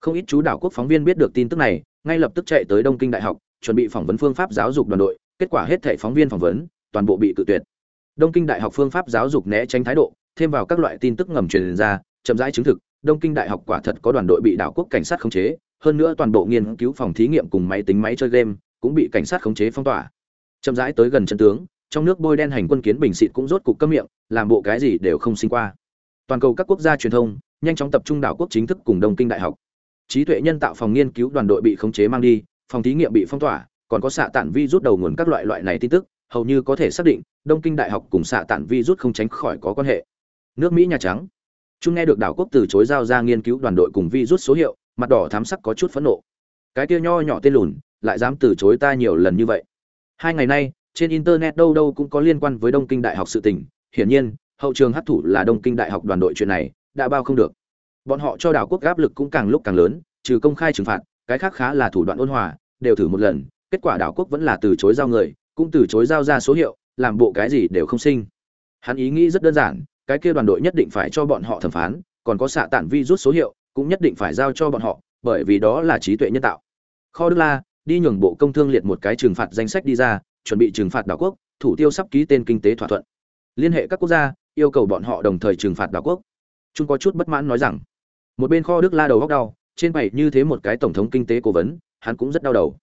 không ít chú đảo quốc phóng viên biết được tin tức này, ngay lập tức chạy tới đông kinh đại học, chuẩn bị phỏng vấn phương pháp giáo dục đoàn đội. Kết quả hết thảy phóng viên phỏng vấn, toàn bộ bị cự tuyệt. Đông kinh đại học phương pháp giáo dục né tránh thái độ, thêm vào các loại tin tức ngầm truyền ra, chậm rãi chứng thực, đông kinh đại học quả thật có đoàn đội bị đảo quốc cảnh sát khống chế. Hơn nữa toàn bộ nghiên cứu phòng thí nghiệm cùng máy tính máy chơi game cũng bị cảnh sát khống chế phong tỏa. Chậm rãi tới gần chân tướng, trong nước bôi đen hành quân kiến bình xịt cũng rốt cục cấm miệng, làm bộ cái gì đều không sinh qua. Toàn cầu các quốc gia truyền thông nhanh chóng tập trung đảo quốc chính thức cùng đông kinh đại học trí tuệ nhân tạo phòng nghiên cứu đoàn đội bị khống chế mang đi, phòng thí nghiệm bị phong tỏa, còn có xạ tản vi rút đầu nguồn các loại loại này tin tức, hầu như có thể xác định, đông kinh đại học cùng xạ tản vi rút không tránh khỏi có quan hệ. Nước mỹ nhà trắng. Chúng nghe được đảo quốc từ chối giao ra nghiên cứu đoàn đội cùng vi rút số hiệu, mặt đỏ thám sắc có chút phẫn nộ. Cái kia nho nhỏ tên lùn, lại dám từ chối ta nhiều lần như vậy. Hai ngày nay, trên internet đâu đâu cũng có liên quan với đông kinh đại học sự tình, hiển nhiên, hậu trường hấp thụ là đông kinh đại học đoàn đội chuyện này, đã bao không được bọn họ cho đảo quốc áp lực cũng càng lúc càng lớn, trừ công khai trừng phạt, cái khác khá là thủ đoạn ôn hòa, đều thử một lần, kết quả đảo quốc vẫn là từ chối giao người, cũng từ chối giao ra số hiệu, làm bộ cái gì đều không sinh. Hắn ý nghĩ rất đơn giản, cái kia đoàn đội nhất định phải cho bọn họ thẩm phán, còn có xạ tản vi rút số hiệu, cũng nhất định phải giao cho bọn họ, bởi vì đó là trí tuệ nhân tạo. Kho đức la đi nhường bộ công thương liệt một cái trừng phạt danh sách đi ra, chuẩn bị trừng phạt đảo quốc, thủ tiêu sắp ký tên kinh tế thỏa thuận. Liên hệ các quốc gia, yêu cầu bọn họ đồng thời trừng phạt đảo quốc. Chúng có chút bất mãn nói rằng một bên kho đức la đầu góc đau, trên bảy như thế một cái tổng thống kinh tế cố vấn, hắn cũng rất đau đầu.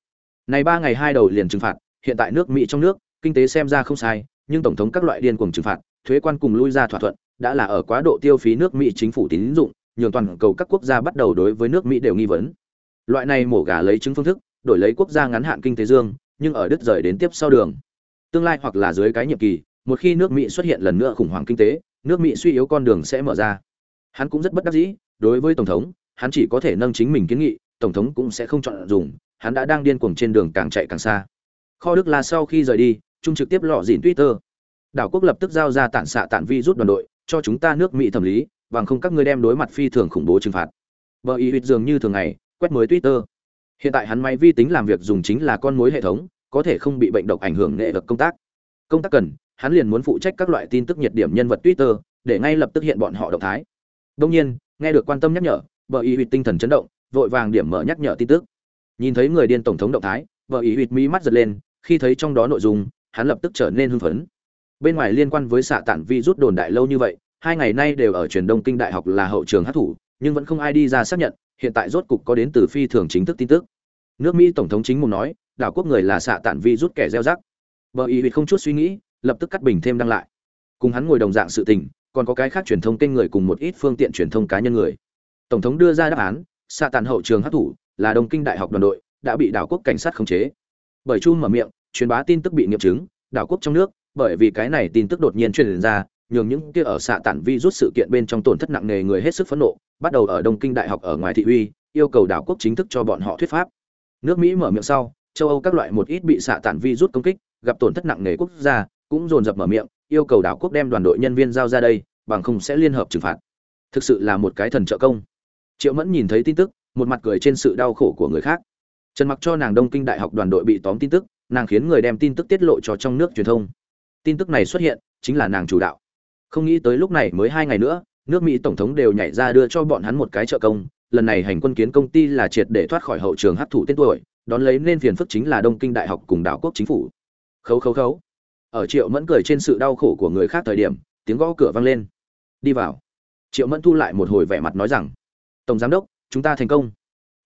Này ba ngày hai đầu liền trừng phạt, hiện tại nước mỹ trong nước, kinh tế xem ra không sai, nhưng tổng thống các loại điên cuồng trừng phạt, thuế quan cùng lui ra thỏa thuận, đã là ở quá độ tiêu phí nước mỹ chính phủ tín dụng, nhường toàn cầu các quốc gia bắt đầu đối với nước mỹ đều nghi vấn. Loại này mổ gà lấy chứng phương thức, đổi lấy quốc gia ngắn hạn kinh tế dương, nhưng ở đứt rời đến tiếp sau đường. Tương lai hoặc là dưới cái nhiệm kỳ, một khi nước mỹ xuất hiện lần nữa khủng hoảng kinh tế, nước mỹ suy yếu con đường sẽ mở ra. Hắn cũng rất bất đắc dĩ đối với tổng thống, hắn chỉ có thể nâng chính mình kiến nghị, tổng thống cũng sẽ không chọn dùng, hắn đã đang điên cuồng trên đường càng chạy càng xa. Kho đức là sau khi rời đi, trung trực tiếp lọ dịn twitter. Đảo quốc lập tức giao ra tản xạ tản vi rút đoàn đội, cho chúng ta nước mỹ thẩm lý, bằng không các ngươi đem đối mặt phi thường khủng bố trừng phạt. Vợ ý huyệt dường như thường ngày, quét mới twitter. Hiện tại hắn máy vi tính làm việc dùng chính là con mối hệ thống, có thể không bị bệnh độc ảnh hưởng nghệ lực công tác. Công tác cần, hắn liền muốn phụ trách các loại tin tức nhiệt điểm nhân vật twitter, để ngay lập tức hiện bọn họ động thái. Đông nhiên nghe được quan tâm nhắc nhở, vợ ý huyệt tinh thần chấn động, vội vàng điểm mở nhắc nhở tin tức. Nhìn thấy người điên tổng thống động thái, vợ ý huyệt mỹ mắt giật lên, khi thấy trong đó nội dung, hắn lập tức trở nên hưng phấn. Bên ngoài liên quan với xạ tản vi rút đồn đại lâu như vậy, hai ngày nay đều ở truyền đông kinh đại học là hậu trường hát thủ, nhưng vẫn không ai đi ra xác nhận, hiện tại rốt cục có đến từ phi thường chính thức tin tức. Nước mỹ tổng thống chính mùng nói, đảo quốc người là xạ tản vi rút kẻ gieo rắc. Vợ ý huyệt không chút suy nghĩ, lập tức cắt bình thêm đăng lại. Cùng hắn ngồi đồng dạng sự tình còn có cái khác truyền thông kênh người cùng một ít phương tiện truyền thông cá nhân người. Tổng thống đưa ra đáp án xạ tàn hậu trường hát thủ là đồng kinh đại học đoàn đội, đã bị đảo quốc cảnh sát khống chế. Bởi chu mở miệng, truyền bá tin tức bị nghiệm chứng, đảo quốc trong nước, bởi vì cái này tin tức đột nhiên truyền ra, nhường những kia ở xạ tản vi rút sự kiện bên trong tổn thất nặng nề người hết sức phẫn nộ, bắt đầu ở đông kinh đại học ở ngoài thị uy, yêu cầu đảo quốc chính thức cho bọn họ thuyết pháp. Nước mỹ mở miệng sau, châu âu các loại một ít bị xạ tản vi rút công kích, gặp tổn thất nặng nề quốc gia, cũng dồn dập mở miệng yêu cầu đảo quốc đem đoàn đội nhân viên giao ra đây, bằng không sẽ liên hợp trừng phạt. Thực sự là một cái thần trợ công. Triệu mẫn nhìn thấy tin tức, một mặt cười trên sự đau khổ của người khác. Trần mặc cho nàng đông kinh đại học đoàn đội bị tóm tin tức, nàng khiến người đem tin tức tiết lộ cho trong nước truyền thông. Tin tức này xuất hiện, chính là nàng chủ đạo. Không nghĩ tới lúc này mới hai ngày nữa, nước mỹ tổng thống đều nhảy ra đưa cho bọn hắn một cái trợ công. Lần này hành quân kiến công ty là triệt để thoát khỏi hậu trường hấp thụ tên tuổi, đón lấy nên phiền phức chính là đông kinh đại học cùng đảo quốc chính phủ. Khấu khấu khấu ở triệu mẫn cười trên sự đau khổ của người khác thời điểm, tiếng gõ cửa vang lên. Đi vào. Triệu mẫn thu lại một hồi vẻ mặt nói rằng, tổng giám đốc, chúng ta thành công.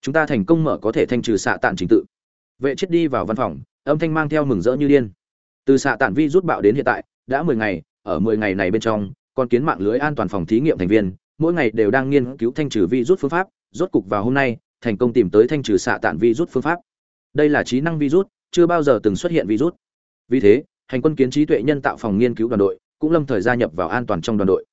Chúng ta thành công mở có thể thanh trừ xạ tản trình tự. Vệ chết đi vào văn phòng, âm thanh mang theo mừng rỡ như điên. Từ xạ tản vi rút bạo đến hiện tại, đã mười ngày, ở mười ngày này bên trong con kiến mạng lưới an toàn phòng thí nghiệm thành viên, mỗi ngày đều đang nghiên cứu thanh trừ vi rút phương pháp, rốt cục vào hôm nay, thành công tìm tới thanh trừ xạ tản vi rút phương pháp. Đây là trí năng virus chưa bao giờ từng xuất hiện virus vì thế hành quân kiến trí tuệ nhân tạo phòng nghiên cứu đoàn đội, cũng lâm thời gia nhập vào an toàn trong đoàn đội.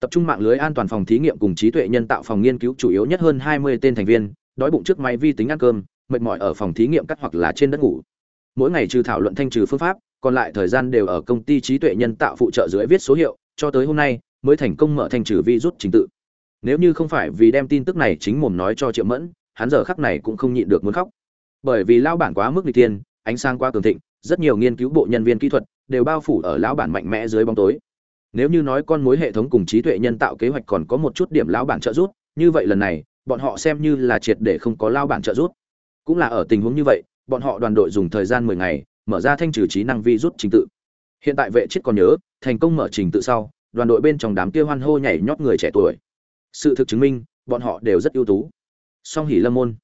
Tập trung mạng lưới an toàn phòng thí nghiệm cùng trí tuệ nhân tạo phòng nghiên cứu chủ yếu nhất hơn 20 tên thành viên, đói bụng trước máy vi tính ăn cơm, mệt mỏi ở phòng thí nghiệm cắt hoặc là trên đất ngủ. Mỗi ngày trừ thảo luận thanh trừ phương pháp, còn lại thời gian đều ở công ty trí tuệ nhân tạo phụ trợ dưới viết số hiệu, cho tới hôm nay, mới thành công mở thanh trừ virus trình tự. Nếu như không phải vì đem tin tức này chính mồm nói cho triệu mẫn, hắn giờ khắc này cũng không nhịn được muốn khóc. Bởi vì lao bản quá mức n tiên ánh sáng quá cường thịnh rất nhiều nghiên cứu bộ nhân viên kỹ thuật đều bao phủ ở lão bản mạnh mẽ dưới bóng tối. Nếu như nói con mối hệ thống cùng trí tuệ nhân tạo kế hoạch còn có một chút điểm lão bản trợ giúp, như vậy lần này, bọn họ xem như là triệt để không có lao bản trợ giúp. Cũng là ở tình huống như vậy, bọn họ đoàn đội dùng thời gian 10 ngày, mở ra thanh trừ trí năng vi rút trình tự. Hiện tại vệ chết còn nhớ, thành công mở trình tự sau, đoàn đội bên trong đám kia hoan hô nhảy nhót người trẻ tuổi. Sự thực chứng minh, bọn họ đều rất ưu tú. Song hỉ lâm môn.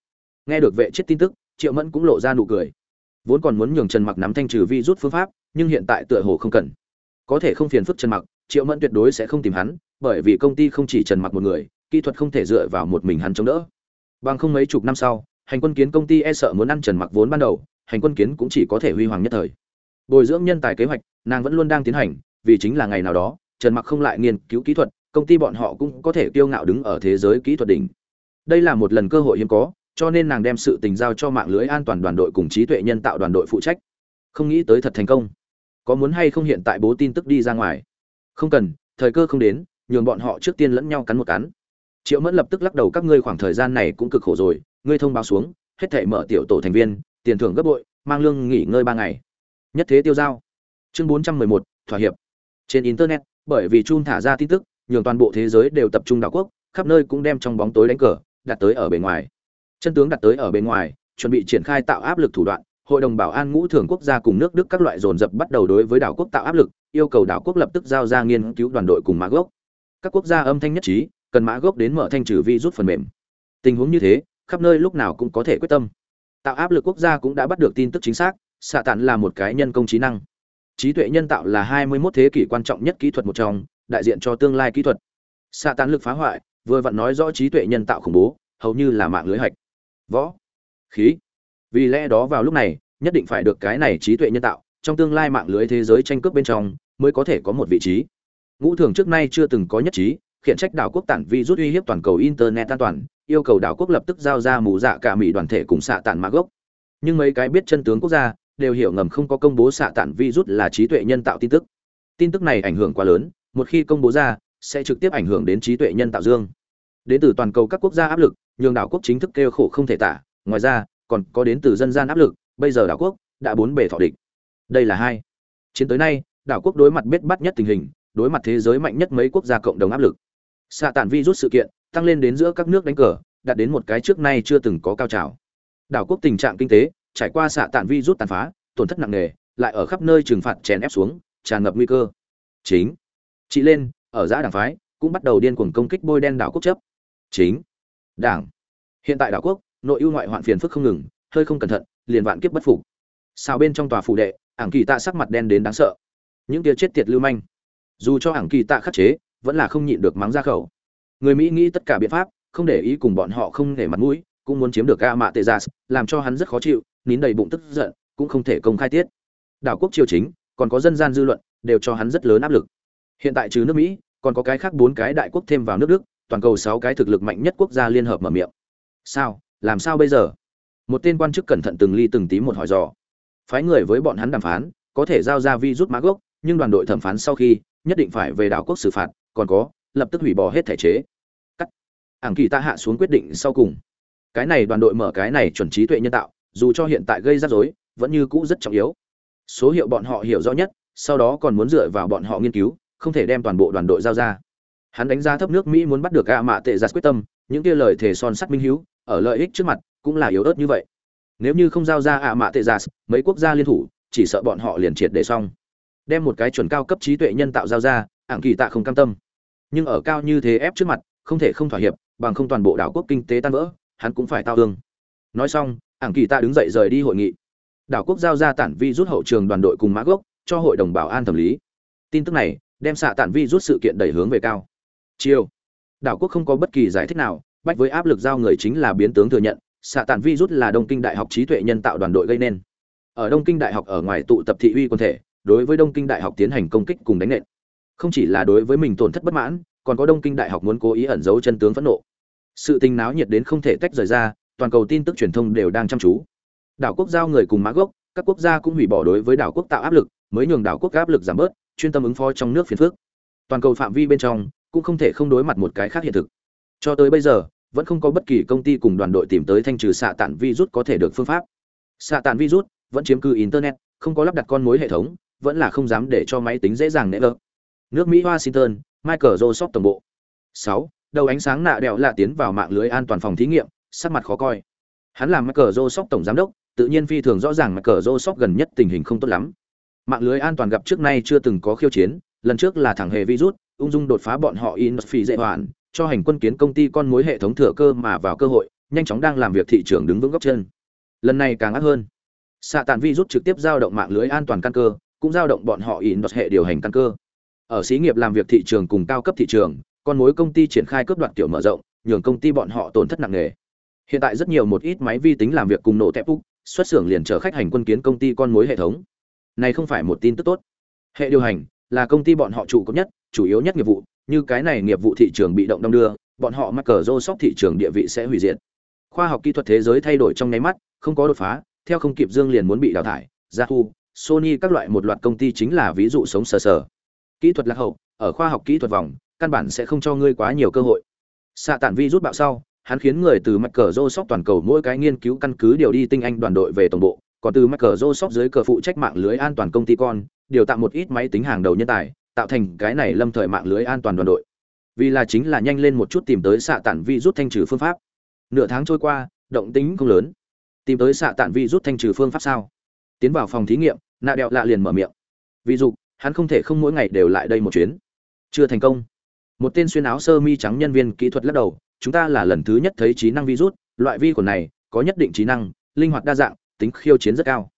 Nghe được vệ chết tin tức, triệu mẫn cũng lộ ra nụ cười vốn còn muốn nhường trần mặc nắm thanh trừ vi rút phương pháp, nhưng hiện tại tựa hồ không cần. Có thể không phiền phức trần mặc, triệu mẫn tuyệt đối sẽ không tìm hắn, bởi vì công ty không chỉ trần mặc một người, kỹ thuật không thể dựa vào một mình hắn chống đỡ. Bằng không mấy chục năm sau, hành quân kiến công ty e sợ muốn ăn trần mặc vốn ban đầu, hành quân kiến cũng chỉ có thể huy hoàng nhất thời. Bồi dưỡng nhân tài kế hoạch, nàng vẫn luôn đang tiến hành, vì chính là ngày nào đó, trần mặc không lại nghiên cứu kỹ thuật, công ty bọn họ cũng có thể kiêu ngạo đứng ở thế giới kỹ thuật đỉnh. Đây là một lần cơ hội hiếm có cho nên nàng đem sự tình giao cho mạng lưới an toàn đoàn đội cùng trí tuệ nhân tạo đoàn đội phụ trách. Không nghĩ tới thật thành công. Có muốn hay không hiện tại bố tin tức đi ra ngoài? Không cần, thời cơ không đến, nhường bọn họ trước tiên lẫn nhau cắn một cắn. Triệu mẫn lập tức lắc đầu, các ngươi khoảng thời gian này cũng cực khổ rồi, ngươi thông báo xuống, hết thể mở tiểu tổ thành viên, tiền thưởng gấp bội, mang lương nghỉ ngơi ba ngày. Nhất thế tiêu giao. Chương bốn trăm mười một, thỏa hiệp. Trên internet, bởi vì chun thả ra tin tức, nhường toàn bộ thế giới đều tập trung đảo quốc, khắp nơi cũng đem trong bóng tối đánh cờ, đặt tới ở bề ngoài chân tướng đặt tới ở bên ngoài, chuẩn bị triển khai tạo áp lực thủ đoạn, hội đồng bảo an ngũ thường quốc gia cùng nước đức các loại dồn dập bắt đầu đối với đảo quốc tạo áp lực, yêu cầu đảo quốc lập tức giao ra nghiên cứu đoàn đội cùng mã gốc. Các quốc gia âm thanh nhất trí, cần mã gốc đến mở thanh trừ vi rút phần mềm. Tình huống như thế, khắp nơi lúc nào cũng có thể quyết tâm. Tạo áp lực quốc gia cũng đã bắt được tin tức chính xác, xạ tản là một cái nhân công trí năng. Trí tuệ nhân tạo là 21 thế kỷ quan trọng nhất kỹ thuật một trong, đại diện cho tương lai kỹ thuật. Xạ tản lực phá hoại, vừa vặn nói rõ trí tuệ nhân tạo khủng bố, hầu như là mạng lưới hạch võ, khí. Vì lẽ đó vào lúc này, nhất định phải được cái này trí tuệ nhân tạo, trong tương lai mạng lưới thế giới tranh cướp bên trong, mới có thể có một vị trí. Ngũ thường trước nay chưa từng có nhất trí, khiển trách đảo quốc tản vi rút uy hiếp toàn cầu internet an toàn, yêu cầu đảo quốc lập tức giao ra mù dạ cả mỹ đoàn thể cùng xạ tản mã gốc. Nhưng mấy cái biết chân tướng quốc gia, đều hiểu ngầm không có công bố xạ tản vi rút là trí tuệ nhân tạo tin tức. Tin tức này ảnh hưởng quá lớn, một khi công bố ra, sẽ trực tiếp ảnh hưởng đến trí tuệ nhân tạo dương. Đến từ toàn cầu các quốc gia áp lực nhường đảo quốc chính thức kêu khổ không thể tả. Ngoài ra, còn có đến từ dân gian áp lực, bây giờ đảo quốc đã bốn bề thọ địch. Đây là hai. Chiến tới nay, đảo quốc đối mặt biết bắt nhất tình hình, đối mặt thế giới mạnh nhất mấy quốc gia cộng đồng áp lực. Xạ tản vi rút sự kiện, tăng lên đến giữa các nước đánh cờ, đạt đến một cái trước nay chưa từng có cao trào. Đảo quốc tình trạng kinh tế, trải qua xạ tản vi rút tàn phá, tổn thất nặng nề, lại ở khắp nơi trừng phạt chèn ép xuống, tràn ngập nguy cơ. Chính. Chị lên, ở giã đảng phái, cũng bắt đầu điên cuồng công kích bôi đen đảo quốc chấp. Chính đảng. Hiện tại đảo quốc, nội ưu ngoại hoạn phiền phức không ngừng, hơi không cẩn thận, liền vạn kiếp bất phục. Sao bên trong tòa phủ đệ, ảng kỳ tạ sắc mặt đen đến đáng sợ. Những tia chết tiệt lưu manh. Dù cho ảng kỳ tạ khắc chế, vẫn là không nhịn được mắng ra khẩu. Người mỹ nghĩ tất cả biện pháp, không để ý cùng bọn họ không để mặt mũi, cũng muốn chiếm được a mạ tê gia dạ, làm cho hắn rất khó chịu, nín đầy bụng tức giận, cũng không thể công khai tiết. Đảo quốc triều chính, còn có dân gian dư luận, đều cho hắn rất lớn áp lực. Hiện tại trừ nước mỹ, còn có cái khác bốn cái đại quốc thêm vào nước đức toàn cầu sáu cái thực lực mạnh nhất quốc gia liên hợp mở miệng. Sao? Làm sao bây giờ? Một tên quan chức cẩn thận từng ly từng tí một hỏi dò. Phái người với bọn hắn đàm phán, có thể giao ra vi rút mã gốc, nhưng đoàn đội thẩm phán sau khi, nhất định phải về đảo quốc xử phạt, còn có, lập tức hủy bỏ hết thể chế. Cắt. Ảng kỳ ta hạ xuống quyết định sau cùng. Cái này đoàn đội mở cái này chuẩn trí tuệ nhân tạo, dù cho hiện tại gây rắc rối, vẫn như cũ rất trọng yếu. Số hiệu bọn họ hiểu rõ nhất, sau đó còn muốn dựa vào bọn họ nghiên cứu, không thể đem toàn bộ đoàn đội giao ra hắn đánh giá thấp nước mỹ muốn bắt được a mạ tệ giặt quyết tâm, những kia lời thề son sắt minh hiếu, ở lợi ích trước mặt, cũng là yếu ớt như vậy. Nếu như không giao ra a mạ tệ giặt mấy quốc gia liên thủ, chỉ sợ bọn họ liền triệt để xong. Đem một cái chuẩn cao cấp trí tuệ nhân tạo giao ra, ảng kỳ tạ không cam tâm. Nhưng ở cao như thế ép trước mặt, không thể không thỏa hiệp, bằng không toàn bộ đảo quốc kinh tế tan vỡ, hắn cũng phải tao thương. Nói xong, ảng kỳ tạ đứng dậy rời đi hội nghị. Đảo quốc giao ra tản vi rút hậu trường đoàn đội cùng mã gốc, cho hội đồng bảo an thẩm lý. Tin tức này, đem xạ tản vi rút sự kiện đẩy hướng về cao chiêu. Đảo quốc không có bất kỳ giải thích nào, bách với áp lực giao người chính là biến tướng thừa nhận, xạ tàn vi rút là đông kinh đại học trí tuệ nhân tạo đoàn đội gây nên. Ở đông kinh đại học ở ngoài tụ tập thị uy quân thể, đối với đông kinh đại học tiến hành công kích cùng đánh nện. Không chỉ là đối với mình tổn thất bất mãn, còn có đông kinh đại học muốn cố ý ẩn giấu chân tướng phẫn nộ. Sự tình náo nhiệt đến không thể tách rời ra, toàn cầu tin tức truyền thông đều đang chăm chú. Đảo quốc giao người cùng mã gốc, các quốc gia cũng hủy bỏ đối với đảo quốc tạo áp lực, mới nhường đảo quốc áp lực giảm bớt, chuyên tâm ứng phó trong nước phiền phước toàn cầu phạm vi bên trong cũng không thể không đối mặt một cái khác hiện thực. Cho tới bây giờ, vẫn không có bất kỳ công ty cùng đoàn đội tìm tới thanh trừ xạ tản virus có thể được phương pháp. Xạ tản virus vẫn chiếm cư internet, không có lắp đặt con mối hệ thống, vẫn là không dám để cho máy tính dễ dàng nễ vỡ nước mỹ washington, michael joseph tổng bộ. 6. đầu ánh sáng nạ đẹo lạ tiến vào mạng lưới an toàn phòng thí nghiệm, sắc mặt khó coi. Hắn làm michael joseph tổng giám đốc, tự nhiên phi thường rõ ràng michael joseph gần nhất tình hình không tốt lắm. Mạng lưới an toàn gặp trước nay chưa từng có khiêu chiến, lần trước là thẳng hề virus ung dung đột phá bọn họ in phi dễ hoàn, cho hành quân kiến công ty con mối hệ thống thừa cơ mà vào cơ hội, nhanh chóng đang làm việc thị trường đứng vững góc chân. Lần này càng ác hơn. Xạ tàn vi rút trực tiếp giao động mạng lưới an toàn căn cơ, cũng giao động bọn họ in hệ điều hành căn cơ. Ở xí nghiệp làm việc thị trường cùng cao cấp thị trường, con mối công ty triển khai cướp đoạt tiểu mở rộng, nhường công ty bọn họ tổn thất nặng nề. Hiện tại rất nhiều một ít máy vi tính làm việc cùng nổ tép úc, xuất xưởng liền chở khách hành quân kiến công ty con mối hệ thống. Này không phải một tin tức tốt. Hệ điều hành là công ty bọn họ trụ cấp nhất, chủ yếu nhất nghiệp vụ, như cái này nghiệp vụ thị trường bị động đông đưa, bọn họ mắc cờ rô sóc thị trường địa vị sẽ hủy diệt. Khoa học kỹ thuật thế giới thay đổi trong nháy mắt, không có đột phá, theo không kịp dương liền muốn bị đào thải Ra thu sony các loại một loạt công ty chính là ví dụ sống sờ sờ. Kỹ thuật lạc hậu, ở khoa học kỹ thuật vòng, căn bản sẽ không cho ngươi quá nhiều cơ hội. Xạ tản vi rút bạo sau, hắn khiến người từ mắc cờ rô sóc toàn cầu mỗi cái nghiên cứu căn cứ điều đi tinh anh đoàn đội về tổng bộ, còn từ mắc cờ rô sóc dưới cờ phụ trách mạng lưới an toàn công ty con điều tạo một ít máy tính hàng đầu nhân tài, tạo thành cái này lâm thời mạng lưới an toàn đoàn đội. Vì là chính là nhanh lên một chút tìm tới xạ tản vi rút thanh trừ phương pháp. Nửa tháng trôi qua, động tính không lớn. Tìm tới xạ tản vi rút thanh trừ phương pháp sao? Tiến vào phòng thí nghiệm, nạ đẹo lạ liền mở miệng. Ví dụ, hắn không thể không mỗi ngày đều lại đây một chuyến. Chưa thành công. Một tên xuyên áo sơ mi trắng nhân viên kỹ thuật lắc đầu, chúng ta là lần thứ nhất thấy trí năng virus, loại vi khuẩn này có nhất định trí năng, linh hoạt đa dạng, tính khiêu chiến rất cao.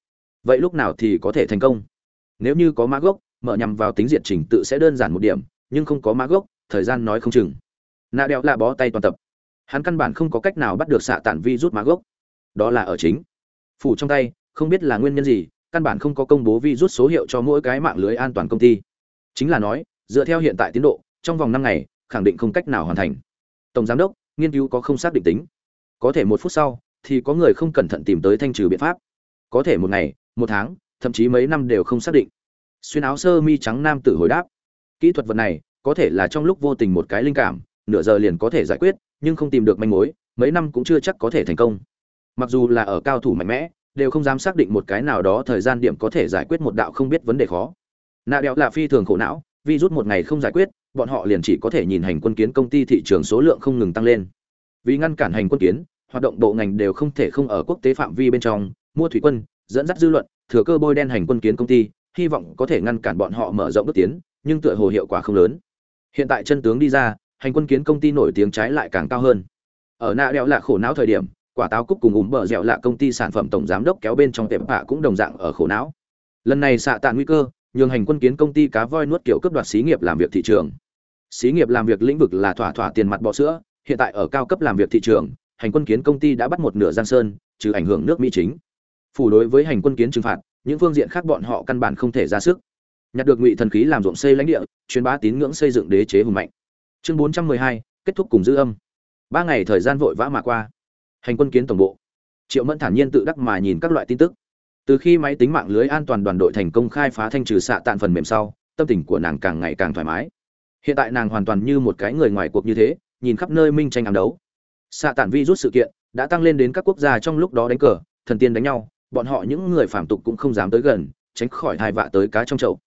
Vậy lúc nào thì có thể thành công? Nếu như có mã gốc, mở nhằm vào tính diện trình tự sẽ đơn giản một điểm, nhưng không có mã gốc, thời gian nói không chừng. Nạ đeo là bó tay toàn tập. Hắn căn bản không có cách nào bắt được xạ tản vi rút mã gốc. Đó là ở chính. Phủ trong tay, không biết là nguyên nhân gì, căn bản không có công bố vi rút số hiệu cho mỗi cái mạng lưới an toàn công ty. Chính là nói, dựa theo hiện tại tiến độ, trong vòng năm ngày, khẳng định không cách nào hoàn thành. Tổng giám đốc, nghiên cứu có không xác định tính. Có thể một phút sau, thì có người không cẩn thận tìm tới thanh trừ biện pháp. Có thể một ngày, một tháng thậm chí mấy năm đều không xác định. Xuyên áo sơ mi trắng nam tử hồi đáp. Kỹ thuật vật này, có thể là trong lúc vô tình một cái linh cảm, nửa giờ liền có thể giải quyết, nhưng không tìm được manh mối, mấy năm cũng chưa chắc có thể thành công. Mặc dù là ở cao thủ mạnh mẽ, đều không dám xác định một cái nào đó thời gian điểm có thể giải quyết một đạo không biết vấn đề khó. Nạ đẹo là phi thường khổ não, vì rút một ngày không giải quyết, bọn họ liền chỉ có thể nhìn hành quân kiến công ty thị trường số lượng không ngừng tăng lên. Vì ngăn cản hành quân kiến, hoạt động bộ ngành đều không thể không ở quốc tế phạm vi bên trong, mua thủy quân, dẫn dắt dư luận thừa cơ bôi đen hành quân kiến công ty, hy vọng có thể ngăn cản bọn họ mở rộng bước tiến, nhưng tựa hồ hiệu quả không lớn. Hiện tại chân tướng đi ra, hành quân kiến công ty nổi tiếng trái lại càng cao hơn. Ở nạ đeo lạ khổ não thời điểm, quả táo cúc cùng ủng bờ dẻo lạ công ty sản phẩm tổng giám đốc kéo bên trong tiệm hạ cũng đồng dạng ở khổ não. Lần này xạ tàn nguy cơ, nhường hành quân kiến công ty cá voi nuốt kiểu cướp đoạt xí nghiệp làm việc thị trường. Xí nghiệp làm việc lĩnh vực là thỏa thỏa tiền mặt bọ sữa, hiện tại ở cao cấp làm việc thị trường, hành quân kiến công ty đã bắt một nửa giang sơn, trừ ảnh hưởng nước mỹ chính phủ đối với hành quân kiến trừng phạt, những phương diện khác bọn họ căn bản không thể ra sức. Nhặt được ngụy thần khí làm ruộng xây lãnh địa, truyền bá tín ngưỡng xây dựng đế chế hùng mạnh. Chương bốn trăm mười hai, kết thúc cùng dư âm. Ba ngày thời gian vội vã mà qua. Hành quân kiến tổng bộ. Triệu mẫn thản nhiên tự đắc mà nhìn các loại tin tức. Từ khi máy tính mạng lưới an toàn đoàn đội thành công khai phá thanh trừ xạ tạn phần mềm sau, tâm tình của nàng càng ngày càng thoải mái. Hiện tại nàng hoàn toàn như một cái người ngoài cuộc như thế, nhìn khắp nơi minh tranh ám đấu. Xạ tản vi rút sự kiện đã tăng lên đến các quốc gia trong lúc đó đánh cờ, thần tiên đánh nhau bọn họ những người phạm tục cũng không dám tới gần, tránh khỏi thai vạ tới cá trong chậu.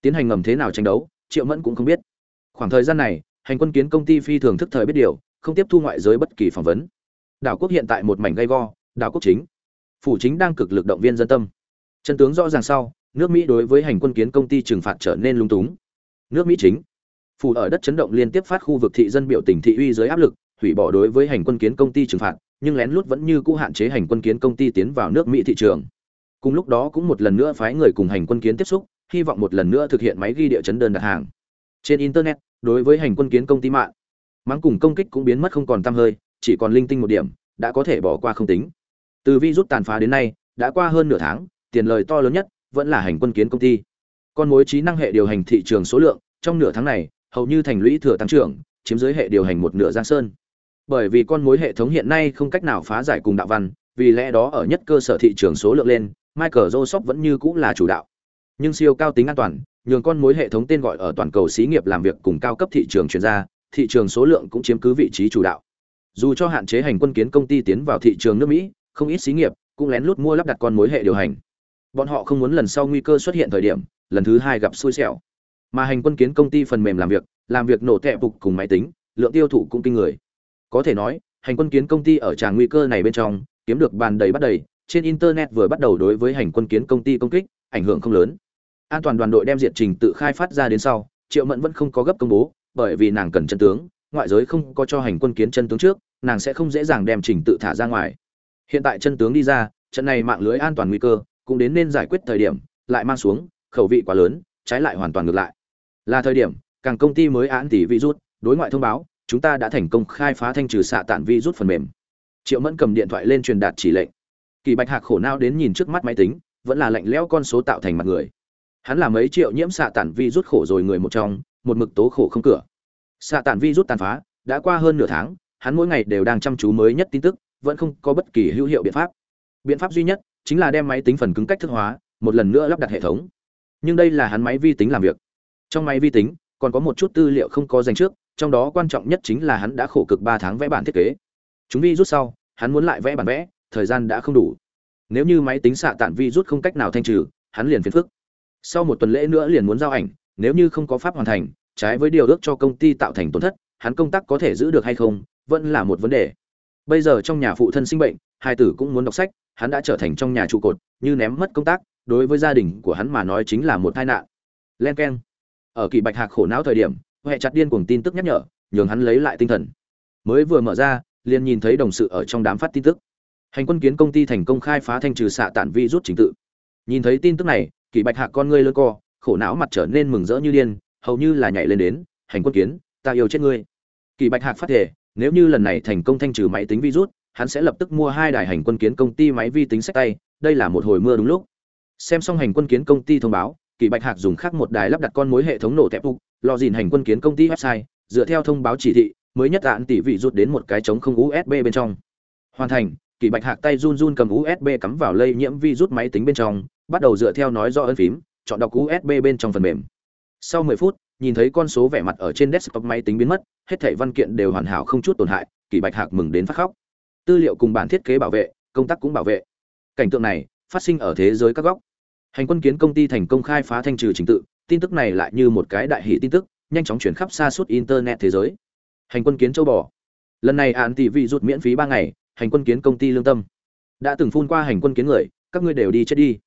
Tiến hành ngầm thế nào tranh đấu, triệu mẫn cũng không biết. Khoảng thời gian này, hành quân kiến công ty phi thường thức thời biết điều, không tiếp thu ngoại giới bất kỳ phỏng vấn. Đảo quốc hiện tại một mảnh gay go, đảo quốc chính. Phủ chính đang cực lực động viên dân tâm. Chân tướng rõ ràng sau, nước mỹ đối với hành quân kiến công ty trừng phạt trở nên lung túng. Nước mỹ chính. Phủ ở đất chấn động liên tiếp phát khu vực thị dân biểu tình thị uy dưới áp lực, hủy bỏ đối với hành quân kiến công ty trừng phạt nhưng lén lút vẫn như cũ hạn chế hành quân kiến công ty tiến vào nước mỹ thị trường. Cùng lúc đó cũng một lần nữa phái người cùng hành quân kiến tiếp xúc, hy vọng một lần nữa thực hiện máy ghi địa chấn đơn đặt hàng. Trên internet, đối với hành quân kiến công ty mạng mắng cùng công kích cũng biến mất không còn t hơi, chỉ còn linh tinh một điểm, đã có thể bỏ qua không tính. Từ vi rút tàn phá đến nay, đã qua hơn nửa tháng, tiền lời to lớn nhất vẫn là hành quân kiến công ty. Con mối trí năng hệ điều hành thị trường số lượng, trong nửa tháng này, hầu như thành lũy thừa tăng trưởng, chiếm dưới hệ điều hành một nửa giang sơn bởi vì con mối hệ thống hiện nay không cách nào phá giải cùng đạo văn, vì lẽ đó ở nhất cơ sở thị trường số lượng lên, michael joseph vẫn như cũng là chủ đạo. Nhưng siêu cao tính an toàn, nhường con mối hệ thống tên gọi ở toàn cầu xí nghiệp làm việc cùng cao cấp thị trường chuyên gia, thị trường số lượng cũng chiếm cứ vị trí chủ đạo. Dù cho hạn chế hành quân kiến công ty tiến vào thị trường nước mỹ, không ít xí nghiệp cũng lén lút mua lắp đặt con mối hệ điều hành. Bọn họ không muốn lần sau nguy cơ xuất hiện thời điểm, lần thứ hai gặp xui xẻo. Mà hành quân kiến công ty phần mềm làm việc làm việc nổ tệ bục cùng máy tính, lượng tiêu thụ cũng kinh người có thể nói, hành quân kiến công ty ở tràng nguy cơ này bên trong, kiếm được bàn đầy bắt đầy, trên internet vừa bắt đầu đối với hành quân kiến công ty công kích, ảnh hưởng không lớn. An toàn đoàn đội đem diện trình tự khai phát ra đến sau, triệu mẫn vẫn không có gấp công bố, bởi vì nàng cần chân tướng, ngoại giới không có cho hành quân kiến chân tướng trước, nàng sẽ không dễ dàng đem trình tự thả ra ngoài. Hiện tại chân tướng đi ra, trận này mạng lưới an toàn nguy cơ, cũng đến nên giải quyết thời điểm, lại mang xuống, khẩu vị quá lớn, trái lại hoàn toàn ngược lại. Là thời điểm, càng công ty mới án tỷ virus đối ngoại thông báo chúng ta đã thành công khai phá thanh trừ xạ tản vi rút phần mềm. Triệu mẫn cầm điện thoại lên truyền đạt chỉ lệnh. Kỳ bạch hạc khổ não đến nhìn trước mắt máy tính, vẫn là lạnh lẽo con số tạo thành mặt người. Hắn là mấy triệu nhiễm xạ tản vi rút khổ rồi người một trong, một mực tố khổ không cửa. Xạ tản vi rút tàn phá, đã qua hơn nửa tháng, hắn mỗi ngày đều đang chăm chú mới nhất tin tức, vẫn không có bất kỳ hữu hiệu biện pháp. Biện pháp duy nhất chính là đem máy tính phần cứng cách thức hóa, một lần nữa lắp đặt hệ thống. Nhưng đây là hắn máy vi tính làm việc. Trong máy vi tính, còn có một chút tư liệu không có dành trước trong đó quan trọng nhất chính là hắn đã khổ cực ba tháng vẽ bản thiết kế. Chúng vi rút sau, hắn muốn lại vẽ bản vẽ, thời gian đã không đủ. Nếu như máy tính xạ tản vi rút không cách nào thanh trừ, hắn liền phiền phức. Sau một tuần lễ nữa liền muốn giao ảnh, nếu như không có pháp hoàn thành, trái với điều ước cho công ty tạo thành tổn thất, hắn công tác có thể giữ được hay không, vẫn là một vấn đề. Bây giờ trong nhà phụ thân sinh bệnh, hai tử cũng muốn đọc sách, hắn đã trở thành trong nhà trụ cột, như ném mất công tác, đối với gia đình của hắn mà nói chính là một tai nạn. Len k ở kỳ bạch hạc khổ não thời điểm huệ chặt điên cuồng tin tức nhắc nhở, nhường hắn lấy lại tinh thần. Mới vừa mở ra, liền nhìn thấy đồng sự ở trong đám phát tin tức. Hành quân kiến công ty thành công khai phá thanh trừ xạ tản vi rút trình tự. Nhìn thấy tin tức này kỳ bạch hạc con ngươi lơ co, khổ não mặt trở nên mừng rỡ như điên, hầu như là nhảy lên đến, hành quân kiến, ta yêu chết ngươi. Kỳ bạch hạc phát thể nếu như lần này thành công thanh trừ máy tính virus hắn sẽ lập tức mua hai đài hành quân kiến công ty máy vi tính sách tay, đây là một hồi mưa đúng lúc. Xem xong hành quân kiến công ty thông báo kỳ bạch hạc dùng khác một đài lắp đặt con mối hệ thống nổ tẹp phục lò dìn hành quân kiến công ty website, dựa theo thông báo chỉ thị, mới nhất đạn tỷ vị rút đến một cái trống không usb bên trong. Hoàn thành, kỳ bạch hạc tay run run cầm usb cắm vào lây nhiễm virus máy tính bên trong, bắt đầu dựa theo nói do ấn phím, chọn đọc usb bên trong phần mềm. Sau 10 phút, nhìn thấy con số vẻ mặt ở trên desktop máy tính biến mất, hết thảy văn kiện đều hoàn hảo không chút tổn hại, kỳ bạch hạc mừng đến phát khóc. Tư liệu cùng bản thiết kế bảo vệ, công tác cũng bảo vệ. Cảnh tượng này, phát sinh ở thế giới các góc hành quân kiến công ty thành công khai phá thanh trừ trình tự, tin tức này lại như một cái đại hỷ tin tức, nhanh chóng chuyển khắp xa suốt internet thế giới. Hành quân kiến châu bò. Lần này án tỷ vị rút miễn phí ba ngày, hành quân kiến công ty lương tâm. Đã từng phun qua hành quân kiến người, các ngươi đều đi chết đi.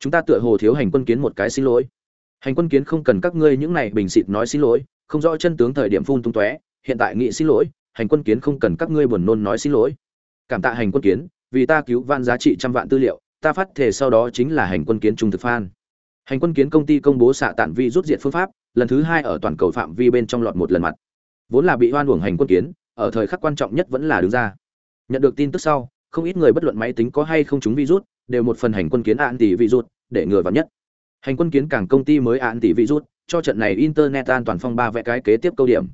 Chúng ta tựa hồ thiếu hành quân kiến một cái xin lỗi. Hành quân kiến không cần các ngươi những này bình xịt nói xin lỗi, không rõ chân tướng thời điểm phun tung tóe, hiện tại nghị xin lỗi, hành quân kiến không cần các ngươi buồn nôn nói xin lỗi. Cảm tạ hành quân kiến, vì ta cứu van giá trị trăm vạn tư liệu ta phát thể sau đó chính là hành quân kiến trung thực phan. Hành quân kiến công ty công bố xạ tản vi rút diệt phương pháp, lần thứ hai ở toàn cầu phạm vi bên trong lọt một lần mặt. Vốn là bị hoan uổng hành quân kiến, ở thời khắc quan trọng nhất vẫn là đứng ra. Nhận được tin tức sau, không ít người bất luận máy tính có hay không chúng virus đều một phần hành quân kiến an tỷ virus để ngừa vào nhất. Hành quân kiến càng công ty mới an tỷ virus cho trận này internet an toàn phong ba vẽ cái kế tiếp câu điểm.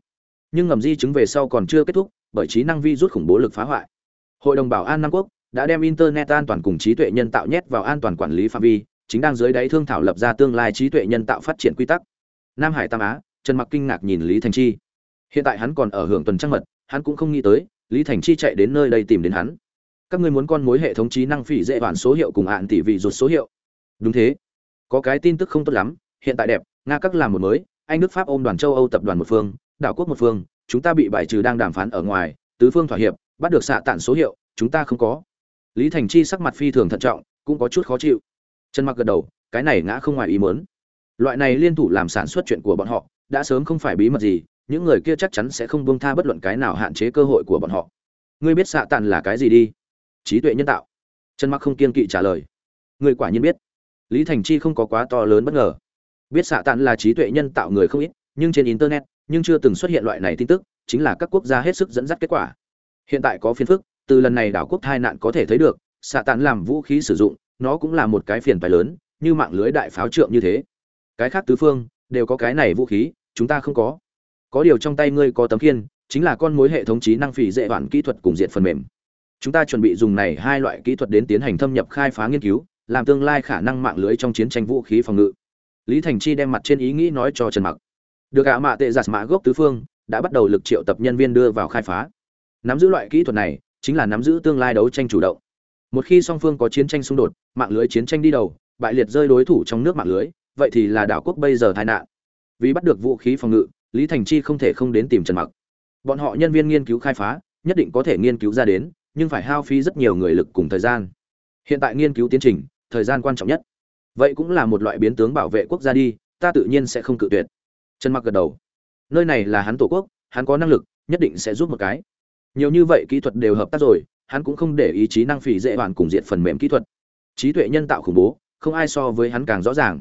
Nhưng ngầm di chứng về sau còn chưa kết thúc, bởi trí năng virus khủng bố lực phá hoại. Hội đồng bảo an nam quốc đã đem internet an toàn cùng trí tuệ nhân tạo nhét vào an toàn quản lý phạm vi, chính đang dưới đáy thương thảo lập ra tương lai trí tuệ nhân tạo phát triển quy tắc. Nam hải tam á, trần mặc kinh ngạc nhìn lý thành chi. Hiện tại hắn còn ở hưởng tuần trăng mật, hắn cũng không nghĩ tới, lý thành chi chạy đến nơi đây tìm đến hắn. Các ngươi muốn con mối hệ thống trí năng phỉ dễ bản số hiệu cùng hạn tỷ vị ruột số hiệu. Đúng thế. Có cái tin tức không tốt lắm, hiện tại đẹp, nga các làm một mới, anh, đức, pháp ôm đoàn, châu âu tập đoàn một phương, đảo quốc một phương, chúng ta bị bài trừ đang đàm phán ở ngoài, tứ phương thỏa hiệp, bắt được xạ tản số hiệu, chúng ta không có lý thành chi sắc mặt phi thường thận trọng, cũng có chút khó chịu. Trần mặc gật đầu, cái này ngã không ngoài ý muốn. Loại này liên thủ làm sản xuất chuyện của bọn họ, đã sớm không phải bí mật gì, những người kia chắc chắn sẽ không buông tha bất luận cái nào hạn chế cơ hội của bọn họ. Ngươi biết xạ tàn là cái gì đi? Trí tuệ nhân tạo. Trần mặc không kiên kỵ trả lời. Ngươi quả nhiên biết. Lý thành chi không có quá to lớn bất ngờ. Biết xạ tàn là trí tuệ nhân tạo người không ít, nhưng trên internet, nhưng chưa từng xuất hiện loại này tin tức, chính là các quốc gia hết sức dẫn dắt kết quả. Hiện tại có phiền phức từ lần này đảo quốc tai nạn có thể thấy được xạ tản làm vũ khí sử dụng, nó cũng là một cái phiền phải lớn, như mạng lưới đại pháo trượng như thế. Cái khác tứ phương, đều có cái này vũ khí, chúng ta không có. Có điều trong tay ngươi có tấm kiên chính là con mối hệ thống trí năng phỉ dễ bản kỹ thuật cùng diện phần mềm. Chúng ta chuẩn bị dùng này hai loại kỹ thuật đến tiến hành thâm nhập khai phá nghiên cứu, làm tương lai khả năng mạng lưới trong chiến tranh vũ khí phòng ngự. Lý thành chi đem mặt trên ý nghĩ nói cho trần mặc. Được ạ, mạ tệ giặt mã gốc tứ phương, đã bắt đầu lực triệu tập nhân viên đưa vào khai phá. Nắm giữ loại kỹ thuật này chính là nắm giữ tương lai đấu tranh chủ động. Một khi song phương có chiến tranh xung đột, mạng lưới chiến tranh đi đầu, bại liệt rơi đối thủ trong nước mạng lưới, vậy thì là đảo quốc bây giờ tai nạn. Vì bắt được vũ khí phòng ngự, lý thành chi không thể không đến tìm trần mặc. Bọn họ nhân viên nghiên cứu khai phá, nhất định có thể nghiên cứu ra đến, nhưng phải hao phí rất nhiều người lực cùng thời gian. Hiện tại nghiên cứu tiến trình, thời gian quan trọng nhất. Vậy cũng là một loại biến tướng bảo vệ quốc gia đi, ta tự nhiên sẽ không cự tuyệt. Trần mặc gật đầu. Nơi này là hắn tổ quốc, hắn có năng lực, nhất định sẽ giúp một cái nhiều như vậy kỹ thuật đều hợp tác rồi, hắn cũng không để ý chí năng phỉ dễ hoàn cùng diện phần mềm kỹ thuật. Trí tuệ nhân tạo khủng bố, không ai so với hắn càng rõ ràng.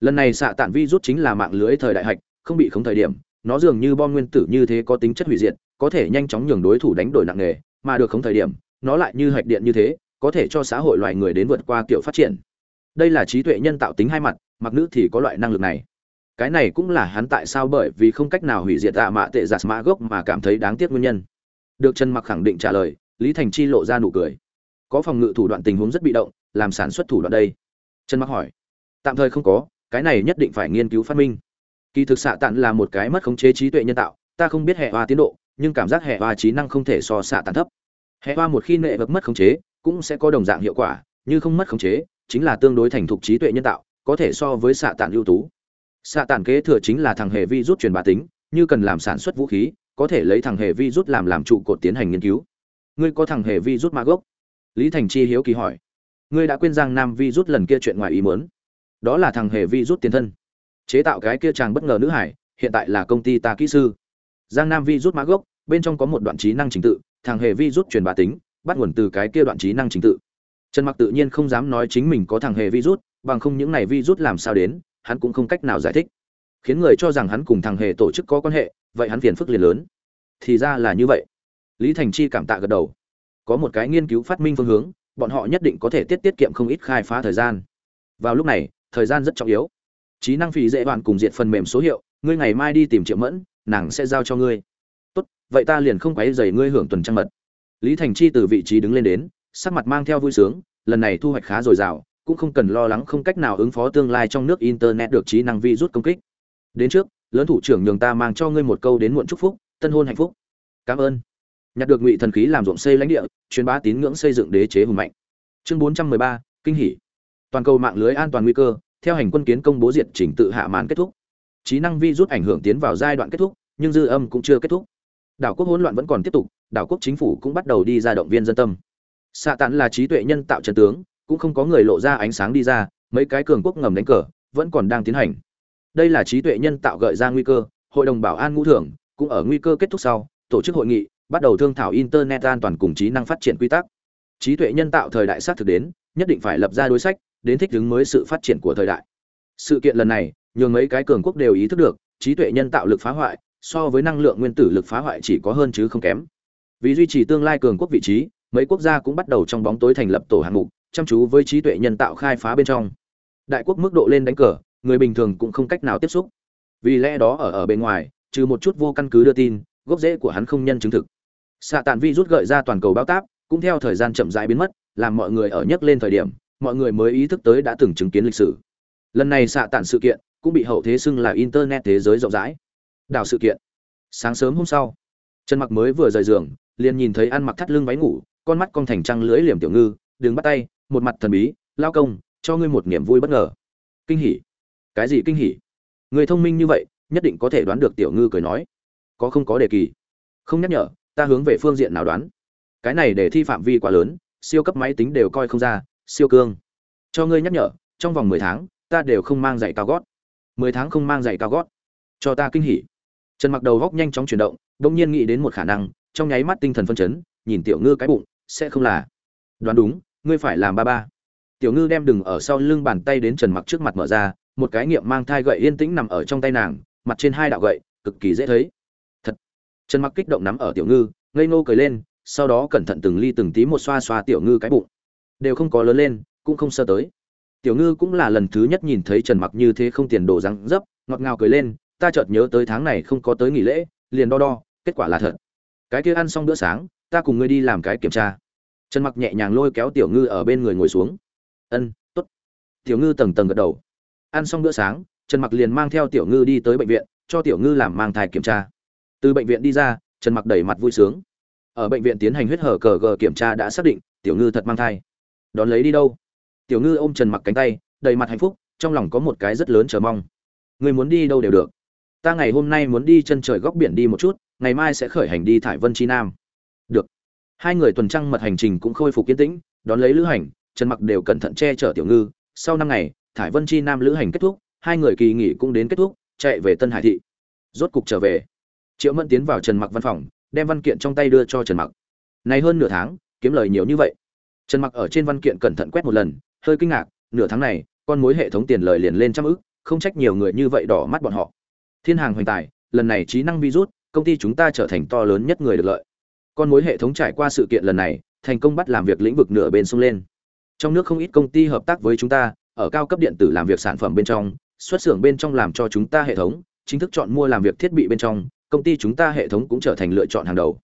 Lần này xạ tản vi rút chính là mạng lưới thời đại hạch, không bị không thời điểm, nó dường như bom nguyên tử như thế có tính chất hủy diệt, có thể nhanh chóng nhường đối thủ đánh đổi nặng nề, mà được không thời điểm, nó lại như hạch điện như thế, có thể cho xã hội loài người đến vượt qua kiểu phát triển. Đây là trí tuệ nhân tạo tính hai mặt, mặc nữ thì có loại năng lực này. Cái này cũng là hắn tại sao bởi vì không cách nào hủy diệt tạ mạ tệ giả mã gốc mà cảm thấy đáng tiếc nguyên nhân được trần mặc khẳng định trả lời, lý thành chi lộ ra nụ cười. Có phòng ngự thủ đoạn tình huống rất bị động, làm sản xuất thủ đoạn đây. Trần mặc hỏi. Tạm thời không có, cái này nhất định phải nghiên cứu phát minh. Kỳ thực xạ tản là một cái mất khống chế trí tuệ nhân tạo, ta không biết hệ hoa tiến độ, nhưng cảm giác hệ hoa trí năng không thể so xạ tản thấp. Hệ hoa một khi nệ vật mất khống chế, cũng sẽ có đồng dạng hiệu quả, như không mất khống chế, chính là tương đối thành thục trí tuệ nhân tạo, có thể so với xạ tản ưu tú. Xạ tản kế thừa chính là thằng hệ vi rút truyền bá tính, như cần làm sản xuất vũ khí có thể lấy thằng hệ vi rút làm làm trụ cột tiến hành nghiên cứu. Ngươi có thằng hệ vi rút ma gốc? Lý thành chi hiếu kỳ hỏi. Ngươi đã quên Giang nam vi rút lần kia chuyện ngoài ý muốn. Đó là thằng hề vi rút tiền thân. Chế tạo cái kia chàng bất ngờ nữ hải, hiện tại là công ty ta kỹ sư. Giang nam vi rút mã gốc, bên trong có một đoạn trí năng trình tự, thằng hề vi rút truyền bá tính, bắt nguồn từ cái kia đoạn trí năng trình tự. Trần mặc tự nhiên không dám nói chính mình có thằng hề vi rút, bằng không những này vi rút làm sao đến, hắn cũng không cách nào giải thích. Khiến người cho rằng hắn cùng thằng hề tổ chức có quan hệ vậy hắn phiền phức liền lớn. Thì ra là như vậy. Lý thành chi cảm tạ gật đầu. Có một cái nghiên cứu phát minh phương hướng, bọn họ nhất định có thể tiết tiết kiệm không ít khai phá thời gian. Vào lúc này, thời gian rất trọng yếu. Trí năng phì dễ đoạn cùng diện phần mềm số hiệu, ngươi ngày mai đi tìm triệu mẫn, nàng sẽ giao cho ngươi. Tốt, vậy ta liền không quấy dày ngươi hưởng tuần trăng mật. Lý thành chi từ vị trí đứng lên đến, sắc mặt mang theo vui sướng, lần này thu hoạch khá dồi dào, cũng không cần lo lắng không cách nào ứng phó tương lai trong nước internet được trí năng vi rút công kích. Đến trước lớn thủ trưởng nhường ta mang cho ngươi một câu đến muộn chúc phúc, tân hôn hạnh phúc. Cảm ơn. Nhặt được ngụy thần khí làm ruộng xây lãnh địa, truyền bá tín ngưỡng xây dựng đế chế hùng mạnh. Chương bốn trăm mười ba, kinh hỷ toàn cầu mạng lưới an toàn nguy cơ, theo hành quân kiến công bố diệt chỉnh tự hạ màn kết thúc. Trí năng vi rút ảnh hưởng tiến vào giai đoạn kết thúc, nhưng dư âm cũng chưa kết thúc. Đảo quốc hỗn loạn vẫn còn tiếp tục, đảo quốc chính phủ cũng bắt đầu đi ra động viên dân tâm. Xạ tản là trí tuệ nhân tạo trần tướng, cũng không có người lộ ra ánh sáng đi ra, mấy cái cường quốc ngầm đánh cờ, vẫn còn đang tiến hành đây là trí tuệ nhân tạo gợi ra nguy cơ, hội đồng bảo an ngũ thưởng cũng ở nguy cơ kết thúc sau, tổ chức hội nghị, bắt đầu thương thảo internet an toàn cùng trí năng phát triển quy tắc. Trí tuệ nhân tạo thời đại sát thực đến, nhất định phải lập ra đối sách, đến thích ứng mới sự phát triển của thời đại. Sự kiện lần này nhường mấy cái cường quốc đều ý thức được, trí tuệ nhân tạo lực phá hoại, so với năng lượng nguyên tử lực phá hoại chỉ có hơn chứ không kém. Vì duy trì tương lai cường quốc vị trí, mấy quốc gia cũng bắt đầu trong bóng tối thành lập tổ hạng mục, chăm chú với trí tuệ nhân tạo khai phá bên trong. Đại quốc mức độ lên đánh cờ người bình thường cũng không cách nào tiếp xúc. Vì lẽ đó ở ở bên ngoài, trừ một chút vô căn cứ đưa tin, gốc rễ của hắn không nhân chứng thực. Xạ tàn vi rút gợi ra toàn cầu bao táp, cũng theo thời gian chậm rãi biến mất, làm mọi người ở nhấc lên thời điểm, mọi người mới ý thức tới đã từng chứng kiến lịch sử. Lần này xạ tàn sự kiện cũng bị hậu thế xưng là internet thế giới rộng rãi. Đảo sự kiện. Sáng sớm hôm sau, trần mặc mới vừa rời giường, liền nhìn thấy ăn mặc thắt lưng váy ngủ, con mắt con thành trăng lưỡi liềm tiểu ngư đứng bắt tay, một mặt thần bí, lao công, cho ngươi một niềm vui bất ngờ. Kinh hỉ cái gì kinh hỉ? Người thông minh như vậy, nhất định có thể đoán được tiểu ngư cười nói. Có không có đề kỳ? Không nhắc nhở, ta hướng về phương diện nào đoán? Cái này để thi phạm vi quá lớn, siêu cấp máy tính đều coi không ra, siêu cương. Cho ngươi nhắc nhở, trong vòng mười tháng, ta đều không mang giày cao gót. Mười tháng không mang giày cao gót. Cho ta kinh hỉ. Trần mặc đầu góc nhanh chóng chuyển động đông nhiên nghĩ đến một khả năng, trong nháy mắt tinh thần phân chấn, nhìn tiểu ngư cái bụng, sẽ không là. Đoán đúng, ngươi phải làm ba ba. Tiểu ngư đem đừng ở sau lưng bàn tay đến trần mặc trước mặt mở ra một cái nghiệm mang thai gậy yên tĩnh nằm ở trong tay nàng, mặt trên hai đạo gậy, cực kỳ dễ thấy. Thật. Trần mặc kích động nắm ở tiểu ngư, ngây ngô cười lên, sau đó cẩn thận từng ly từng tí một xoa xoa tiểu ngư cái bụng. Đều không có lớn lên, cũng không sơ tới. Tiểu ngư cũng là lần thứ nhất nhìn thấy trần mặc như thế không tiền đồ răng dấp, ngọt ngào cười lên, ta chợt nhớ tới tháng này không có tới nghỉ lễ, liền đo đo, kết quả là thật. Cái kia ăn xong bữa sáng, ta cùng ngươi đi làm cái kiểm tra. Trần mặc nhẹ nhàng lôi kéo tiểu ngư ở bên người ngồi xuống. Ân, tốt. Tiểu ngư tầng tầng gật đầu ăn xong bữa sáng, trần mặc liền mang theo tiểu ngư đi tới bệnh viện, cho tiểu ngư làm mang thai kiểm tra. Từ bệnh viện đi ra, trần mặc đẩy mặt vui sướng. Ở bệnh viện tiến hành huyết hở cờ gờ kiểm tra đã xác định, tiểu ngư thật mang thai. Đón lấy đi đâu? Tiểu ngư ôm trần mặc cánh tay, đầy mặt hạnh phúc, trong lòng có một cái rất lớn chờ mong. Người muốn đi đâu đều được. Ta ngày hôm nay muốn đi chân trời góc biển đi một chút, ngày mai sẽ khởi hành đi thải vân chi nam. Được. Hai người tuần trăng mật hành trình cũng khôi phục kiên tĩnh, đón lấy lữ hành, trần mặc đều cẩn thận che chở tiểu ngư. Sau năm ngày thải vân chi nam lữ hành kết thúc, hai người kỳ nghỉ cũng đến kết thúc, chạy về tân hải thị. Rốt cục trở về. Triệu mẫn tiến vào trần mặc văn phòng, đem văn kiện trong tay đưa cho trần mặc. Này hơn nửa tháng, kiếm lời nhiều như vậy. Trần mặc ở trên văn kiện cẩn thận quét một lần, hơi kinh ngạc, nửa tháng này, con mối hệ thống tiền lời liền lên trăm ức, không trách nhiều người như vậy đỏ mắt bọn họ. Thiên hàng hoành tài, lần này trí năng virus công ty chúng ta trở thành to lớn nhất người được lợi. Con mối hệ thống trải qua sự kiện lần này, thành công bắt làm việc lĩnh vực nửa bên sông lên. Trong nước không ít công ty hợp tác với chúng ta ở cao cấp điện tử làm việc sản phẩm bên trong, xuất xưởng bên trong làm cho chúng ta hệ thống, chính thức chọn mua làm việc thiết bị bên trong, công ty chúng ta hệ thống cũng trở thành lựa chọn hàng đầu.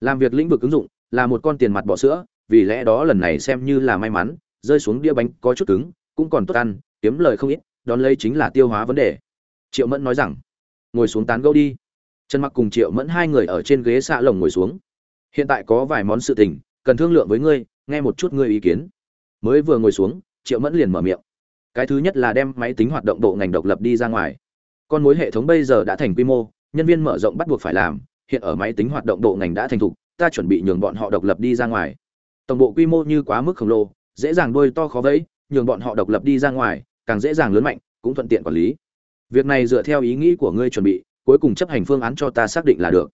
Làm việc lĩnh vực ứng dụng là một con tiền mặt bỏ sữa, vì lẽ đó lần này xem như là may mắn, rơi xuống đĩa bánh có chút cứng, cũng còn tốt ăn, kiếm lời không ít, đón lấy chính là tiêu hóa vấn đề. Triệu mẫn nói rằng, ngồi xuống tán gẫu đi. Trần mặc cùng triệu mẫn hai người ở trên ghế xạ lồng ngồi xuống. Hiện tại có vài món sự tình, cần thương lượng với ngươi, nghe một chút ngươi ý kiến. Mới vừa ngồi xuống, triệu mẫn liền mở miệng cái thứ nhất là đem máy tính hoạt động bộ ngành độc lập đi ra ngoài. Con mối hệ thống bây giờ đã thành quy mô, nhân viên mở rộng bắt buộc phải làm, hiện ở máy tính hoạt động bộ ngành đã thành thục, ta chuẩn bị nhường bọn họ độc lập đi ra ngoài. Tổng bộ quy mô như quá mức khổng lồ, dễ dàng đôi to khó vẫy, nhường bọn họ độc lập đi ra ngoài, càng dễ dàng lớn mạnh, cũng thuận tiện quản lý. Việc này dựa theo ý nghĩ của ngươi chuẩn bị, cuối cùng chấp hành phương án cho ta xác định là được.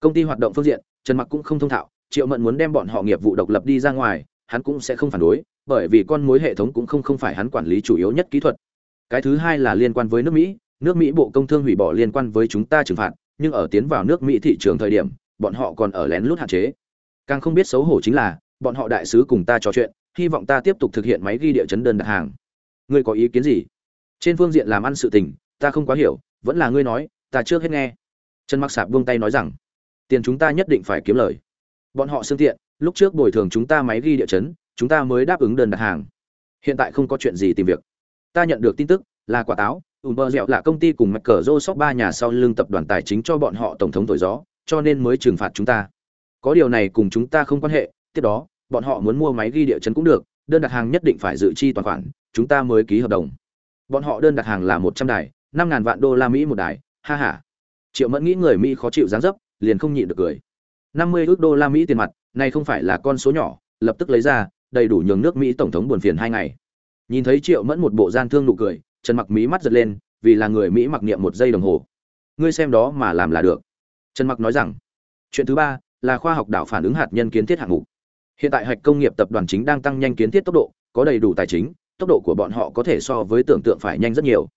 Công ty hoạt động phương diện, trần mặc cũng không thông thạo, triệu mẫn muốn đem bọn họ nghiệp vụ độc lập đi ra ngoài, hắn cũng sẽ không phản đối bởi vì con mối hệ thống cũng không không phải hắn quản lý chủ yếu nhất kỹ thuật. Cái thứ hai là liên quan với nước mỹ. Nước mỹ bộ công thương hủy bỏ liên quan với chúng ta trừng phạt, nhưng ở tiến vào nước mỹ thị trường thời điểm, bọn họ còn ở lén lút hạn chế. Càng không biết xấu hổ chính là, bọn họ đại sứ cùng ta trò chuyện, hy vọng ta tiếp tục thực hiện máy ghi địa chấn đơn đặt hàng. Ngươi có ý kiến gì? Trên phương diện làm ăn sự tình, ta không quá hiểu, vẫn là ngươi nói, ta trước hết nghe. Trần mặc sạp buông tay nói rằng, tiền chúng ta nhất định phải kiếm lời. Bọn họ xương tiện, lúc trước bồi thường chúng ta máy ghi địa chấn chúng ta mới đáp ứng đơn đặt hàng. Hiện tại không có chuyện gì tìm việc. Ta nhận được tin tức là quả táo Uber dẻo dẹo là công ty cùng mạch cờ rô sóc ba nhà sau lưng tập đoàn tài chính cho bọn họ tổng thống thổi gió, cho nên mới trừng phạt chúng ta. Có điều này cùng chúng ta không quan hệ, tiếp đó, bọn họ muốn mua máy ghi địa chấn cũng được, đơn đặt hàng nhất định phải dự chi toàn khoản, chúng ta mới ký hợp đồng. Bọn họ đơn đặt hàng là một trăm đài, năm ngàn vạn đô la mỹ một đài, ha ha. Triệu mẫn nghĩ người mỹ khó chịu dáng dấp, liền không nhịn được cười. năm mươi ước đô la mỹ tiền mặt, này không phải là con số nhỏ, lập tức lấy ra đầy đủ nhường nước mỹ tổng thống buồn phiền hai ngày. Nhìn thấy triệu mẫn một bộ gian thương nụ cười, trần mặc mỹ mắt giật lên, vì là người mỹ mặc niệm một giây đồng hồ. Ngươi xem đó mà làm là được. Trần mặc nói rằng, chuyện thứ ba là khoa học đảo phản ứng hạt nhân kiến thiết hạng mục. Hiện tại hạch công nghiệp tập đoàn chính đang tăng nhanh kiến thiết tốc độ, có đầy đủ tài chính, tốc độ của bọn họ có thể so với tưởng tượng phải nhanh rất nhiều.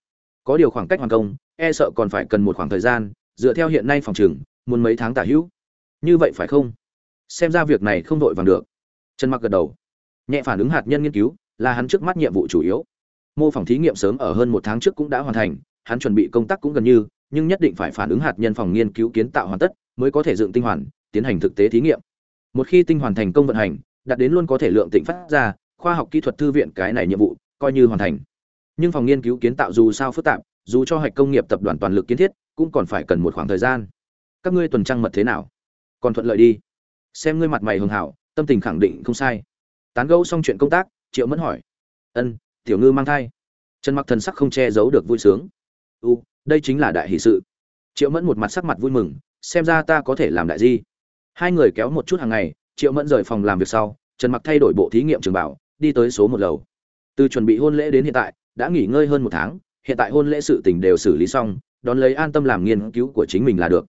Có điều khoảng cách hoàn công e sợ còn phải cần một khoảng thời gian, dựa theo hiện nay phòng trừng muốn mấy tháng tả hữu. Như vậy phải không? Xem ra việc này không đội vàng được. Trần mặc gật đầu nhẹ phản ứng hạt nhân nghiên cứu, là hắn trước mắt nhiệm vụ chủ yếu. Mô phỏng thí nghiệm sớm ở hơn một tháng trước cũng đã hoàn thành, hắn chuẩn bị công tác cũng gần như, nhưng nhất định phải phản ứng hạt nhân phòng nghiên cứu kiến tạo hoàn tất, mới có thể dựng tinh hoàn, tiến hành thực tế thí nghiệm. Một khi tinh hoàn thành công vận hành, đạt đến luôn có thể lượng tịnh phát ra, khoa học kỹ thuật thư viện cái này nhiệm vụ coi như hoàn thành. Nhưng phòng nghiên cứu kiến tạo dù sao phức tạp, dù cho hạch công nghiệp tập đoàn toàn lực kiến thiết, cũng còn phải cần một khoảng thời gian. Các ngươi tuần trăng mật thế nào? Còn thuận lợi đi. Xem ngươi mặt mày hường hảo, tâm tình khẳng định không sai tán gẫu xong chuyện công tác, triệu mẫn hỏi. Ân, tiểu ngư mang thai. Trần mặc thần sắc không che giấu được vui sướng. U, đây chính là đại hỷ sự. Triệu mẫn một mặt sắc mặt vui mừng, xem ra ta có thể làm đại di. Hai người kéo một chút hàng ngày, triệu mẫn rời phòng làm việc sau, trần mặc thay đổi bộ thí nghiệm trường bảo, đi tới số một lầu. Từ chuẩn bị hôn lễ đến hiện tại, đã nghỉ ngơi hơn một tháng, hiện tại hôn lễ sự tình đều xử lý xong, đón lấy an tâm làm nghiên cứu của chính mình là được.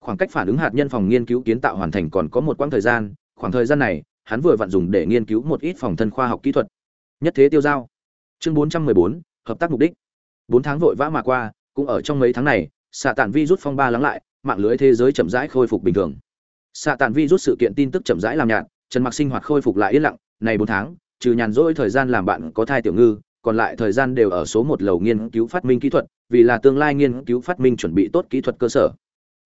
Khoảng cách phản ứng hạt nhân phòng nghiên cứu kiến tạo hoàn thành còn có một quãng thời gian, khoảng thời gian này hắn vừa vặn dùng để nghiên cứu một ít phòng thân khoa học kỹ thuật. Nhất thế tiêu giao. Chương 414, hợp tác mục đích. Bốn tháng vội vã mà qua cũng ở trong mấy tháng này xạ tản vi rút phong ba lắng lại mạng lưới thế giới chậm rãi khôi phục bình thường. Xạ tản vi rút sự kiện tin tức chậm rãi làm nhạt trần mặc sinh hoạt khôi phục lại yên lặng này bốn tháng trừ nhàn rỗi thời gian làm bạn có thai tiểu ngư còn lại thời gian đều ở số một lầu nghiên cứu phát minh kỹ thuật vì là tương lai nghiên cứu phát minh chuẩn bị tốt kỹ thuật cơ sở.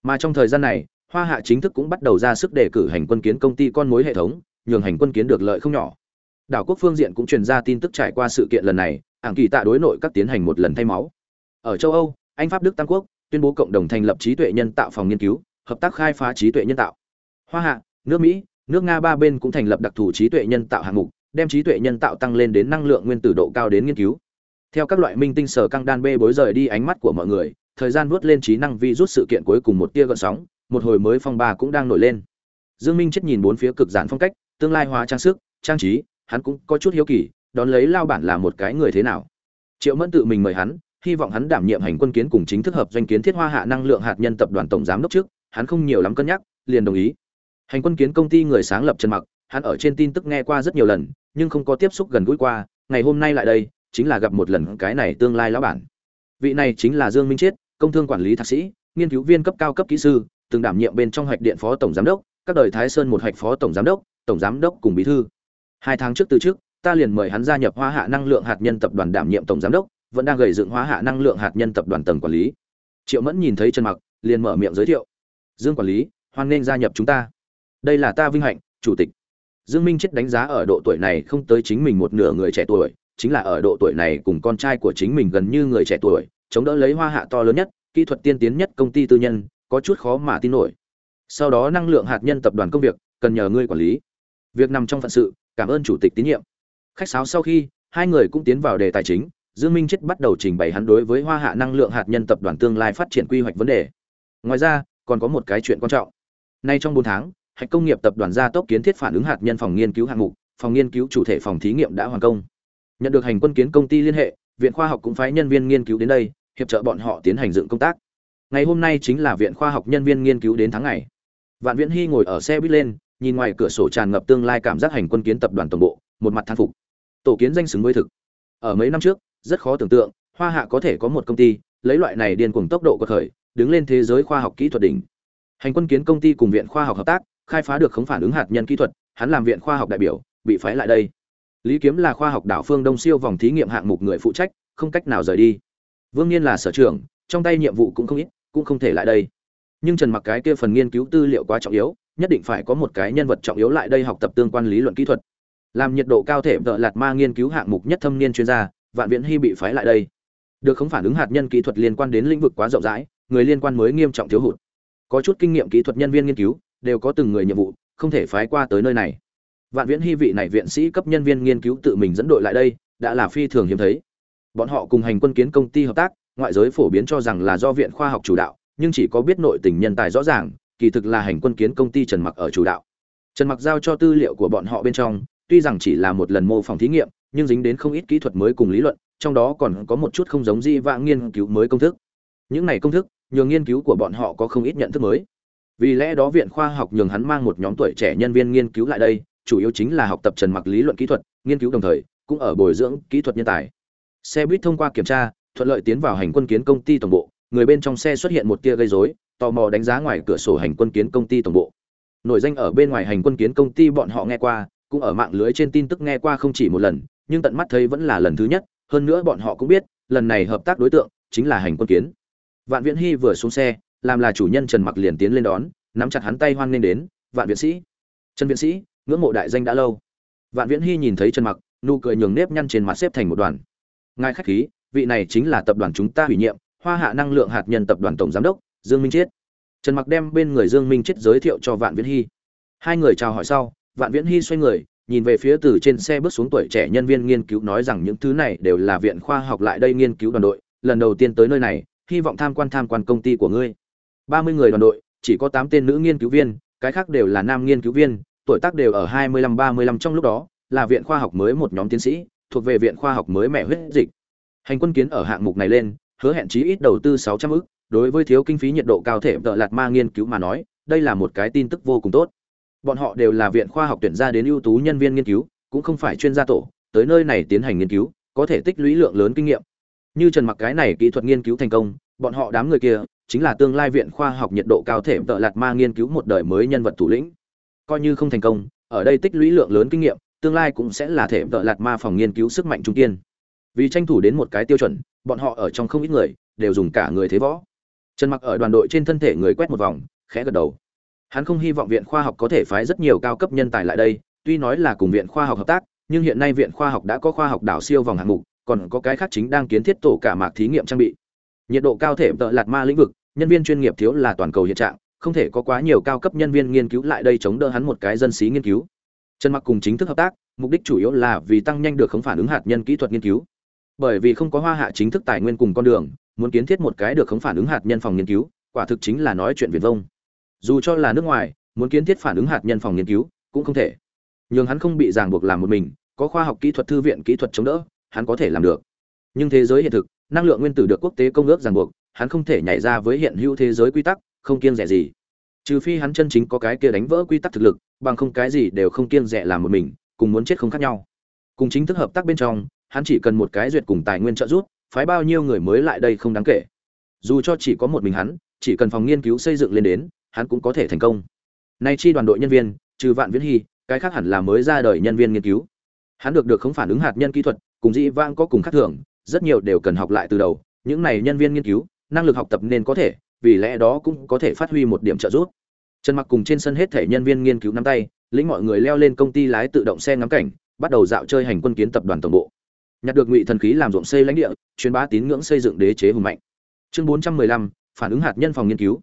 Mà trong thời gian này hoa hạ chính thức cũng bắt đầu ra sức đề cử hành quân kiến công ty con mối hệ thống nhường hành quân kiến được lợi không nhỏ. Đảo quốc phương diện cũng truyền ra tin tức trải qua sự kiện lần này, ảng kỳ tạ đối nội các tiến hành một lần thay máu. Ở châu âu, anh pháp đức tam quốc tuyên bố cộng đồng thành lập trí tuệ nhân tạo phòng nghiên cứu, hợp tác khai phá trí tuệ nhân tạo. Hoa hạ, nước mỹ, nước nga ba bên cũng thành lập đặc thù trí tuệ nhân tạo hạng mục, đem trí tuệ nhân tạo tăng lên đến năng lượng nguyên tử độ cao đến nghiên cứu. Theo các loại minh tinh sở căng đan bê bối rời đi ánh mắt của mọi người, thời gian vuốt lên trí năng vi rút sự kiện cuối cùng một tia gợn sóng, một hồi mới phong ba cũng đang nổi lên. Dương minh chết nhìn bốn phía cực giản phong cách tương lai hóa trang sức, trang trí, hắn cũng có chút hiếu kỳ, đón lấy lao bản là một cái người thế nào. Triệu mẫn tự mình mời hắn, hy vọng hắn đảm nhiệm hành quân kiến cùng chính thức hợp doanh kiến thiết hoa hạ năng lượng hạt nhân tập đoàn tổng giám đốc trước, hắn không nhiều lắm cân nhắc, liền đồng ý. Hành quân kiến công ty người sáng lập trần mặc, hắn ở trên tin tức nghe qua rất nhiều lần, nhưng không có tiếp xúc gần gũi qua, ngày hôm nay lại đây, chính là gặp một lần cái này tương lai lão bản. Vị này chính là dương minh chiết, công thương quản lý thạc sĩ, nghiên cứu viên cấp cao cấp kỹ sư, từng đảm nhiệm bên trong hoạch điện phó tổng giám đốc, các đời thái sơn một hoạch phó tổng giám đốc tổng giám đốc cùng bí thư. Hai tháng trước từ trước ta liền mời hắn gia nhập hoa hạ năng lượng hạt nhân tập đoàn đảm nhiệm tổng giám đốc, vẫn đang gầy dựng hoa hạ năng lượng hạt nhân tập đoàn tầng quản lý. Triệu mẫn nhìn thấy trần mặc, liền mở miệng giới thiệu. Dương quản lý, hoan nghênh gia nhập chúng ta. Đây là ta vinh hạnh, chủ tịch. Dương minh chết đánh giá ở độ tuổi này không tới chính mình một nửa người trẻ tuổi, chính là ở độ tuổi này cùng con trai của chính mình gần như người trẻ tuổi, chống đỡ lấy hoa hạ to lớn nhất, kỹ thuật tiên tiến nhất công ty tư nhân, có chút khó mà tin nổi. Sau đó năng lượng hạt nhân tập đoàn công việc, cần nhờ ngươi quản lý việc nằm trong phận sự, cảm ơn chủ tịch tín nhiệm. Khách sáo sau khi, hai người cũng tiến vào đề tài chính, dương minh chết bắt đầu trình bày hắn đối với hoa hạ năng lượng hạt nhân tập đoàn tương lai phát triển quy hoạch vấn đề. Ngoài ra, còn có một cái chuyện quan trọng. Nay trong bốn tháng, hạch công nghiệp tập đoàn gia tốc kiến thiết phản ứng hạt nhân phòng nghiên cứu hạng mục, phòng nghiên cứu chủ thể phòng thí nghiệm đã hoàn công. Nhận được hành quân kiến công ty liên hệ, viện khoa học cũng phái nhân viên nghiên cứu đến đây, hiệp trợ bọn họ tiến hành dựng công tác. Ngày hôm nay chính là viện khoa học nhân viên nghiên cứu đến tháng ngày. Vạn viễn hy ngồi ở xe buýt lên nhìn ngoài cửa sổ tràn ngập tương lai cảm giác hành quân kiến tập đoàn tổng bộ, một mặt thán phục. Tổ kiến danh xứng với thực. Ở mấy năm trước, rất khó tưởng tượng, hoa hạ có thể có một công ty, lấy loại này điên cuồng tốc độ của khởi, đứng lên thế giới khoa học kỹ thuật đỉnh. Hành quân kiến công ty cùng viện khoa học hợp tác, khai phá được khống phản ứng hạt nhân kỹ thuật, hắn làm viện khoa học đại biểu, bị phái lại đây. Lý kiếm là khoa học đảo phương đông siêu vòng thí nghiệm hạng mục người phụ trách, không cách nào rời đi. Vương nhiên là sở trưởng, trong tay nhiệm vụ cũng không ít, cũng không thể lại đây. Nhưng trần mặc cái kia phần nghiên cứu tư liệu quá trọng yếu nhất định phải có một cái nhân vật trọng yếu lại đây học tập tương quan lý luận kỹ thuật. Làm nhiệt độ cao thể vợ lạt ma nghiên cứu hạng mục nhất thâm niên chuyên gia, vạn viễn hy bị phái lại đây. Được không phản ứng hạt nhân kỹ thuật liên quan đến lĩnh vực quá rộng rãi, người liên quan mới nghiêm trọng thiếu hụt. Có chút kinh nghiệm kỹ thuật nhân viên nghiên cứu, đều có từng người nhiệm vụ, không thể phái qua tới nơi này. Vạn viễn hy vị này viện sĩ cấp nhân viên nghiên cứu tự mình dẫn đội lại đây, đã là phi thường hiếm thấy. Bọn họ cùng hành quân kiến công ty hợp tác, ngoại giới phổ biến cho rằng là do viện khoa học chủ đạo, nhưng chỉ có biết nội tình nhân tài rõ ràng kỳ thực là hành quân kiến công ty trần mặc ở chủ đạo. Trần mặc giao cho tư liệu của bọn họ bên trong, tuy rằng chỉ là một lần mô phỏng thí nghiệm, nhưng dính đến không ít kỹ thuật mới cùng lý luận, trong đó còn có một chút không giống di vãng nghiên cứu mới công thức. Những này công thức, nhường nghiên cứu của bọn họ có không ít nhận thức mới. Vì lẽ đó viện khoa học nhường hắn mang một nhóm tuổi trẻ nhân viên nghiên cứu lại đây, chủ yếu chính là học tập trần mặc lý luận kỹ thuật, nghiên cứu đồng thời, cũng ở bồi dưỡng kỹ thuật nhân tài. Xe buýt thông qua kiểm tra, thuận lợi tiến vào hành quân kiến công ty tổng bộ, người bên trong xe xuất hiện một tia gây rối tò mò đánh giá ngoài cửa sổ hành quân kiến công ty tổng bộ. Nổi danh ở bên ngoài hành quân kiến công ty bọn họ nghe qua, cũng ở mạng lưới trên tin tức nghe qua không chỉ một lần, nhưng tận mắt thấy vẫn là lần thứ nhất, hơn nữa bọn họ cũng biết, lần này hợp tác đối tượng chính là hành quân kiến. Vạn viễn hy vừa xuống xe, làm là chủ nhân trần mặc liền tiến lên đón, nắm chặt hắn tay hoan nghênh đến, vạn viện sĩ, trần viện sĩ, ngưỡng mộ đại danh đã lâu. Vạn viễn hy nhìn thấy trần mặc, nụ cười nhường nếp nhăn trên mặt xếp thành một đoàn. Ngài khách khí, vị này chính là tập đoàn chúng ta ủy nhiệm, hoa hạ năng lượng hạt nhân tập đoàn tổng giám đốc dương minh chiết trần mặc đem bên người dương minh chiết giới thiệu cho vạn viễn hy. Hai người chào hỏi sau, vạn viễn hy xoay người, nhìn về phía từ trên xe bước xuống tuổi trẻ nhân viên nghiên cứu nói rằng những thứ này đều là viện khoa học lại đây nghiên cứu đoàn đội, lần đầu tiên tới nơi này, hy vọng tham quan tham quan công ty của ngươi. Ba mươi người đoàn đội, chỉ có tám tên nữ nghiên cứu viên, cái khác đều là nam nghiên cứu viên, tuổi tác đều ở hai mươi lăm, ba mươi lăm trong lúc đó, là viện khoa học mới một nhóm tiến sĩ, thuộc về viện khoa học mới mẹ huyết dịch. Hành quân kiến ở hạng mục này lên, hứa hẹn chí ít đầu tư sáu trăm ức đối với thiếu kinh phí nhiệt độ cao thể tợ lạt ma nghiên cứu mà nói, đây là một cái tin tức vô cùng tốt. Bọn họ đều là viện khoa học tuyển ra đến ưu tú nhân viên nghiên cứu, cũng không phải chuyên gia tổ, tới nơi này tiến hành nghiên cứu, có thể tích lũy lượng lớn kinh nghiệm. Như trần mặc cái này kỹ thuật nghiên cứu thành công, bọn họ đám người kia chính là tương lai viện khoa học nhiệt độ cao thể tợ lạt ma nghiên cứu một đời mới nhân vật thủ lĩnh. Coi như không thành công, ở đây tích lũy lượng lớn kinh nghiệm, tương lai cũng sẽ là thể tợ lạt ma phòng nghiên cứu sức mạnh trung tiên. Vì tranh thủ đến một cái tiêu chuẩn, bọn họ ở trong không ít người, đều dùng cả người thế võ trần mặc ở đoàn đội trên thân thể người quét một vòng, khẽ gật đầu. Hắn không hy vọng viện khoa học có thể phái rất nhiều cao cấp nhân tài lại đây, tuy nói là cùng viện khoa học hợp tác, nhưng hiện nay viện khoa học đã có khoa học đảo siêu vòng hạng mục, còn có cái khác chính đang kiến thiết tổ cả mạc thí nghiệm trang bị. Nhiệt độ cao thể tợ lạt ma lĩnh vực, nhân viên chuyên nghiệp thiếu là toàn cầu hiện trạng, không thể có quá nhiều cao cấp nhân viên nghiên cứu lại đây chống đỡ hắn một cái dân sĩ nghiên cứu. Trần mặc cùng chính thức hợp tác, mục đích chủ yếu là vì tăng nhanh được không phản ứng hạt nhân kỹ thuật nghiên cứu. Bởi vì không có hoa hạ chính thức tài nguyên cùng con đường muốn kiến thiết một cái được không phản ứng hạt nhân phòng nghiên cứu, quả thực chính là nói chuyện viển vông. Dù cho là nước ngoài, muốn kiến thiết phản ứng hạt nhân phòng nghiên cứu, cũng không thể. Nhưng hắn không bị ràng buộc làm một mình, có khoa học kỹ thuật thư viện kỹ thuật chống đỡ, hắn có thể làm được. Nhưng thế giới hiện thực, năng lượng nguyên tử được quốc tế công ước ràng buộc, hắn không thể nhảy ra với hiện hữu thế giới quy tắc, không kiêng rẻ gì. Trừ phi hắn chân chính có cái kia đánh vỡ quy tắc thực lực, bằng không cái gì đều không kiêng rẻ làm một mình, cùng muốn chết không khác nhau. Cùng chính thức hợp tác bên trong, hắn chỉ cần một cái duyệt cùng tài nguyên trợ giúp phái bao nhiêu người mới lại đây không đáng kể. Dù cho chỉ có một mình hắn, chỉ cần phòng nghiên cứu xây dựng lên đến, hắn cũng có thể thành công. Nay chi đoàn đội nhân viên, trừ vạn viễn hy, cái khác hẳn là mới ra đời nhân viên nghiên cứu. Hắn được được không phản ứng hạt nhân kỹ thuật, cùng dĩ vãng có cùng khác thường, rất nhiều đều cần học lại từ đầu. Những này nhân viên nghiên cứu, năng lực học tập nên có thể, vì lẽ đó cũng có thể phát huy một điểm trợ giúp. Trần mặc cùng trên sân hết thể nhân viên nghiên cứu nắm tay, lĩnh mọi người leo lên công ty lái tự động xe ngắm cảnh, bắt đầu dạo chơi hành quân kiến tập đoàn tổng bộ nhặt được ngụy thần khí làm ruộng xây lãnh địa truyền bá tín ngưỡng xây dựng đế chế hùng mạnh. Chương 415, phản ứng hạt nhân phòng nghiên cứu.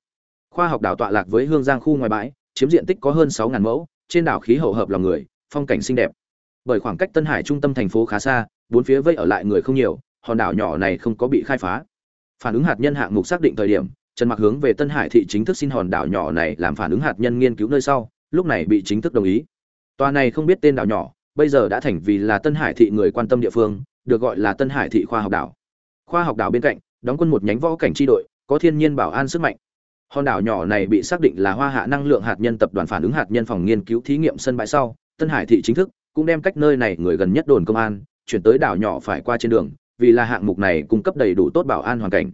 Khoa học đảo tọa lạc với hương giang khu ngoài bãi chiếm diện tích có hơn sáu ngàn mẫu trên đảo khí hậu hợp lòng người phong cảnh xinh đẹp. Bởi khoảng cách tân hải trung tâm thành phố khá xa bốn phía vây ở lại người không nhiều hòn đảo nhỏ này không có bị khai phá. Phản ứng hạt nhân hạng mục xác định thời điểm trần mặc hướng về tân hải thị chính thức xin hòn đảo nhỏ này làm phản ứng hạt nhân nghiên cứu nơi sau lúc này bị chính thức đồng ý. Tòa này không biết tên đảo nhỏ bây giờ đã thành vì là tân hải thị người quan tâm địa phương, được gọi là tân hải thị khoa học đảo. Khoa học đảo bên cạnh, đóng quân một nhánh võ cảnh chi đội, có thiên nhiên bảo an sức mạnh. Hòn đảo nhỏ này bị xác định là hoa hạ năng lượng hạt nhân tập đoàn phản ứng hạt nhân phòng nghiên cứu thí nghiệm sân bãi sau, tân hải thị chính thức cũng đem cách nơi này người gần nhất đồn công an, chuyển tới đảo nhỏ phải qua trên đường, vì là hạng mục này cung cấp đầy đủ tốt bảo an hoàn cảnh.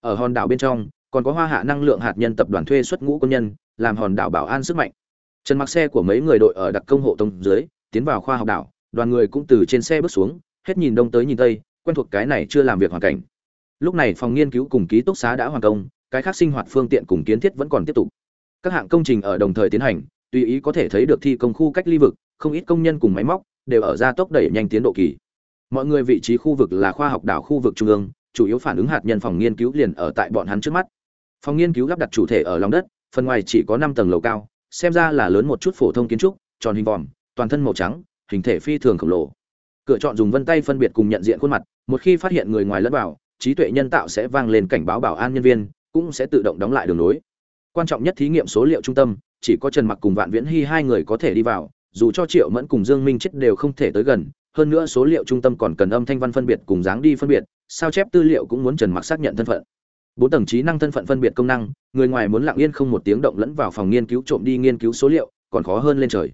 Ở hòn đảo bên trong, còn có hoa hạ năng lượng hạt nhân tập đoàn thuê xuất ngũ quân nhân, làm hòn đảo bảo an sức mạnh. Trần mặc xe của mấy người đội ở đặc công hộ tông dưới tiến vào khoa học đảo, đoàn người cũng từ trên xe bước xuống, hết nhìn đông tới nhìn tây, quen thuộc cái này chưa làm việc hoàn cảnh. Lúc này phòng nghiên cứu cùng ký túc xá đã hoàn công, cái khác sinh hoạt phương tiện cùng kiến thiết vẫn còn tiếp tục. Các hạng công trình ở đồng thời tiến hành, tùy ý có thể thấy được thi công khu cách ly vực, không ít công nhân cùng máy móc đều ở gia tốc đẩy nhanh tiến độ kỳ. Mọi người vị trí khu vực là khoa học đảo khu vực trung ương, chủ yếu phản ứng hạt nhân phòng nghiên cứu liền ở tại bọn hắn trước mắt. Phòng nghiên cứu lắp đặt chủ thể ở lòng đất, phần ngoài chỉ có năm tầng lầu cao, xem ra là lớn một chút phổ thông kiến trúc, tròn hình vòm toàn thân màu trắng, hình thể phi thường khổng lồ. Cửa chọn dùng vân tay phân biệt cùng nhận diện khuôn mặt, một khi phát hiện người ngoài lẫn vào, trí tuệ nhân tạo sẽ vang lên cảnh báo bảo an nhân viên, cũng sẽ tự động đóng lại đường nối quan trọng nhất thí nghiệm số liệu trung tâm, chỉ có trần mặc cùng vạn viễn hy hai người có thể đi vào, dù cho triệu mẫn cùng dương minh chết đều không thể tới gần, hơn nữa số liệu trung tâm còn cần âm thanh văn phân biệt cùng dáng đi phân biệt, sao chép tư liệu cũng muốn trần mặc xác nhận thân phận. Bốn tầng trí năng thân phận phân biệt công năng, người ngoài muốn lặng yên không một tiếng động lẫn vào phòng nghiên cứu trộm đi nghiên cứu số liệu, còn khó hơn lên trời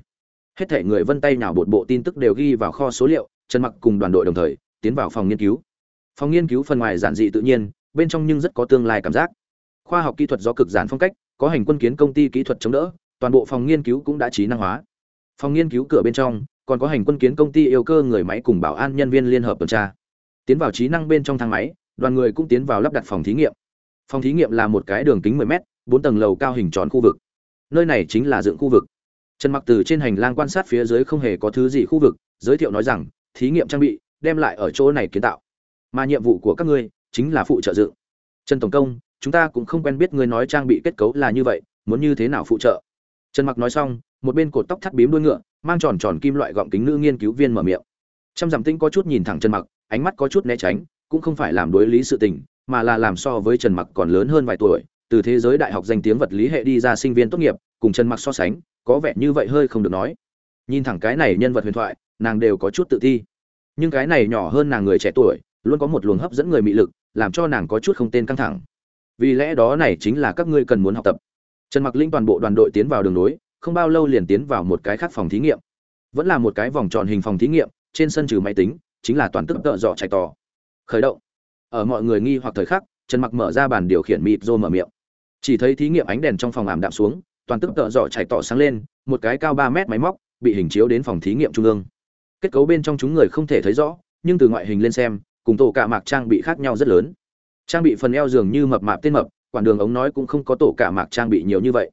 hết thể người vân tay nào bột bộ tin tức đều ghi vào kho số liệu, trần mặc cùng đoàn đội đồng thời tiến vào phòng nghiên cứu. Phòng nghiên cứu phần ngoài giản dị tự nhiên, bên trong nhưng rất có tương lai cảm giác. Khoa học kỹ thuật do cực giản phong cách, có hành quân kiến công ty kỹ thuật chống đỡ, toàn bộ phòng nghiên cứu cũng đã trí năng hóa. Phòng nghiên cứu cửa bên trong, còn có hành quân kiến công ty yêu cơ người máy cùng bảo an nhân viên liên hợp tuần tra. Tiến vào trí năng bên trong thang máy, đoàn người cũng tiến vào lắp đặt phòng thí nghiệm. Phòng thí nghiệm là một cái đường kính 10 m bốn tầng lầu cao hình tròn khu vực. Nơi này chính là dựng khu vực trần mặc từ trên hành lang quan sát phía dưới không hề có thứ gì khu vực, giới thiệu nói rằng, thí nghiệm trang bị, đem lại ở chỗ này kiến tạo. Mà nhiệm vụ của các ngươi chính là phụ trợ dựng. Trần tổng công, chúng ta cũng không quen biết ngươi nói trang bị kết cấu là như vậy, muốn như thế nào phụ trợ? Trần mặc nói xong, một bên cột tóc thắt bím đuôi ngựa, mang tròn tròn kim loại gọng kính nữ nghiên cứu viên mở miệng. Trăm dặm tinh có chút nhìn thẳng trần mặc, ánh mắt có chút né tránh, cũng không phải làm đối lý sự tình, mà là làm so với trần mặc còn lớn hơn vài tuổi, từ thế giới đại học danh tiếng vật lý hệ đi ra sinh viên tốt nghiệp, cùng trần mặc so sánh có vẻ như vậy hơi không được nói. Nhìn thẳng cái này nhân vật huyền thoại, nàng đều có chút tự thi nhưng cái này nhỏ hơn nàng người trẻ tuổi, luôn có một luồng hấp dẫn người mị lực, làm cho nàng có chút không tên căng thẳng. Vì lẽ đó này chính là các ngươi cần muốn học tập. Trần mặc linh toàn bộ đoàn đội tiến vào đường nối, không bao lâu liền tiến vào một cái khác phòng thí nghiệm. Vẫn là một cái vòng tròn hình phòng thí nghiệm, trên sân trừ máy tính, chính là toàn tức tợ dọ chạy tò. Khởi động. Ở mọi người nghi hoặc thời khắc, trần mặc mở ra bàn điều khiển mịt rô mở miệng. Chỉ thấy thí nghiệm ánh đèn trong phòng ảm đạm xuống toàn tức tợ dọ chạy tỏ sáng lên, một cái cao ba mét máy móc bị hình chiếu đến phòng thí nghiệm trung ương. Kết cấu bên trong chúng người không thể thấy rõ, nhưng từ ngoại hình lên xem, cùng tổ cả mạc trang bị khác nhau rất lớn. Trang bị phần eo dường như mập mạp tên mập quản đường ống nói cũng không có tổ cả mạc trang bị nhiều như vậy.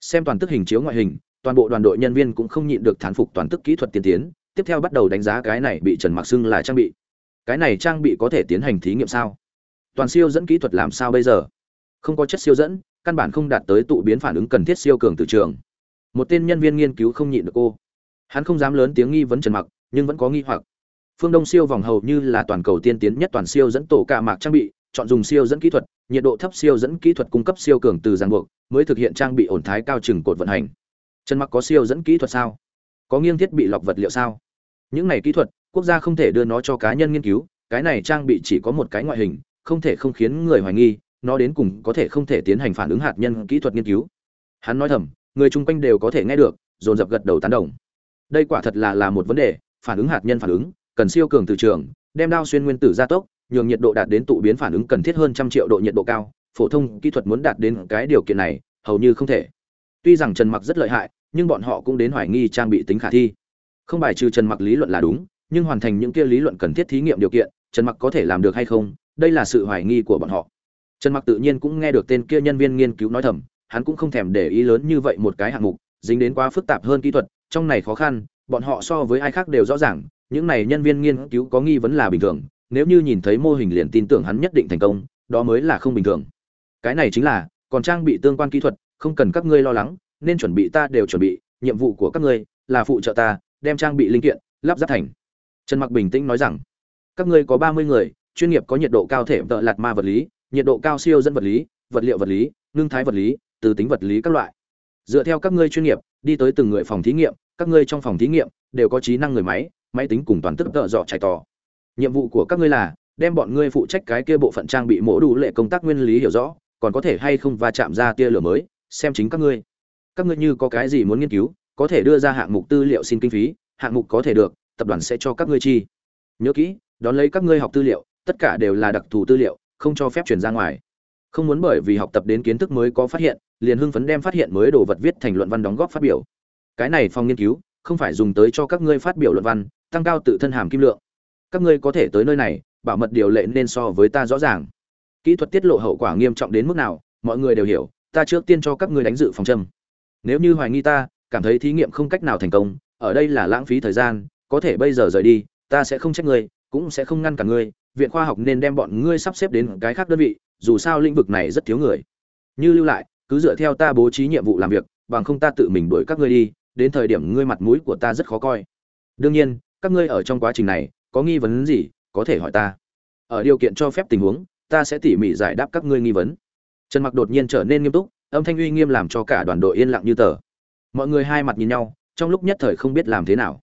Xem toàn tức hình chiếu ngoại hình, toàn bộ đoàn đội nhân viên cũng không nhịn được thán phục toàn tức kỹ thuật tiên tiến, tiếp theo bắt đầu đánh giá cái này bị trần mặc xưng là trang bị. Cái này trang bị có thể tiến hành thí nghiệm sao? Toàn siêu dẫn kỹ thuật làm sao bây giờ? Không có chất siêu dẫn căn bản không đạt tới tụ biến phản ứng cần thiết siêu cường từ trường. Một tên nhân viên nghiên cứu không nhịn được cô. Hắn không dám lớn tiếng nghi vấn trần mặc, nhưng vẫn có nghi hoặc. Phương đông siêu vòng hầu như là toàn cầu tiên tiến nhất toàn siêu dẫn tổ cả mạc trang bị, chọn dùng siêu dẫn kỹ thuật, nhiệt độ thấp siêu dẫn kỹ thuật cung cấp siêu cường từ ràng buộc, mới thực hiện trang bị ổn thái cao chừng cột vận hành. Trần mặc có siêu dẫn kỹ thuật sao? Có nghiêng thiết bị lọc vật liệu sao? Những này kỹ thuật, quốc gia không thể đưa nó cho cá nhân nghiên cứu, cái này trang bị chỉ có một cái ngoại hình, không thể không khiến người hoài nghi nó đến cùng có thể không thể tiến hành phản ứng hạt nhân kỹ thuật nghiên cứu. Hắn nói thầm, người chung quanh đều có thể nghe được, dồn dập gật đầu tán đồng. Đây quả thật là là một vấn đề, phản ứng hạt nhân phản ứng, cần siêu cường từ trường, đem đao xuyên nguyên tử gia tốc, nhường nhiệt độ đạt đến tụ biến phản ứng cần thiết hơn trăm triệu độ nhiệt độ cao, phổ thông kỹ thuật muốn đạt đến cái điều kiện này, hầu như không thể. Tuy rằng trần mặc rất lợi hại, nhưng bọn họ cũng đến hoài nghi trang bị tính khả thi. Không bài trừ trần mặc lý luận là đúng, nhưng hoàn thành những kia lý luận cần thiết thí nghiệm điều kiện, trần mặc có thể làm được hay không, đây là sự hoài nghi của bọn họ trần mặc tự nhiên cũng nghe được tên kia nhân viên nghiên cứu nói thầm, hắn cũng không thèm để ý lớn như vậy một cái hạng mục, dính đến quá phức tạp hơn kỹ thuật, trong này khó khăn, bọn họ so với ai khác đều rõ ràng, những này nhân viên nghiên cứu có nghi vấn là bình thường, nếu như nhìn thấy mô hình liền tin tưởng hắn nhất định thành công, đó mới là không bình thường. Cái này chính là, còn trang bị tương quan kỹ thuật, không cần các ngươi lo lắng, nên chuẩn bị ta đều chuẩn bị, nhiệm vụ của các ngươi là phụ trợ ta, đem trang bị linh kiện, lắp ráp thành. Trần mặc bình tĩnh nói rằng, các ngươi có ba mươi người, chuyên nghiệp có nhiệt độ cao thể tợ lạt ma vật lý nhiệt độ cao siêu dẫn vật lý, vật liệu vật lý, ngưng thái vật lý, từ tính vật lý các loại. Dựa theo các ngươi chuyên nghiệp, đi tới từng người phòng thí nghiệm, các ngươi trong phòng thí nghiệm đều có trí năng người máy máy tính cùng toàn tức tợ dọ chạy tỏ nhiệm vụ của các ngươi là đem bọn ngươi phụ trách cái kia bộ phận trang bị mổ đủ lệ công tác nguyên lý hiểu rõ, còn có thể hay không va chạm ra tia lửa mới, xem chính các ngươi. Các ngươi như có cái gì muốn nghiên cứu, có thể đưa ra hạng mục tư liệu xin kinh phí, hạng mục có thể được, tập đoàn sẽ cho các ngươi chi. Nhớ kỹ, đón lấy các ngươi học tư liệu, tất cả đều là đặc thù tư liệu không cho phép truyền ra ngoài. Không muốn bởi vì học tập đến kiến thức mới có phát hiện, liền hưng phấn đem phát hiện mới đồ vật viết thành luận văn đóng góp phát biểu. Cái này phòng nghiên cứu, không phải dùng tới cho các ngươi phát biểu luận văn, tăng cao tự thân hàm kim lượng. Các ngươi có thể tới nơi này, bảo mật điều lệ nên so với ta rõ ràng. Kỹ thuật tiết lộ hậu quả nghiêm trọng đến mức nào, mọi người đều hiểu, ta trước tiên cho các ngươi đánh dự phòng châm. Nếu như hoài nghi ta, cảm thấy thí nghiệm không cách nào thành công, ở đây là lãng phí thời gian, có thể bây giờ rời đi, ta sẽ không trách ngươi, cũng sẽ không ngăn cả ngươi viện khoa học nên đem bọn ngươi sắp xếp đến cái khác đơn vị, dù sao lĩnh vực này rất thiếu người. Như lưu lại, cứ dựa theo ta bố trí nhiệm vụ làm việc, bằng không ta tự mình đuổi các ngươi đi, đến thời điểm ngươi mặt mũi của ta rất khó coi. Đương nhiên, các ngươi ở trong quá trình này, có nghi vấn gì, có thể hỏi ta. Ở điều kiện cho phép tình huống, ta sẽ tỉ mỉ giải đáp các ngươi nghi vấn. Trần mặc đột nhiên trở nên nghiêm túc, âm thanh uy nghiêm làm cho cả đoàn đội yên lặng như tờ. Mọi người hai mặt nhìn nhau, trong lúc nhất thời không biết làm thế nào.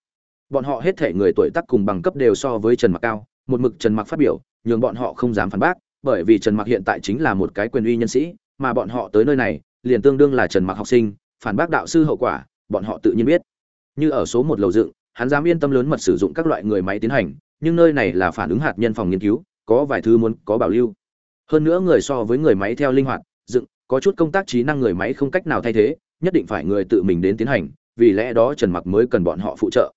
Bọn họ hết thể người tuổi tác cùng bằng cấp đều so với trần mặc cao một mực trần mặc phát biểu, nhường bọn họ không dám phản bác, bởi vì trần mặc hiện tại chính là một cái quyền uy nhân sĩ, mà bọn họ tới nơi này, liền tương đương là trần mặc học sinh, phản bác đạo sư hậu quả, bọn họ tự nhiên biết. Như ở số một lầu dựng, hắn dám yên tâm lớn mật sử dụng các loại người máy tiến hành, nhưng nơi này là phản ứng hạt nhân phòng nghiên cứu, có vài thứ muốn có bảo lưu. Hơn nữa người so với người máy theo linh hoạt, dựng, có chút công tác trí năng người máy không cách nào thay thế, nhất định phải người tự mình đến tiến hành, vì lẽ đó trần mặc mới cần bọn họ phụ trợ.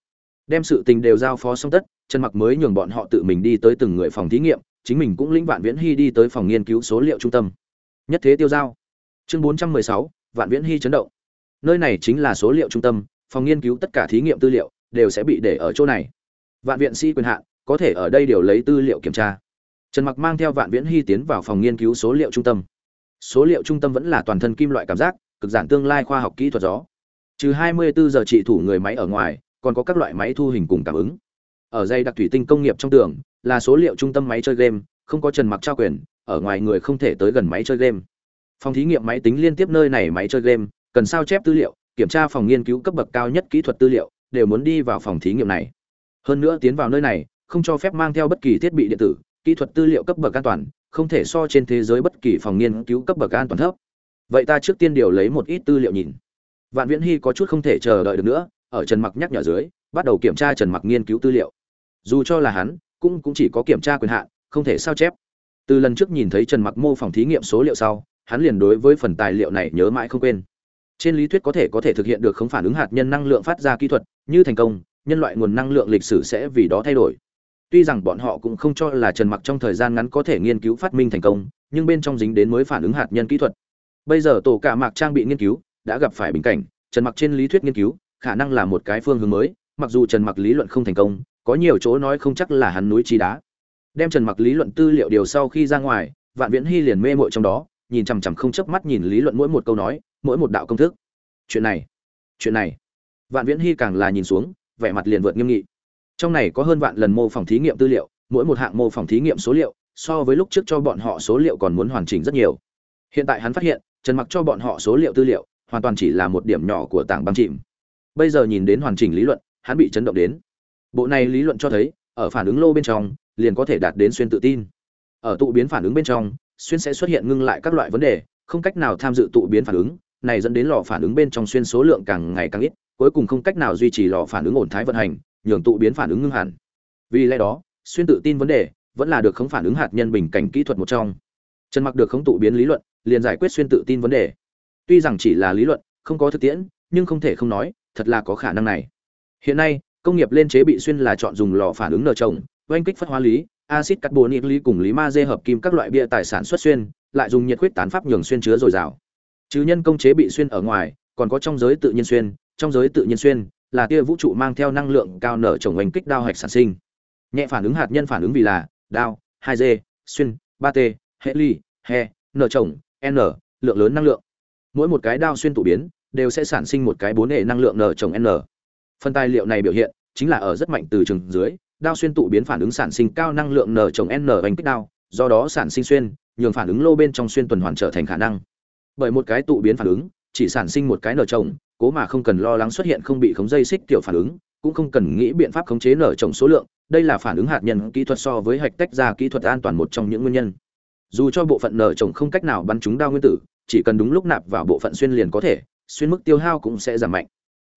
Đem sự tình đều giao phó xong tất trần mặc mới nhường bọn họ tự mình đi tới từng người phòng thí nghiệm chính mình cũng lĩnh vạn viễn hy đi tới phòng nghiên cứu số liệu trung tâm. Nhất thế tiêu giao. Chương 416, vạn viễn hy chấn động. Nơi này chính là số liệu trung tâm phòng nghiên cứu tất cả thí nghiệm tư liệu đều sẽ bị để ở chỗ này. Vạn viện sĩ quyền hạn có thể ở đây đều lấy tư liệu kiểm tra. Trần mặc mang theo vạn viễn hy tiến vào phòng nghiên cứu số liệu trung tâm. Số liệu trung tâm vẫn là toàn thân kim loại cảm giác cực giản tương lai khoa học kỹ thuật gió. Trừ 24 giờ trị thủ người máy ở ngoài còn có các loại máy thu hình cùng cảm ứng ở dây đặc thủy tinh công nghiệp trong tường, là số liệu trung tâm máy chơi game, không có trần mặc trao quyền, ở ngoài người không thể tới gần máy chơi game. Phòng thí nghiệm máy tính liên tiếp nơi này máy chơi game, cần sao chép tư liệu, kiểm tra phòng nghiên cứu cấp bậc cao nhất kỹ thuật tư liệu, đều muốn đi vào phòng thí nghiệm này. Hơn nữa tiến vào nơi này, không cho phép mang theo bất kỳ thiết bị điện tử, kỹ thuật tư liệu cấp bậc an toàn, không thể so trên thế giới bất kỳ phòng nghiên cứu cấp bậc an toàn thấp. Vậy ta trước tiên điều lấy một ít tư liệu nhìn. Vạn viễn hy có chút không thể chờ đợi được nữa, ở trần mặc nhắc nhở dưới, bắt đầu kiểm tra trần mặc nghiên cứu tư liệu dù cho là hắn, cũng cũng chỉ có kiểm tra quyền hạn, không thể sao chép. Từ lần trước nhìn thấy trần mặc mô phỏng thí nghiệm số liệu sau, hắn liền đối với phần tài liệu này nhớ mãi không quên. Trên lý thuyết có thể có thể thực hiện được không phản ứng hạt nhân năng lượng phát ra kỹ thuật, như thành công, nhân loại nguồn năng lượng lịch sử sẽ vì đó thay đổi. Tuy rằng bọn họ cũng không cho là trần mặc trong thời gian ngắn có thể nghiên cứu phát minh thành công, nhưng bên trong dính đến mới phản ứng hạt nhân kỹ thuật. Bây giờ tổ cả mạc trang bị nghiên cứu, đã gặp phải bình cảnh, trần mặc trên lý thuyết nghiên cứu, khả năng là một cái phương hướng mới, mặc dù trần mặc lý luận không thành công có nhiều chỗ nói không chắc là hắn núi trí đá. Đem trần mặc lý luận tư liệu điều sau khi ra ngoài, vạn viễn hy liền mê mội trong đó, nhìn chằm chằm không chớp mắt nhìn lý luận mỗi một câu nói, mỗi một đạo công thức. Chuyện này chuyện này. Vạn viễn hy càng là nhìn xuống, vẻ mặt liền vượt nghiêm nghị. Trong này có hơn vạn lần mô phỏng thí nghiệm tư liệu, mỗi một hạng mô phỏng thí nghiệm số liệu, so với lúc trước cho bọn họ số liệu còn muốn hoàn chỉnh rất nhiều. Hiện tại hắn phát hiện, trần mặc cho bọn họ số liệu tư liệu, hoàn toàn chỉ là một điểm nhỏ của tảng băng chìm. Bây giờ nhìn đến hoàn chỉnh lý luận, hắn bị chấn động đến bộ này lý luận cho thấy, ở phản ứng lô bên trong, liền có thể đạt đến xuyên tự tin. Ở tụ biến phản ứng bên trong, xuyên sẽ xuất hiện ngưng lại các loại vấn đề, không cách nào tham dự tụ biến phản ứng, này dẫn đến lò phản ứng bên trong xuyên số lượng càng ngày càng ít, cuối cùng không cách nào duy trì lò phản ứng ổn thái vận hành, nhường tụ biến phản ứng ngưng hẳn. Vì lẽ đó, xuyên tự tin vấn đề vẫn là được khống phản ứng hạt nhân bình cảnh kỹ thuật một trong. Trần mặc được khống tụ biến lý luận, liền giải quyết xuyên tự tin vấn đề. Tuy rằng chỉ là lý luận, không có thực tiễn, nhưng không thể không nói, thật là có khả năng này. Hiện nay công nghiệp lên chế bị xuyên là chọn dùng lò phản ứng nở trồng oanh kích phát hóa lý acid carbonic lý cùng lý ma dê hợp kim các loại bia tài sản xuất xuyên lại dùng nhiệt huyết tán pháp nhường xuyên chứa dồi dào. Chứ nhân công chế bị xuyên ở ngoài còn có trong giới tự nhiên xuyên trong giới tự nhiên xuyên là tia vũ trụ mang theo năng lượng cao nở trồng oanh kích đao hạch sản sinh. Nhẹ phản ứng hạt nhân phản ứng vì là đao 2G, xuyên 3T, hệ ly, he, nở trồng, n lượng lớn năng lượng. Mỗi một cái đao xuyên tụ biến đều sẽ sản sinh một cái bốn hệ năng lượng nở trồng n phần tài liệu này biểu hiện chính là ở rất mạnh từ trường dưới, đao xuyên tụ biến phản ứng sản sinh cao năng lượng n trồng n bánh kích đao, do đó sản sinh xuyên, nhường phản ứng lô bên trong xuyên tuần hoàn trở thành khả năng. Bởi một cái tụ biến phản ứng, chỉ sản sinh một cái nở trồng cố mà không cần lo lắng xuất hiện không bị khống dây xích tiểu phản ứng, cũng không cần nghĩ biện pháp khống chế nở trồng số lượng, đây là phản ứng hạt nhân kỹ thuật so với hạch tách ra kỹ thuật an toàn một trong những nguyên nhân. Dù cho bộ phận nở trồng không cách nào bắn chúng đao nguyên tử, chỉ cần đúng lúc nạp vào bộ phận xuyên liền có thể, xuyên mức tiêu hao cũng sẽ giảm mạnh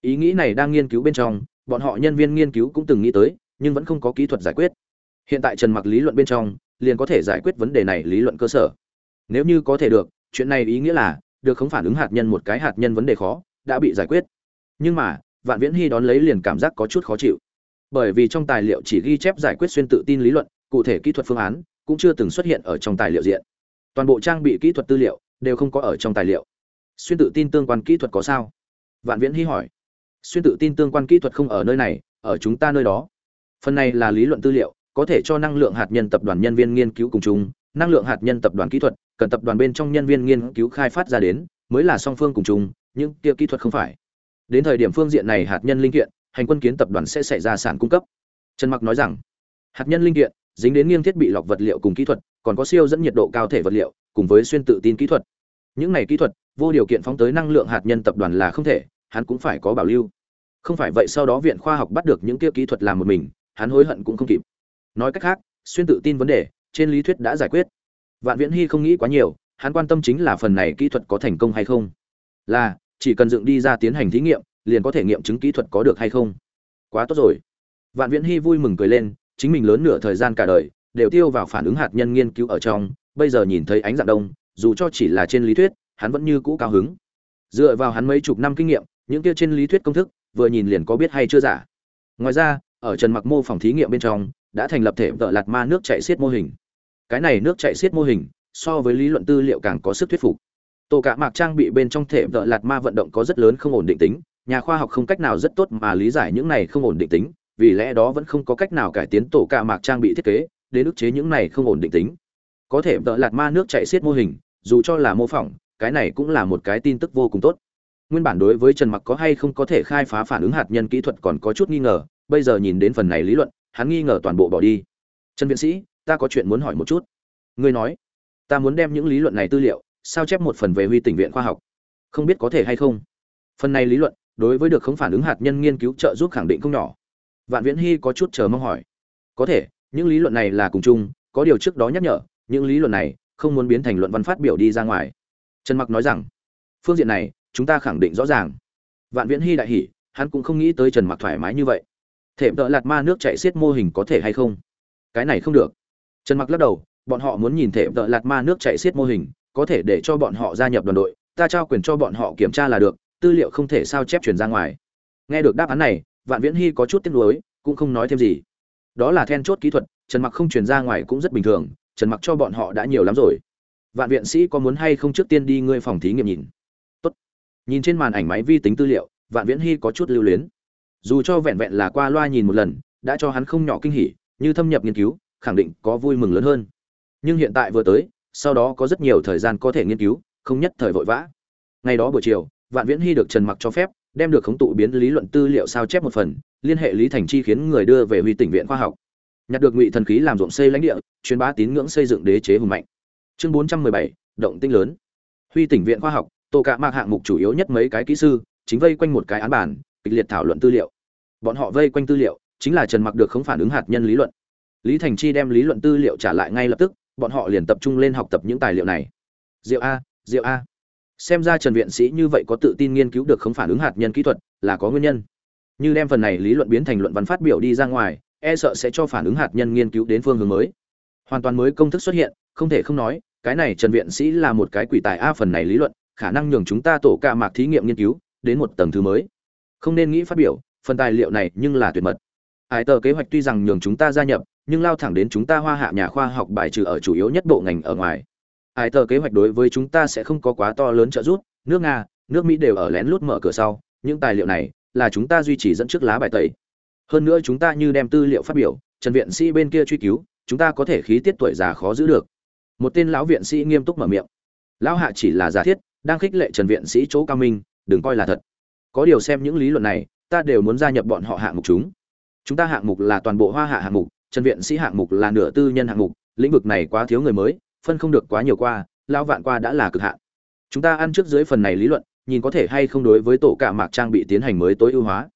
ý nghĩ này đang nghiên cứu bên trong, bọn họ nhân viên nghiên cứu cũng từng nghĩ tới, nhưng vẫn không có kỹ thuật giải quyết. Hiện tại trần mặc lý luận bên trong, liền có thể giải quyết vấn đề này lý luận cơ sở. Nếu như có thể được, chuyện này ý nghĩa là, được không phản ứng hạt nhân một cái hạt nhân vấn đề khó, đã bị giải quyết. Nhưng mà, vạn viễn hy đón lấy liền cảm giác có chút khó chịu. Bởi vì trong tài liệu chỉ ghi chép giải quyết xuyên tự tin lý luận, cụ thể kỹ thuật phương án, cũng chưa từng xuất hiện ở trong tài liệu diện. Toàn bộ trang bị kỹ thuật tư liệu, đều không có ở trong tài liệu. Xuyên tự tin tương quan kỹ thuật có sao? Vạn viễn hy hỏi xuyên tự tin tương quan kỹ thuật không ở nơi này, ở chúng ta nơi đó. Phần này là lý luận tư liệu, có thể cho năng lượng hạt nhân tập đoàn nhân viên nghiên cứu cùng chung, năng lượng hạt nhân tập đoàn kỹ thuật, cần tập đoàn bên trong nhân viên nghiên cứu khai phát ra đến, mới là song phương cùng chung nhưng kia kỹ thuật không phải. Đến thời điểm phương diện này hạt nhân linh kiện, hành quân kiến tập đoàn sẽ xảy ra sản cung cấp. Trần mặc nói rằng, hạt nhân linh kiện, dính đến nghiêng thiết bị lọc vật liệu cùng kỹ thuật, còn có siêu dẫn nhiệt độ cao thể vật liệu, cùng với xuyên tự tin kỹ thuật. Những này kỹ thuật, vô điều kiện phóng tới năng lượng hạt nhân tập đoàn là không thể hắn cũng phải có bảo lưu. Không phải vậy sau đó viện khoa học bắt được những kia kỹ thuật làm một mình, hắn hối hận cũng không kịp. Nói cách khác, xuyên tự tin vấn đề, trên lý thuyết đã giải quyết. Vạn viễn hy không nghĩ quá nhiều, hắn quan tâm chính là phần này kỹ thuật có thành công hay không. Là, chỉ cần dựng đi ra tiến hành thí nghiệm, liền có thể nghiệm chứng kỹ thuật có được hay không. Quá tốt rồi. Vạn viễn hy vui mừng cười lên, chính mình lớn nửa thời gian cả đời, đều tiêu vào phản ứng hạt nhân nghiên cứu ở trong, bây giờ nhìn thấy ánh dạng đông, dù cho chỉ là trên lý thuyết, hắn vẫn như cũ cao hứng. Dựa vào hắn mấy chục năm kinh nghiệm những kia trên lý thuyết công thức, vừa nhìn liền có biết hay chưa giả. Ngoài ra, ở trần mặc mô phòng thí nghiệm bên trong, đã thành lập thể vợ lạt ma nước chạy xiết mô hình. Cái này nước chạy xiết mô hình, so với lý luận tư liệu càng có sức thuyết phục. Tổ cả mạc trang bị bên trong thể vợ lạt ma vận động có rất lớn không ổn định tính, nhà khoa học không cách nào rất tốt mà lý giải những này không ổn định tính, vì lẽ đó vẫn không có cách nào cải tiến tổ cả mạc trang bị thiết kế để ức chế những này không ổn định tính. Có thể vợ lạt ma nước chạy xiết mô hình, dù cho là mô phỏng, cái này cũng là một cái tin tức vô cùng tốt nguyên bản đối với trần mặc có hay không có thể khai phá phản ứng hạt nhân kỹ thuật còn có chút nghi ngờ, bây giờ nhìn đến phần này lý luận, hắn nghi ngờ toàn bộ bỏ đi. Trần viện sĩ, ta có chuyện muốn hỏi một chút. Ngươi nói, ta muốn đem những lý luận này tư liệu, sao chép một phần về huy tỉnh viện khoa học? Không biết có thể hay không? Phần này lý luận, đối với được không phản ứng hạt nhân nghiên cứu trợ giúp khẳng định không nhỏ. Vạn viễn hy có chút chờ mong hỏi. Có thể, những lý luận này là cùng chung, có điều trước đó nhắc nhở, những lý luận này không muốn biến thành luận văn phát biểu đi ra ngoài. Trần mặc nói rằng, phương diện này chúng ta khẳng định rõ ràng. Vạn viễn hy đại hỉ, hắn cũng không nghĩ tới trần mặc thoải mái như vậy. Thể tợ lạt ma nước chạy xiết mô hình có thể hay không? Cái này không được. Trần mặc lắc đầu, bọn họ muốn nhìn thể tợ lạt ma nước chạy xiết mô hình, có thể để cho bọn họ gia nhập đoàn đội, ta trao quyền cho bọn họ kiểm tra là được, tư liệu không thể sao chép truyền ra ngoài. Nghe được đáp án này, vạn viễn hy có chút tiếc nuối, cũng không nói thêm gì. Đó là then chốt kỹ thuật, trần mặc không truyền ra ngoài cũng rất bình thường, trần mặc cho bọn họ đã nhiều lắm rồi. Vạn viện sĩ có muốn hay không trước tiên đi ngươi phòng thí nghiệm nhìn nhìn trên màn ảnh máy vi tính tư liệu, vạn viễn hy có chút lưu luyến. Dù cho vẹn vẹn là qua loa nhìn một lần, đã cho hắn không nhỏ kinh hỉ, như thâm nhập nghiên cứu, khẳng định có vui mừng lớn hơn. Nhưng hiện tại vừa tới, sau đó có rất nhiều thời gian có thể nghiên cứu, không nhất thời vội vã. Ngày đó buổi chiều, vạn viễn hy được trần mặc cho phép, đem được khống tụ biến lý luận tư liệu sao chép một phần, liên hệ lý thành chi khiến người đưa về huy tỉnh viện khoa học. Nhặt được ngụy thần khí làm ruộng xây lãnh địa, truyền bá tín ngưỡng xây dựng đế chế hùng mạnh. Chương bốn trăm mười bảy, động tinh lớn. Huy tỉnh viện khoa học tổ cả mạc hạng mục chủ yếu nhất mấy cái kỹ sư, chính vây quanh một cái án bản, kịch liệt thảo luận tư liệu. Bọn họ vây quanh tư liệu, chính là trần mặc được không phản ứng hạt nhân lý luận. Lý thành chi đem lý luận tư liệu trả lại ngay lập tức, bọn họ liền tập trung lên học tập những tài liệu này. Diệu a diệu a. Xem ra trần viện sĩ như vậy có tự tin nghiên cứu được không phản ứng hạt nhân kỹ thuật, là có nguyên nhân. Như đem phần này lý luận biến thành luận văn phát biểu đi ra ngoài e sợ sẽ cho phản ứng hạt nhân nghiên cứu đến phương hướng mới. Hoàn toàn mới công thức xuất hiện, không thể không nói, cái này trần viện sĩ là một cái quỷ tài a phần này lý luận khả năng nhường chúng ta tổ ca mạc thí nghiệm nghiên cứu đến một tầng thứ mới. Không nên nghĩ phát biểu, phần tài liệu này nhưng là tuyệt mật. Hải tờ kế hoạch tuy rằng nhường chúng ta gia nhập, nhưng lao thẳng đến chúng ta hoa hạ nhà khoa học bài trừ ở chủ yếu nhất bộ ngành ở ngoài. Hải tờ kế hoạch đối với chúng ta sẽ không có quá to lớn trợ giúp, nước nga, nước mỹ đều ở lén lút mở cửa sau, những tài liệu này là chúng ta duy trì dẫn trước lá bài tẩy. Hơn nữa chúng ta như đem tư liệu phát biểu, trần viện sĩ bên kia truy cứu, chúng ta có thể khí tiết tuổi già khó giữ được. Một tên lão viện sĩ nghiêm túc mở miệng. Lão hạ chỉ là giả thiết đang khích lệ trần viện sĩ chỗ cao minh, đừng coi là thật. Có điều xem những lý luận này, ta đều muốn gia nhập bọn họ hạng mục chúng. Chúng ta hạng mục là toàn bộ hoa hạ hạng mục, trần viện sĩ hạng mục là nửa tư nhân hạng mục, lĩnh vực này quá thiếu người mới, phân không được quá nhiều qua lao vạn qua đã là cực hạn. Chúng ta ăn trước dưới phần này lý luận, nhìn có thể hay không đối với tổ cả mạc trang bị tiến hành mới tối ưu hóa.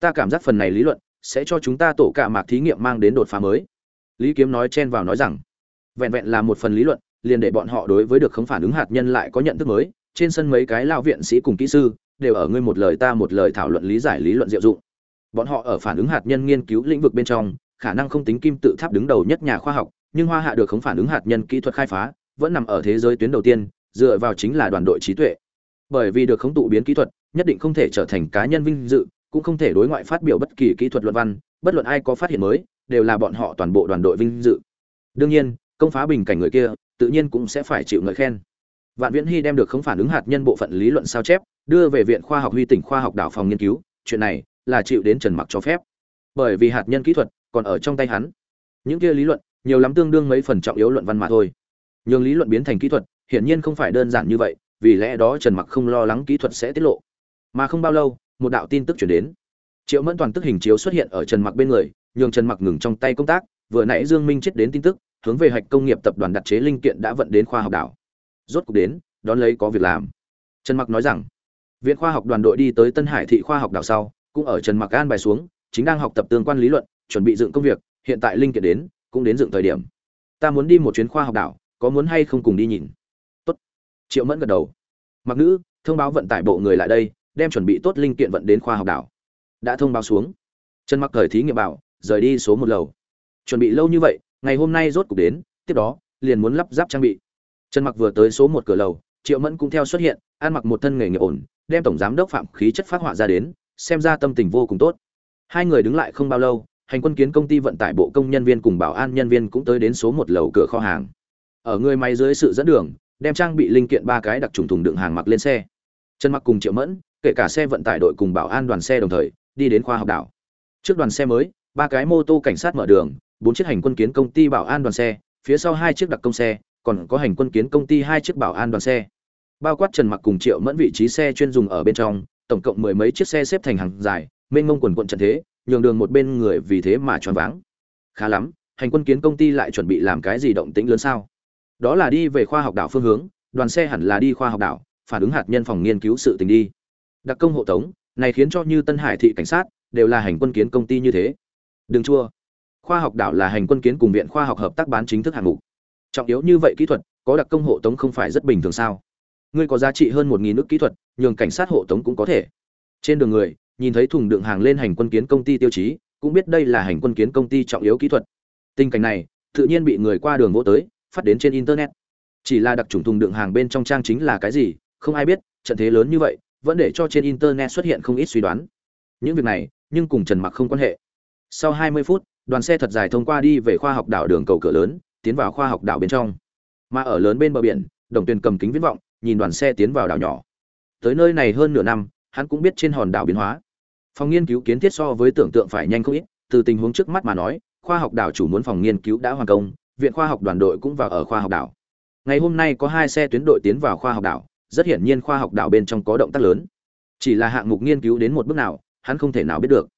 Ta cảm giác phần này lý luận sẽ cho chúng ta tổ cả mạc thí nghiệm mang đến đột phá mới. Lý kiếm nói chen vào nói rằng, vẹn vẹn là một phần lý luận, liền để bọn họ đối với được không phản ứng hạt nhân lại có nhận thức mới trên sân mấy cái lao viện sĩ cùng kỹ sư đều ở ngươi một lời ta một lời thảo luận lý giải lý luận diệu dụng. Bọn họ ở phản ứng hạt nhân nghiên cứu lĩnh vực bên trong, khả năng không tính kim tự tháp đứng đầu nhất nhà khoa học, nhưng hoa hạ được không phản ứng hạt nhân kỹ thuật khai phá, vẫn nằm ở thế giới tuyến đầu tiên, dựa vào chính là đoàn đội trí tuệ. Bởi vì được khống tụ biến kỹ thuật, nhất định không thể trở thành cá nhân vinh dự, cũng không thể đối ngoại phát biểu bất kỳ kỹ thuật luận văn, bất luận ai có phát hiện mới, đều là bọn họ toàn bộ đoàn đội vinh dự. Đương nhiên, công phá bình cảnh người kia, tự nhiên cũng sẽ phải chịu ngợi khen vạn viễn hy đem được không phản ứng hạt nhân bộ phận lý luận sao chép, đưa về viện khoa học huy tỉnh khoa học đảo phòng nghiên cứu, chuyện này là chịu đến trần mặc cho phép. Bởi vì hạt nhân kỹ thuật còn ở trong tay hắn. Những kia lý luận, nhiều lắm tương đương mấy phần trọng yếu luận văn mà thôi. Nhưng lý luận biến thành kỹ thuật, hiển nhiên không phải đơn giản như vậy, vì lẽ đó trần mặc không lo lắng kỹ thuật sẽ tiết lộ. Mà không bao lâu, một đạo tin tức chuyển đến. Triệu mẫn toàn tức hình chiếu xuất hiện ở trần mặc bên người, nhường trần mặc ngừng trong tay công tác, vừa nãy dương minh chết đến tin tức, hướng về hạch công nghiệp tập đoàn đặt chế linh kiện đã vận đến khoa học đảo rốt cuộc đến, đón lấy có việc làm. Trần mặc nói rằng, viện khoa học đoàn đội đi tới tân hải thị khoa học đảo sau, cũng ở trần mặc an bài xuống, chính đang học tập tương quan lý luận, chuẩn bị dựng công việc, hiện tại linh kiện đến, cũng đến dựng thời điểm. Ta muốn đi một chuyến khoa học đảo, có muốn hay không cùng đi nhìn? Tốt. Triệu mẫn gật đầu. Mặc nữ, thông báo vận tải bộ người lại đây, đem chuẩn bị tốt linh kiện vận đến khoa học đảo. Đã thông báo xuống. Trần mặc thời thí nghiệm bảo, rời đi số một lầu. Chuẩn bị lâu như vậy, ngày hôm nay rốt cục đến, tiếp đó, liền muốn lắp ráp trang bị trần mặc vừa tới số một cửa lầu, triệu mẫn cũng theo xuất hiện, ăn mặc một thân nghề nghiệp ổn, đem tổng giám đốc phạm khí chất phát họa ra đến, xem ra tâm tình vô cùng tốt. Hai người đứng lại không bao lâu, hành quân kiến công ty vận tải bộ công nhân viên cùng bảo an nhân viên cũng tới đến số một lầu cửa kho hàng. Ở người máy dưới sự dẫn đường, đem trang bị linh kiện ba cái đặc trùng thùng đựng hàng mặc lên xe. Trần mặc cùng triệu mẫn, kể cả xe vận tải đội cùng bảo an đoàn xe đồng thời, đi đến khoa học đảo. Trước đoàn xe mới, ba cái mô tô cảnh sát mở đường, bốn chiếc hành quân kiến công ty bảo an đoàn xe, phía sau hai chiếc đặc công xe còn có hành quân kiến công ty hai chiếc bảo an đoàn xe. Bao quát trần mặc cùng triệu mẫn vị trí xe chuyên dùng ở bên trong, tổng cộng mười mấy chiếc xe xếp thành hàng dài, mênh mông quần quận trận thế, nhường đường một bên người vì thế mà choáng váng. Khá lắm, hành quân kiến công ty lại chuẩn bị làm cái gì động tĩnh lớn sao? Đó là đi về khoa học đảo phương hướng, đoàn xe hẳn là đi khoa học đảo, phản ứng hạt nhân phòng nghiên cứu sự tình đi. Đặc công hộ tống, này khiến cho như tân hải thị cảnh sát, đều là hành quân kiến công ty như thế. Đừng chua. Khoa học đảo là hành quân kiến cùng viện khoa học hợp tác bán chính thức hạng mục trọng yếu như vậy kỹ thuật, có đặc công hộ tống không phải rất bình thường sao? Ngươi có giá trị hơn một nghìn nước kỹ thuật, nhường cảnh sát hộ tống cũng có thể. Trên đường người, nhìn thấy thùng đựng hàng lên hành quân kiến công ty tiêu chí, cũng biết đây là hành quân kiến công ty trọng yếu kỹ thuật. Tình cảnh này, tự nhiên bị người qua đường vô tới, phát đến trên internet. Chỉ là đặc trùng thùng đựng hàng bên trong trang chính là cái gì, không ai biết, trận thế lớn như vậy, vẫn để cho trên internet xuất hiện không ít suy đoán. Những việc này, nhưng cùng trần mặc không quan hệ. Sau 20 phút, đoàn xe thật dài thông qua đi về khoa học đảo đường cầu cửa lớn tiến vào khoa học đảo bên trong. Mà ở lớn bên bờ biển, đồng tuyền cầm kính viễn vọng, nhìn đoàn xe tiến vào đảo nhỏ. Tới nơi này hơn nửa năm, hắn cũng biết trên hòn đảo biến hóa. Phòng nghiên cứu kiến thiết so với tưởng tượng phải nhanh không ít, từ tình huống trước mắt mà nói, khoa học đảo chủ muốn phòng nghiên cứu đã hoàn công, viện khoa học đoàn đội cũng vào ở khoa học đảo. Ngày hôm nay có hai xe tuyến đội tiến vào khoa học đảo, rất hiển nhiên khoa học đảo bên trong có động tác lớn. Chỉ là hạng mục nghiên cứu đến một bước nào, hắn không thể nào biết được.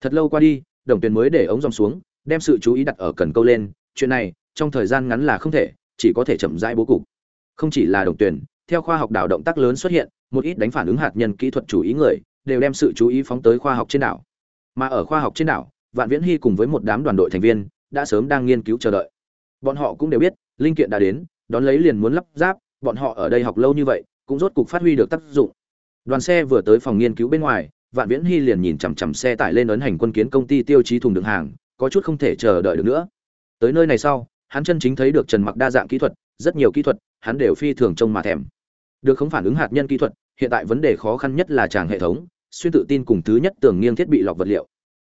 Thật lâu qua đi, đồng tuyền mới để ống dòng xuống, đem sự chú ý đặt ở cần câu lên, chuyện này trong thời gian ngắn là không thể, chỉ có thể chậm rãi bố cục. Không chỉ là đồng tuyển, theo khoa học đảo động tác lớn xuất hiện, một ít đánh phản ứng hạt nhân kỹ thuật chủ ý người, đều đem sự chú ý phóng tới khoa học trên đảo. Mà ở khoa học trên đảo, vạn viễn hy cùng với một đám đoàn đội thành viên, đã sớm đang nghiên cứu chờ đợi. Bọn họ cũng đều biết, linh kiện đã đến, đón lấy liền muốn lắp ráp, bọn họ ở đây học lâu như vậy, cũng rốt cục phát huy được tác dụng. Đoàn xe vừa tới phòng nghiên cứu bên ngoài, vạn viễn hy liền nhìn chằm chằm xe tải lên ấn hành quân kiến công ty tiêu chí thùng đựng hàng, có chút không thể chờ đợi được nữa. Tới nơi này sau hắn chân chính thấy được trần mặc đa dạng kỹ thuật rất nhiều kỹ thuật hắn đều phi thường trông mà thèm. Được không phản ứng hạt nhân kỹ thuật hiện tại vấn đề khó khăn nhất là tràng hệ thống xuyên tự tin cùng thứ nhất tường nghiêng thiết bị lọc vật liệu.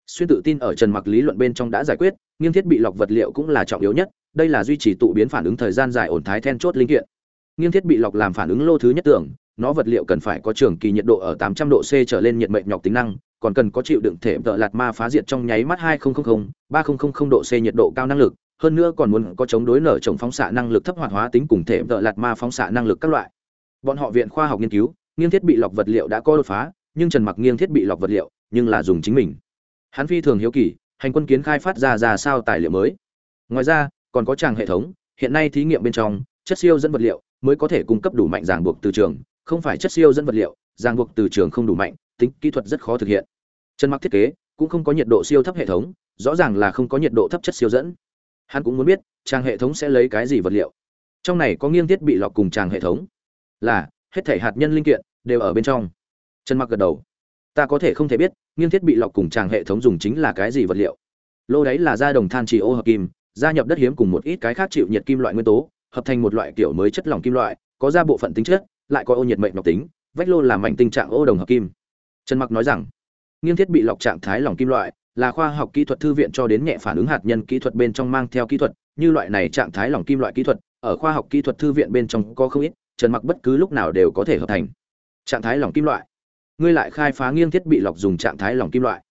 Xuyên tự tin ở trần mặc lý luận bên trong đã giải quyết nghiêng thiết bị lọc vật liệu cũng là trọng yếu nhất đây là duy trì tụ biến phản ứng thời gian dài ổn thái then chốt linh kiện. Nghiêng thiết bị lọc làm phản ứng lô thứ nhất tưởng, nó vật liệu cần phải có trường kỳ nhiệt độ ở 800 độ C trở lên nhiệt mệnh nhọc tính năng, còn cần có chịu đựng thể tợ lạt ma phá diệt trong nháy mắt 2000, 3000 độ C nhiệt độ cao năng lực, hơn nữa còn muốn có chống đối nở trồng phóng xạ năng lực thấp hoạt hóa tính cùng thể vợ lạt ma phóng xạ năng lực các loại. Bọn họ viện khoa học nghiên cứu, nghiêng thiết bị lọc vật liệu đã có đột phá, nhưng Trần Mặc nghiêng thiết bị lọc vật liệu, nhưng là dùng chính mình. Hắn phi thường hiếu kỳ, hành quân kiến khai phát ra ra sao tài liệu mới. Ngoài ra, còn có tràng hệ thống, hiện nay thí nghiệm bên trong, chất siêu dẫn vật liệu mới có thể cung cấp đủ mạnh ràng buộc từ trường, không phải chất siêu dẫn vật liệu ràng buộc từ trường không đủ mạnh tính kỹ thuật rất khó thực hiện trần mặc thiết kế cũng không có nhiệt độ siêu thấp hệ thống rõ ràng là không có nhiệt độ thấp chất siêu dẫn hắn cũng muốn biết, trang hệ thống sẽ lấy cái gì vật liệu. Trong này có nghiêng thiết bị lọc cùng trang hệ thống. Là, hết thể hạt nhân linh kiện đều ở bên trong. Trần mặc gật đầu. Ta có thể không thể biết, nghiêng thiết bị lọc cùng trang hệ thống dùng chính là cái gì vật liệu. Lô đấy là da đồng than trì ô hợp kim, gia nhập đất hiếm cùng một ít cái khác chịu nhiệt kim loại nguyên tố, hợp thành một loại kiểu mới chất lỏng kim loại, có ra bộ phận tính chất, lại có ô nhiệt mệnh độc tính, vách lô làm mảnh tình trạng ô đồng hợp kim. Trần mặc nói rằng, nghiêng thiết bị lọc trạng thái lỏng kim loại là khoa học kỹ thuật thư viện cho đến nhẹ phản ứng hạt nhân kỹ thuật bên trong mang theo kỹ thuật, như loại này trạng thái lỏng kim loại kỹ thuật, ở khoa học kỹ thuật thư viện bên trong có không ít, trần mặc bất cứ lúc nào đều có thể hợp thành. Trạng thái lỏng kim loại. Ngươi lại khai phá nghiêng thiết bị lọc dùng trạng thái lỏng kim loại.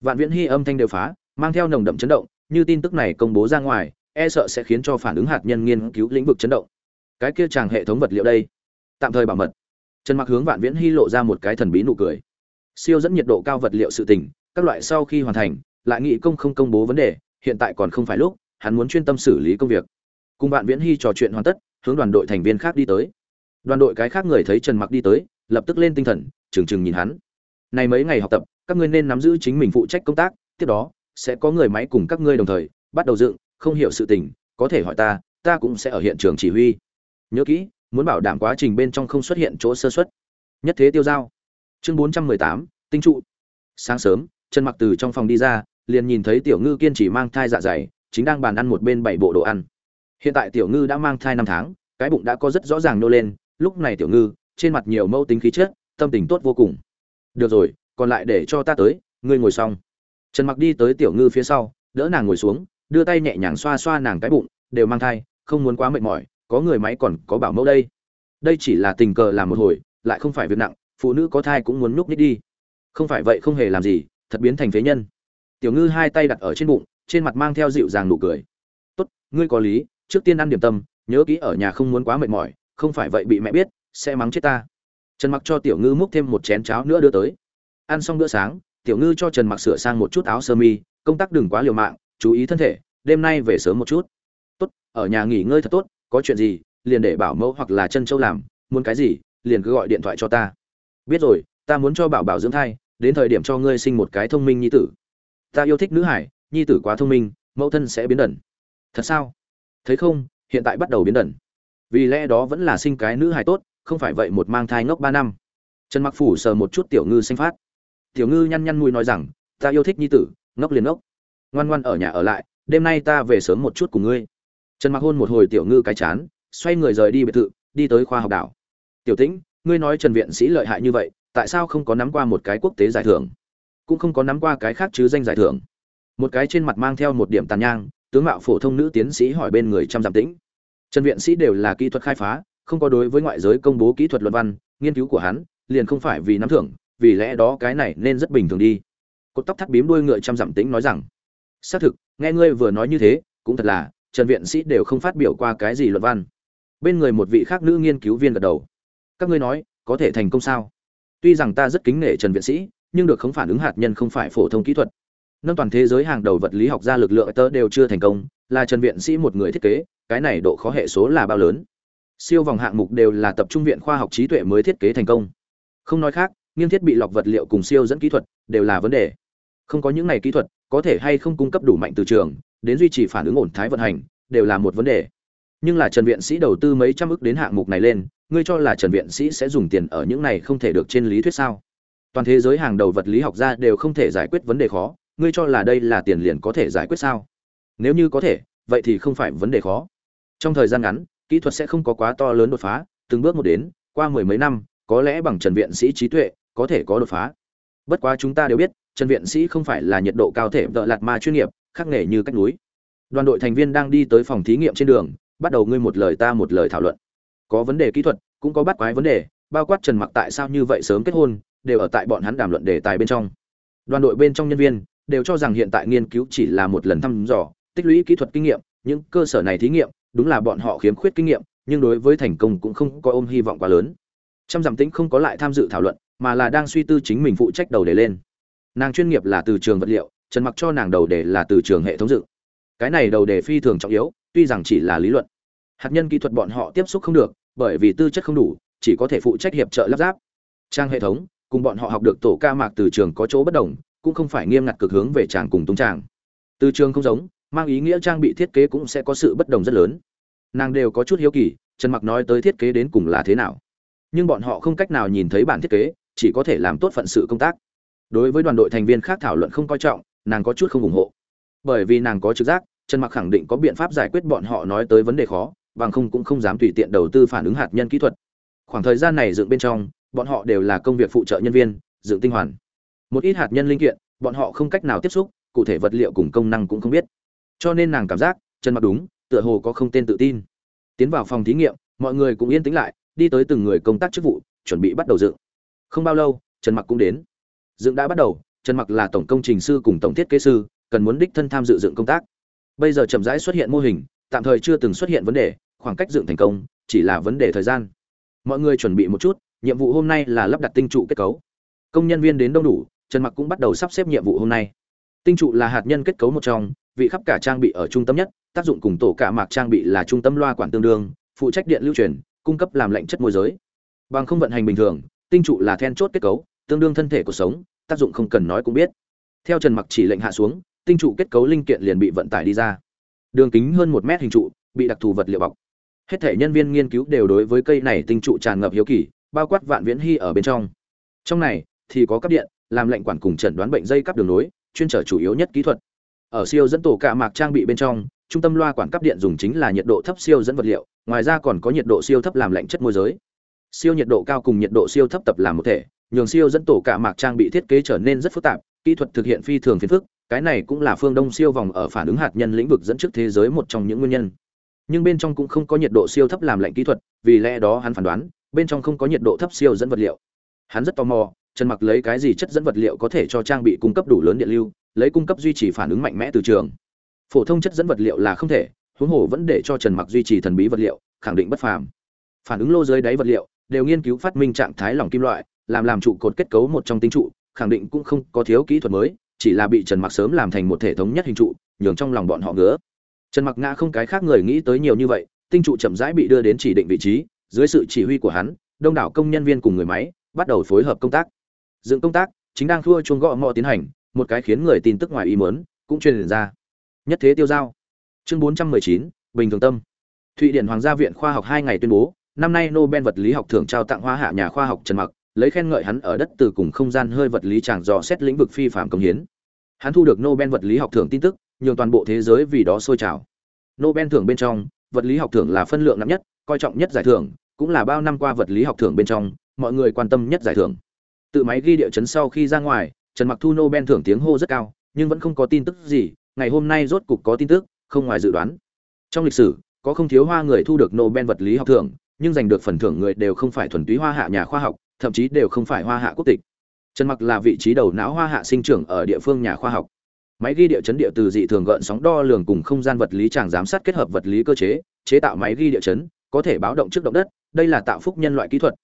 Vạn viễn hy âm thanh đều phá, mang theo nồng đậm chấn động, như tin tức này công bố ra ngoài e sợ sẽ khiến cho phản ứng hạt nhân nghiên cứu lĩnh vực chấn động. Cái kia chàng hệ thống vật liệu đây. Tạm thời bảo mật. Trần mặc hướng vạn viễn hy lộ ra một cái thần bí nụ cười. Siêu dẫn nhiệt độ cao vật liệu sự tình các loại sau khi hoàn thành, lại nghị công không công bố vấn đề, hiện tại còn không phải lúc, hắn muốn chuyên tâm xử lý công việc. Cùng bạn viễn hy trò chuyện hoàn tất, hướng đoàn đội thành viên khác đi tới. Đoàn đội cái khác người thấy trần mặc đi tới, lập tức lên tinh thần, trừng trừng nhìn hắn. Này mấy ngày học tập, các ngươi nên nắm giữ chính mình phụ trách công tác, tiếp đó, sẽ có người máy cùng các ngươi đồng thời, bắt đầu dựng, không hiểu sự tình, có thể hỏi ta ta cũng sẽ ở hiện trường chỉ huy. Nhớ kỹ, muốn bảo đảm quá trình bên trong không xuất hiện chỗ sơ xuất nhất thế tiêu giao. Chương bốn trăm mười tám, tinh trụ. Sáng sớm trần mặc từ trong phòng đi ra, liền nhìn thấy tiểu ngư kiên trì mang thai dạ dày, chính đang bàn ăn một bên bảy bộ đồ ăn. Hiện tại tiểu ngư đã mang thai năm tháng, cái bụng đã có rất rõ ràng nô lên, lúc này tiểu ngư, trên mặt nhiều mâu tính khí chất, tâm tình tốt vô cùng. Được rồi, còn lại để cho ta tới, ngươi ngồi xong. Trần mặc đi tới tiểu ngư phía sau, đỡ nàng ngồi xuống, đưa tay nhẹ nhàng xoa xoa nàng cái bụng, đều mang thai, không muốn quá mệt mỏi, có người máy còn có bảo mẫu đây. Đây chỉ là tình cờ làm một hồi, lại không phải việc nặng, phụ nữ có thai cũng muốn núp nít đi. Không phải vậy không hề làm gì thật biến thành phế nhân. Tiểu ngư hai tay đặt ở trên bụng, trên mặt mang theo dịu dàng nụ cười. Tốt, ngươi có lý, trước tiên ăn điểm tâm, nhớ kỹ ở nhà không muốn quá mệt mỏi, không phải vậy bị mẹ biết, sẽ mắng chết ta. Trần mặc cho tiểu ngư múc thêm một chén cháo nữa đưa tới. Ăn xong bữa sáng, tiểu ngư cho trần mặc sửa sang một chút áo sơ mi, công tác đừng quá liều mạng, chú ý thân thể, đêm nay về sớm một chút. Tốt, ở nhà nghỉ ngơi thật tốt, có chuyện gì, liền để bảo mẫu hoặc là chân châu làm, muốn cái gì, liền cứ gọi điện thoại cho ta. Biết rồi, ta muốn cho bảo bảo dưỡng thai đến thời điểm cho ngươi sinh một cái thông minh nhi tử. Ta yêu thích nữ hải, nhi tử quá thông minh, mẫu thân sẽ biến đẩn thật sao? Thấy không, hiện tại bắt đầu biến đẩn vì lẽ đó vẫn là sinh cái nữ hải tốt, không phải vậy một mang thai ngốc ba năm. Trần mặc phủ sờ một chút tiểu ngư sinh phát. Tiểu ngư nhăn nhăn mùi nói rằng, ta yêu thích nhi tử, ngốc liền ngốc. Ngoan ngoan ở nhà ở lại, đêm nay ta về sớm một chút cùng ngươi. Trần mặc hôn một hồi tiểu ngư cái chán, xoay người rời đi biệt thự, đi tới khoa học đảo. Tiểu tĩnh, ngươi nói trần viện sĩ lợi hại như vậy tại sao không có nắm qua một cái quốc tế giải thưởng? Cũng không có nắm qua cái khác chứ danh giải thưởng. Một cái trên mặt mang theo một điểm tàn nhang, tướng mạo phổ thông nữ tiến sĩ hỏi bên người trăm giảm tĩnh. Trần viện sĩ đều là kỹ thuật khai phá, không có đối với ngoại giới công bố kỹ thuật luận văn, nghiên cứu của hắn, liền không phải vì nắm thưởng, vì lẽ đó cái này nên rất bình thường đi. Cột tóc thắt bím đuôi ngựa trăm giảm tĩnh nói rằng, xác thực, nghe ngươi vừa nói như thế, cũng thật là, trần viện sĩ đều không phát biểu qua cái gì luận văn. Bên người một vị khác nữ nghiên cứu viên gật đầu. Các ngươi nói, có thể thành công sao? Tuy rằng ta rất kính nể trần viện sĩ, nhưng được khống phản ứng hạt nhân không phải phổ thông kỹ thuật. Nâng toàn thế giới hàng đầu vật lý học ra lực lượng tớ đều chưa thành công, là trần viện sĩ một người thiết kế, cái này độ khó hệ số là bao lớn. Siêu vòng hạng mục đều là tập trung viện khoa học trí tuệ mới thiết kế thành công. Không nói khác, nghiên thiết bị lọc vật liệu cùng siêu dẫn kỹ thuật đều là vấn đề. Không có những này kỹ thuật, có thể hay không cung cấp đủ mạnh từ trường, đến duy trì phản ứng ổn thái vận hành, đều là một vấn đề. Nhưng là trần viện sĩ đầu tư mấy trăm ức đến hạng mục này lên ngươi cho là trần viện sĩ sẽ dùng tiền ở những này không thể được trên lý thuyết sao? Toàn thế giới hàng đầu vật lý học gia đều không thể giải quyết vấn đề khó, ngươi cho là đây là tiền liền có thể giải quyết sao? Nếu như có thể, vậy thì không phải vấn đề khó. Trong thời gian ngắn, kỹ thuật sẽ không có quá to lớn đột phá, từng bước một đến, qua mười mấy năm, có lẽ bằng trần viện sĩ trí tuệ, có thể có đột phá. Bất quá chúng ta đều biết, trần viện sĩ không phải là nhiệt độ cao thể vợ lạt ma chuyên nghiệp khắc nghề như cách núi. Đoàn đội thành viên đang đi tới phòng thí nghiệm trên đường, bắt đầu ngươi một lời ta một lời thảo luận có vấn đề kỹ thuật, cũng có bắt quái vấn đề, bao quát trần mặc tại sao như vậy sớm kết hôn, đều ở tại bọn hắn đàm luận đề tài bên trong. Đoàn đội bên trong nhân viên đều cho rằng hiện tại nghiên cứu chỉ là một lần thăm dò, tích lũy kỹ thuật kinh nghiệm, những cơ sở này thí nghiệm, đúng là bọn họ khiếm khuyết kinh nghiệm, nhưng đối với thành công cũng không có ôm hy vọng quá lớn. Trăm dặm tĩnh không có lại tham dự thảo luận, mà là đang suy tư chính mình phụ trách đầu đề lên. Nàng chuyên nghiệp là từ trường vật liệu, trần mặc cho nàng đầu đề là từ trường hệ thống dự. Cái này đầu đề phi thường trọng yếu, tuy rằng chỉ là lý luận hạt nhân kỹ thuật bọn họ tiếp xúc không được, bởi vì tư chất không đủ, chỉ có thể phụ trách hiệp trợ lắp ráp. Trang hệ thống, cùng bọn họ học được tổ ca mạc từ trường có chỗ bất đồng, cũng không phải nghiêm ngặt cực hướng về tràng cùng tung tràng từ trường không giống, mang ý nghĩa trang bị thiết kế cũng sẽ có sự bất đồng rất lớn. Nàng đều có chút hiếu kỳ, trần mặc nói tới thiết kế đến cùng là thế nào. Nhưng bọn họ không cách nào nhìn thấy bản thiết kế, chỉ có thể làm tốt phận sự công tác. Đối với đoàn đội thành viên khác thảo luận không coi trọng, nàng có chút không ủng hộ. Bởi vì nàng có trực giác, trần mặc khẳng định có biện pháp giải quyết bọn họ nói tới vấn đề khó bằng không cũng không dám tùy tiện đầu tư phản ứng hạt nhân kỹ thuật. Khoảng thời gian này dựng bên trong, bọn họ đều là công việc phụ trợ nhân viên, dựng tinh hoàn. Một ít hạt nhân linh kiện, bọn họ không cách nào tiếp xúc, cụ thể vật liệu cùng công năng cũng không biết. Cho nên nàng cảm giác trần mặc đúng, tựa hồ có không tên tự tin. Tiến vào phòng thí nghiệm, mọi người cũng yên tĩnh lại, đi tới từng người công tác chức vụ, chuẩn bị bắt đầu dựng. Không bao lâu trần mặc cũng đến. Dựng đã bắt đầu trần mặc là tổng công trình sư cùng tổng thiết kế sư, cần muốn đích thân tham dự dựng công tác. Bây giờ chậm rãi xuất hiện mô hình, tạm thời chưa từng xuất hiện vấn đề khoảng cách dựng thành công, chỉ là vấn đề thời gian. Mọi người chuẩn bị một chút, nhiệm vụ hôm nay là lắp đặt tinh trụ kết cấu. Công nhân viên đến đông đủ, trần mặc cũng bắt đầu sắp xếp nhiệm vụ hôm nay. Tinh trụ là hạt nhân kết cấu một trong, vị khắp cả trang bị ở trung tâm nhất, tác dụng cùng tổ cả mạc trang bị là trung tâm loa quản tương đương, phụ trách điện lưu truyền, cung cấp làm lạnh chất môi giới. Bằng không vận hành bình thường, tinh trụ là then chốt kết cấu, tương đương thân thể cuộc sống, tác dụng không cần nói cũng biết. Theo trần mặc chỉ lệnh hạ xuống, tinh trụ kết cấu linh kiện liền bị vận tải đi ra. Đường kính hơn một mét hình trụ, bị đặc thù vật liệu bọc hết thể nhân viên nghiên cứu đều đối với cây này tinh trụ tràn ngập hiếu kỳ, bao quát vạn viễn hy ở bên trong. Trong này, thì có cấp điện, làm lệnh quản cùng chẩn đoán bệnh dây cắp đường nối, chuyên trở chủ yếu nhất kỹ thuật. Ở siêu dẫn tổ cạ mạc trang bị bên trong, trung tâm loa quản cấp điện dùng chính là nhiệt độ thấp siêu dẫn vật liệu, ngoài ra còn có nhiệt độ siêu thấp làm lạnh chất môi giới. Siêu nhiệt độ cao cùng nhiệt độ siêu thấp tập làm một thể, nhường siêu dẫn tổ cạ mạc trang bị thiết kế trở nên rất phức tạp, kỹ thuật thực hiện phi thường phiền phức, cái này cũng là phương đông siêu vòng ở phản ứng hạt nhân lĩnh vực dẫn trước thế giới một trong những nguyên nhân nhưng bên trong cũng không có nhiệt độ siêu thấp làm lạnh kỹ thuật, vì lẽ đó hắn phán đoán, bên trong không có nhiệt độ thấp siêu dẫn vật liệu. Hắn rất tò mò, trần mặc lấy cái gì chất dẫn vật liệu có thể cho trang bị cung cấp đủ lớn điện lưu, lấy cung cấp duy trì phản ứng mạnh mẽ từ trường. Phổ thông chất dẫn vật liệu là không thể, huống hồ vẫn để cho trần mặc duy trì thần bí vật liệu, khẳng định bất phàm. Phản ứng lô dưới đáy vật liệu, đều nghiên cứu phát minh trạng thái lỏng kim loại, làm làm trụ cột kết cấu một trong tinh trụ, khẳng định cũng không có thiếu kỹ thuật mới, chỉ là bị trần mặc sớm làm thành một thể thống nhất hình trụ, nhường trong lòng bọn họ ngứa trần mặc ngã không cái khác người nghĩ tới nhiều như vậy tinh trụ chậm rãi bị đưa đến chỉ định vị trí dưới sự chỉ huy của hắn đông đảo công nhân viên cùng người máy bắt đầu phối hợp công tác. Dựng công tác chính đang thua chuông gõ mò tiến hành một cái khiến người tin tức ngoài ý muốn cũng truyền ra. Nhất thế tiêu giao. Chương 419, bình thường tâm. Thụy điển hoàng gia viện khoa học hai ngày tuyên bố năm nay nobel vật lý học thưởng trao tặng hoa hạ nhà khoa học trần mặc lấy khen ngợi hắn ở đất từ cùng không gian hơi vật lý tràng dò xét lĩnh vực phi phạm công hiến. Hắn thu được nobel vật lý học thưởng tin tức nhường toàn bộ thế giới vì đó sôi trào. Nobel thưởng bên trong, vật lý học thưởng là phân lượng nặng nhất, coi trọng nhất giải thưởng, cũng là bao năm qua vật lý học thưởng bên trong, mọi người quan tâm nhất giải thưởng. Tự máy ghi địa chấn sau khi ra ngoài, trần mặc thu nobel thưởng tiếng hô rất cao, nhưng vẫn không có tin tức gì, ngày hôm nay rốt cục có tin tức, không ngoài dự đoán. Trong lịch sử, có không thiếu hoa người thu được nobel vật lý học thưởng, nhưng giành được phần thưởng người đều không phải thuần túy hoa hạ nhà khoa học, thậm chí đều không phải hoa hạ quốc tịch. Trần mặc là vị trí đầu não hoa hạ sinh trưởng ở địa phương nhà khoa học máy ghi địa chấn địa từ dị thường gợn sóng đo lường cùng không gian vật lý tràng giám sát kết hợp vật lý cơ chế chế tạo máy ghi địa chấn, có thể báo động trước động đất, đây là tạo phúc nhân loại kỹ thuật.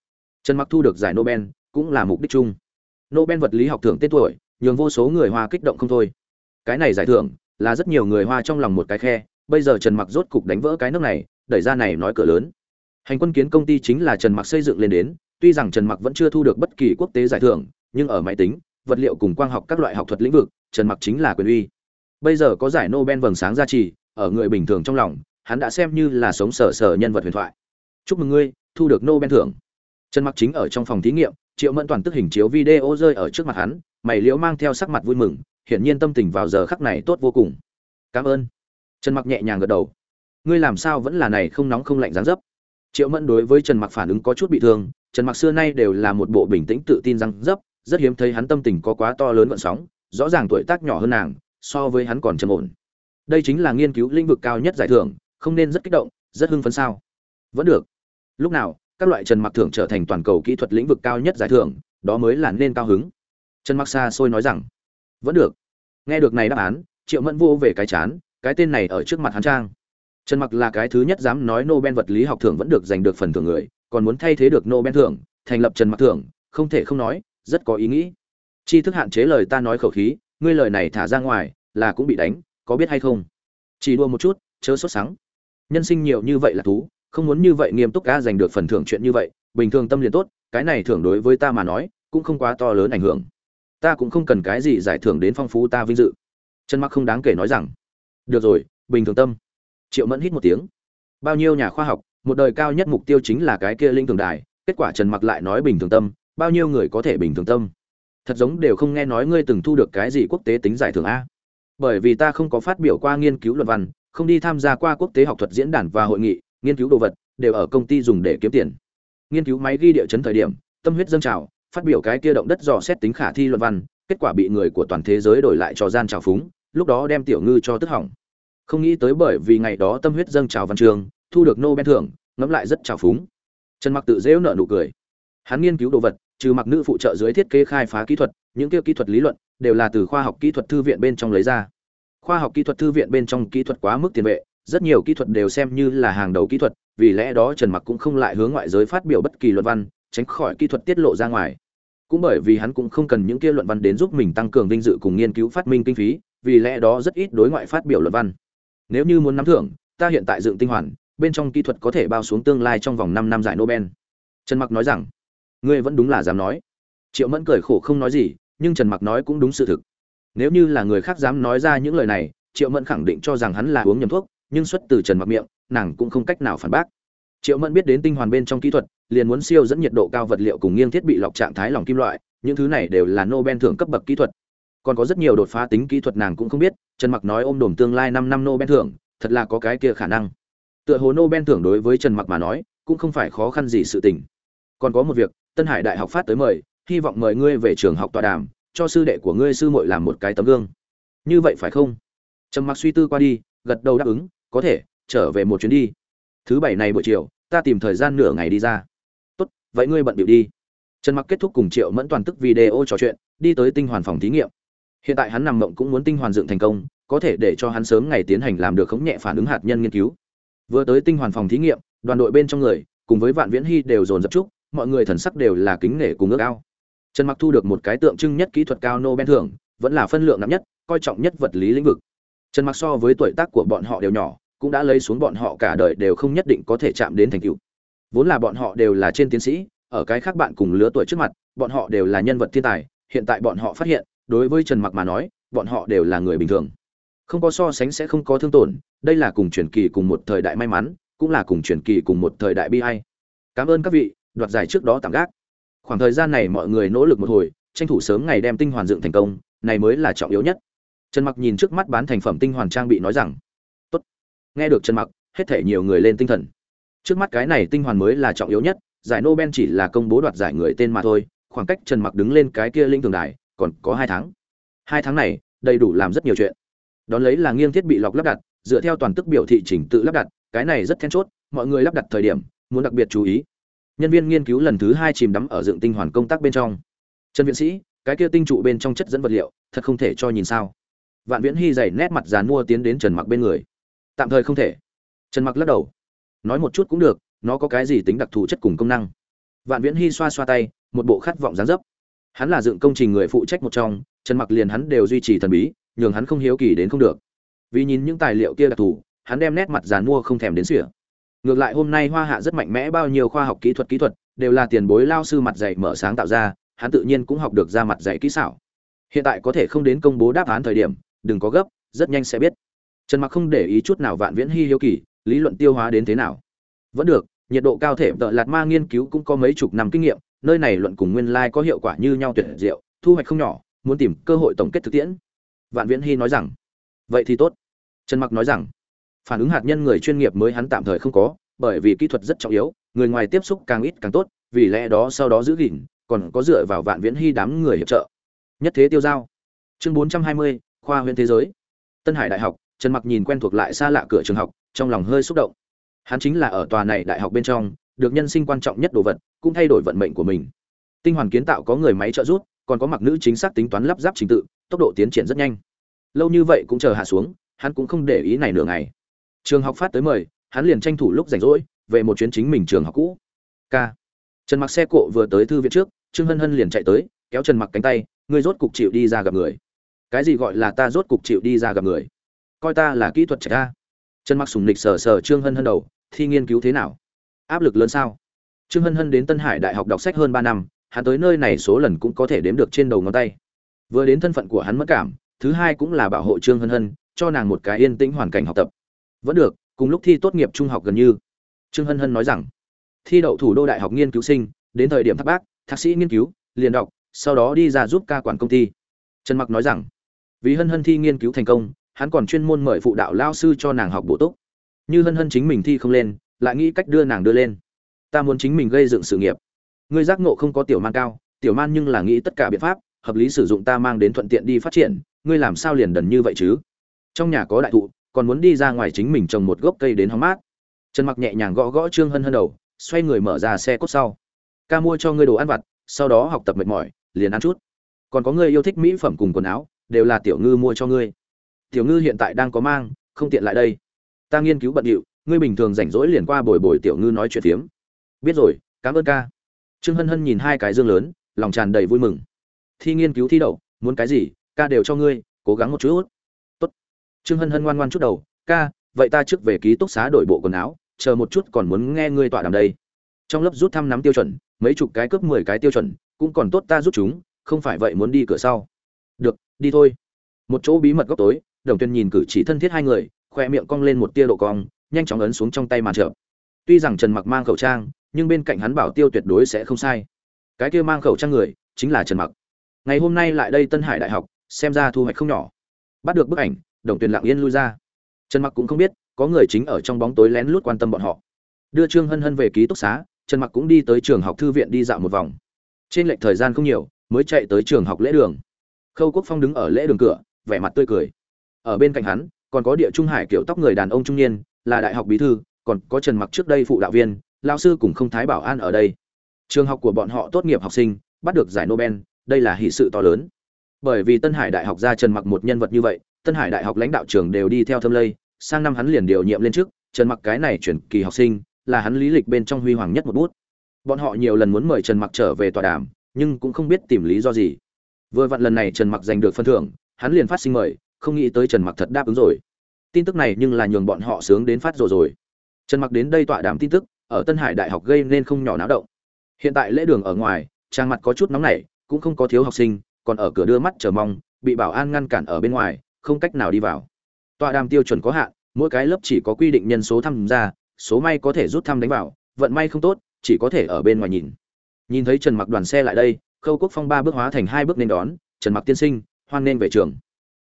Trần mặc thu được giải nobel, cũng là mục đích chung. Nobel vật lý học thưởng tên tuổi, nhường vô số người hoa kích động không thôi. Cái này giải thưởng, là rất nhiều người hoa trong lòng một cái khe, bây giờ trần mặc rốt cục đánh vỡ cái nước này, đẩy ra này nói cửa lớn. Hành quân kiến công ty chính là trần mặc xây dựng lên đến, tuy rằng trần mặc vẫn chưa thu được bất kỳ quốc tế giải thưởng, nhưng ở máy tính, vật liệu cùng quang học các loại học thuật lĩnh vực trần mặc chính là quyền uy. Bây giờ có giải nobel vầng sáng gia trì, ở người bình thường trong lòng, hắn đã xem như là sống sở sở nhân vật huyền thoại. Chúc mừng ngươi, thu được nobel thưởng. Trần mặc chính ở trong phòng thí nghiệm, triệu mẫn toàn tức hình chiếu video rơi ở trước mặt hắn, mày liễu mang theo sắc mặt vui mừng, hiển nhiên tâm tình vào giờ khắc này tốt vô cùng. Cảm ơn. Trần mặc nhẹ nhàng gật đầu. Ngươi làm sao vẫn là này không nóng không lạnh dáng dấp? Triệu mẫn đối với trần mặc phản ứng có chút bị thương, trần mặc xưa nay đều là một bộ bình tĩnh tự tin răng dấp, rất hiếm thấy hắn tâm tình có quá to lớn vận sóng rõ ràng tuổi tác nhỏ hơn nàng, so với hắn còn trầm ổn. Đây chính là nghiên cứu lĩnh vực cao nhất giải thưởng, không nên rất kích động, rất hưng phấn sao? Vẫn được. Lúc nào, các loại trần mặc thưởng trở thành toàn cầu kỹ thuật lĩnh vực cao nhất giải thưởng, đó mới là nên cao hứng. Trần mặc xa xôi nói rằng, vẫn được. Nghe được này đáp án, triệu mẫn vô về cái chán, cái tên này ở trước mặt hắn trang. Trần mặc là cái thứ nhất dám nói nobel vật lý học thưởng vẫn được giành được phần thưởng người, còn muốn thay thế được nobel thưởng, thành lập trần mặc thưởng, không thể không nói, rất có ý nghĩ chi thức hạn chế lời ta nói khẩu khí, ngươi lời này thả ra ngoài, là cũng bị đánh, có biết hay không? Chỉ đua một chút, chớ sốt sắng. Nhân sinh nhiều như vậy là thú, không muốn như vậy nghiêm túc ca giành được phần thưởng chuyện như vậy, bình thường tâm liền tốt, cái này thưởng đối với ta mà nói, cũng không quá to lớn ảnh hưởng. Ta cũng không cần cái gì giải thưởng đến phong phú ta vinh dự. Trần mặc không đáng kể nói rằng, được rồi, bình thường tâm. Triệu mẫn hít một tiếng. Bao nhiêu nhà khoa học, một đời cao nhất mục tiêu chính là cái kia linh thường đài, kết quả trần mặc lại nói bình thường tâm, bao nhiêu người có thể bình thường tâm? Thật giống đều không nghe nói ngươi từng thu được cái gì quốc tế tính giải thưởng a. Bởi vì ta không có phát biểu qua nghiên cứu luận văn, không đi tham gia qua quốc tế học thuật diễn đàn và hội nghị, nghiên cứu đồ vật, đều ở công ty dùng để kiếm tiền. Nghiên cứu máy ghi địa chấn thời điểm, tâm huyết dâng trào, phát biểu cái kia động đất dò xét tính khả thi luận văn, kết quả bị người của toàn thế giới đổi lại cho gian trào phúng, lúc đó đem tiểu ngư cho tức hỏng. Không nghĩ tới bởi vì ngày đó tâm huyết dâng trào văn trường, thu được nobel thưởng, ngẫm lại rất trào phúng. Trần mặc tự dễu nợ nụ cười. Hắn nghiên cứu đồ vật trừ mặc nữ phụ trợ dưới thiết kế khai phá kỹ thuật, những kia kỹ thuật lý luận đều là từ khoa học kỹ thuật thư viện bên trong lấy ra. Khoa học kỹ thuật thư viện bên trong kỹ thuật quá mức tiền vệ, rất nhiều kỹ thuật đều xem như là hàng đầu kỹ thuật, vì lẽ đó trần mặc cũng không lại hướng ngoại giới phát biểu bất kỳ luận văn, tránh khỏi kỹ thuật tiết lộ ra ngoài. Cũng bởi vì hắn cũng không cần những kia luận văn đến giúp mình tăng cường vinh dự cùng nghiên cứu phát minh kinh phí, vì lẽ đó rất ít đối ngoại phát biểu luận văn. Nếu như muốn nắm thưởng, ta hiện tại dựng tinh hoàn, bên trong kỹ thuật có thể bao xuống tương lai trong vòng 5 năm giải nobel. Trần mặc nói rằng ngươi vẫn đúng là dám nói. Triệu mẫn cười khổ không nói gì, nhưng trần mặc nói cũng đúng sự thực. Nếu như là người khác dám nói ra những lời này, triệu mẫn khẳng định cho rằng hắn là uống nhầm thuốc, nhưng xuất từ trần mặc miệng, nàng cũng không cách nào phản bác. Triệu mẫn biết đến tinh hoàn bên trong kỹ thuật, liền muốn siêu dẫn nhiệt độ cao vật liệu cùng nghiêng thiết bị lọc trạng thái lỏng kim loại, những thứ này đều là nobel thưởng cấp bậc kỹ thuật. Còn có rất nhiều đột phá tính kỹ thuật nàng cũng không biết, trần mặc nói ôm đồm tương lai 5 năm nobel thưởng, thật là có cái kia khả năng. Tựa hồ nobel thưởng đối với trần mặc mà nói, cũng không phải khó khăn gì sự tình. Còn có một việc tân hải đại học phát tới mời, hy vọng mời ngươi về trường học tọa đàm, cho sư đệ của ngươi sư muội làm một cái tấm gương. Như vậy phải không? Trầm mặc suy tư qua đi, gật đầu đáp ứng, có thể, trở về một chuyến đi. Thứ bảy này buổi chiều, ta tìm thời gian nửa ngày đi ra. Tốt, vậy ngươi bận điệu đi. Trần mặc kết thúc cùng triệu mẫn toàn tức video trò chuyện, đi tới tinh hoàn phòng thí nghiệm. Hiện tại hắn nằm mộng cũng muốn tinh hoàn dựng thành công, có thể để cho hắn sớm ngày tiến hành làm được khống nhẹ phản ứng hạt nhân nghiên cứu. Vừa tới tinh hoàn phòng thí nghiệm, đoàn đội bên trong người, cùng với vạn viễn hy đều dồn dập chúc mọi người thần sắc đều là kính nể cùng ước ao. Trần mặc thu được một cái tượng trưng nhất kỹ thuật cao nobel thưởng, vẫn là phân lượng nặng nhất, coi trọng nhất vật lý lĩnh vực. Trần mặc so với tuổi tác của bọn họ đều nhỏ, cũng đã lấy xuống bọn họ cả đời đều không nhất định có thể chạm đến thành tựu. Vốn là bọn họ đều là trên tiến sĩ, ở cái khác bạn cùng lứa tuổi trước mặt, bọn họ đều là nhân vật thiên tài, hiện tại bọn họ phát hiện, đối với trần mặc mà nói, bọn họ đều là người bình thường. Không có so sánh sẽ không có thương tổn, đây là cùng truyền kỳ cùng một thời đại may mắn, cũng là cùng truyền kỳ cùng một thời đại bi hay cảm ơn các vị đoạt giải trước đó tạm gác. Khoảng thời gian này mọi người nỗ lực một hồi, tranh thủ sớm ngày đem tinh hoàn dựng thành công, này mới là trọng yếu nhất. Trần mặc nhìn trước mắt bán thành phẩm tinh hoàn trang bị nói rằng, tốt. Nghe được trần mặc, hết thể nhiều người lên tinh thần. Trước mắt cái này tinh hoàn mới là trọng yếu nhất, giải nobel chỉ là công bố đoạt giải người tên mà thôi, khoảng cách trần mặc đứng lên cái kia linh tường đài, còn có hai tháng. Hai tháng này, đầy đủ làm rất nhiều chuyện. Đón lấy là nghiêng thiết bị lọc lắp đặt, dựa theo toàn tức biểu thị chỉnh tự lắp đặt, cái này rất then chốt, mọi người lắp đặt thời điểm, muốn đặc biệt chú ý nhân viên nghiên cứu lần thứ hai chìm đắm ở dựng tinh hoàn công tác bên trong. Trần viện sĩ, cái kia tinh trụ bên trong chất dẫn vật liệu, thật không thể cho nhìn sao? Vạn viễn hy dày nét mặt dàn mua tiến đến trần mặc bên người. Tạm thời không thể. Trần mặc lắc đầu. Nói một chút cũng được, nó có cái gì tính đặc thù chất cùng công năng? Vạn viễn hy xoa xoa tay, một bộ khát vọng dán dấp. Hắn là dựng công trình người phụ trách một trong, trần mặc liền hắn đều duy trì thần bí, nhường hắn không hiếu kỳ đến không được. Vì nhìn những tài liệu kia đặc thù, hắn đem nét mặt dàn mua không thèm đến sỉa ngược lại hôm nay hoa hạ rất mạnh mẽ, bao nhiêu khoa học kỹ thuật kỹ thuật đều là tiền bối lao sư mặt dạy mở sáng tạo ra, hắn tự nhiên cũng học được ra mặt dạy kỹ xảo. Hiện tại có thể không đến công bố đáp án thời điểm, đừng có gấp, rất nhanh sẽ biết. Trần mặc không để ý chút nào vạn viễn hy hiếu kỳ, lý luận tiêu hóa đến thế nào. Vẫn được, nhiệt độ cao thể tợ lạt ma nghiên cứu cũng có mấy chục năm kinh nghiệm, nơi này luận cùng nguyên lai có hiệu quả như nhau tuyệt diệu, thu hoạch không nhỏ, muốn tìm cơ hội tổng kết thực tiễn. Vạn viễn hy nói rằng, vậy thì tốt. Trần mặc nói rằng phản ứng hạt nhân người chuyên nghiệp mới hắn tạm thời không có bởi vì kỹ thuật rất trọng yếu người ngoài tiếp xúc càng ít càng tốt vì lẽ đó sau đó giữ gìn còn có dựa vào vạn viễn hy đám người hiệp trợ. Nhất thế tiêu giao. Chương 420, khoa huyện thế giới. Tân hải đại học trần mặc nhìn quen thuộc lại xa lạ cửa trường học trong lòng hơi xúc động. Hắn chính là ở tòa này đại học bên trong được nhân sinh quan trọng nhất đồ vật cũng thay đổi vận mệnh của mình. Tinh hoàn kiến tạo có người máy trợ giúp còn có mặc nữ chính xác tính toán lắp ráp trình tự tốc độ tiến triển rất nhanh. Lâu như vậy cũng chờ hạ xuống hắn cũng không để ý này nửa ngày trường học phát tới mời, hắn liền tranh thủ lúc rảnh rỗi, về một chuyến chính mình trường học cũ. K. Trần mặc xe cộ vừa tới thư viện trước, trương hân hân liền chạy tới, kéo trần mặc cánh tay, ngươi rốt cục chịu đi ra gặp người. Cái gì gọi là ta rốt cục chịu đi ra gặp người? Coi ta là kỹ thuật trẻ ta trần mặc sùng lịch sờ sờ trương hân hân đầu, thi nghiên cứu thế nào? Áp lực lớn sao? Trương hân hân đến tân hải đại học đọc sách hơn ba năm, hắn tới nơi này số lần cũng có thể đếm được trên đầu ngón tay. Vừa đến thân phận của hắn mất cảm, thứ hai cũng là bảo hộ trương hân hân, cho nàng một cái yên tĩnh hoàn cảnh học tập vẫn được, cùng lúc thi tốt nghiệp trung học gần như. Trương hân hân nói rằng, thi đậu thủ đô đại học nghiên cứu sinh, đến thời điểm thắc bác, thạc sĩ nghiên cứu, liền đọc, sau đó đi ra giúp ca quản công ty. Trần mặc nói rằng, vì hân hân thi nghiên cứu thành công, hắn còn chuyên môn mời phụ đạo lao sư cho nàng học bổ túc. Như hân hân chính mình thi không lên, lại nghĩ cách đưa nàng đưa lên. Ta muốn chính mình gây dựng sự nghiệp. Ngươi giác ngộ không có tiểu man cao, tiểu man nhưng là nghĩ tất cả biện pháp, hợp lý sử dụng ta mang đến thuận tiện đi phát triển, ngươi làm sao liền đần như vậy chứ? Trong nhà có đại thụ còn muốn đi ra ngoài chính mình trồng một gốc cây đến hóng mát. Trần mặc nhẹ nhàng gõ gõ trương hân hân đầu, xoay người mở ra xe cốt sau. Ca mua cho ngươi đồ ăn vặt, sau đó học tập mệt mỏi, liền ăn chút. Còn có người yêu thích mỹ phẩm cùng quần áo, đều là tiểu ngư mua cho ngươi. Tiểu ngư hiện tại đang có mang, không tiện lại đây. Ta nghiên cứu bận điệu, ngươi bình thường rảnh rỗi liền qua bồi bồi tiểu ngư nói chuyện phiếm. Biết rồi, cảm ơn ca. Trương hân hân nhìn hai cái dương lớn, lòng tràn đầy vui mừng. Thi nghiên cứu thi đậu, muốn cái gì, ca đều cho ngươi, cố gắng một chút trương hân hân ngoan ngoan chút đầu, ca, vậy ta trước về ký túc xá đổi bộ quần áo, chờ một chút còn muốn nghe ngươi tọa đàm đây. Trong lớp rút thăm nắm tiêu chuẩn, mấy chục cái cướp mười cái tiêu chuẩn, cũng còn tốt ta rút chúng, không phải vậy muốn đi cửa sau. Được, đi thôi. Một chỗ bí mật góc tối, đồng tuyên nhìn cử chỉ thân thiết hai người, khoe miệng cong lên một tia độ cong, nhanh chóng ấn xuống trong tay màn trợp tuy rằng trần mặc mang khẩu trang, nhưng bên cạnh hắn bảo tiêu tuyệt đối sẽ không sai. Cái kia mang khẩu trang người, chính là trần mặc. Ngày hôm nay lại đây tân hải đại học, xem ra thu hoạch không nhỏ. Bắt được bức ảnh đồng tuyền lặng yên lui ra. Trần mặc cũng không biết, có người chính ở trong bóng tối lén lút quan tâm bọn họ. Đưa trương hân hân về ký túc xá, trần mặc cũng đi tới trường học thư viện đi dạo một vòng. Trên lệch thời gian không nhiều, mới chạy tới trường học lễ đường. Khâu quốc phong đứng ở lễ đường cửa, vẻ mặt tươi cười. Ở bên cạnh hắn, còn có địa trung hải kiểu tóc người đàn ông trung niên, là đại học bí thư, còn có trần mặc trước đây phụ đạo viên lao sư cùng không thái bảo an ở đây. Trường học của bọn họ tốt nghiệp học sinh, bắt được giải nobel, đây là hỷ sự to lớn. Bởi vì tân hải đại học ra trần mặc một nhân vật như vậy tân hải đại học lãnh đạo trường đều đi theo thâm lây, sang năm hắn liền điều nhiệm lên trước trần mặc cái này chuyển kỳ học sinh, là hắn lý lịch bên trong huy hoàng nhất một bút. Bọn họ nhiều lần muốn mời trần mặc trở về tòa đàm, nhưng cũng không biết tìm lý do gì. Vừa vặn lần này trần mặc giành được phân thưởng, hắn liền phát sinh mời, không nghĩ tới trần mặc thật đáp ứng rồi. Tin tức này nhưng là nhường bọn họ sướng đến phát rồi rồi. Trần mặc đến đây tọa đàm tin tức, ở tân hải đại học gây nên không nhỏ náo động. Hiện tại lễ đường ở ngoài, trang mặt có chút nóng nảy, cũng không có thiếu học sinh, còn ở cửa đưa mắt chờ mong, bị bảo an ngăn cản ở bên ngoài không cách nào đi vào. Tọa đàm tiêu chuẩn có hạn, mỗi cái lớp chỉ có quy định nhân số tham gia, số may có thể rút thăm đánh vào, vận may không tốt, chỉ có thể ở bên ngoài nhìn. Nhìn thấy trần mặc đoàn xe lại đây, khâu quốc phong ba bước hóa thành hai bước nên đón, trần mặc tiên sinh, hoan nên về trường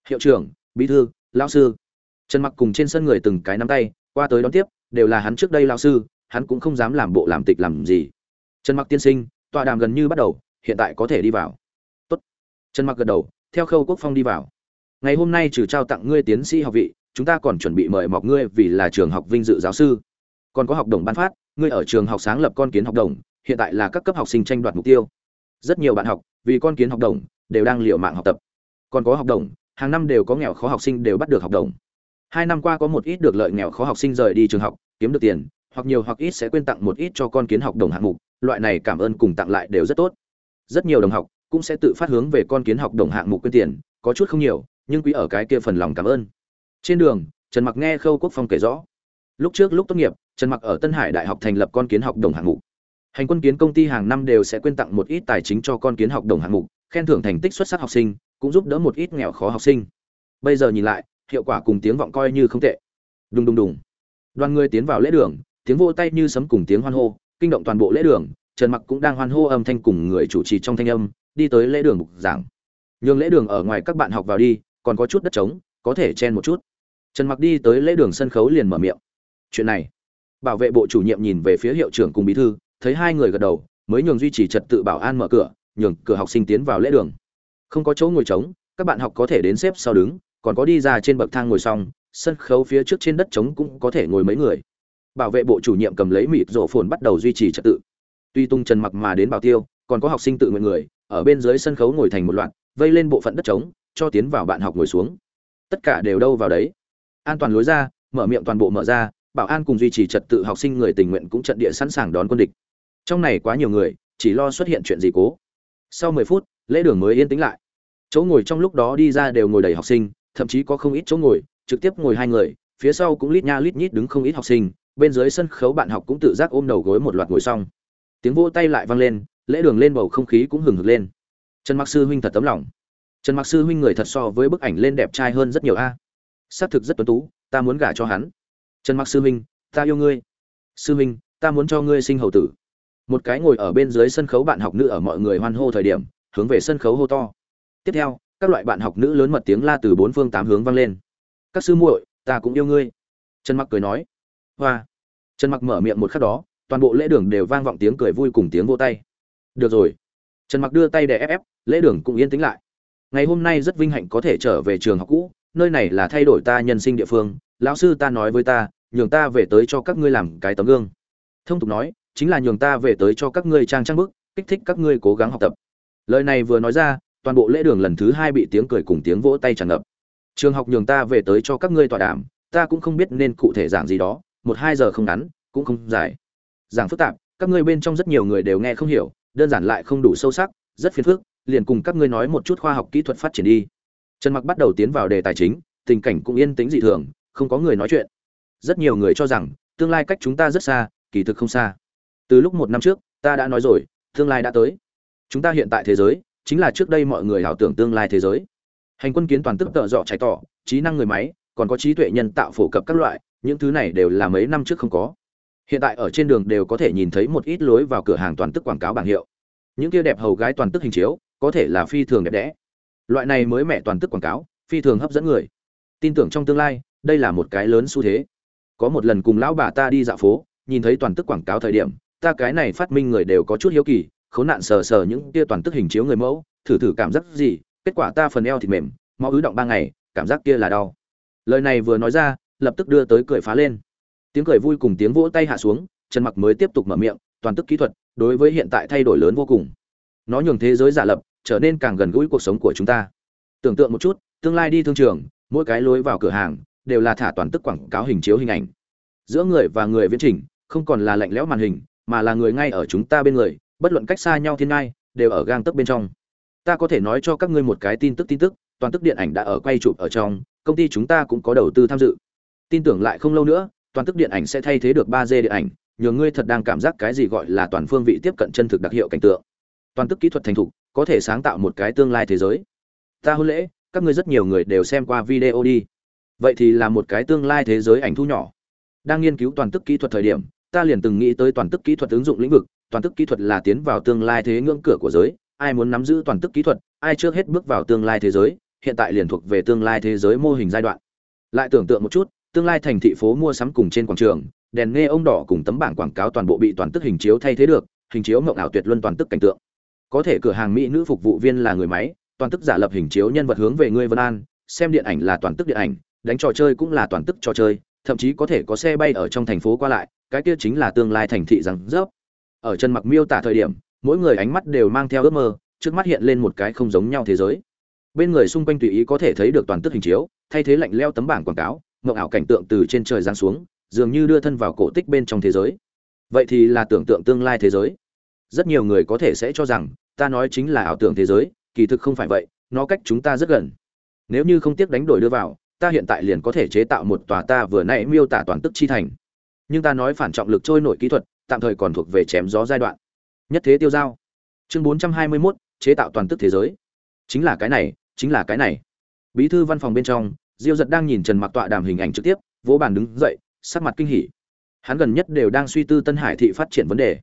hiệu trưởng, bí thư, lão sư. Trần mặc cùng trên sân người từng cái nắm tay, qua tới đón tiếp, đều là hắn trước đây lão sư, hắn cũng không dám làm bộ làm tịch làm gì. Trần mặc tiên sinh, tọa đàm gần như bắt đầu, hiện tại có thể đi vào. Tốt. Trần mặc gật đầu, theo khâu quốc phong đi vào ngày hôm nay trừ trao tặng ngươi tiến sĩ học vị, chúng ta còn chuẩn bị mời mọc ngươi vì là trường học vinh dự giáo sư. Còn có học đồng ban phát, ngươi ở trường học sáng lập con kiến học đồng, hiện tại là các cấp học sinh tranh đoạt mục tiêu. Rất nhiều bạn học, vì con kiến học đồng, đều đang liệu mạng học tập. Còn có học đồng, hàng năm đều có nghèo khó học sinh đều bắt được học đồng. Hai năm qua có một ít được lợi nghèo khó học sinh rời đi trường học, kiếm được tiền, hoặc nhiều hoặc ít sẽ quên tặng một ít cho con kiến học đồng hạng mục, loại này cảm ơn cùng tặng lại đều rất tốt. Rất nhiều đồng học cũng sẽ tự phát hướng về con kiến học đồng hạng mục quyên tiền, có chút không nhiều nhưng quý ở cái kia phần lòng cảm ơn. Trên đường, trần mặc nghe khâu quốc phong kể rõ. Lúc trước lúc tốt nghiệp, trần mặc ở tân hải đại học thành lập con kiến học đồng hạng mục. Hành quân kiến công ty hàng năm đều sẽ quyên tặng một ít tài chính cho con kiến học đồng hạng mục, khen thưởng thành tích xuất sắc học sinh, cũng giúp đỡ một ít nghèo khó học sinh. Bây giờ nhìn lại, hiệu quả cùng tiếng vọng coi như không tệ. Đùng đùng đùng. Đoàn người tiến vào lễ đường, tiếng vỗ tay như sấm cùng tiếng hoan hô, kinh động toàn bộ lễ đường, trần mặc cũng đang hoan hô âm thanh cùng người chủ trì trong thanh âm, đi tới lễ đường mục giảng. Nhường lễ đường ở ngoài các bạn học vào đi còn có chút đất trống, có thể chen một chút. Trần mặc đi tới lễ đường sân khấu liền mở miệng. Chuyện này. Bảo vệ bộ chủ nhiệm nhìn về phía hiệu trưởng cùng bí thư, thấy hai người gật đầu, mới nhường duy trì trật tự bảo an mở cửa, nhường cửa học sinh tiến vào lễ đường. Không có chỗ ngồi trống, các bạn học có thể đến xếp sau đứng, còn có đi ra trên bậc thang ngồi xong, sân khấu phía trước trên đất trống cũng có thể ngồi mấy người. Bảo vệ bộ chủ nhiệm cầm lấy mịt rổ phồn bắt đầu duy trì trật tự. Tuy tung trần mặc mà đến bảo tiêu, còn có học sinh tự nguyện người, ở bên dưới sân khấu ngồi thành một loạt, vây lên bộ phận đất trống cho tiến vào bạn học ngồi xuống. Tất cả đều đâu vào đấy. An toàn lối ra, mở miệng toàn bộ mở ra, bảo an cùng duy trì trật tự học sinh người tình nguyện cũng trận địa sẵn sàng đón quân địch. Trong này quá nhiều người, chỉ lo xuất hiện chuyện gì cố. Sau mười phút, lễ đường mới yên tĩnh lại. Chỗ ngồi trong lúc đó đi ra đều ngồi đầy học sinh, thậm chí có không ít chỗ ngồi, trực tiếp ngồi hai người, phía sau cũng lít nha lít nhít đứng không ít học sinh, bên dưới sân khấu bạn học cũng tự giác ôm đầu gối một loạt ngồi xong. Tiếng vỗ tay lại vang lên, lễ đường lên bầu không khí cũng hừng hực lên. Trần mặc sư huynh thật tấm lòng trần mặc sư huynh người thật so với bức ảnh lên đẹp trai hơn rất nhiều a. Xác thực rất tuấn tú, ta muốn gả cho hắn. Trần mặc sư huynh, ta yêu ngươi. Sư huynh, ta muốn cho ngươi sinh hầu tử. Một cái ngồi ở bên dưới sân khấu bạn học nữ ở mọi người hoan hô thời điểm, hướng về sân khấu hô to. Tiếp theo, các loại bạn học nữ lớn mật tiếng la từ bốn phương tám hướng vang lên. Các sư muội, ta cũng yêu ngươi. Trần mặc cười nói. Hoa. Trần mặc mở miệng một khắc đó, toàn bộ lễ đường đều vang vọng tiếng cười vui cùng tiếng vô tay. Được rồi. Trần mặc đưa tay để ép ép, lễ đường cũng yên tĩnh lại ngày hôm nay rất vinh hạnh có thể trở về trường học cũ, nơi này là thay đổi ta nhân sinh địa phương. Lão sư ta nói với ta, nhường ta về tới cho các ngươi làm cái tấm gương. Thông tục nói, chính là nhường ta về tới cho các ngươi trang trang bức, kích thích các ngươi cố gắng học tập. Lời này vừa nói ra, toàn bộ lễ đường lần thứ hai bị tiếng cười cùng tiếng vỗ tay tràn ngập. Trường học nhường ta về tới cho các ngươi tọa đàm, ta cũng không biết nên cụ thể giảng gì đó, một hai giờ không ngắn, cũng không dài. Giảng phức tạp, các ngươi bên trong rất nhiều người đều nghe không hiểu, đơn giản lại không đủ sâu sắc, rất phiền phức liền cùng các ngươi nói một chút khoa học kỹ thuật phát triển đi. Trần mặc bắt đầu tiến vào đề tài chính, tình cảnh cũng yên tĩnh dị thường, không có người nói chuyện. Rất nhiều người cho rằng, tương lai cách chúng ta rất xa, kỳ thực không xa. Từ lúc một năm trước, ta đã nói rồi, tương lai đã tới. Chúng ta hiện tại thế giới, chính là trước đây mọi người ảo tưởng tương lai thế giới. Hành quân kiến toàn tức tợ dọ trái tỏ, trí năng người máy, còn có trí tuệ nhân tạo phổ cập các loại, những thứ này đều là mấy năm trước không có. Hiện tại ở trên đường đều có thể nhìn thấy một ít lối vào cửa hàng toàn tức quảng cáo bảng hiệu. Những kia đẹp hầu gái toàn tức hình chiếu có thể là phi thường đẹp đẽ. Loại này mới mẹ toàn tức quảng cáo, phi thường hấp dẫn người. Tin tưởng trong tương lai, đây là một cái lớn xu thế. Có một lần cùng lão bà ta đi dạo phố, nhìn thấy toàn tức quảng cáo thời điểm, ta cái này phát minh người đều có chút hiếu kỳ, khốn nạn sờ sờ những kia toàn tức hình chiếu người mẫu, thử thử cảm giác gì, kết quả ta phần eo thịt mềm, máu ứ động ba ngày, cảm giác kia là đau. Lời này vừa nói ra, lập tức đưa tới cười phá lên. Tiếng cười vui cùng tiếng vỗ tay hạ xuống, trần mặc mới tiếp tục mở miệng, toàn tức kỹ thuật, đối với hiện tại thay đổi lớn vô cùng. Nó nhường thế giới giả lập trở nên càng gần gũi cuộc sống của chúng ta. Tưởng tượng một chút, tương lai đi thương trường, mỗi cái lối vào cửa hàng đều là thả toàn tức quảng cáo hình chiếu hình ảnh. Giữa người và người viễn trình, không còn là lạnh lẽo màn hình, mà là người ngay ở chúng ta bên người, bất luận cách xa nhau thiên ngai, đều ở gang tấc bên trong. Ta có thể nói cho các ngươi một cái tin tức tin tức, toàn tức điện ảnh đã ở quay chụp ở trong, công ty chúng ta cũng có đầu tư tham dự. Tin tưởng lại không lâu nữa, toàn tức điện ảnh sẽ thay thế được ba d điện ảnh, nhờ ngươi thật đang cảm giác cái gì gọi là toàn phương vị tiếp cận chân thực đặc hiệu cảnh tượng toàn tức kỹ thuật thành thục, có thể sáng tạo một cái tương lai thế giới. Ta hôn lễ, các ngươi rất nhiều người đều xem qua video đi. Vậy thì là một cái tương lai thế giới ảnh thu nhỏ. Đang nghiên cứu toàn tức kỹ thuật thời điểm, ta liền từng nghĩ tới toàn tức kỹ thuật ứng dụng lĩnh vực. Toàn tức kỹ thuật là tiến vào tương lai thế ngưỡng cửa của giới. Ai muốn nắm giữ toàn tức kỹ thuật, ai trước hết bước vào tương lai thế giới, hiện tại liền thuộc về tương lai thế giới mô hình giai đoạn. Lại tưởng tượng một chút, tương lai thành thị phố mua sắm cùng trên quảng trường, đèn nghe ông đỏ cùng tấm bảng quảng cáo toàn bộ bị toàn tức hình chiếu thay thế được, hình chiếu mộng ảo tuyệt luân toàn tức cảnh tượng có thể cửa hàng mỹ nữ phục vụ viên là người máy, toàn tức giả lập hình chiếu nhân vật hướng về ngươi vân an, xem điện ảnh là toàn tức điện ảnh, đánh trò chơi cũng là toàn tức trò chơi, thậm chí có thể có xe bay ở trong thành phố qua lại, cái kia chính là tương lai thành thị rằng rớp. Ở chân mặc miêu tả thời điểm, mỗi người ánh mắt đều mang theo ước mơ, trước mắt hiện lên một cái không giống nhau thế giới. Bên người xung quanh tùy ý có thể thấy được toàn tức hình chiếu, thay thế lạnh leo tấm bảng quảng cáo, mộng ảo cảnh tượng từ trên trời giáng xuống, dường như đưa thân vào cổ tích bên trong thế giới. Vậy thì là tưởng tượng tương lai thế giới. Rất nhiều người có thể sẽ cho rằng ta nói chính là ảo tưởng thế giới kỳ thực không phải vậy nó cách chúng ta rất gần. Nếu như không tiếc đánh đổi đưa vào ta hiện tại liền có thể chế tạo một tòa ta vừa nãy miêu tả toàn tức chi thành. Nhưng ta nói phản trọng lực trôi nổi kỹ thuật tạm thời còn thuộc về chém gió giai đoạn. Nhất thế tiêu giao. Chương 421, chế tạo toàn tức thế giới. Chính là cái này chính là cái này. Bí thư văn phòng bên trong diêu giật đang nhìn trần mặc tọa đàm hình ảnh trực tiếp vỗ bàn đứng dậy sắc mặt kinh hỉ. Hắn gần nhất đều đang suy tư tân hải thị phát triển vấn đề.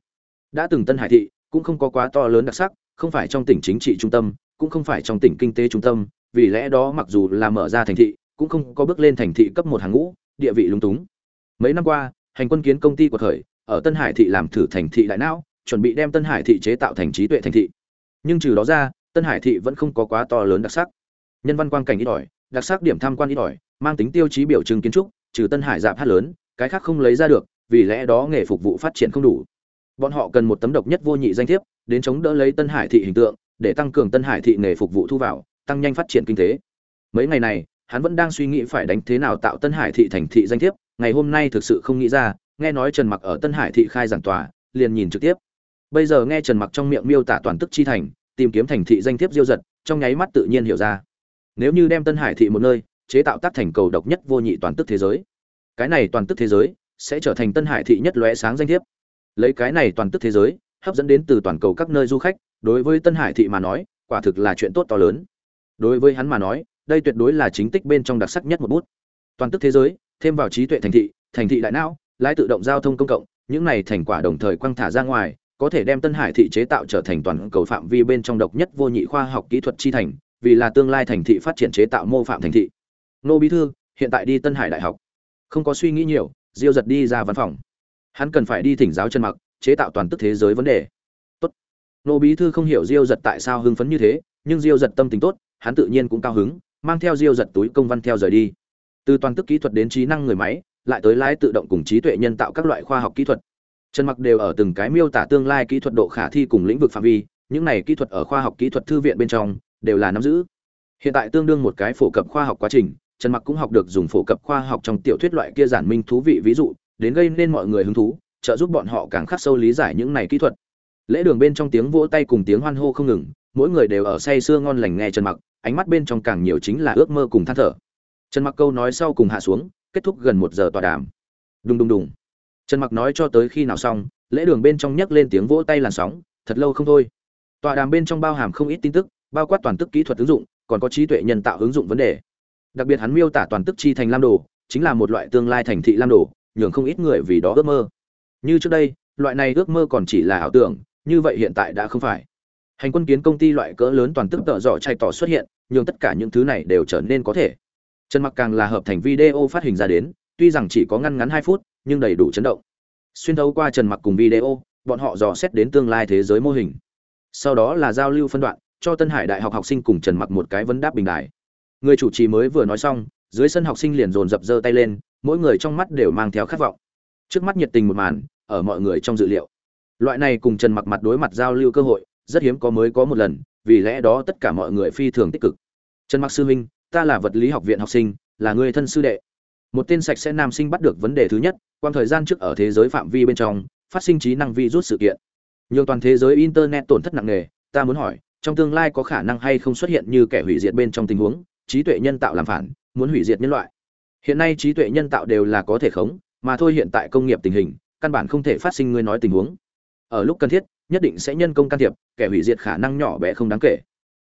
Đã từng tân hải thị cũng không có quá to lớn đặc sắc không phải trong tỉnh chính trị trung tâm cũng không phải trong tỉnh kinh tế trung tâm vì lẽ đó mặc dù là mở ra thành thị cũng không có bước lên thành thị cấp một hàng ngũ địa vị lúng túng. Mấy năm qua hành quân kiến công ty của khởi, ở tân hải thị làm thử thành thị đại não chuẩn bị đem tân hải thị chế tạo thành trí tuệ thành thị. Nhưng trừ đó ra tân hải thị vẫn không có quá to lớn đặc sắc. Nhân văn quang cảnh ít ỏi đặc sắc điểm tham quan ít ỏi mang tính tiêu chí biểu trưng kiến trúc trừ tân hải dạp hát lớn cái khác không lấy ra được vì lẽ đó nghề phục vụ phát triển không đủ bọn họ cần một tấm độc nhất vô nhị danh thiếp, đến chống đỡ lấy tân hải thị hình tượng, để tăng cường tân hải thị nghề phục vụ thu vào, tăng nhanh phát triển kinh tế. Mấy ngày này, hắn vẫn đang suy nghĩ phải đánh thế nào tạo tân hải thị thành thị danh thiếp, ngày hôm nay thực sự không nghĩ ra, nghe nói trần mặc ở tân hải thị khai giảng tòa, liền nhìn trực tiếp. Bây giờ nghe trần mặc trong miệng miêu tả toàn tức chi thành, tìm kiếm thành thị danh thiếp diêu giật trong nháy mắt tự nhiên hiểu ra. Nếu như đem tân hải thị một nơi, chế tạo tác thành cầu độc nhất vô nhị toàn tức thế giới, cái này toàn tức thế giới sẽ trở thành tân hải thị nhất lóe sáng danh thiếp lấy cái này toàn tức thế giới, hấp dẫn đến từ toàn cầu các nơi du khách, đối với tân hải thị mà nói, quả thực là chuyện tốt to lớn. Đối với hắn mà nói, đây tuyệt đối là chính tích bên trong đặc sắc nhất một bút. Toàn tức thế giới, thêm vào trí tuệ thành thị thành thị đại não, lái tự động giao thông công cộng, những này thành quả đồng thời quăng thả ra ngoài, có thể đem tân hải thị chế tạo trở thành toàn cầu phạm vi bên trong độc nhất vô nhị khoa học kỹ thuật chi thành, vì là tương lai thành thị phát triển chế tạo mô phạm thành thị. Nô bí thư, hiện tại đi tân hải đại học. Không có suy nghĩ nhiều, diêu giật đi ra văn phòng hắn cần phải đi thỉnh giáo chân mặc, chế tạo toàn tức thế giới vấn đề. Tốt. Nô bí thư không hiểu diêu giật tại sao hưng phấn như thế, nhưng diêu giật tâm tình tốt, hắn tự nhiên cũng cao hứng, mang theo diêu giật túi công văn theo rời đi. Từ toàn tức kỹ thuật đến trí năng người máy, lại tới lái tự động cùng trí tuệ nhân tạo các loại khoa học kỹ thuật. Trần mặc đều ở từng cái miêu tả tương lai kỹ thuật độ khả thi cùng lĩnh vực phạm vi, những này kỹ thuật ở khoa học kỹ thuật thư viện bên trong, đều là nắm giữ. Hiện tại tương đương một cái phổ cập khoa học quá trình trần mặc cũng học được dùng phổ cập khoa học trong tiểu thuyết loại kia giản minh thú vị ví dụ đến gây nên mọi người hứng thú, trợ giúp bọn họ càng khắc sâu lý giải những này kỹ thuật. Lễ đường bên trong tiếng vỗ tay cùng tiếng hoan hô không ngừng, mỗi người đều ở say sưa ngon lành nghe trần mặc, ánh mắt bên trong càng nhiều chính là ước mơ cùng than thở. Trần mặc câu nói sau cùng hạ xuống, kết thúc gần một giờ tọa đàm. Đùng đùng đùng. Trần mặc nói cho tới khi nào xong, lễ đường bên trong nhấc lên tiếng vỗ tay làn sóng, thật lâu không thôi. Tọa đàm bên trong bao hàm không ít tin tức, bao quát toàn tức kỹ thuật ứng dụng, còn có trí tuệ nhân tạo ứng dụng vấn đề. Đặc biệt hắn miêu tả toàn tức chi thành lam đồ, chính là một loại tương lai thành thị lam đồ nhường không ít người vì đó ước mơ. Như trước đây, loại này ước mơ còn chỉ là ảo tưởng, như vậy hiện tại đã không phải. Hành quân kiến công ty loại cỡ lớn toàn tức tợ dọ chạy tỏ xuất hiện, nhường tất cả những thứ này đều trở nên có thể. Trần mặc càng là hợp thành video phát hình ra đến, tuy rằng chỉ có ngăn ngắn hai phút, nhưng đầy đủ chấn động. Xuyên thấu qua trần mặc cùng video, bọn họ dò xét đến tương lai thế giới mô hình. Sau đó là giao lưu phân đoạn, cho tân hải đại học học sinh cùng trần mặc một cái vấn đáp bình đại người chủ trì mới vừa nói xong, dưới sân học sinh liền dồn dập giơ tay lên mỗi người trong mắt đều mang theo khát vọng. Trước mắt nhiệt tình một màn, ở mọi người trong dự liệu. Loại này cùng trần mặc mặt đối mặt giao lưu cơ hội, rất hiếm có mới có một lần, vì lẽ đó tất cả mọi người phi thường tích cực. Trần mặc sư huynh, ta là vật lý học viện học sinh, là người thân sư đệ. Một tên sạch sẽ nam sinh bắt được vấn đề thứ nhất quan thời gian trước ở thế giới phạm vi bên trong, phát sinh trí năng vi rút sự kiện. Nhiều toàn thế giới internet tổn thất nặng nề, ta muốn hỏi, trong tương lai có khả năng hay không xuất hiện như kẻ hủy diệt bên trong tình huống, trí tuệ nhân tạo làm phản, muốn hủy diệt nhân loại? Hiện nay trí tuệ nhân tạo đều là có thể khống, mà thôi hiện tại công nghiệp tình hình, căn bản không thể phát sinh ngươi nói tình huống. Ở lúc cần thiết, nhất định sẽ nhân công can thiệp, kẻ hủy diệt khả năng nhỏ bé không đáng kể.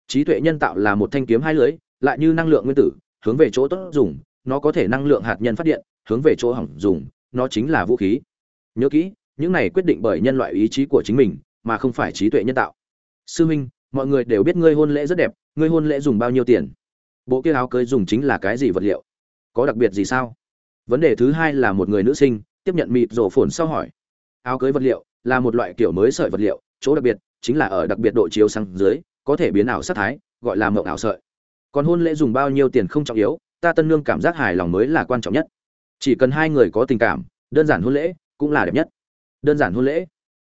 Trí tuệ nhân tạo là một thanh kiếm hai lưới, lại như năng lượng nguyên tử, hướng về chỗ tốt dùng, nó có thể năng lượng hạt nhân phát điện, hướng về chỗ hỏng dùng, nó chính là vũ khí. Nhớ kỹ, những này quyết định bởi nhân loại ý chí của chính mình, mà không phải trí tuệ nhân tạo. Sư huynh mọi người đều biết ngươi hôn lễ rất đẹp, ngươi hôn lễ dùng bao nhiêu tiền? Bộ kia áo cưới dùng chính là cái gì vật liệu? Có đặc biệt gì sao? Vấn đề thứ hai là một người nữ sinh, tiếp nhận mịt rổ phồn sau hỏi. Áo cưới vật liệu là một loại kiểu mới sợi vật liệu, chỗ đặc biệt chính là ở đặc biệt độ chiếu sang dưới, có thể biến ảo sắc thái, gọi là mộng ảo sợi. Còn hôn lễ dùng bao nhiêu tiền không trọng yếu, ta tân nương cảm giác hài lòng mới là quan trọng nhất. Chỉ cần hai người có tình cảm, đơn giản hôn lễ cũng là đẹp nhất. Đơn giản hôn lễ.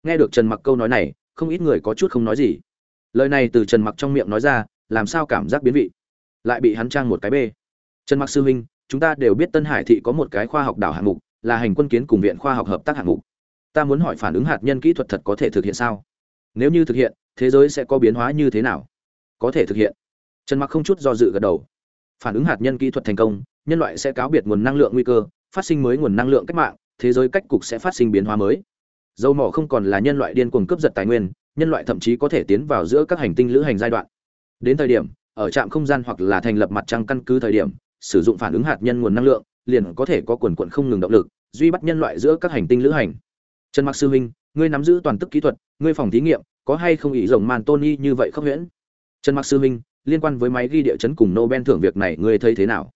Nghe được trần mặc câu nói này, không ít người có chút không nói gì. Lời này từ trần mặc trong miệng nói ra, làm sao cảm giác biến vị? Lại bị hắn trang một cái bê. Trần mặc sư huynh chúng ta đều biết tân hải thị có một cái khoa học đảo hạng mục, là hành quân kiến cùng viện khoa học hợp tác hạng mục. Ta muốn hỏi phản ứng hạt nhân kỹ thuật thật có thể thực hiện sao? Nếu như thực hiện, thế giới sẽ có biến hóa như thế nào? Có thể thực hiện. Trần mặc không chút do dự gật đầu. Phản ứng hạt nhân kỹ thuật thành công, nhân loại sẽ cáo biệt nguồn năng lượng nguy cơ, phát sinh mới nguồn năng lượng cách mạng, thế giới cách cục sẽ phát sinh biến hóa mới. Dầu mỏ không còn là nhân loại điên cuồng cướp giật tài nguyên, nhân loại thậm chí có thể tiến vào giữa các hành tinh lữ hành giai đoạn. Đến thời điểm, ở trạm không gian hoặc là thành lập mặt trăng căn cứ thời điểm sử dụng phản ứng hạt nhân nguồn năng lượng, liền có thể có quần quần không ngừng động lực, duy bắt nhân loại giữa các hành tinh lữ hành. Trần mặc sư huynh ngươi nắm giữ toàn tức kỹ thuật, ngươi phòng thí nghiệm, có hay không ý rồng màn tony như vậy không huyễn? Trần mặc sư huynh liên quan với máy ghi địa chấn cùng nobel thưởng việc này ngươi thấy thế nào?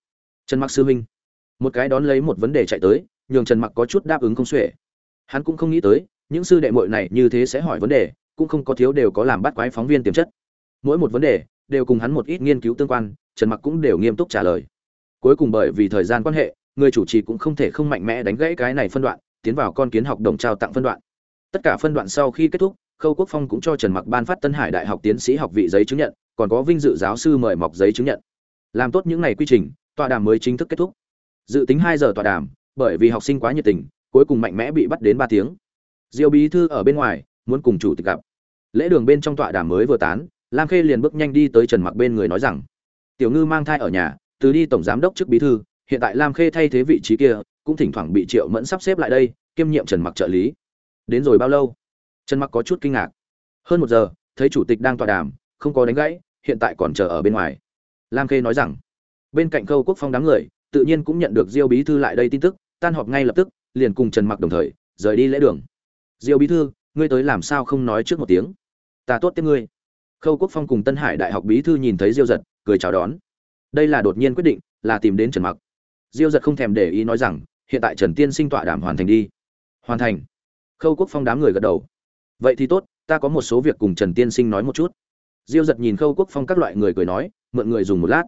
Trần mặc sư huynh một cái đón lấy một vấn đề chạy tới, nhường trần mặc có chút đáp ứng không xuể. Hắn cũng không nghĩ tới, những sư đệ muội này như thế sẽ hỏi vấn đề, cũng không có thiếu đều có làm bắt quái phóng viên tiềm chất. Mỗi một vấn đề đều cùng hắn một ít nghiên cứu tương quan, trần mặc cũng đều nghiêm túc trả lời cuối cùng bởi vì thời gian quan hệ, người chủ trì cũng không thể không mạnh mẽ đánh gãy cái này phân đoạn, tiến vào con kiến học đồng trao tặng phân đoạn. Tất cả phân đoạn sau khi kết thúc, khâu quốc phong cũng cho trần mặc ban phát tân hải đại học tiến sĩ học vị giấy chứng nhận, còn có vinh dự giáo sư mời mọc giấy chứng nhận. Làm tốt những ngày quy trình, tọa đàm mới chính thức kết thúc. Dự tính hai giờ tọa đàm, bởi vì học sinh quá nhiệt tình, cuối cùng mạnh mẽ bị bắt đến ba tiếng. Diêu bí thư ở bên ngoài, muốn cùng chủ tịch gặp. Lễ đường bên trong tọa đàm mới vừa tán, lam khê liền bước nhanh đi tới trần mặc bên người nói rằng, tiểu ngư mang thai ở nhà từ đi tổng giám đốc trước bí thư, hiện tại lam khê thay thế vị trí kia, cũng thỉnh thoảng bị triệu mẫn sắp xếp lại đây, kiêm nhiệm trần mặc trợ lý. Đến rồi bao lâu? Trần mặc có chút kinh ngạc. Hơn một giờ, thấy chủ tịch đang tọa đàm, không có đánh gãy, hiện tại còn chờ ở bên ngoài. Lam khê nói rằng, bên cạnh khâu quốc phong đám người, tự nhiên cũng nhận được diêu bí thư lại đây tin tức, tan họp ngay lập tức, liền cùng trần mặc đồng thời, rời đi lễ đường. Diêu bí thư, ngươi tới làm sao không nói trước một tiếng? Ta tốt tiếp ngươi. Khâu quốc phong cùng tân hải đại học bí thư nhìn thấy diêu giật, cười chào đón đây là đột nhiên quyết định, là tìm đến trần mặc. Diêu giật không thèm để ý nói rằng, hiện tại trần tiên sinh tọa đảm hoàn thành đi. Hoàn thành. Khâu quốc phong đám người gật đầu. Vậy thì tốt, ta có một số việc cùng trần tiên sinh nói một chút. Diêu giật nhìn khâu quốc phong các loại người cười nói, mượn người dùng một lát.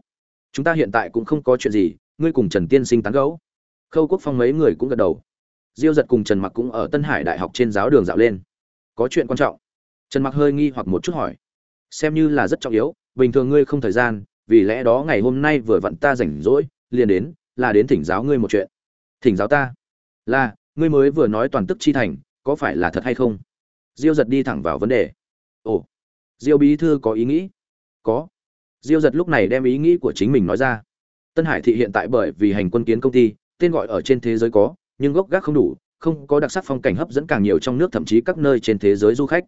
Chúng ta hiện tại cũng không có chuyện gì, ngươi cùng trần tiên sinh tán gẫu. Khâu quốc phong mấy người cũng gật đầu. Diêu giật cùng trần mặc cũng ở tân hải đại học trên giáo đường dạo lên. Có chuyện quan trọng. Trần mặc hơi nghi hoặc một chút hỏi. Xem như là rất trọng yếu, bình thường ngươi không thời gian vì lẽ đó ngày hôm nay vừa vặn ta rảnh rỗi, liền đến, là đến thỉnh giáo ngươi một chuyện. Thỉnh giáo ta? Là, ngươi mới vừa nói toàn tức chi thành, có phải là thật hay không? Diêu giật đi thẳng vào vấn đề. Ồ, diêu bí thư có ý nghĩ? Có. Diêu giật lúc này đem ý nghĩ của chính mình nói ra. Tân hải thị hiện tại bởi vì hành quân kiến công ty, tên gọi ở trên thế giới có, nhưng gốc gác không đủ, không có đặc sắc phong cảnh hấp dẫn càng nhiều trong nước thậm chí các nơi trên thế giới du khách.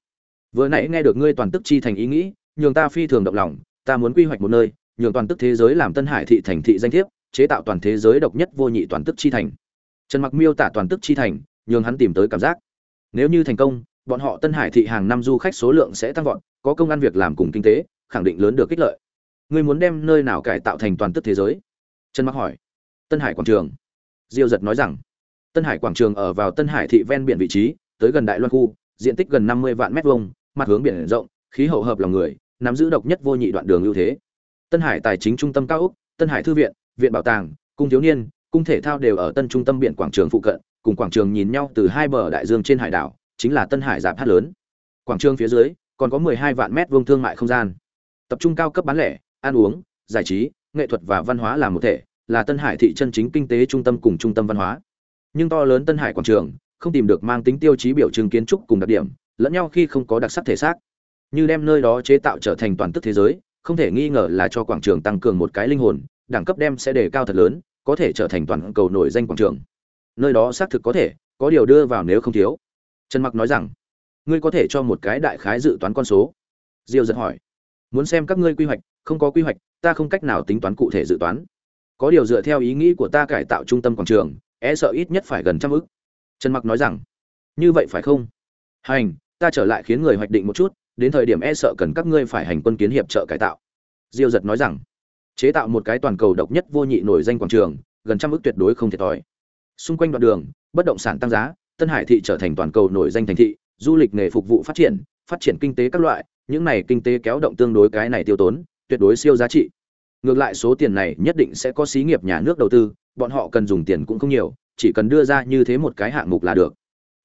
Vừa nãy nghe được ngươi toàn tức chi thành ý nghĩ, nhường ta phi thường động lòng, ta muốn quy hoạch một nơi nhường toàn tức thế giới làm tân hải thị thành thị danh thiếp, chế tạo toàn thế giới độc nhất vô nhị toàn tức chi thành. Trần mặc miêu tả toàn tức chi thành, nhường hắn tìm tới cảm giác. Nếu như thành công, bọn họ tân hải thị hàng năm du khách số lượng sẽ tăng vọt, có công ăn việc làm cùng kinh tế, khẳng định lớn được kích lợi. Ngươi muốn đem nơi nào cải tạo thành toàn tức thế giới? Trần mặc hỏi. Tân hải quảng trường. Diêu giật nói rằng, tân hải quảng trường ở vào tân hải thị ven biển vị trí, tới gần đại loan khu, diện tích gần 50 vạn mét vuông, mặt hướng biển rộng, khí hậu hợp lòng người, nắm giữ độc nhất vô nhị đoạn đường ưu thế tân hải tài chính trung tâm cao ốc, tân hải thư viện viện bảo tàng cung thiếu niên cung thể thao đều ở tân trung tâm biển quảng trường phụ cận cùng quảng trường nhìn nhau từ hai bờ đại dương trên hải đảo chính là tân hải giáp hát lớn. Quảng trường phía dưới còn có 12 vạn mét vuông thương mại không gian. Tập trung cao cấp bán lẻ ăn uống giải trí nghệ thuật và văn hóa là một thể là tân hải thị chân chính kinh tế trung tâm cùng trung tâm văn hóa. Nhưng to lớn tân hải quảng trường không tìm được mang tính tiêu chí biểu trưng kiến trúc cùng đặc điểm lẫn nhau khi không có đặc sắc thể xác. Như đem nơi đó chế tạo trở thành toàn tức thế giới không thể nghi ngờ là cho quảng trường tăng cường một cái linh hồn, đẳng cấp đem sẽ đề cao thật lớn, có thể trở thành toàn cầu nổi danh quảng trường. Nơi đó xác thực có thể, có điều đưa vào nếu không thiếu. Trần mặc nói rằng, ngươi có thể cho một cái đại khái dự toán con số. Diêu dẫn hỏi, muốn xem các ngươi quy hoạch, không có quy hoạch, ta không cách nào tính toán cụ thể dự toán. Có điều dựa theo ý nghĩ của ta cải tạo trung tâm quảng trường e sợ ít nhất phải gần trăm ức. Trần mặc nói rằng, như vậy phải không? Hành, ta trở lại khiến người hoạch định một chút đến thời điểm e sợ cần các ngươi phải hành quân kiến hiệp trợ cải tạo. Diêu giật nói rằng, chế tạo một cái toàn cầu độc nhất vô nhị nổi danh quảng trường, gần trăm ước tuyệt đối không thiệt thòi. Xung quanh đoạn đường, bất động sản tăng giá, tân hải thị trở thành toàn cầu nổi danh thành thị, du lịch nghề phục vụ phát triển phát triển kinh tế các loại, những này kinh tế kéo động tương đối cái này tiêu tốn, tuyệt đối siêu giá trị. Ngược lại số tiền này nhất định sẽ có xí nghiệp nhà nước đầu tư, bọn họ cần dùng tiền cũng không nhiều, chỉ cần đưa ra như thế một cái hạng mục là được.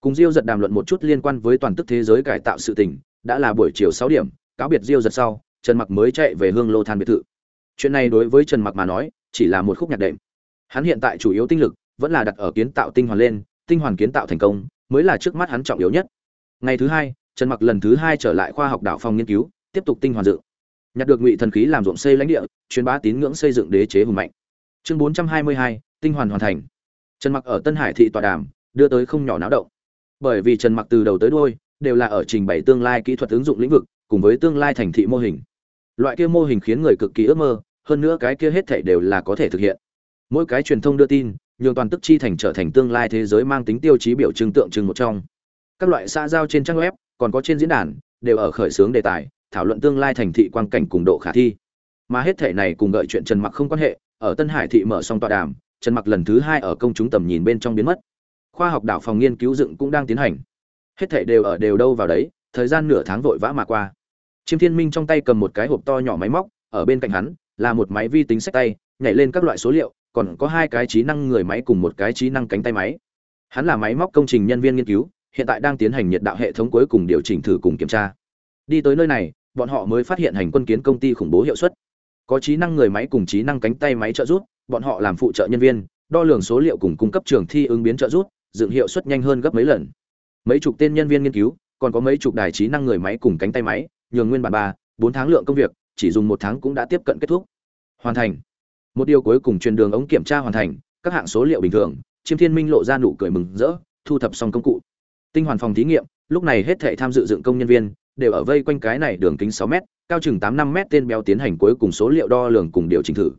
Cùng diêu giật đàm luận một chút liên quan với toàn tức thế giới cải tạo sự tình đã là buổi chiều sáu điểm, cáo biệt diêu giật sau, trần mặc mới chạy về hương lô than biệt thự. Chuyện này đối với trần mặc mà nói, chỉ là một khúc nhạc đệm. Hắn hiện tại chủ yếu tinh lực vẫn là đặt ở kiến tạo tinh hoàn lên, tinh hoàn kiến tạo thành công mới là trước mắt hắn trọng yếu nhất. Ngày thứ hai, trần mặc lần thứ hai trở lại khoa học đảo phòng nghiên cứu, tiếp tục tinh hoàn dự. Nhặt được ngụy thần khí làm ruộng xây lãnh địa, truyền bá tín ngưỡng xây dựng đế chế hùng mạnh. Chương bốn trăm hai mươi hai, tinh hoàn hoàn thành. Trần mặc ở tân hải thị tọa đàm, đưa tới không nhỏ náo động. Bởi vì trần mặc từ đầu tới đuôi đều là ở trình bày tương lai kỹ thuật ứng dụng lĩnh vực, cùng với tương lai thành thị mô hình. Loại kia mô hình khiến người cực kỳ ước mơ, hơn nữa cái kia hết thảy đều là có thể thực hiện. Mỗi cái truyền thông đưa tin, nhường toàn tức chi thành trở thành tương lai thế giới mang tính tiêu chí biểu trưng tượng trưng một trong. Các loại xã giao trên trang web, còn có trên diễn đàn, đều ở khởi xướng đề tài, thảo luận tương lai thành thị quang cảnh cùng độ khả thi. Mà hết thể này cùng gợi chuyện trần mặc không quan hệ, ở tân hải thị mở xong tọa đàm, trần mặc lần thứ hai ở công chúng tầm nhìn bên trong biến mất. Khoa học đảo phòng nghiên cứu dựng cũng đang tiến hành hết thảy đều ở đều đâu vào đấy, thời gian nửa tháng vội vã mà qua. Chiêm thiên minh trong tay cầm một cái hộp to nhỏ máy móc, ở bên cạnh hắn, là một máy vi tính sách tay, nhảy lên các loại số liệu, còn có hai cái trí năng người máy cùng một cái trí năng cánh tay máy. Hắn là máy móc công trình nhân viên nghiên cứu, hiện tại đang tiến hành nhiệt đạo hệ thống cuối cùng điều chỉnh thử cùng kiểm tra. Đi tới nơi này, bọn họ mới phát hiện hành quân kiến công ty khủng bố hiệu suất. Có trí năng người máy cùng trí năng cánh tay máy trợ giúp, bọn họ làm phụ trợ nhân viên, đo lường số liệu cùng cung cấp trường thi ứng biến trợ giúp, dựng hiệu suất nhanh hơn gấp mấy lần mấy chục tên nhân viên nghiên cứu, còn có mấy chục đài trí năng người máy cùng cánh tay máy, nhường nguyên bản ba, bốn tháng lượng công việc, chỉ dùng một tháng cũng đã tiếp cận kết thúc. Hoàn thành. Một điều cuối cùng truyền đường ống kiểm tra hoàn thành, các hạng số liệu bình thường, chiêm thiên minh lộ ra nụ cười mừng rỡ, thu thập xong công cụ. Tinh hoàn phòng thí nghiệm, lúc này hết thể tham dự dựng công nhân viên, đều ở vây quanh cái này đường kính 6 m cao chừng 8 5 m tên béo tiến hành cuối cùng số liệu đo lường cùng điều chỉnh thử.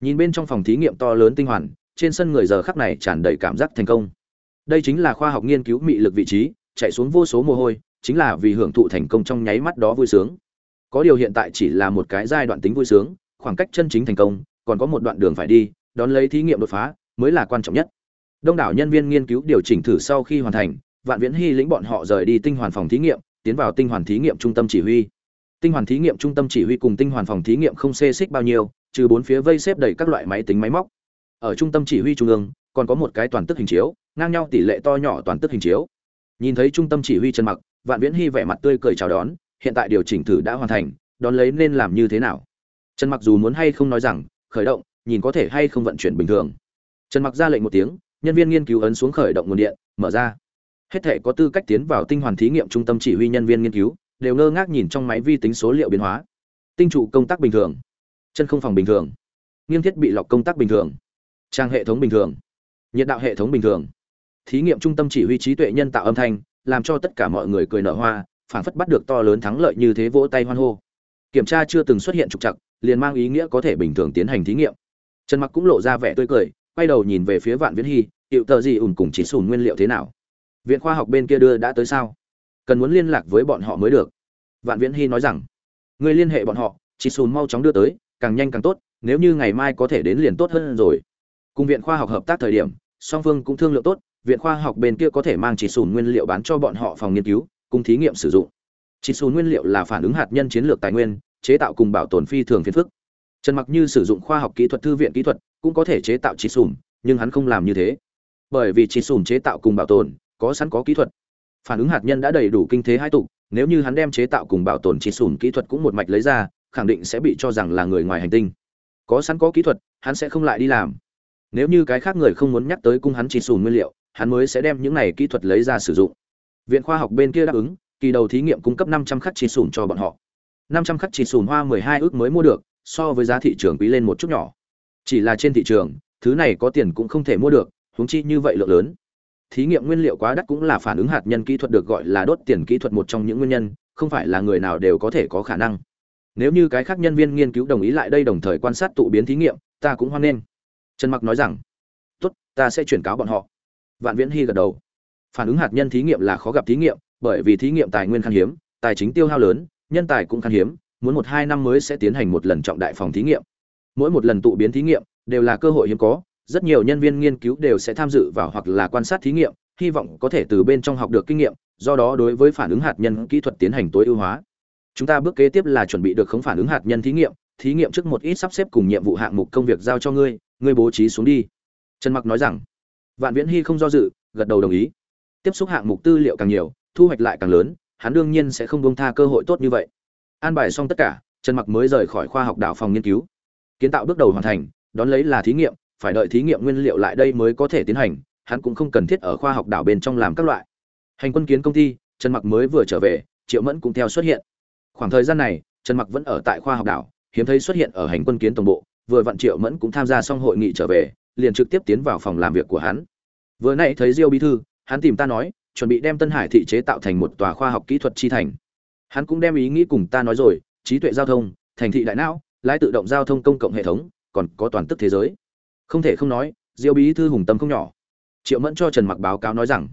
Nhìn bên trong phòng thí nghiệm to lớn tinh hoàn, trên sân người giờ khắc này tràn đầy cảm giác thành công đây chính là khoa học nghiên cứu mị lực vị trí, chạy xuống vô số mồ hôi, chính là vì hưởng thụ thành công trong nháy mắt đó vui sướng. Có điều hiện tại chỉ là một cái giai đoạn tính vui sướng, khoảng cách chân chính thành công, còn có một đoạn đường phải đi, đón lấy thí nghiệm đột phá, mới là quan trọng nhất. Đông đảo nhân viên nghiên cứu điều chỉnh thử sau khi hoàn thành, vạn viễn hy lĩnh bọn họ rời đi tinh hoàn phòng thí nghiệm, tiến vào tinh hoàn thí nghiệm trung tâm chỉ huy. Tinh hoàn thí nghiệm trung tâm chỉ huy cùng tinh hoàn phòng thí nghiệm không xê xích bao nhiêu, trừ bốn phía vây xếp đầy các loại máy tính máy móc. Ở trung tâm chỉ huy trung ương còn có một cái toàn tức hình chiếu, ngang nhau tỷ lệ to nhỏ toàn tức hình chiếu. Nhìn thấy trung tâm chỉ huy trần mặc, vạn viễn hy vẻ mặt tươi cười chào đón, hiện tại điều chỉnh thử đã hoàn thành, đón lấy nên làm như thế nào? Trần mặc dù muốn hay không nói rằng, khởi động, nhìn có thể hay không vận chuyển bình thường. Trần mặc ra lệnh một tiếng, nhân viên nghiên cứu ấn xuống khởi động nguồn điện, mở ra. Hết thể có tư cách tiến vào tinh hoàn thí nghiệm trung tâm chỉ huy nhân viên nghiên cứu, đều ngơ ngác nhìn trong máy vi tính số liệu biến hóa. Tinh trụ công tác bình thường. Chân không phòng bình thường. Nghiêng thiết bị lọc công tác bình thường. Trang hệ thống bình thường nhiệt đạo hệ thống bình thường. Thí nghiệm trung tâm chỉ huy trí tuệ nhân tạo âm thanh, làm cho tất cả mọi người cười nở hoa phản phất bắt được to lớn thắng lợi như thế vỗ tay hoan hô. Kiểm tra chưa từng xuất hiện trục trặc, liền mang ý nghĩa có thể bình thường tiến hành thí nghiệm. Trần mặc cũng lộ ra vẻ tươi cười, quay đầu nhìn về phía vạn viễn hy hiệu tờ gì ủn cùng chỉ sùn nguyên liệu thế nào? Viện khoa học bên kia đưa đã tới sao? Cần muốn liên lạc với bọn họ mới được. Vạn viễn hy nói rằng người liên hệ bọn họ, chỉ sùn mau chóng đưa tới, càng nhanh càng tốt, nếu như ngày mai có thể đến liền tốt hơn rồi cùng viện khoa học hợp tác thời điểm, song phương cũng thương lượng tốt, viện khoa học bên kia có thể mang chỉ sùn nguyên liệu bán cho bọn họ phòng nghiên cứu, cùng thí nghiệm sử dụng. Chỉ sùn nguyên liệu là phản ứng hạt nhân chiến lược tài nguyên, chế tạo cùng bảo tồn phi thường phiền phức. Trần mặc như sử dụng khoa học kỹ thuật thư viện kỹ thuật, cũng có thể chế tạo chỉ sùn, nhưng hắn không làm như thế. Bởi vì chỉ sùn chế tạo cùng bảo tồn, có sẵn có kỹ thuật. Phản ứng hạt nhân đã đầy đủ kinh thế hai tục nếu như hắn đem chế tạo cùng bảo tồn chỉ sùn kỹ thuật cũng một mạch lấy ra, khẳng định sẽ bị cho rằng là người ngoài hành tinh. Có sẵn có kỹ thuật, hắn sẽ không lại đi làm nếu như cái khác người không muốn nhắc tới cung hắn chỉ sùn nguyên liệu, hắn mới sẽ đem những này kỹ thuật lấy ra sử dụng. Viện khoa học bên kia đáp ứng, kỳ đầu thí nghiệm cung cấp năm trăm khắc chỉ sùn cho bọn họ. Năm trăm khắc chỉ sùn hoa mười hai ước mới mua được, so với giá thị trường quý lên một chút nhỏ. Chỉ là trên thị trường, thứ này có tiền cũng không thể mua được, huống chi như vậy lượng lớn. Thí nghiệm nguyên liệu quá đắt cũng là phản ứng hạt nhân kỹ thuật được gọi là đốt tiền kỹ thuật một trong những nguyên nhân, không phải là người nào đều có thể có khả năng. Nếu như cái khác nhân viên nghiên cứu đồng ý lại đây đồng thời quan sát tụ biến thí nghiệm, ta cũng hoan nghênh trần mặc nói rằng, tốt, ta sẽ chuyển cáo bọn họ. Vạn viễn hy gật đầu. Phản ứng hạt nhân thí nghiệm là khó gặp thí nghiệm, bởi vì thí nghiệm tài nguyên khan hiếm, tài chính tiêu hao lớn, nhân tài cũng khan hiếm, muốn một hai năm mới sẽ tiến hành một lần trọng đại phòng thí nghiệm. Mỗi một lần tụ biến thí nghiệm đều là cơ hội hiếm có, rất nhiều nhân viên nghiên cứu đều sẽ tham dự vào hoặc là quan sát thí nghiệm, hy vọng có thể từ bên trong học được kinh nghiệm, do đó đối với phản ứng hạt nhân kỹ thuật tiến hành tối ưu hóa. Chúng ta bước kế tiếp là chuẩn bị được không phản ứng hạt nhân thí nghiệm thí nghiệm trước một ít sắp xếp cùng nhiệm vụ hạng mục công việc giao cho ngươi ngươi bố trí xuống đi. Trần mặc nói rằng, vạn viễn hy không do dự, gật đầu đồng ý. Tiếp xúc hạng mục tư liệu càng nhiều, thu hoạch lại càng lớn, hắn đương nhiên sẽ không bông tha cơ hội tốt như vậy. An bài xong tất cả, trần mặc mới rời khỏi khoa học đảo phòng nghiên cứu. Kiến tạo bước đầu hoàn thành, đón lấy là thí nghiệm, phải đợi thí nghiệm nguyên liệu lại đây mới có thể tiến hành, hắn cũng không cần thiết ở khoa học đảo bên trong làm các loại. Hành quân kiến công ty, trần mặc mới vừa trở về, triệu mẫn cũng theo xuất hiện. Khoảng thời gian này, trần mặc vẫn ở tại khoa học đảo, hiếm thấy xuất hiện ở hành quân kiến tổng bộ vừa vặn triệu mẫn cũng tham gia xong hội nghị trở về, liền trực tiếp tiến vào phòng làm việc của hắn. Vừa nãy thấy diêu bí thư, hắn tìm ta nói, chuẩn bị đem tân hải thị chế tạo thành một tòa khoa học kỹ thuật chi thành. Hắn cũng đem ý nghĩ cùng ta nói rồi, trí tuệ giao thông, thành thị đại não, lái tự động giao thông công cộng hệ thống, còn có toàn tức thế giới. Không thể không nói, diêu bí thư hùng tâm không nhỏ. Triệu mẫn cho trần mặc báo cáo nói rằng,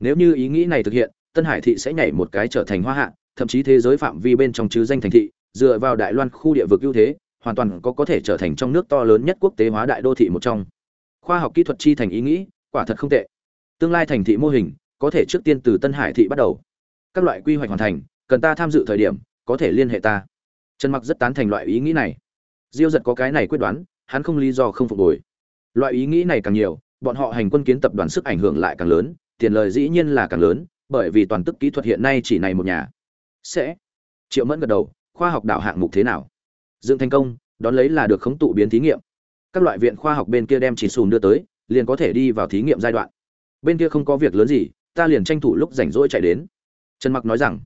nếu như ý nghĩ này thực hiện, tân hải thị sẽ nhảy một cái trở thành hoa hạ, thậm chí thế giới phạm vi bên trong chứ danh thành thị, dựa vào đại loan khu địa vực ưu thế hoàn toàn có có thể trở thành trong nước to lớn nhất quốc tế hóa đại đô thị một trong. Khoa học kỹ thuật chi thành ý nghĩ, quả thật không tệ. Tương lai thành thị mô hình, có thể trước tiên từ tân hải thị bắt đầu. Các loại quy hoạch hoàn thành, cần ta tham dự thời điểm, có thể liên hệ ta. Trần mặc rất tán thành loại ý nghĩ này. Diêu giật có cái này quyết đoán, hắn không lý do không phục hồi. Loại ý nghĩ này càng nhiều, bọn họ hành quân kiến tập đoàn sức ảnh hưởng lại càng lớn, tiền lời dĩ nhiên là càng lớn, bởi vì toàn tức kỹ thuật hiện nay chỉ này một nhà. Sẽ. Triệu mẫn gật đầu, khoa học đảo hạng mục thế nào? Dựng thành công, đón lấy là được khống tụ biến thí nghiệm. Các loại viện khoa học bên kia đem chỉ sùn đưa tới, liền có thể đi vào thí nghiệm giai đoạn. Bên kia không có việc lớn gì, ta liền tranh thủ lúc rảnh rỗi chạy đến. Trần mặc nói rằng,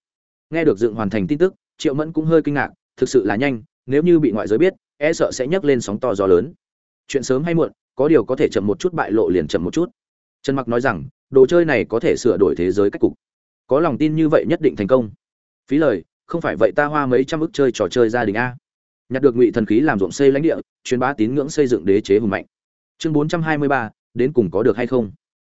nghe được dựng hoàn thành tin tức, triệu mẫn cũng hơi kinh ngạc, thực sự là nhanh, nếu như bị ngoại giới biết e sợ sẽ nhấc lên sóng to gió lớn. Chuyện sớm hay muộn, có điều có thể chậm một chút bại lộ liền chậm một chút. Trần mặc nói rằng, đồ chơi này có thể sửa đổi thế giới cách cục. Có lòng tin như vậy nhất định thành công. Phí lời, không phải vậy ta hoa mấy trăm ức chơi trò chơi gia đình a nhặt được ngụy thần khí làm ruộng xây lãnh địa truyền bá tín ngưỡng xây dựng đế chế hùng mạnh. Chương 423, đến cùng có được hay không?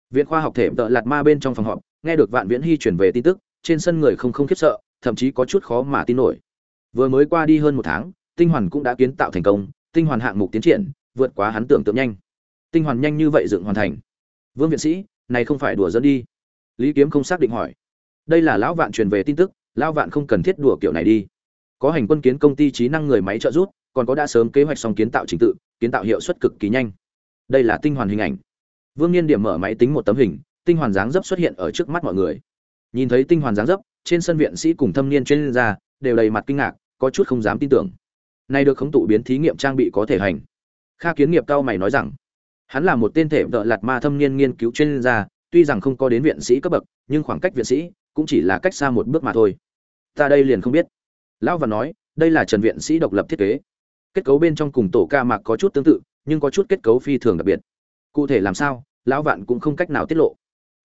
Viện khoa học thể tợ lạt ma bên trong phòng họp nghe được vạn viễn hy chuyển về tin tức trên sân người không không khiếp sợ thậm chí có chút khó mà tin nổi. Vừa mới qua đi hơn một tháng tinh hoàn cũng đã kiến tạo thành công tinh hoàn hạng mục tiến triển vượt quá hắn tưởng tượng nhanh. Tinh hoàn nhanh như vậy dựng hoàn thành. Vương viện sĩ này không phải đùa dẫn đi. Lý kiếm không xác định hỏi. Đây là lão vạn truyền về tin tức lão vạn không cần thiết đùa kiểu này đi có hành quân kiến công ty trí năng người máy trợ giúp, còn có đã sớm kế hoạch xong kiến tạo trình tự, kiến tạo hiệu suất cực kỳ nhanh. Đây là tinh hoàn hình ảnh. Vương nhiên điểm mở máy tính một tấm hình, tinh hoàn dáng dấp xuất hiện ở trước mắt mọi người. Nhìn thấy tinh hoàn dáng dấp, trên sân viện sĩ cùng thâm niên chuyên gia đều đầy mặt kinh ngạc, có chút không dám tin tưởng. Nay được khống tụ biến thí nghiệm trang bị có thể hành. Kha kiến nghiệp cao mày nói rằng, hắn là một tên thể vợ lạt ma thâm niên nghiên cứu chuyên gia, tuy rằng không có đến viện sĩ cấp bậc, nhưng khoảng cách viện sĩ cũng chỉ là cách xa một bước mà thôi. Ta đây liền không biết lão và nói, đây là trần viện sĩ độc lập thiết kế. Kết cấu bên trong cùng tổ ca mạc có chút tương tự, nhưng có chút kết cấu phi thường đặc biệt. Cụ thể làm sao, lão vạn cũng không cách nào tiết lộ.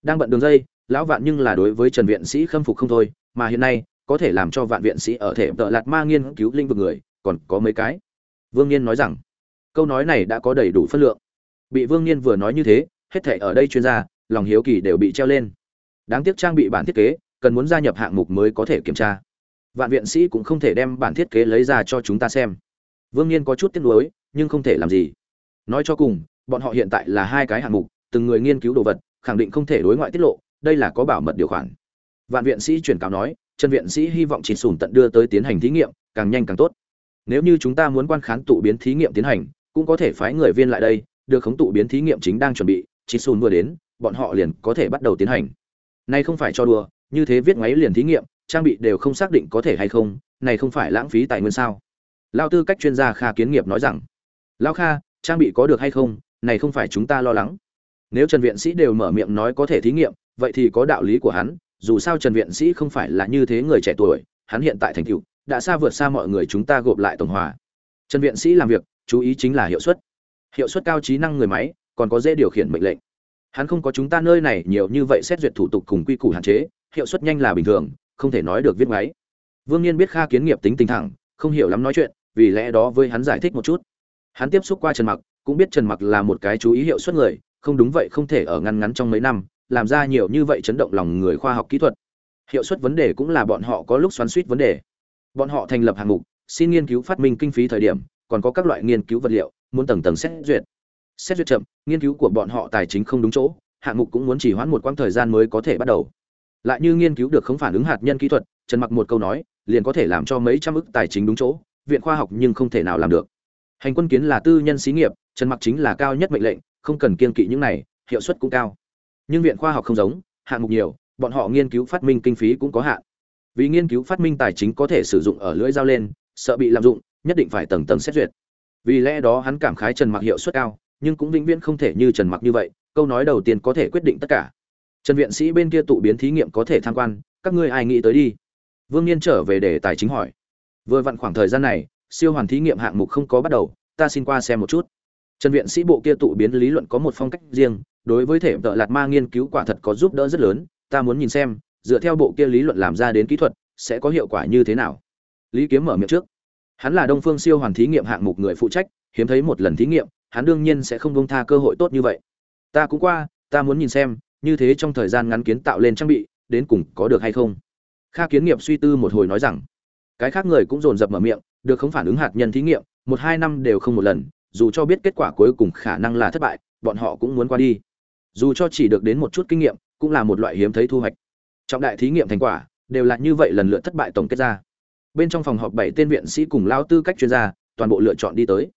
Đang bận đường dây, lão vạn nhưng là đối với trần viện sĩ khâm phục không thôi, mà hiện nay, có thể làm cho vạn viện sĩ ở thể tợ lạt ma nghiên cứu linh vực người, còn có mấy cái. Vương nhiên nói rằng, câu nói này đã có đầy đủ phân lượng. Bị vương nhiên vừa nói như thế, hết thể ở đây chuyên gia, lòng hiếu kỳ đều bị treo lên. Đáng tiếc trang bị bản thiết kế, cần muốn gia nhập hạng mục mới có thể kiểm tra vạn viện sĩ cũng không thể đem bản thiết kế lấy ra cho chúng ta xem. Vương nhiên có chút tiếc nuối, nhưng không thể làm gì. Nói cho cùng, bọn họ hiện tại là hai cái hạng mục, từng người nghiên cứu đồ vật, khẳng định không thể đối ngoại tiết lộ, đây là có bảo mật điều khoản. Vạn viện sĩ chuyển cáo nói trần viện sĩ hy vọng chỉ sùn tận đưa tới tiến hành thí nghiệm, càng nhanh càng tốt. Nếu như chúng ta muốn quan khán tụ biến thí nghiệm tiến hành, cũng có thể phái người viên lại đây, được khống tụ biến thí nghiệm chính đang chuẩn bị, chỉ sùn vừa đến, bọn họ liền có thể bắt đầu tiến hành. Nay không phải cho đùa, như thế viết ngoáy liền thí nghiệm trang bị đều không xác định có thể hay không, này không phải lãng phí tài nguyên sao? Lao tư cách chuyên gia kha kiến nghiệp nói rằng lao kha, trang bị có được hay không? Này không phải chúng ta lo lắng. Nếu trần viện sĩ đều mở miệng nói có thể thí nghiệm, vậy thì có đạo lý của hắn, dù sao trần viện sĩ không phải là như thế người trẻ tuổi, hắn hiện tại thành tựu, đã xa vượt xa mọi người chúng ta gộp lại tổng hòa. Trần viện sĩ làm việc, chú ý chính là hiệu suất. Hiệu suất cao trí năng người máy, còn có dễ điều khiển mệnh lệnh. Hắn không có chúng ta nơi này nhiều như vậy xét duyệt thủ tục cùng quy củ hạn chế, hiệu suất nhanh là bình thường không thể nói được viết máy. Vương nhiên biết kha kiến nghiệp tính tình thẳng, không hiểu lắm nói chuyện, vì lẽ đó với hắn giải thích một chút. Hắn tiếp xúc qua trần mặc, cũng biết trần mặc là một cái chú ý hiệu suất người, không đúng vậy không thể ở ngăn ngắn trong mấy năm, làm ra nhiều như vậy chấn động lòng người khoa học kỹ thuật. Hiệu suất vấn đề cũng là bọn họ có lúc xoắn suýt vấn đề. Bọn họ thành lập hạng mục, xin nghiên cứu phát minh kinh phí thời điểm, còn có các loại nghiên cứu vật liệu, muốn tầng tầng xét duyệt. Xét duyệt chậm, nghiên cứu của bọn họ tài chính không đúng chỗ, hạng mục cũng muốn chỉ hoãn một quãng thời gian mới có thể bắt đầu lại như nghiên cứu được không phản ứng hạt nhân kỹ thuật, trần mặc một câu nói, liền có thể làm cho mấy trăm ức tài chính đúng chỗ, viện khoa học nhưng không thể nào làm được. Hành quân kiến là tư nhân xí nghiệp, trần mặc chính là cao nhất mệnh lệnh, không cần kiên kỵ những này, hiệu suất cũng cao. Nhưng viện khoa học không giống, hạng mục nhiều, bọn họ nghiên cứu phát minh kinh phí cũng có hạn. Vì nghiên cứu phát minh tài chính có thể sử dụng ở lưỡi dao lên, sợ bị lạm dụng, nhất định phải tầng tầng xét duyệt. Vì lẽ đó hắn cảm khái trần mặc hiệu suất cao, nhưng cũng vĩnh viễn không thể như trần mặc như vậy, câu nói đầu tiên có thể quyết định tất cả trần viện sĩ bên kia tụ biến thí nghiệm có thể tham quan, các ngươi ai nghĩ tới đi? Vương niên trở về để tài chính hỏi. Vừa vặn khoảng thời gian này, siêu hoàn thí nghiệm hạng mục không có bắt đầu, ta xin qua xem một chút. Trần viện sĩ bộ kia tụ biến lý luận có một phong cách riêng, đối với thể tợ lạt ma nghiên cứu quả thật có giúp đỡ rất lớn, ta muốn nhìn xem, dựa theo bộ kia lý luận làm ra đến kỹ thuật, sẽ có hiệu quả như thế nào. Lý kiếm mở miệng trước. Hắn là đông phương siêu hoàn thí nghiệm hạng mục người phụ trách, hiếm thấy một lần thí nghiệm, hắn đương nhiên sẽ không bông tha cơ hội tốt như vậy. Ta cũng qua, ta muốn nhìn xem như thế trong thời gian ngắn kiến tạo lên trang bị, đến cùng có được hay không? Kha kiến nghiệp suy tư một hồi nói rằng, cái khác người cũng dồn dập mở miệng, được không phản ứng hạt nhân thí nghiệm, một hai năm đều không một lần, dù cho biết kết quả cuối cùng khả năng là thất bại, bọn họ cũng muốn qua đi. Dù cho chỉ được đến một chút kinh nghiệm, cũng là một loại hiếm thấy thu hoạch. Trọng đại thí nghiệm thành quả, đều là như vậy lần lượt thất bại tổng kết ra. Bên trong phòng họp bảy tên viện sĩ cùng lao tư cách chuyên gia, toàn bộ lựa chọn đi tới.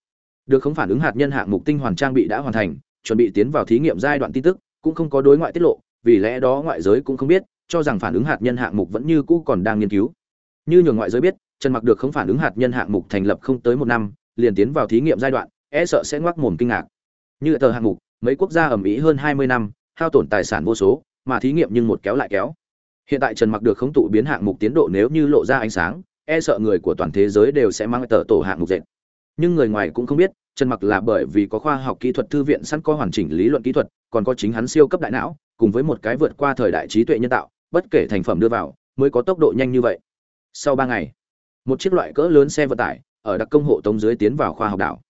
Được không phản ứng hạt nhân hạng mục tinh hoàn trang bị đã hoàn thành, chuẩn bị tiến vào thí nghiệm giai đoạn tin tức cũng không có đối ngoại tiết lộ, vì lẽ đó ngoại giới cũng không biết, cho rằng phản ứng hạt nhân hạng mục vẫn như cũ còn đang nghiên cứu. Như nhường ngoại giới biết, trần mặc được không phản ứng hạt nhân hạng mục thành lập không tới một năm, liền tiến vào thí nghiệm giai đoạn e sợ sẽ ngoác mồm kinh ngạc. Như tờ hạng mục, mấy quốc gia ẩm ý hơn 20 năm, hao tổn tài sản vô số, mà thí nghiệm nhưng một kéo lại kéo. Hiện tại trần mặc được không tụ biến hạng mục tiến độ nếu như lộ ra ánh sáng e sợ người của toàn thế giới đều sẽ mang tờ tổ hạng mục dệt. Nhưng người ngoài cũng không biết trần mặc là bởi vì có khoa học kỹ thuật thư viện sẵn có hoàn chỉnh lý luận kỹ thuật, còn có chính hắn siêu cấp đại não, cùng với một cái vượt qua thời đại trí tuệ nhân tạo, bất kể thành phẩm đưa vào, mới có tốc độ nhanh như vậy. Sau ba ngày, một chiếc loại cỡ lớn xe vận tải ở đặc công hộ tống dưới tiến vào khoa học đảo.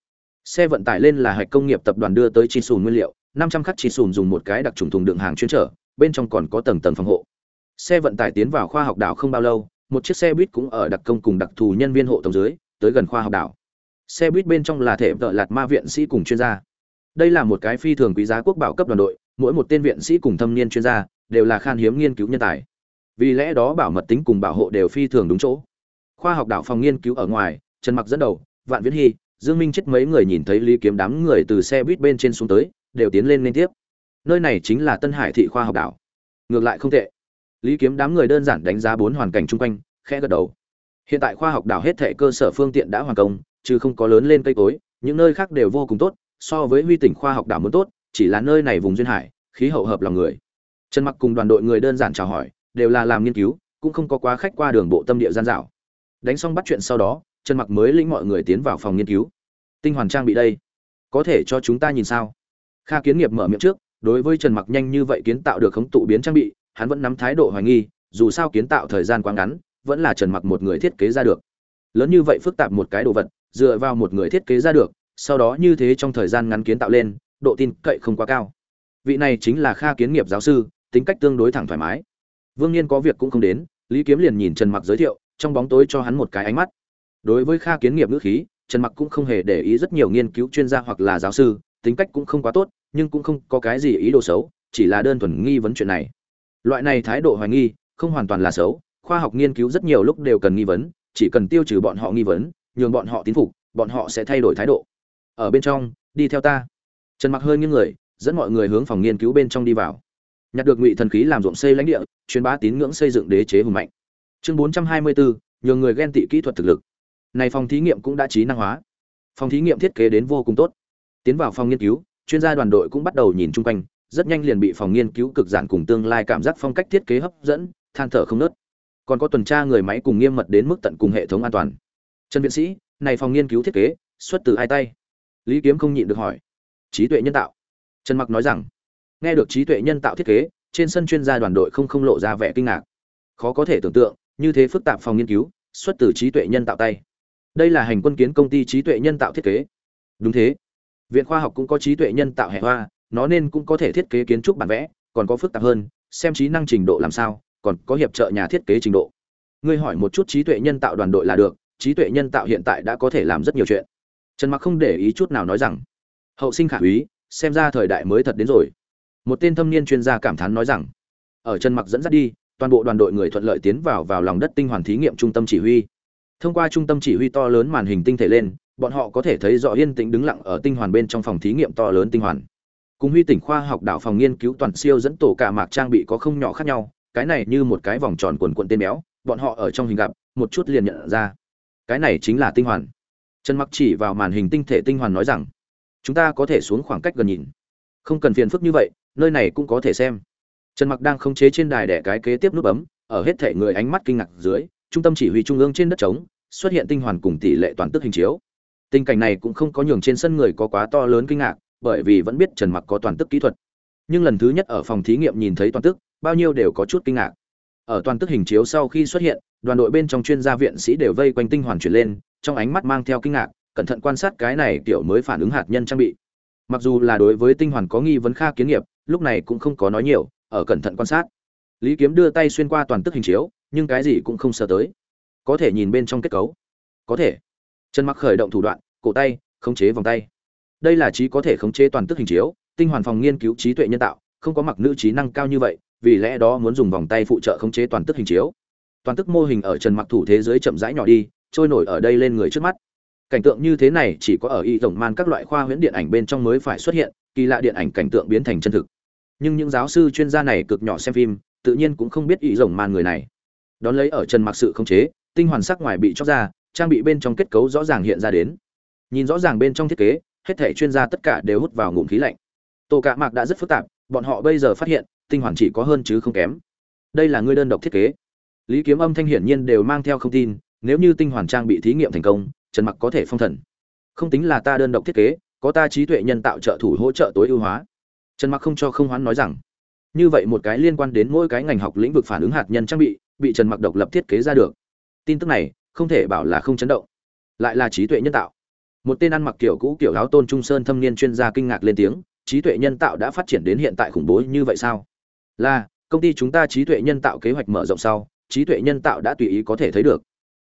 Xe vận tải lên là hạch công nghiệp tập đoàn đưa tới chi sùn nguyên liệu, năm trăm khắc chi sùn dùng một cái đặc trùng thùng đựng hàng chuyên trở, bên trong còn có tầng tầng phòng hộ. Xe vận tải tiến vào khoa học đảo không bao lâu, một chiếc xe buýt cũng ở đặc công cùng đặc thù nhân viên hộ tống dưới, tới gần khoa học đảo xe buýt bên trong là thể vợ lạt ma viện sĩ cùng chuyên gia. Đây là một cái phi thường quý giá quốc bảo cấp đoàn đội, mỗi một tên viện sĩ cùng thâm niên chuyên gia đều là khan hiếm nghiên cứu nhân tài. Vì lẽ đó bảo mật tính cùng bảo hộ đều phi thường đúng chỗ. Khoa học đảo phòng nghiên cứu ở ngoài, trần mặc dẫn đầu, vạn viễn hy, dương minh chết mấy người nhìn thấy lý kiếm đám người từ xe buýt bên trên xuống tới, đều tiến lên liên tiếp. Nơi này chính là tân hải thị khoa học đảo ngược lại không tệ. Lý kiếm đám người đơn giản đánh giá bốn hoàn cảnh chung quanh, khẽ gật đầu. Hiện tại khoa học đảo hết thể cơ sở phương tiện đã hoàn công chứ không có lớn lên cây cối, những nơi khác đều vô cùng tốt, so với huy tỉnh khoa học đảo muốn tốt, chỉ là nơi này vùng duyên hải, khí hậu hợp lòng người. Trần mặc cùng đoàn đội người đơn giản chào hỏi, đều là làm nghiên cứu, cũng không có quá khách qua đường bộ tâm địa gian dảo đánh xong bắt chuyện sau đó, trần mặc mới lĩnh mọi người tiến vào phòng nghiên cứu. Tinh hoàn trang bị đây, có thể cho chúng ta nhìn sao? Kha kiến nghiệp mở miệng trước, đối với trần mặc nhanh như vậy kiến tạo được khống tụ biến trang bị, hắn vẫn nắm thái độ hoài nghi, dù sao kiến tạo thời gian quá ngắn, vẫn là trần mặc một người thiết kế ra được. Lớn như vậy phức tạp một cái đồ vật dựa vào một người thiết kế ra được, sau đó như thế trong thời gian ngắn kiến tạo lên, độ tin cậy không quá cao. Vị này chính là kha kiến nghiệp giáo sư, tính cách tương đối thẳng thoải mái. Vương Nghiên có việc cũng không đến, lý kiếm liền nhìn trần mặc giới thiệu, trong bóng tối cho hắn một cái ánh mắt. Đối với kha kiến nghiệp ngữ khí, trần mặc cũng không hề để ý rất nhiều nghiên cứu chuyên gia hoặc là giáo sư, tính cách cũng không quá tốt, nhưng cũng không có cái gì ý đồ xấu, chỉ là đơn thuần nghi vấn chuyện này. Loại này thái độ hoài nghi, không hoàn toàn là xấu, khoa học nghiên cứu rất nhiều lúc đều cần nghi vấn, chỉ cần tiêu trừ bọn họ nghi vấn nhường bọn họ tín phục bọn họ sẽ thay đổi thái độ. Ở bên trong đi theo ta. Trần mặc hơi nghiêng người dẫn mọi người hướng phòng nghiên cứu bên trong đi vào. Nhặt được ngụy thần khí làm ruộng xây lãnh địa truyền bá tín ngưỡng xây dựng đế chế hùng mạnh. Chương 424, nhường người ghen tị kỹ thuật thực lực. Này phòng thí nghiệm cũng đã trí năng hóa. Phòng thí nghiệm thiết kế đến vô cùng tốt. Tiến vào phòng nghiên cứu chuyên gia đoàn đội cũng bắt đầu nhìn chung quanh rất nhanh liền bị phòng nghiên cứu cực giản cùng tương lai cảm giác phong cách thiết kế hấp dẫn than thở không nớt. Còn có tuần tra người máy cùng nghiêm mật đến mức tận cùng hệ thống an toàn trần viện sĩ, này phòng nghiên cứu thiết kế, xuất từ hai tay? Lý kiếm không nhịn được hỏi. Trí tuệ nhân tạo. Trần mặc nói rằng, nghe được trí tuệ nhân tạo thiết kế, trên sân chuyên gia đoàn đội không không lộ ra vẻ kinh ngạc. Khó có thể tưởng tượng, như thế phức tạp phòng nghiên cứu, xuất từ trí tuệ nhân tạo tay. Đây là hành quân kiến công ty trí tuệ nhân tạo thiết kế. Đúng thế. Viện khoa học cũng có trí tuệ nhân tạo hệ hoa, nó nên cũng có thể thiết kế kiến trúc bản vẽ, còn có phức tạp hơn, xem trí năng trình độ làm sao, còn có hiệp trợ nhà thiết kế trình độ. Ngươi hỏi một chút trí tuệ nhân tạo đoàn đội là được trí tuệ nhân tạo hiện tại đã có thể làm rất nhiều chuyện. Trần mặc không để ý chút nào nói rằng, hậu sinh khả úy, xem ra thời đại mới thật đến rồi. Một tên thâm niên chuyên gia cảm thán nói rằng, ở trần mặc dẫn dắt đi, toàn bộ đoàn đội người thuận lợi tiến vào vào lòng đất tinh hoàn thí nghiệm trung tâm chỉ huy. Thông qua trung tâm chỉ huy to lớn màn hình tinh thể lên, bọn họ có thể thấy rõ yên tĩnh đứng lặng ở tinh hoàn bên trong phòng thí nghiệm to lớn tinh hoàn. Cùng huy tỉnh khoa học đảo phòng nghiên cứu toàn siêu dẫn tổ cả mạc trang bị có không nhỏ khác nhau, cái này như một cái vòng tròn quần quận tên béo, bọn họ ở trong hình gặp, một chút liền nhận ra cái này chính là tinh hoàn. Trần mặc chỉ vào màn hình tinh thể tinh hoàn nói rằng, chúng ta có thể xuống khoảng cách gần nhìn. Không cần phiền phức như vậy, nơi này cũng có thể xem. Trần mặc đang khống chế trên đài đẻ cái kế tiếp nút bấm, ở hết thể người ánh mắt kinh ngạc dưới, trung tâm chỉ huy trung ương trên đất trống, xuất hiện tinh hoàn cùng tỷ lệ toàn tức hình chiếu. Tình cảnh này cũng không có nhường trên sân người có quá to lớn kinh ngạc, bởi vì vẫn biết trần mặc có toàn tức kỹ thuật. Nhưng lần thứ nhất ở phòng thí nghiệm nhìn thấy toàn tức, bao nhiêu đều có chút kinh ngạc. Ở toàn tức hình chiếu sau khi xuất hiện đoàn đội bên trong chuyên gia viện sĩ đều vây quanh tinh hoàn chuyển lên, trong ánh mắt mang theo kinh ngạc, cẩn thận quan sát cái này kiểu mới phản ứng hạt nhân trang bị. Mặc dù là đối với tinh hoàn có nghi vấn kha kiến nghiệp, lúc này cũng không có nói nhiều, ở cẩn thận quan sát. Lý kiếm đưa tay xuyên qua toàn tức hình chiếu, nhưng cái gì cũng không sợ tới. Có thể nhìn bên trong kết cấu. Có thể. Trần mặc khởi động thủ đoạn, cổ tay, khống chế vòng tay. Đây là trí có thể khống chế toàn tức hình chiếu, tinh hoàn phòng nghiên cứu trí tuệ nhân tạo, không có mặc nữ trí năng cao như vậy, vì lẽ đó muốn dùng vòng tay phụ trợ khống chế toàn tức hình chiếu toàn tức mô hình ở trần mặc thủ thế giới chậm rãi nhỏ đi, trôi nổi ở đây lên người trước mắt. Cảnh tượng như thế này chỉ có ở y tổng man các loại khoa huyễn điện ảnh bên trong mới phải xuất hiện, kỳ lạ điện ảnh cảnh tượng biến thành chân thực. Nhưng những giáo sư chuyên gia này cực nhỏ xem phim, tự nhiên cũng không biết y tổng man người này. Đón lấy ở trần mặc sự không chế, tinh hoàn sắc ngoài bị chóc ra, trang bị bên trong kết cấu rõ ràng hiện ra đến. Nhìn rõ ràng bên trong thiết kế, hết thể chuyên gia tất cả đều hút vào ngụm khí lạnh. Tổ cạ mạc đã rất phức tạp, bọn họ bây giờ phát hiện, tinh hoàn chỉ có hơn chứ không kém. Đây là ngươi đơn độc thiết kế lý kiếm âm thanh hiển nhiên đều mang theo không tin, nếu như tinh hoàn trang bị thí nghiệm thành công, trần mặc có thể phong thần. Không tính là ta đơn độc thiết kế, có ta trí tuệ nhân tạo trợ thủ hỗ trợ tối ưu hóa. Trần mặc không cho không hoán nói rằng, như vậy một cái liên quan đến mỗi cái ngành học lĩnh vực phản ứng hạt nhân trang bị bị trần mặc độc lập thiết kế ra được. Tin tức này, không thể bảo là không chấn động. Lại là trí tuệ nhân tạo. Một tên ăn mặc kiểu cũ kiểu áo tôn trung sơn thâm niên chuyên gia kinh ngạc lên tiếng, trí tuệ nhân tạo đã phát triển đến hiện tại khủng bố như vậy sao? Là, công ty chúng ta trí tuệ nhân tạo kế hoạch mở rộng sau trí tuệ nhân tạo đã tùy ý có thể thấy được.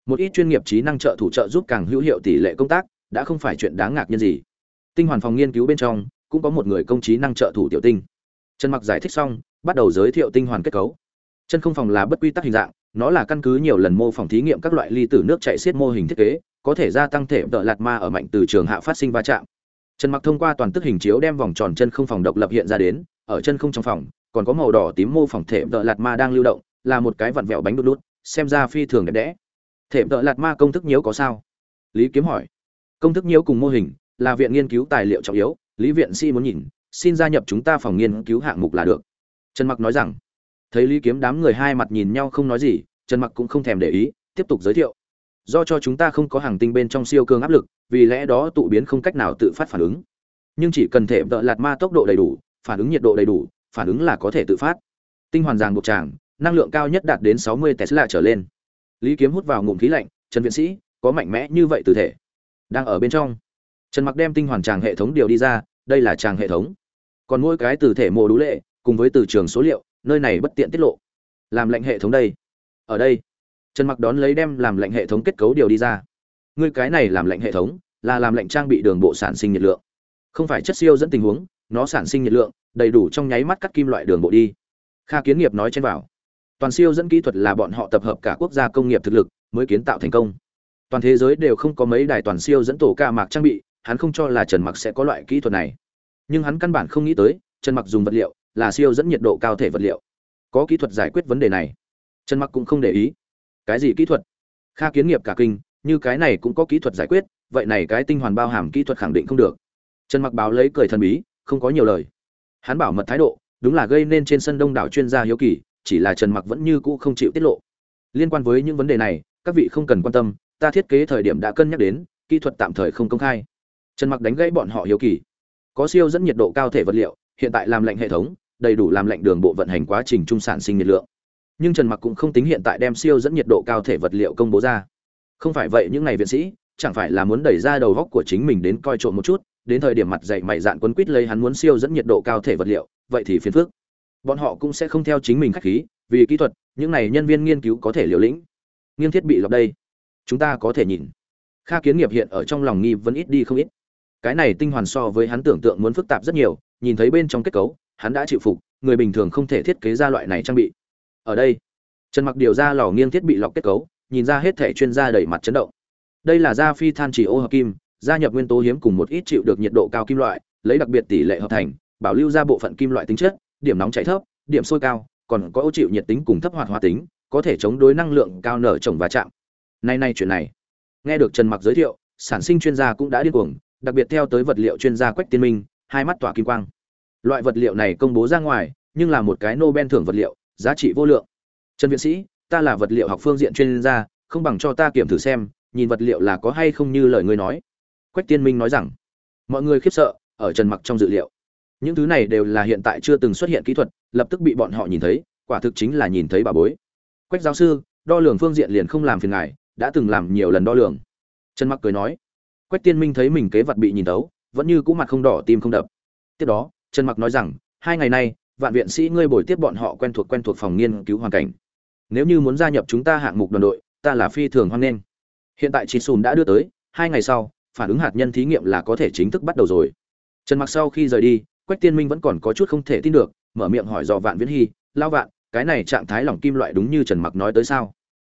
Một ít chuyên nghiệp trí năng trợ thủ trợ giúp càng hữu hiệu tỷ lệ công tác, đã không phải chuyện đáng ngạc nhiên gì. Tinh hoàn phòng nghiên cứu bên trong, cũng có một người công trí năng trợ thủ tiểu tinh. Trần mặc giải thích xong, bắt đầu giới thiệu tinh hoàn kết cấu. Chân không phòng là bất quy tắc hình dạng, nó là căn cứ nhiều lần mô phỏng thí nghiệm các loại ly tử nước chạy xiết mô hình thiết kế, có thể gia tăng thể đỡ lạt ma ở mạnh từ trường hạ phát sinh va chạm. Trần mặc thông qua toàn tức hình chiếu đem vòng tròn chân không phòng độc lập hiện ra đến, ở chân không trong phòng, còn có màu đỏ tím mô phỏng thể đỡ lạt ma đang lưu động là một cái vặn vẹo bánh đút đút xem ra phi thường đẹp đẽ. Thể đỡ lạt ma công thức nhiễu có sao? Lý kiếm hỏi. Công thức nhiễu cùng mô hình là viện nghiên cứu tài liệu trọng yếu, lý viện sĩ si muốn nhìn, xin gia nhập chúng ta phòng nghiên cứu hạng mục là được. Trần mặc nói rằng. Thấy lý kiếm đám người hai mặt nhìn nhau không nói gì, trần mặc cũng không thèm để ý, tiếp tục giới thiệu. Do cho chúng ta không có hàng tinh bên trong siêu cường áp lực, vì lẽ đó tụ biến không cách nào tự phát phản ứng. Nhưng chỉ cần thể đỡ lạt ma tốc độ đầy đủ, phản ứng nhiệt độ đầy đủ, phản ứng là có thể tự phát. Tinh hoàn ràng buộc tràng năng lượng cao nhất đạt đến 60 tesla trở lên. Lý kiếm hút vào ngụm khí lạnh, trần viện sĩ, có mạnh mẽ như vậy từ thể? Đang ở bên trong, trần mặc đem tinh hoàn tràng hệ thống điều đi ra, đây là tràng hệ thống. Còn mỗi cái từ thể mô đủ lệ, cùng với từ trường số liệu, nơi này bất tiện tiết lộ. Làm lệnh hệ thống đây. Ở đây, trần mặc đón lấy đem làm lệnh hệ thống kết cấu điều đi ra. Ngươi cái này làm lệnh hệ thống, là làm lệnh trang bị đường bộ sản sinh nhiệt lượng. Không phải chất siêu dẫn tình huống, nó sản sinh nhiệt lượng, đầy đủ trong nháy mắt cắt kim loại đường bộ đi. Kha kiến nghiệp nói trên vào toàn siêu dẫn kỹ thuật là bọn họ tập hợp cả quốc gia công nghiệp thực lực mới kiến tạo thành công. Toàn thế giới đều không có mấy đài toàn siêu dẫn tổ ca mạc trang bị, hắn không cho là trần mặc sẽ có loại kỹ thuật này. Nhưng hắn căn bản không nghĩ tới, trần mặc dùng vật liệu là siêu dẫn nhiệt độ cao thể vật liệu. Có kỹ thuật giải quyết vấn đề này. Trần mặc cũng không để ý. Cái gì kỹ thuật? Kha kiến nghiệp cả kinh, như cái này cũng có kỹ thuật giải quyết, vậy này cái tinh hoàn bao hàm kỹ thuật khẳng định không được. Trần mặc báo lấy cười thần bí, không có nhiều lời. Hắn bảo mật thái độ, đúng là gây nên trên sân đông đảo chuyên gia hiếu kỳ chỉ là trần mặc vẫn như cũ không chịu tiết lộ. Liên quan với những vấn đề này, các vị không cần quan tâm, ta thiết kế thời điểm đã cân nhắc đến, kỹ thuật tạm thời không công khai. Trần mặc đánh gãy bọn họ hiếu kỳ. Có siêu dẫn nhiệt độ cao thể vật liệu, hiện tại làm lạnh hệ thống, đầy đủ làm lạnh đường bộ vận hành quá trình trung sản sinh nhiệt lượng. Nhưng trần mặc cũng không tính hiện tại đem siêu dẫn nhiệt độ cao thể vật liệu công bố ra. Không phải vậy những ngày viện sĩ, chẳng phải là muốn đẩy ra đầu góc của chính mình đến coi trộm một chút, đến thời điểm mặt dày mày dạn quấn quýt lấy hắn muốn siêu dẫn nhiệt độ cao thể vật liệu, vậy thì phiền phức bọn họ cũng sẽ không theo chính mình khách khí, vì kỹ thuật, những này nhân viên nghiên cứu có thể liều lĩnh. Nghiêng thiết bị lọc đây. Chúng ta có thể nhìn. Kha kiến nghiệp hiện ở trong lòng nghi vẫn ít đi không ít. Cái này tinh hoàn so với hắn tưởng tượng muốn phức tạp rất nhiều, nhìn thấy bên trong kết cấu, hắn đã chịu phục, người bình thường không thể thiết kế ra loại này trang bị. Ở đây, trần mặc điều ra lò nghiêng thiết bị lọc kết cấu, nhìn ra hết thể chuyên gia đẩy mặt chấn động. Đây là da phi than chỉ ô hợp kim, gia nhập nguyên tố hiếm cùng một ít chịu được nhiệt độ cao kim loại, lấy đặc biệt tỷ lệ hợp thành, bảo lưu ra bộ phận kim loại tính chất điểm nóng chảy thấp, điểm sôi cao, còn có ô chịu nhiệt tính cùng thấp hoạt hóa tính, có thể chống đối năng lượng cao nở trồng và chạm. Nay nay chuyện này, nghe được trần mặc giới thiệu, sản sinh chuyên gia cũng đã điên cuồng, đặc biệt theo tới vật liệu chuyên gia quách tiên minh, hai mắt tỏa kim quang. Loại vật liệu này công bố ra ngoài, nhưng là một cái nobel thưởng vật liệu, giá trị vô lượng. Trần viện sĩ, ta là vật liệu học phương diện chuyên gia, không bằng cho ta kiểm thử xem, nhìn vật liệu là có hay không như lời ngươi nói. Quách tiên minh nói rằng, mọi người khiếp sợ, ở trần mặc trong dự liệu những thứ này đều là hiện tại chưa từng xuất hiện kỹ thuật, lập tức bị bọn họ nhìn thấy, quả thực chính là nhìn thấy bà bối. Quách giáo sư, đo lường phương diện liền không làm phiền ngài, đã từng làm nhiều lần đo lường. Trần mặc cười nói. Quách tiên minh thấy mình kế vật bị nhìn tấu vẫn như cũ mặt không đỏ, tim không đập. Tiếp đó, trần mặc nói rằng, hai ngày nay, vạn viện sĩ ngươi bồi tiếp bọn họ quen thuộc quen thuộc phòng nghiên cứu hoàn cảnh. Nếu như muốn gia nhập chúng ta hạng mục đoàn đội, ta là phi thường hoan nghênh. Hiện tại chị sùn đã đưa tới, hai ngày sau, phản ứng hạt nhân thí nghiệm là có thể chính thức bắt đầu rồi. Trần mặc sau khi rời đi quách tiên minh vẫn còn có chút không thể tin được, mở miệng hỏi dò vạn viễn hy lao vạn, cái này trạng thái lỏng kim loại đúng như trần mặc nói tới sao?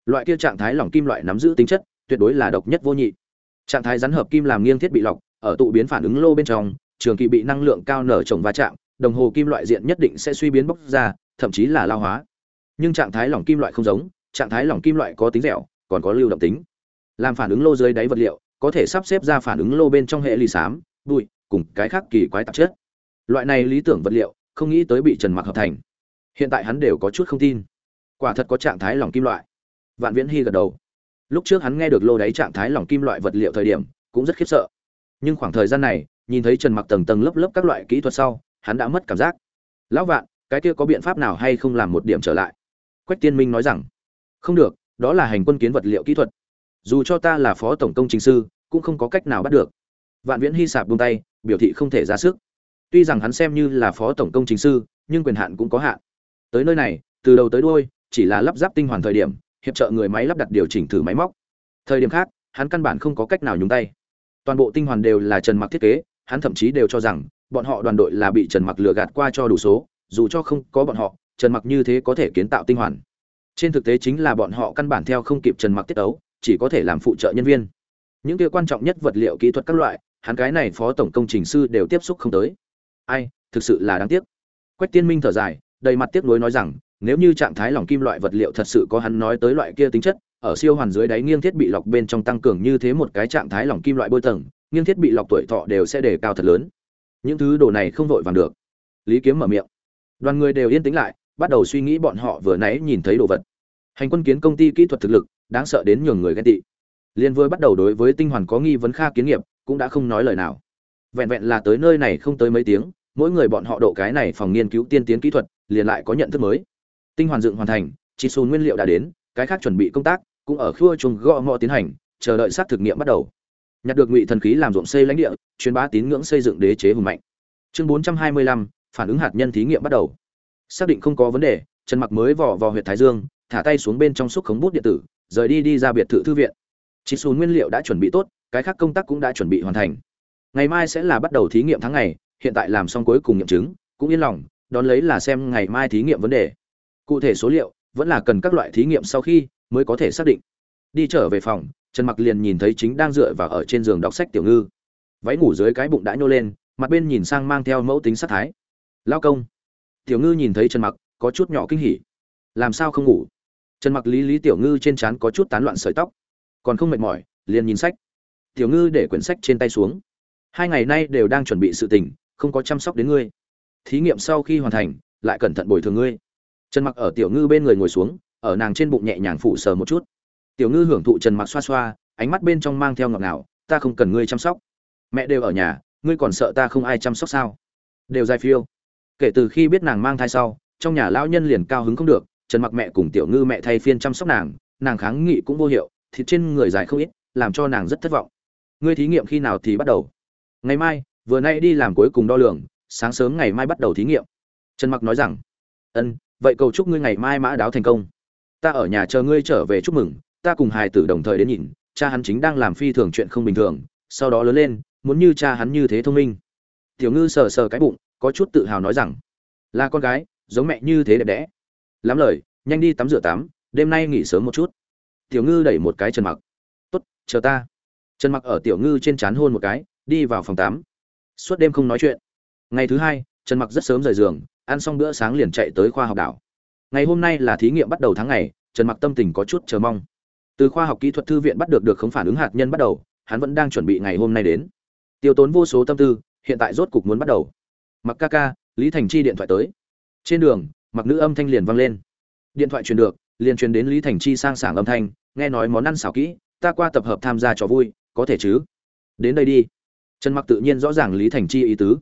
Loại kia trạng thái lỏng kim loại nắm giữ tính chất, tuyệt đối là độc nhất vô nhị. Trạng thái rắn hợp kim làm nghiêng thiết bị lọc, ở tụ biến phản ứng lô bên trong, trường kỳ bị năng lượng cao nở trồng va chạm, đồng hồ kim loại diện nhất định sẽ suy biến bốc ra, thậm chí là lao hóa. Nhưng trạng thái lỏng kim loại không giống, trạng thái lỏng kim loại có tính dẻo, còn có lưu động tính. Làm phản ứng lô dưới đáy vật liệu, có thể sắp xếp ra phản ứng lô bên trong hệ lì xám, bụi, cùng cái khác kỳ quái tạp chất loại này lý tưởng vật liệu, không nghĩ tới bị trần mặc hợp thành. Hiện tại hắn đều có chút không tin. Quả thật có trạng thái lỏng kim loại. Vạn viễn hy gật đầu. Lúc trước hắn nghe được lô đáy trạng thái lỏng kim loại vật liệu thời điểm, cũng rất khiếp sợ. Nhưng khoảng thời gian này, nhìn thấy trần mặc tầng tầng lớp lớp các loại kỹ thuật sau, hắn đã mất cảm giác. Lão vạn, cái kia có biện pháp nào hay không làm một điểm trở lại? Quách tiên minh nói rằng. Không được, đó là hành quân kiến vật liệu kỹ thuật. Dù cho ta là phó tổng công trình sư, cũng không có cách nào bắt được. Vạn viễn hy sạp buông tay, biểu thị không thể ra sức tuy rằng hắn xem như là phó tổng công trình sư nhưng quyền hạn cũng có hạn. Tới nơi này từ đầu tới đuôi chỉ là lắp ráp tinh hoàn thời điểm hiệp trợ người máy lắp đặt điều chỉnh thử máy móc. Thời điểm khác hắn căn bản không có cách nào nhúng tay. Toàn bộ tinh hoàn đều là trần mặc thiết kế hắn thậm chí đều cho rằng bọn họ đoàn đội là bị trần mặc lừa gạt qua cho đủ số dù cho không có bọn họ trần mặc như thế có thể kiến tạo tinh hoàn. Trên thực tế chính là bọn họ căn bản theo không kịp trần mặc tiết tấu, chỉ có thể làm phụ trợ nhân viên. Những kia quan trọng nhất vật liệu kỹ thuật các loại hắn cái này phó tổng công trình sư đều tiếp xúc không tới ai, thực sự là đáng tiếc. Quách tiên minh thở dài, đầy mặt tiếc nuối nói rằng, nếu như trạng thái lỏng kim loại vật liệu thật sự có hắn nói tới loại kia tính chất, ở siêu hoàn dưới đáy nghiêng thiết bị lọc bên trong tăng cường như thế một cái trạng thái lỏng kim loại bôi tầng, nghiêng thiết bị lọc tuổi thọ đều sẽ đề cao thật lớn. Những thứ đồ này không vội vàng được. Lý kiếm mở miệng. Đoàn người đều yên tĩnh lại, bắt đầu suy nghĩ bọn họ vừa nãy nhìn thấy đồ vật. Hành quân kiến công ty kỹ thuật thực lực, đáng sợ đến nhường người ghen tị. Liên vừa bắt đầu đối với tinh hoàn có nghi vấn kha kiến nghiệp, cũng đã không nói lời nào vẹn vẹn là tới nơi này không tới mấy tiếng mỗi người bọn họ độ cái này phòng nghiên cứu tiên tiến kỹ thuật liền lại có nhận thức mới. Tinh hoàn dựng hoàn thành chỉ số nguyên liệu đã đến cái khác chuẩn bị công tác cũng ở khua chuồng gõ ngõ tiến hành chờ đợi sát thực nghiệm bắt đầu. Nhặt được ngụy thần khí làm ruộng xây lãnh địa truyền bá tín ngưỡng xây dựng đế chế hùng mạnh. Chương 425, phản ứng hạt nhân thí nghiệm bắt đầu. Xác định không có vấn đề trần mặc mới vò vò huyệt thái dương thả tay xuống bên trong xúc khống bút điện tử rời đi đi ra biệt thự thư viện. Chỉ số nguyên liệu đã chuẩn bị tốt cái khác công tác cũng đã chuẩn bị hoàn thành ngày mai sẽ là bắt đầu thí nghiệm tháng ngày, hiện tại làm xong cuối cùng nghiệm chứng, cũng yên lòng, đón lấy là xem ngày mai thí nghiệm vấn đề. Cụ thể số liệu, vẫn là cần các loại thí nghiệm sau khi mới có thể xác định. Đi trở về phòng, trần mặc liền nhìn thấy chính đang dựa vào ở trên giường đọc sách tiểu ngư. Váy ngủ dưới cái bụng đã nhô lên, mặt bên nhìn sang mang theo mẫu tính sát thái. Lao công. Tiểu ngư nhìn thấy trần mặc, có chút nhỏ kinh hỉ. Làm sao không ngủ? Trần mặc lý lý tiểu ngư trên trán có chút tán loạn sợi tóc. Còn không mệt mỏi, liền nhìn sách. Tiểu ngư để quyển sách trên tay xuống hai ngày nay đều đang chuẩn bị sự tình, không có chăm sóc đến ngươi. Thí nghiệm sau khi hoàn thành, lại cẩn thận bồi thường ngươi. Trần mặc ở tiểu ngư bên người ngồi xuống, ở nàng trên bụng nhẹ nhàng phủ sờ một chút. Tiểu ngư hưởng thụ trần mặc xoa xoa, ánh mắt bên trong mang theo ngọt ngào, ta không cần ngươi chăm sóc. Mẹ đều ở nhà, ngươi còn sợ ta không ai chăm sóc sao? Đều dài phiêu. Kể từ khi biết nàng mang thai sau, trong nhà lão nhân liền cao hứng không được, trần mặc mẹ cùng tiểu ngư mẹ thay phiên chăm sóc nàng nàng kháng nghị cũng vô hiệu, thịt trên người dài không ít, làm cho nàng rất thất vọng. Ngươi thí nghiệm khi nào thì bắt đầu? Ngày mai, vừa nay đi làm cuối cùng đo lường, sáng sớm ngày mai bắt đầu thí nghiệm. Trần mặc nói rằng, ân, vậy cầu chúc ngươi ngày mai mã đáo thành công. Ta ở nhà chờ ngươi trở về chúc mừng, ta cùng hài tử đồng thời đến nhìn, cha hắn chính đang làm phi thường chuyện không bình thường, sau đó lớn lên, muốn như cha hắn như thế thông minh. Tiểu ngư sờ sờ cái bụng, có chút tự hào nói rằng, là con gái, giống mẹ như thế đẹp đẽ. Lắm lời, nhanh đi tắm rửa tắm, đêm nay nghỉ sớm một chút. Tiểu ngư đẩy một cái trần mặc. Tốt, chờ ta. Trần mặc ở tiểu ngư trên trán hôn một cái đi vào phòng tắm. Suốt đêm không nói chuyện. Ngày thứ hai, trần mặc rất sớm rời giường, ăn xong bữa sáng liền chạy tới khoa học đảo. Ngày hôm nay là thí nghiệm bắt đầu tháng ngày, trần mặc tâm tình có chút chờ mong. Từ khoa học kỹ thuật thư viện bắt được được không phản ứng hạt nhân bắt đầu, hắn vẫn đang chuẩn bị ngày hôm nay đến. Tiêu tốn vô số tâm tư, hiện tại rốt cục muốn bắt đầu. Mặc ca ca, lý thành chi điện thoại tới. Trên đường, mặc nữ âm thanh liền vang lên. Điện thoại truyền được, liền truyền đến lý thành chi sang sảng âm thanh, nghe nói món ăn xảo kỹ, ta qua tập hợp tham gia trò vui, có thể chứ? Đến đây đi trần mặc tự nhiên rõ ràng lý thành chi ý tứ.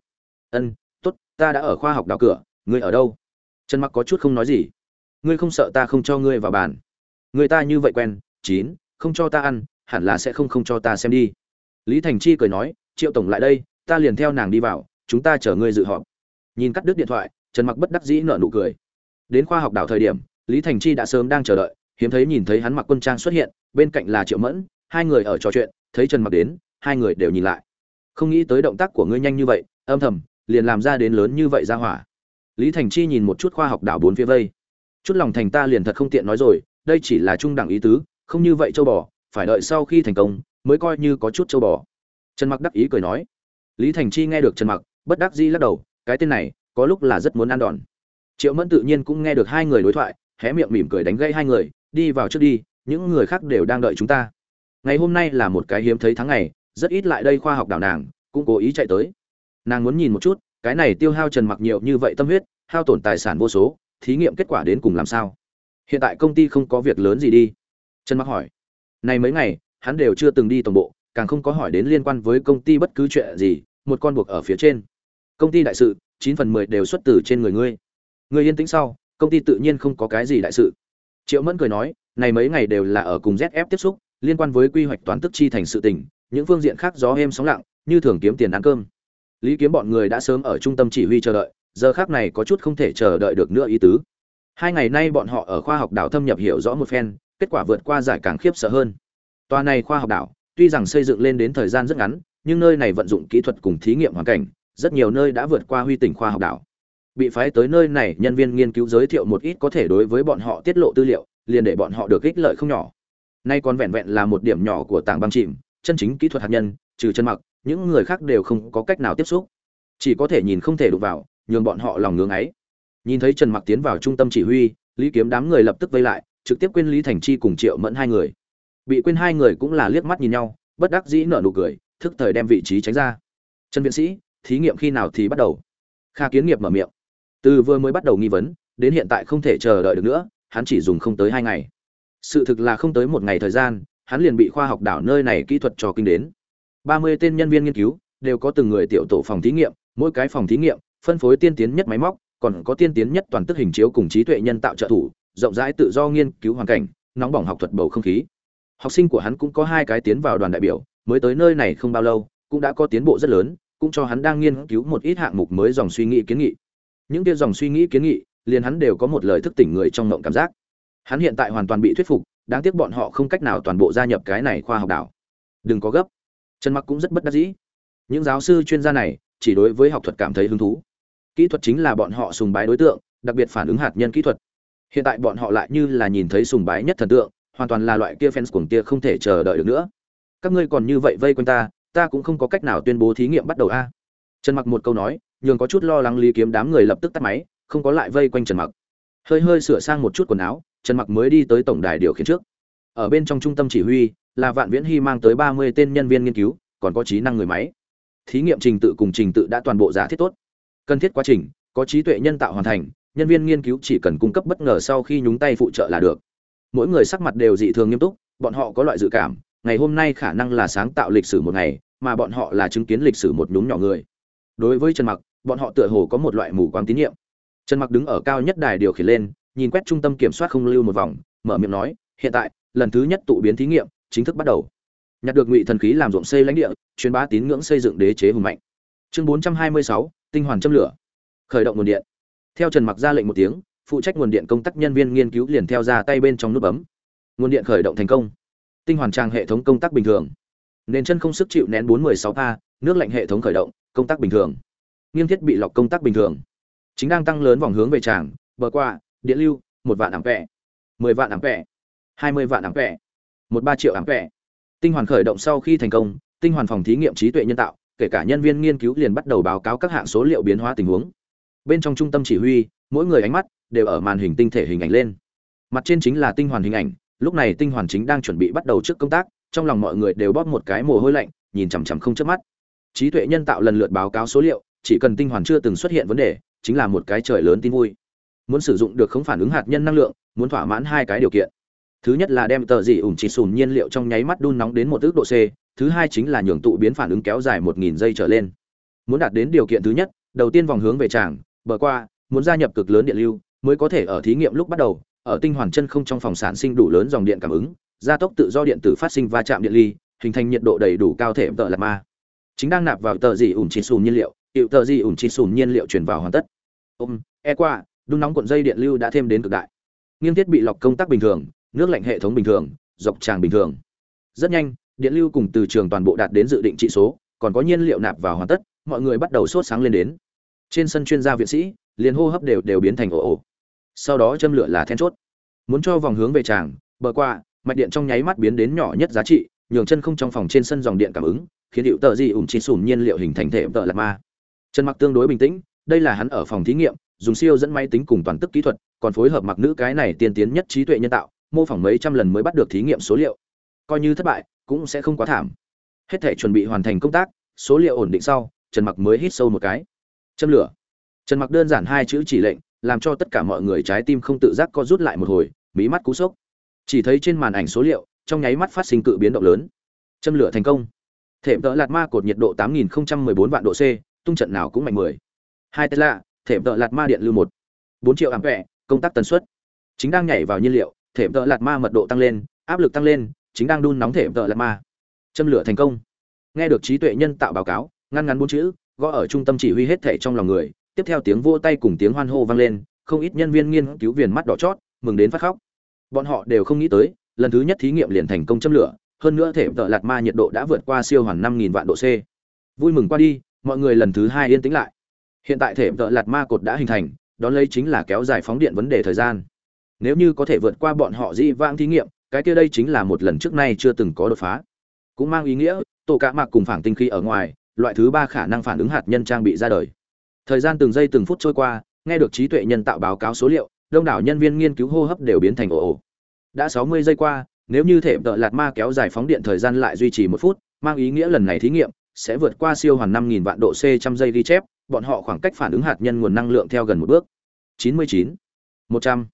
Ân, tốt, ta đã ở khoa học đào cửa, ngươi ở đâu? Trần mặc có chút không nói gì. Ngươi không sợ ta không cho ngươi vào bàn? Người ta như vậy quen, chín, không cho ta ăn, hẳn là sẽ không không cho ta xem đi. Lý thành chi cười nói, triệu tổng lại đây, ta liền theo nàng đi vào, chúng ta chở ngươi dự họp. Nhìn cắt đứt điện thoại, trần mặc bất đắc dĩ nở nụ cười. Đến khoa học đảo thời điểm, lý thành chi đã sớm đang chờ đợi, hiếm thấy nhìn thấy hắn mặc quân trang xuất hiện, bên cạnh là triệu mẫn, hai người ở trò chuyện, thấy trần mặc đến, hai người đều nhìn lại không nghĩ tới động tác của ngươi nhanh như vậy, âm thầm, liền làm ra đến lớn như vậy ra hỏa. Lý thành chi nhìn một chút khoa học đảo bốn phía vây. Chút lòng thành ta liền thật không tiện nói rồi, đây chỉ là trung đẳng ý tứ, không như vậy châu bò, phải đợi sau khi thành công, mới coi như có chút châu bò. Trần mặc đắc ý cười nói. Lý thành chi nghe được trần mặc, bất đắc dĩ lắc đầu, cái tên này, có lúc là rất muốn ăn đòn. Triệu mẫn tự nhiên cũng nghe được hai người đối thoại, hé miệng mỉm cười đánh gây hai người, đi vào trước đi, những người khác đều đang đợi chúng ta. Ngày hôm nay là một cái hiếm thấy tháng ngày rất ít lại đây khoa học đảo nàng, cũng cố ý chạy tới. Nàng muốn nhìn một chút, cái này tiêu hao trần mặc nhiều như vậy tâm huyết, hao tổn tài sản vô số, thí nghiệm kết quả đến cùng làm sao? Hiện tại công ty không có việc lớn gì đi. Trần mặc hỏi. Này mấy ngày, hắn đều chưa từng đi tổng bộ, càng không có hỏi đến liên quan với công ty bất cứ chuyện gì, một con buộc ở phía trên. Công ty đại sự, chín phần mười đều xuất từ trên người ngươi. Ngươi yên tĩnh sau, công ty tự nhiên không có cái gì đại sự. Triệu mẫn cười nói, này mấy ngày đều là ở cùng zf tiếp xúc, liên quan với quy hoạch toán tức chi thành sự tình những phương diện khác gió êm sóng lặng, như thường kiếm tiền ăn cơm. Lý kiếm bọn người đã sớm ở trung tâm chỉ huy chờ đợi, giờ khác này có chút không thể chờ đợi được nữa ý tứ. Hai ngày nay bọn họ ở khoa học đảo thâm nhập hiểu rõ một phen, kết quả vượt qua giải càng khiếp sợ hơn. Tòa này khoa học đảo, tuy rằng xây dựng lên đến thời gian rất ngắn, nhưng nơi này vận dụng kỹ thuật cùng thí nghiệm hoàn cảnh, rất nhiều nơi đã vượt qua huy tỉnh khoa học đảo. Bị phái tới nơi này, nhân viên nghiên cứu giới thiệu một ít có thể đối với bọn họ tiết lộ tư liệu, liền để bọn họ được ích lợi không nhỏ. Nay còn vẹn vẹn là một điểm nhỏ của tảng băng chìm chân chính kỹ thuật hạt nhân, trừ chân mặc, những người khác đều không có cách nào tiếp xúc. Chỉ có thể nhìn không thể đụng vào, nhường bọn họ lòng ngưỡng ấy. Nhìn thấy trần mặc tiến vào trung tâm chỉ huy, lý kiếm đám người lập tức vây lại, trực tiếp quên lý thành chi cùng triệu mẫn hai người. Bị quên hai người cũng là liếc mắt nhìn nhau, bất đắc dĩ nở nụ cười, thức thời đem vị trí tránh ra. Trần viện sĩ, thí nghiệm khi nào thì bắt đầu? Kha kiến nghiệp mở miệng. Từ vừa mới bắt đầu nghi vấn, đến hiện tại không thể chờ đợi được nữa, hắn chỉ dùng không tới hai ngày. Sự thực là không tới một ngày thời gian hắn liền bị khoa học đảo nơi này kỹ thuật cho kinh đến. Ba mươi tên nhân viên nghiên cứu đều có từng người tiểu tổ phòng thí nghiệm, mỗi cái phòng thí nghiệm phân phối tiên tiến nhất máy móc, còn có tiên tiến nhất toàn tức hình chiếu cùng trí tuệ nhân tạo trợ thủ, rộng rãi tự do nghiên cứu hoàn cảnh, nóng bỏng học thuật bầu không khí. Học sinh của hắn cũng có hai cái tiến vào đoàn đại biểu, mới tới nơi này không bao lâu, cũng đã có tiến bộ rất lớn, cũng cho hắn đang nghiên cứu một ít hạng mục mới dòng suy nghĩ kiến nghị. Những kia dòng suy nghĩ kiến nghị, liền hắn đều có một lời thức tỉnh người trong mộng cảm giác. Hắn hiện tại hoàn toàn bị thuyết phục đáng tiếc bọn họ không cách nào toàn bộ gia nhập cái này khoa học đảo. Đừng có gấp. Trần mặc cũng rất bất đắc dĩ. Những giáo sư chuyên gia này chỉ đối với học thuật cảm thấy hứng thú. Kỹ thuật chính là bọn họ sùng bái đối tượng, đặc biệt phản ứng hạt nhân kỹ thuật. Hiện tại bọn họ lại như là nhìn thấy sùng bái nhất thần tượng, hoàn toàn là loại kia fans cuồng kia không thể chờ đợi được nữa. Các ngươi còn như vậy vây quanh ta ta cũng không có cách nào tuyên bố thí nghiệm bắt đầu a. Trần mặc một câu nói, nhường có chút lo lắng lý kiếm đám người lập tức tắt máy, không có lại vây quanh trần mặc. Hơi hơi sửa sang một chút quần áo trần mặc mới đi tới tổng đài điều khiển trước. Ở bên trong trung tâm chỉ huy là vạn viễn hy mang tới 30 tên nhân viên nghiên cứu, còn có trí năng người máy. Thí nghiệm trình tự cùng trình tự đã toàn bộ giả thiết tốt. Cần thiết quá trình, có trí tuệ nhân tạo hoàn thành, nhân viên nghiên cứu chỉ cần cung cấp bất ngờ sau khi nhúng tay phụ trợ là được. Mỗi người sắc mặt đều dị thường nghiêm túc, bọn họ có loại dự cảm, ngày hôm nay khả năng là sáng tạo lịch sử một ngày, mà bọn họ là chứng kiến lịch sử một nhúm nhỏ người. Đối với trần mặc, bọn họ tựa hồ có một loại mù quáng tín nhiệm. Trần mặc đứng ở cao nhất đài điều khiển lên nhìn quét trung tâm kiểm soát không lưu một vòng mở miệng nói hiện tại lần thứ nhất tụ biến thí nghiệm chính thức bắt đầu. Nhặt được ngụy thần khí làm ruộng xây lãnh địa truyền bá tín ngưỡng xây dựng đế chế hùng mạnh. Chương 426, tinh hoàn châm lửa. Khởi động nguồn điện. Theo trần mặc ra lệnh một tiếng phụ trách nguồn điện công tác nhân viên nghiên cứu liền theo ra tay bên trong nút bấm. Nguồn điện khởi động thành công. Tinh hoàn trang hệ thống công tác bình thường. Nền chân không sức chịu nén 416 a nước lạnh hệ thống khởi động công tác bình thường. Nghiêng thiết bị lọc công tác bình thường. Chính đang tăng lớn vòng hướng về tràng bờ qua điện lưu, một vạn ảm vẹ mười vạn ảm vẹ hai mươi vạn ảm vẹ một ba triệu ảm vẹ tinh hoàn khởi động sau khi thành công, tinh hoàn phòng thí nghiệm trí tuệ nhân tạo, kể cả nhân viên nghiên cứu liền bắt đầu báo cáo các hạng số liệu biến hóa tình huống. Bên trong trung tâm chỉ huy, mỗi người ánh mắt đều ở màn hình tinh thể hình ảnh lên. Mặt trên chính là tinh hoàn hình ảnh, lúc này tinh hoàn chính đang chuẩn bị bắt đầu trước công tác, trong lòng mọi người đều bóp một cái mồ hôi lạnh, nhìn chằm chằm không chớp mắt. Trí tuệ nhân tạo lần lượt báo cáo số liệu, chỉ cần tinh hoàn chưa từng xuất hiện vấn đề, chính là một cái trời lớn tin vui muốn sử dụng được không phản ứng hạt nhân năng lượng, muốn thỏa mãn hai cái điều kiện. Thứ nhất là đem tờ dị ủng chỉ sùn nhiên liệu trong nháy mắt đun nóng đến một ước độ c, thứ hai chính là nhường tụ biến phản ứng kéo dài một nghìn giây trở lên. Muốn đạt đến điều kiện thứ nhất, đầu tiên vòng hướng về tràng, bờ qua, muốn gia nhập cực lớn điện lưu, mới có thể ở thí nghiệm lúc bắt đầu, ở tinh hoàn chân không trong phòng sản sinh đủ lớn dòng điện cảm ứng, gia tốc tự do điện tử phát sinh va chạm điện ly, hình thành nhiệt độ đầy đủ cao thể tợ lạt ma. Chính đang nạp vào tờ dị ủng chỉ sùn nhiên liệu, hiệu tờ dị ủng chỉ sùn nhiên liệu chuyển vào hoàn tất. Ôm e qua đun nóng cuộn dây điện lưu đã thêm đến cực đại. Nghiêng thiết bị lọc công tác bình thường, nước lạnh hệ thống bình thường, dọc tràng bình thường. Rất nhanh, điện lưu cùng từ trường toàn bộ đạt đến dự định trị số, còn có nhiên liệu nạp vào hoàn tất, mọi người bắt đầu sốt sáng lên đến. Trên sân chuyên gia viện sĩ, liền hô hấp đều đều biến thành ồ ồ. Sau đó châm lửa là then chốt. Muốn cho vòng hướng về tràng, bờ qua, mạch điện trong nháy mắt biến đến nhỏ nhất giá trị, nhường chân không trong phòng trên sân dòng điện cảm ứng, khiến hiệu tờ di ủng chỉ sùn nhiên liệu hình thành thể tợ lạt ma. Chân mặc tương đối bình tĩnh, đây là hắn ở phòng thí nghiệm dùng siêu dẫn máy tính cùng toàn tức kỹ thuật, còn phối hợp mặc nữ cái này tiên tiến nhất trí tuệ nhân tạo, mô phỏng mấy trăm lần mới bắt được thí nghiệm số liệu. Coi như thất bại, cũng sẽ không quá thảm. Hết thể chuẩn bị hoàn thành công tác, số liệu ổn định sau, trần mặc mới hít sâu một cái. Châm lửa. Trần mặc đơn giản hai chữ chỉ lệnh, làm cho tất cả mọi người trái tim không tự giác co rút lại một hồi, mí mắt cú sốc. Chỉ thấy trên màn ảnh số liệu, trong nháy mắt phát sinh cự biến động lớn. Châm lửa thành công. Thể tợ lạt ma cột nhiệt độ 8014 vạn độ c, tung trận nào cũng mạnh 10. hai tên lạ thể tợ lạt ma điện lưu một. Bốn triệu ampere công tác tần suất. Chính đang nhảy vào nhiên liệu, thể tợ lạt ma mật độ tăng lên, áp lực tăng lên, chính đang đun nóng thể tợ lạt ma. Châm lửa thành công. Nghe được trí tuệ nhân tạo báo cáo, ngăn ngắn bốn chữ, gõ ở trung tâm chỉ huy hết thể trong lòng người, tiếp theo tiếng vô tay cùng tiếng hoan hô vang lên, không ít nhân viên nghiên cứu viền mắt đỏ chót, mừng đến phát khóc. Bọn họ đều không nghĩ tới, lần thứ nhất thí nghiệm liền thành công châm lửa, hơn nữa thể tợ lạt ma nhiệt độ đã vượt qua siêu hoàn năm nghìn vạn độ c. Vui mừng qua đi, mọi người lần thứ hai yên tĩnh lại hiện tại thể tợ lạt ma cột đã hình thành, đón lấy chính là kéo dài phóng điện vấn đề thời gian. Nếu như có thể vượt qua bọn họ di vãng thí nghiệm, cái kia đây chính là một lần trước nay chưa từng có đột phá. Cũng mang ý nghĩa, tổ cả mạc cùng phản tinh khí ở ngoài, loại thứ ba khả năng phản ứng hạt nhân trang bị ra đời. Thời gian từng giây từng phút trôi qua, nghe được trí tuệ nhân tạo báo cáo số liệu, đông đảo nhân viên nghiên cứu hô hấp đều biến thành ồ ồ. Đã sáu mươi giây qua, nếu như thể tợ lạt ma kéo dài phóng điện thời gian lại duy trì một phút, mang ý nghĩa lần này thí nghiệm sẽ vượt qua siêu hoàn năm nghìn vạn độ c trăm giây ghi chép bọn họ khoảng cách phản ứng hạt nhân nguồn năng lượng theo gần một bước. chín mươi chín, một trăm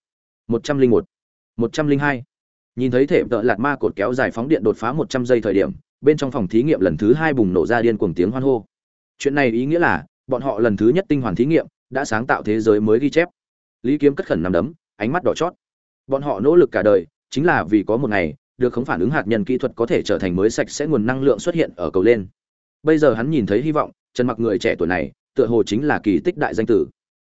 một trăm linh một một trăm linh hai. Nhìn thấy thể tợ lạt ma cột kéo dài phóng điện đột phá một trăm giây thời điểm, bên trong phòng thí nghiệm lần thứ hai bùng nổ ra điên cuồng tiếng hoan hô. Chuyện này ý nghĩa là, bọn họ lần thứ nhất tinh hoàn thí nghiệm đã sáng tạo thế giới mới ghi chép. Lý kiếm cất khẩn nằm đấm, ánh mắt đỏ chót. Bọn họ nỗ lực cả đời, chính là vì có một ngày, được khống phản ứng hạt nhân kỹ thuật có thể trở thành mới sạch sẽ nguồn năng lượng xuất hiện ở cầu lên. Bây giờ hắn nhìn thấy hy vọng, trần mặc người trẻ tuổi này tựa hồ chính là kỳ tích đại danh tử.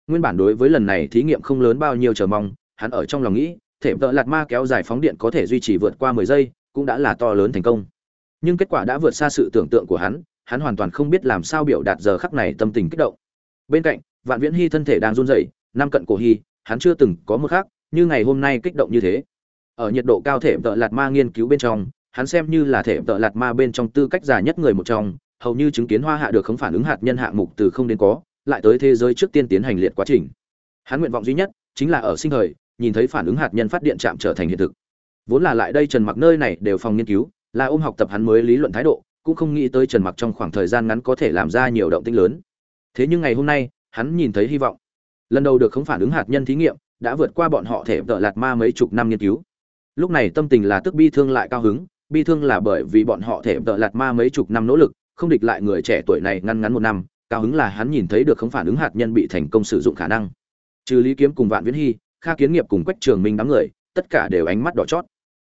Nguyên bản đối với lần này thí nghiệm không lớn bao nhiêu chờ mong, hắn ở trong lòng nghĩ, thể vợ lạt ma kéo dài phóng điện có thể duy trì vượt qua 10 giây, cũng đã là to lớn thành công. Nhưng kết quả đã vượt xa sự tưởng tượng của hắn hắn hoàn toàn không biết làm sao biểu đạt giờ khắc này tâm tình kích động. Bên cạnh, vạn viễn hy thân thể đang run rẩy, năm cận cổ hy, hắn chưa từng có một khác như ngày hôm nay kích động như thế. Ở nhiệt độ cao thể vợ lạt ma nghiên cứu bên trong, hắn xem như là thể vợ lạt ma bên trong tư cách già nhất người một trong hầu như chứng kiến hoa hạ được không phản ứng hạt nhân hạng mục từ không đến có, lại tới thế giới trước tiên tiến hành liệt quá trình. Hắn nguyện vọng duy nhất chính là ở sinh thời, nhìn thấy phản ứng hạt nhân phát điện chạm trở thành hiện thực. Vốn là lại đây trần mặc nơi này đều phòng nghiên cứu, là ôm học tập hắn mới lý luận thái độ, cũng không nghĩ tới trần mặc trong khoảng thời gian ngắn có thể làm ra nhiều động tĩnh lớn. Thế nhưng ngày hôm nay, hắn nhìn thấy hy vọng. Lần đầu được không phản ứng hạt nhân thí nghiệm, đã vượt qua bọn họ thể tợ lạt ma mấy chục năm nghiên cứu. Lúc này tâm tình là tức bi thương lại cao hứng, bi thương là bởi vì bọn họ thể tợ lạt ma mấy chục năm nỗ lực không địch lại người trẻ tuổi này ngăn ngắn một năm, cao hứng là hắn nhìn thấy được không phản ứng hạt nhân bị thành công sử dụng khả năng. Trừ lý kiếm cùng vạn viễn hy, kha kiến nghiệp cùng quách trường minh đám người, tất cả đều ánh mắt đỏ chót.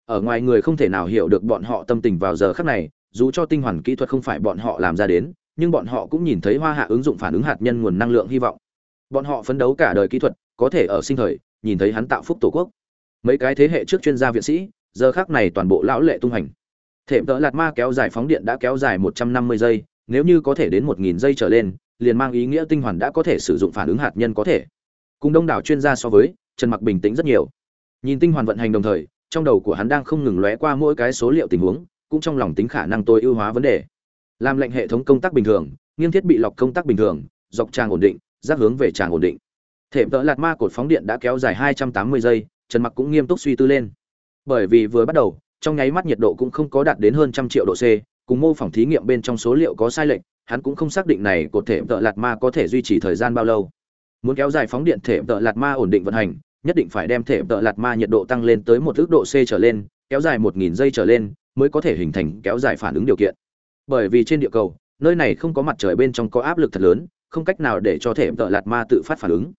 Ở ngoài người không thể nào hiểu được bọn họ tâm tình vào giờ khắc này, dù cho tinh hoàn kỹ thuật không phải bọn họ làm ra đến, nhưng bọn họ cũng nhìn thấy hoa hạ ứng dụng phản ứng hạt nhân nguồn năng lượng hy vọng. Bọn họ phấn đấu cả đời kỹ thuật, có thể ở sinh thời, nhìn thấy hắn tạo phúc tổ quốc. Mấy cái thế hệ trước chuyên gia viện sĩ, giờ khác này toàn bộ lão lệ tung hành thệm tợ lạt ma kéo dài phóng điện đã kéo dài một trăm năm mươi giây, nếu như có thể đến một nghìn giây trở lên, liền mang ý nghĩa tinh hoàn đã có thể sử dụng phản ứng hạt nhân có thể. Cùng đông đảo chuyên gia so với, trần mặc bình tĩnh rất nhiều. Nhìn tinh hoàn vận hành đồng thời, trong đầu của hắn đang không ngừng lóe qua mỗi cái số liệu tình huống, cũng trong lòng tính khả năng tối ưu hóa vấn đề. Làm lệnh hệ thống công tác bình thường, nghiêng thiết bị lọc công tác bình thường, dọc tràng ổn định giác hướng về tràng ổn định. Thể tợ lạt ma cột phóng điện đã kéo dài 280 giây, trần mặc cũng nghiêm túc suy tư lên. Bởi vì vừa bắt đầu trong nháy mắt nhiệt độ cũng không có đạt đến hơn trăm triệu độ c cùng mô phỏng thí nghiệm bên trong số liệu có sai lệch hắn cũng không xác định này cột thể tợ lạt ma có thể duy trì thời gian bao lâu muốn kéo dài phóng điện thể tợ lạt ma ổn định vận hành nhất định phải đem thể tợ lạt ma nhiệt độ tăng lên tới một ước độ C trở lên, kéo dài 1000 giây trở lên, mới có thể hình thành kéo dài phản ứng điều kiện. Bởi vì trên địa cầu, nơi này không có mặt trời bên trong có áp lực thật lớn, không cách nào để cho thể tợ lạt ma tự phát phản ứng.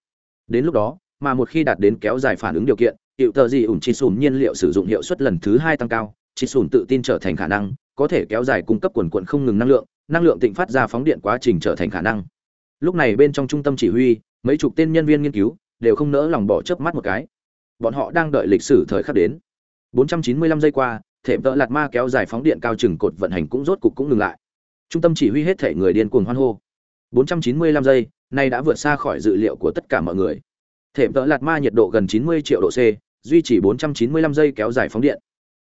Đến lúc đó, mà một khi đạt đến kéo dài phản ứng điều kiện, hiệu tờ gì ủng chi sùn nhiên liệu sử dụng hiệu suất lần thứ hai tăng cao, chi sùn tự tin trở thành khả năng, có thể kéo dài cung cấp quần quận không ngừng năng lượng, năng lượng tịnh phát ra phóng điện quá trình trở thành khả năng. Lúc này bên trong trung tâm chỉ huy, mấy chục tên nhân viên nghiên cứu đều không nỡ lòng bỏ chớp mắt một cái. Bọn họ đang đợi lịch sử thời khắc đến. 495 giây qua, thể tợ lạt ma kéo dài phóng điện cao chừng cột vận hành cũng rốt cục cũng ngừng lại. Trung tâm chỉ huy hết thể người điên cuồng hoan hô. 495 giây, nay đã vượt xa khỏi dự liệu của tất cả mọi người. Thể tợ lạt ma nhiệt độ gần 90 triệu độ C, duy trì 495 giây kéo dài phóng điện.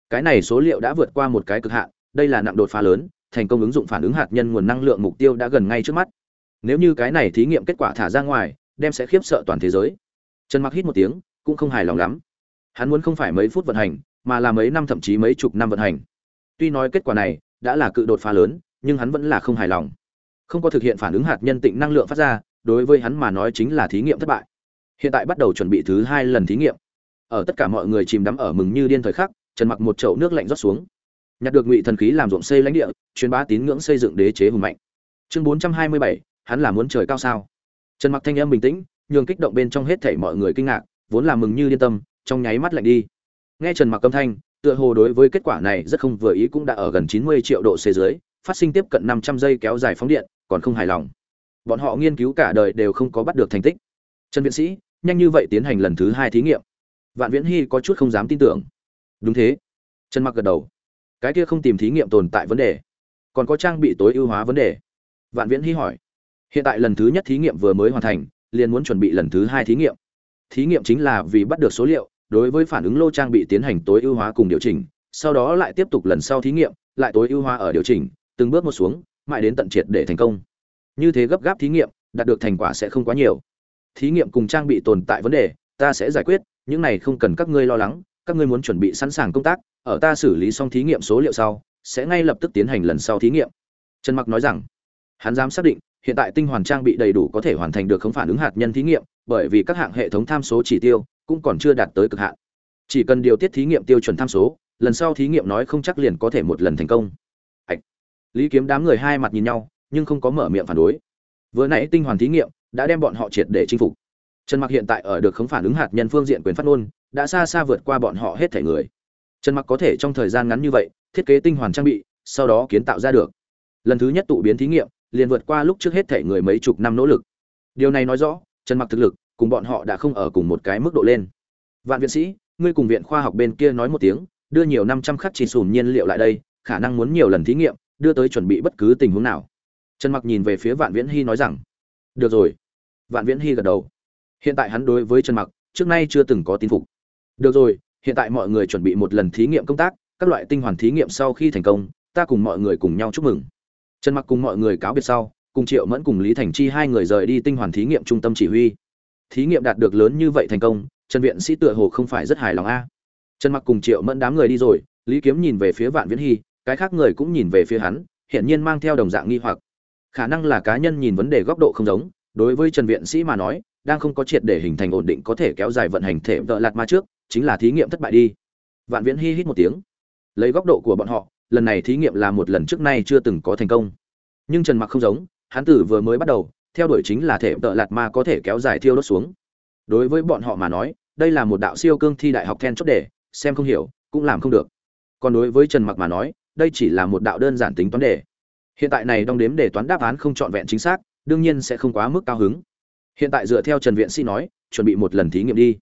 Cái này số liệu đã vượt qua một cái cực hạn, đây là nặng đột phá lớn, thành công ứng dụng phản ứng hạt nhân nguồn năng lượng mục tiêu đã gần ngay trước mắt. Nếu như cái này thí nghiệm kết quả thả ra ngoài, đem sẽ khiếp sợ toàn thế giới. Trần Mặc hít một tiếng, cũng không hài lòng lắm. Hắn muốn không phải mấy phút vận hành, mà là mấy năm thậm chí mấy chục năm vận hành. Tuy nói kết quả này đã là cự đột phá lớn, nhưng hắn vẫn là không hài lòng. Không có thực hiện phản ứng hạt nhân tịnh năng lượng phát ra, đối với hắn mà nói chính là thí nghiệm thất bại. Hiện tại bắt đầu chuẩn bị thứ hai lần thí nghiệm. Ở tất cả mọi người chìm đắm ở mừng như điên thời khắc, Trần Mặc một chậu nước lạnh rót xuống. Nhặt được ngụy thần khí làm ruộng xây lãnh địa, truyền bá tín ngưỡng xây dựng đế chế hùng mạnh. Chương 427, hắn là muốn trời cao sao? Trần Mặc thanh âm bình tĩnh, nhường kích động bên trong hết thảy mọi người kinh ngạc, vốn là mừng như điên tâm, trong nháy mắt lạnh đi. Nghe Trần Mặc âm thanh, tựa hồ đối với kết quả này rất không vừa ý cũng đã ở gần 90 triệu độ C dưới, phát sinh tiếp cận 500 giây kéo dài phóng điện, còn không hài lòng. Bọn họ nghiên cứu cả đời đều không có bắt được thành tích. Trần viện sĩ, nhanh như vậy tiến hành lần thứ hai thí nghiệm. Vạn Viễn Hy có chút không dám tin tưởng. Đúng thế. Trần Mặc gật đầu. Cái kia không tìm thí nghiệm tồn tại vấn đề, còn có trang bị tối ưu hóa vấn đề. Vạn Viễn Hy hỏi. Hiện tại lần thứ nhất thí nghiệm vừa mới hoàn thành, liền muốn chuẩn bị lần thứ hai thí nghiệm. Thí nghiệm chính là vì bắt được số liệu, đối với phản ứng lô trang bị tiến hành tối ưu hóa cùng điều chỉnh, sau đó lại tiếp tục lần sau thí nghiệm, lại tối ưu hóa ở điều chỉnh, từng bước một xuống, mãi đến tận triệt để thành công. Như thế gấp gáp thí nghiệm, đạt được thành quả sẽ không quá nhiều. Thí nghiệm cùng trang bị tồn tại vấn đề, ta sẽ giải quyết, những này không cần các ngươi lo lắng, các ngươi muốn chuẩn bị sẵn sàng công tác, ở ta xử lý xong thí nghiệm số liệu sau, sẽ ngay lập tức tiến hành lần sau thí nghiệm. Trần Mặc nói rằng, hắn dám xác định, hiện tại tinh hoàn trang bị đầy đủ có thể hoàn thành được không phản ứng hạt nhân thí nghiệm, bởi vì các hạng hệ thống tham số chỉ tiêu cũng còn chưa đạt tới cực hạn. Chỉ cần điều tiết thí nghiệm tiêu chuẩn tham số, lần sau thí nghiệm nói không chắc liền có thể một lần thành công. Hạch. Lý Kiếm đám người hai mặt nhìn nhau, nhưng không có mở miệng phản đối. Vừa nãy tinh hoàn thí nghiệm đã đem bọn họ triệt để chinh phục. Trần Mặc hiện tại ở được khống phản ứng hạt nhân phương diện quyền phát ngôn, đã xa xa vượt qua bọn họ hết thể người. Trần Mặc có thể trong thời gian ngắn như vậy, thiết kế tinh hoàn trang bị, sau đó kiến tạo ra được. Lần thứ nhất tụ biến thí nghiệm, liền vượt qua lúc trước hết thể người mấy chục năm nỗ lực. Điều này nói rõ, Trần Mặc thực lực cùng bọn họ đã không ở cùng một cái mức độ lên. Vạn viện sĩ, ngươi cùng viện khoa học bên kia nói một tiếng, đưa nhiều năm trăm khắc chỉ sùn nhiên liệu lại đây, khả năng muốn nhiều lần thí nghiệm, đưa tới chuẩn bị bất cứ tình huống nào. Trần Mặc nhìn về phía Vạn Viễn Hy nói rằng, được rồi. Vạn Viễn Hy gật đầu. Hiện tại hắn đối với Trần Mặc, trước nay chưa từng có tin phục. Được rồi, hiện tại mọi người chuẩn bị một lần thí nghiệm công tác, các loại tinh hoàn thí nghiệm sau khi thành công, ta cùng mọi người cùng nhau chúc mừng. Trần Mặc cùng mọi người cáo biệt sau, cùng Triệu Mẫn cùng Lý Thành Chi hai người rời đi tinh hoàn thí nghiệm trung tâm chỉ huy. Thí nghiệm đạt được lớn như vậy thành công, Trần viện sĩ tựa hồ không phải rất hài lòng a. Trần Mặc cùng Triệu Mẫn đám người đi rồi, Lý Kiếm nhìn về phía Vạn Viễn Hy, cái khác người cũng nhìn về phía hắn, hiển nhiên mang theo đồng dạng nghi hoặc. Khả năng là cá nhân nhìn vấn đề góc độ không giống, đối với Trần viện sĩ mà nói, đang không có triệt để hình thành ổn định có thể kéo dài vận hành thể vợ lạt ma trước, chính là thí nghiệm thất bại đi. Vạn Viễn Hi hít một tiếng. Lấy góc độ của bọn họ, lần này thí nghiệm là một lần trước nay chưa từng có thành công. Nhưng Trần Mặc không giống, hắn tử vừa mới bắt đầu, theo đuổi chính là thể vợ lạt ma có thể kéo dài thiêu đốt xuống. Đối với bọn họ mà nói, đây là một đạo siêu cương thi đại học then chốt đề, xem không hiểu, cũng làm không được. Còn đối với Trần Mặc mà nói, đây chỉ là một đạo đơn giản tính toán đề. Hiện tại này đong đếm để toán đáp án không trọn vẹn chính xác, đương nhiên sẽ không quá mức cao hứng hiện tại dựa theo trần viện sĩ nói, chuẩn bị một lần thí nghiệm đi.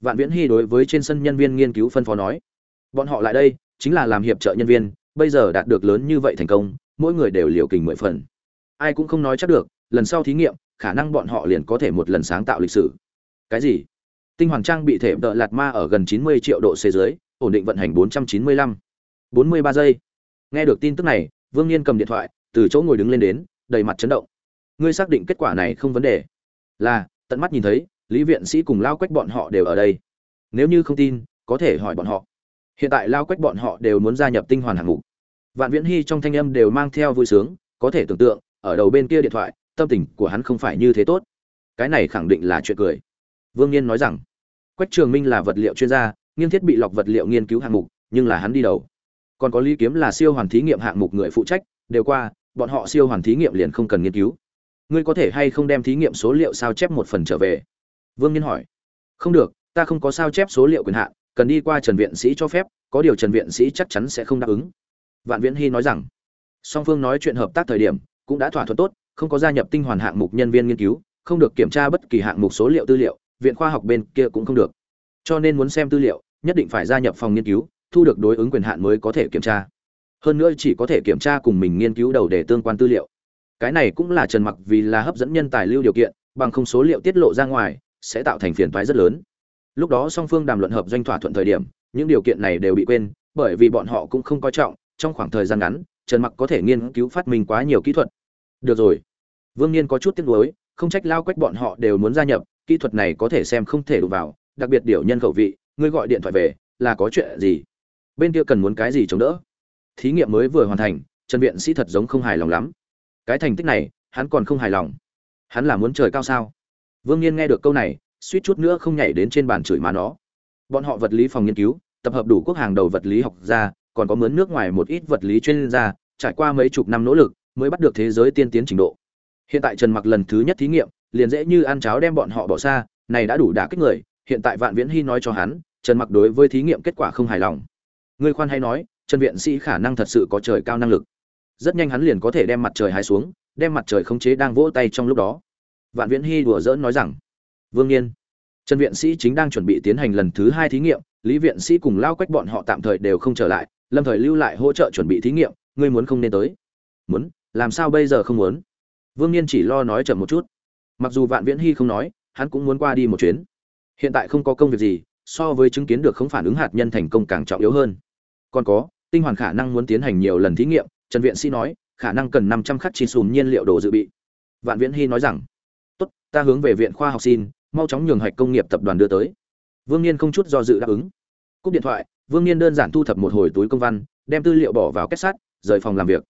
Vạn viễn hy đối với trên sân nhân viên nghiên cứu phân phó nói, bọn họ lại đây, chính là làm hiệp trợ nhân viên, bây giờ đạt được lớn như vậy thành công, mỗi người đều liều kình mười phần. Ai cũng không nói chắc được, lần sau thí nghiệm, khả năng bọn họ liền có thể một lần sáng tạo lịch sử. Cái gì? Tinh hoàng trang bị thể đợ lạt ma ở gần 90 triệu độ c dưới, ổn định vận hành 495 43 giây. Nghe được tin tức này, vương niên cầm điện thoại, từ chỗ ngồi đứng lên đến, đầy mặt chấn động. Ngươi xác định kết quả này không vấn đề là, tận mắt nhìn thấy, lý viện sĩ cùng lao quách bọn họ đều ở đây. Nếu như không tin, có thể hỏi bọn họ. Hiện tại lao quách bọn họ đều muốn gia nhập tinh hoàn hạng mục. Vạn viễn hy trong thanh âm đều mang theo vui sướng, có thể tưởng tượng, ở đầu bên kia điện thoại, tâm tình của hắn không phải như thế tốt. Cái này khẳng định là chuyện cười. Vương nhiên nói rằng, quách trường minh là vật liệu chuyên gia nghiên thiết bị lọc vật liệu nghiên cứu hạng mục, nhưng là hắn đi đầu. Còn có lý kiếm là siêu hoàn thí nghiệm hạng mục người phụ trách, đều qua, bọn họ siêu hoàn thí nghiệm liền không cần nghiên cứu ngươi có thể hay không đem thí nghiệm số liệu sao chép một phần trở về? Vương nhiên hỏi. Không được, ta không có sao chép số liệu quyền hạn, cần đi qua trần viện sĩ cho phép, có điều trần viện sĩ chắc chắn sẽ không đáp ứng. Vạn viễn hy nói rằng. Song phương nói chuyện hợp tác thời điểm, cũng đã thỏa thuận tốt, không có gia nhập tinh hoàn hạng mục nhân viên nghiên cứu, không được kiểm tra bất kỳ hạng mục số liệu tư liệu, viện khoa học bên kia cũng không được. Cho nên muốn xem tư liệu, nhất định phải gia nhập phòng nghiên cứu, thu được đối ứng quyền hạn mới có thể kiểm tra. Hơn nữa chỉ có thể kiểm tra cùng mình nghiên cứu đầu để tương quan tư liệu cái này cũng là trần mặc vì là hấp dẫn nhân tài lưu điều kiện, bằng không số liệu tiết lộ ra ngoài, sẽ tạo thành phiền toái rất lớn. Lúc đó song phương đàm luận hợp doanh thỏa thuận thời điểm, những điều kiện này đều bị quên, bởi vì bọn họ cũng không coi trọng, trong khoảng thời gian ngắn, trần mặc có thể nghiên cứu phát minh quá nhiều kỹ thuật. Được rồi. Vương nhiên có chút tiếc nuối, không trách lao quách bọn họ đều muốn gia nhập, kỹ thuật này có thể xem không thể đụng vào, đặc biệt điều nhân khẩu vị, ngươi gọi điện thoại về, là có chuyện gì? Bên kia cần muốn cái gì chống đỡ? Thí nghiệm mới vừa hoàn thành, trần viện sĩ thật giống không hài lòng lắm cái thành tích này, hắn còn không hài lòng. Hắn là muốn trời cao sao? Vương nhiên nghe được câu này, suýt chút nữa không nhảy đến trên bàn chửi má nó. Bọn họ vật lý phòng nghiên cứu, tập hợp đủ quốc hàng đầu vật lý học ra còn có mướn nước ngoài một ít vật lý chuyên gia, trải qua mấy chục năm nỗ lực, mới bắt được thế giới tiên tiến trình độ. Hiện tại trần mặc lần thứ nhất thí nghiệm, liền dễ như ăn cháo đem bọn họ bỏ xa, này đã đủ đả kích người, hiện tại vạn viễn hy nói cho hắn, trần mặc đối với thí nghiệm kết quả không hài lòng. Người khoan hay nói, trần viện sĩ khả năng thật sự có trời cao năng lực rất nhanh hắn liền có thể đem mặt trời hái xuống, đem mặt trời khống chế đang vỗ tay trong lúc đó. Vạn viễn hy đùa giỡn nói rằng, vương nhiên, trần viện sĩ chính đang chuẩn bị tiến hành lần thứ hai thí nghiệm, lý viện sĩ cùng lao quách bọn họ tạm thời đều không trở lại, lâm thời lưu lại hỗ trợ chuẩn bị thí nghiệm, ngươi muốn không nên tới. Muốn, làm sao bây giờ không muốn? Vương nhiên chỉ lo nói chậm một chút. Mặc dù vạn viễn hy không nói, hắn cũng muốn qua đi một chuyến. Hiện tại không có công việc gì, so với chứng kiến được không phản ứng hạt nhân thành công càng trọng yếu hơn. Còn có, tinh hoàn khả năng muốn tiến hành nhiều lần thí nghiệm trần viện sĩ nói, khả năng cần năm trăm khắc chi sùn nhiên liệu đồ dự bị. Vạn viễn hy nói rằng, tốt, ta hướng về viện khoa học xin, mau chóng nhường hạch công nghiệp tập đoàn đưa tới. Vương niên không chút do dự đáp ứng. Cúp điện thoại, vương niên đơn giản thu thập một hồi túi công văn, đem tư liệu bỏ vào kết sắt rời phòng làm việc.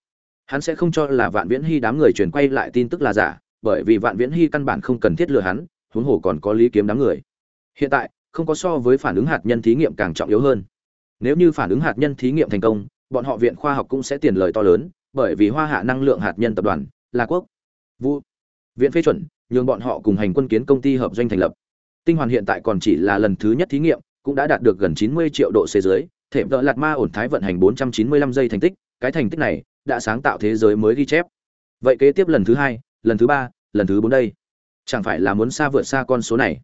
Hắn sẽ không cho là vạn viễn hy đám người truyền quay lại tin tức là giả, bởi vì vạn viễn hy căn bản không cần thiết lừa hắn, huống hồ còn có lý kiếm đám người. Hiện tại, không có so với phản ứng hạt nhân thí nghiệm càng trọng yếu hơn. Nếu như phản ứng hạt nhân thí nghiệm thành công bọn họ viện khoa học cũng sẽ tiền lời to lớn, bởi vì hoa hạ năng lượng hạt nhân tập đoàn là quốc vụ. Viện phê chuẩn, nhường bọn họ cùng hành quân kiến công ty hợp doanh thành lập. Tinh hoàn hiện tại còn chỉ là lần thứ nhất thí nghiệm, cũng đã đạt được gần 90 triệu độ C dưới, thể vợ lạt ma ổn thái vận hành 495 giây thành tích, cái thành tích này đã sáng tạo thế giới mới ghi chép. Vậy kế tiếp lần thứ hai, lần thứ ba, lần thứ bốn đây. Chẳng phải là muốn xa vượt xa con số này?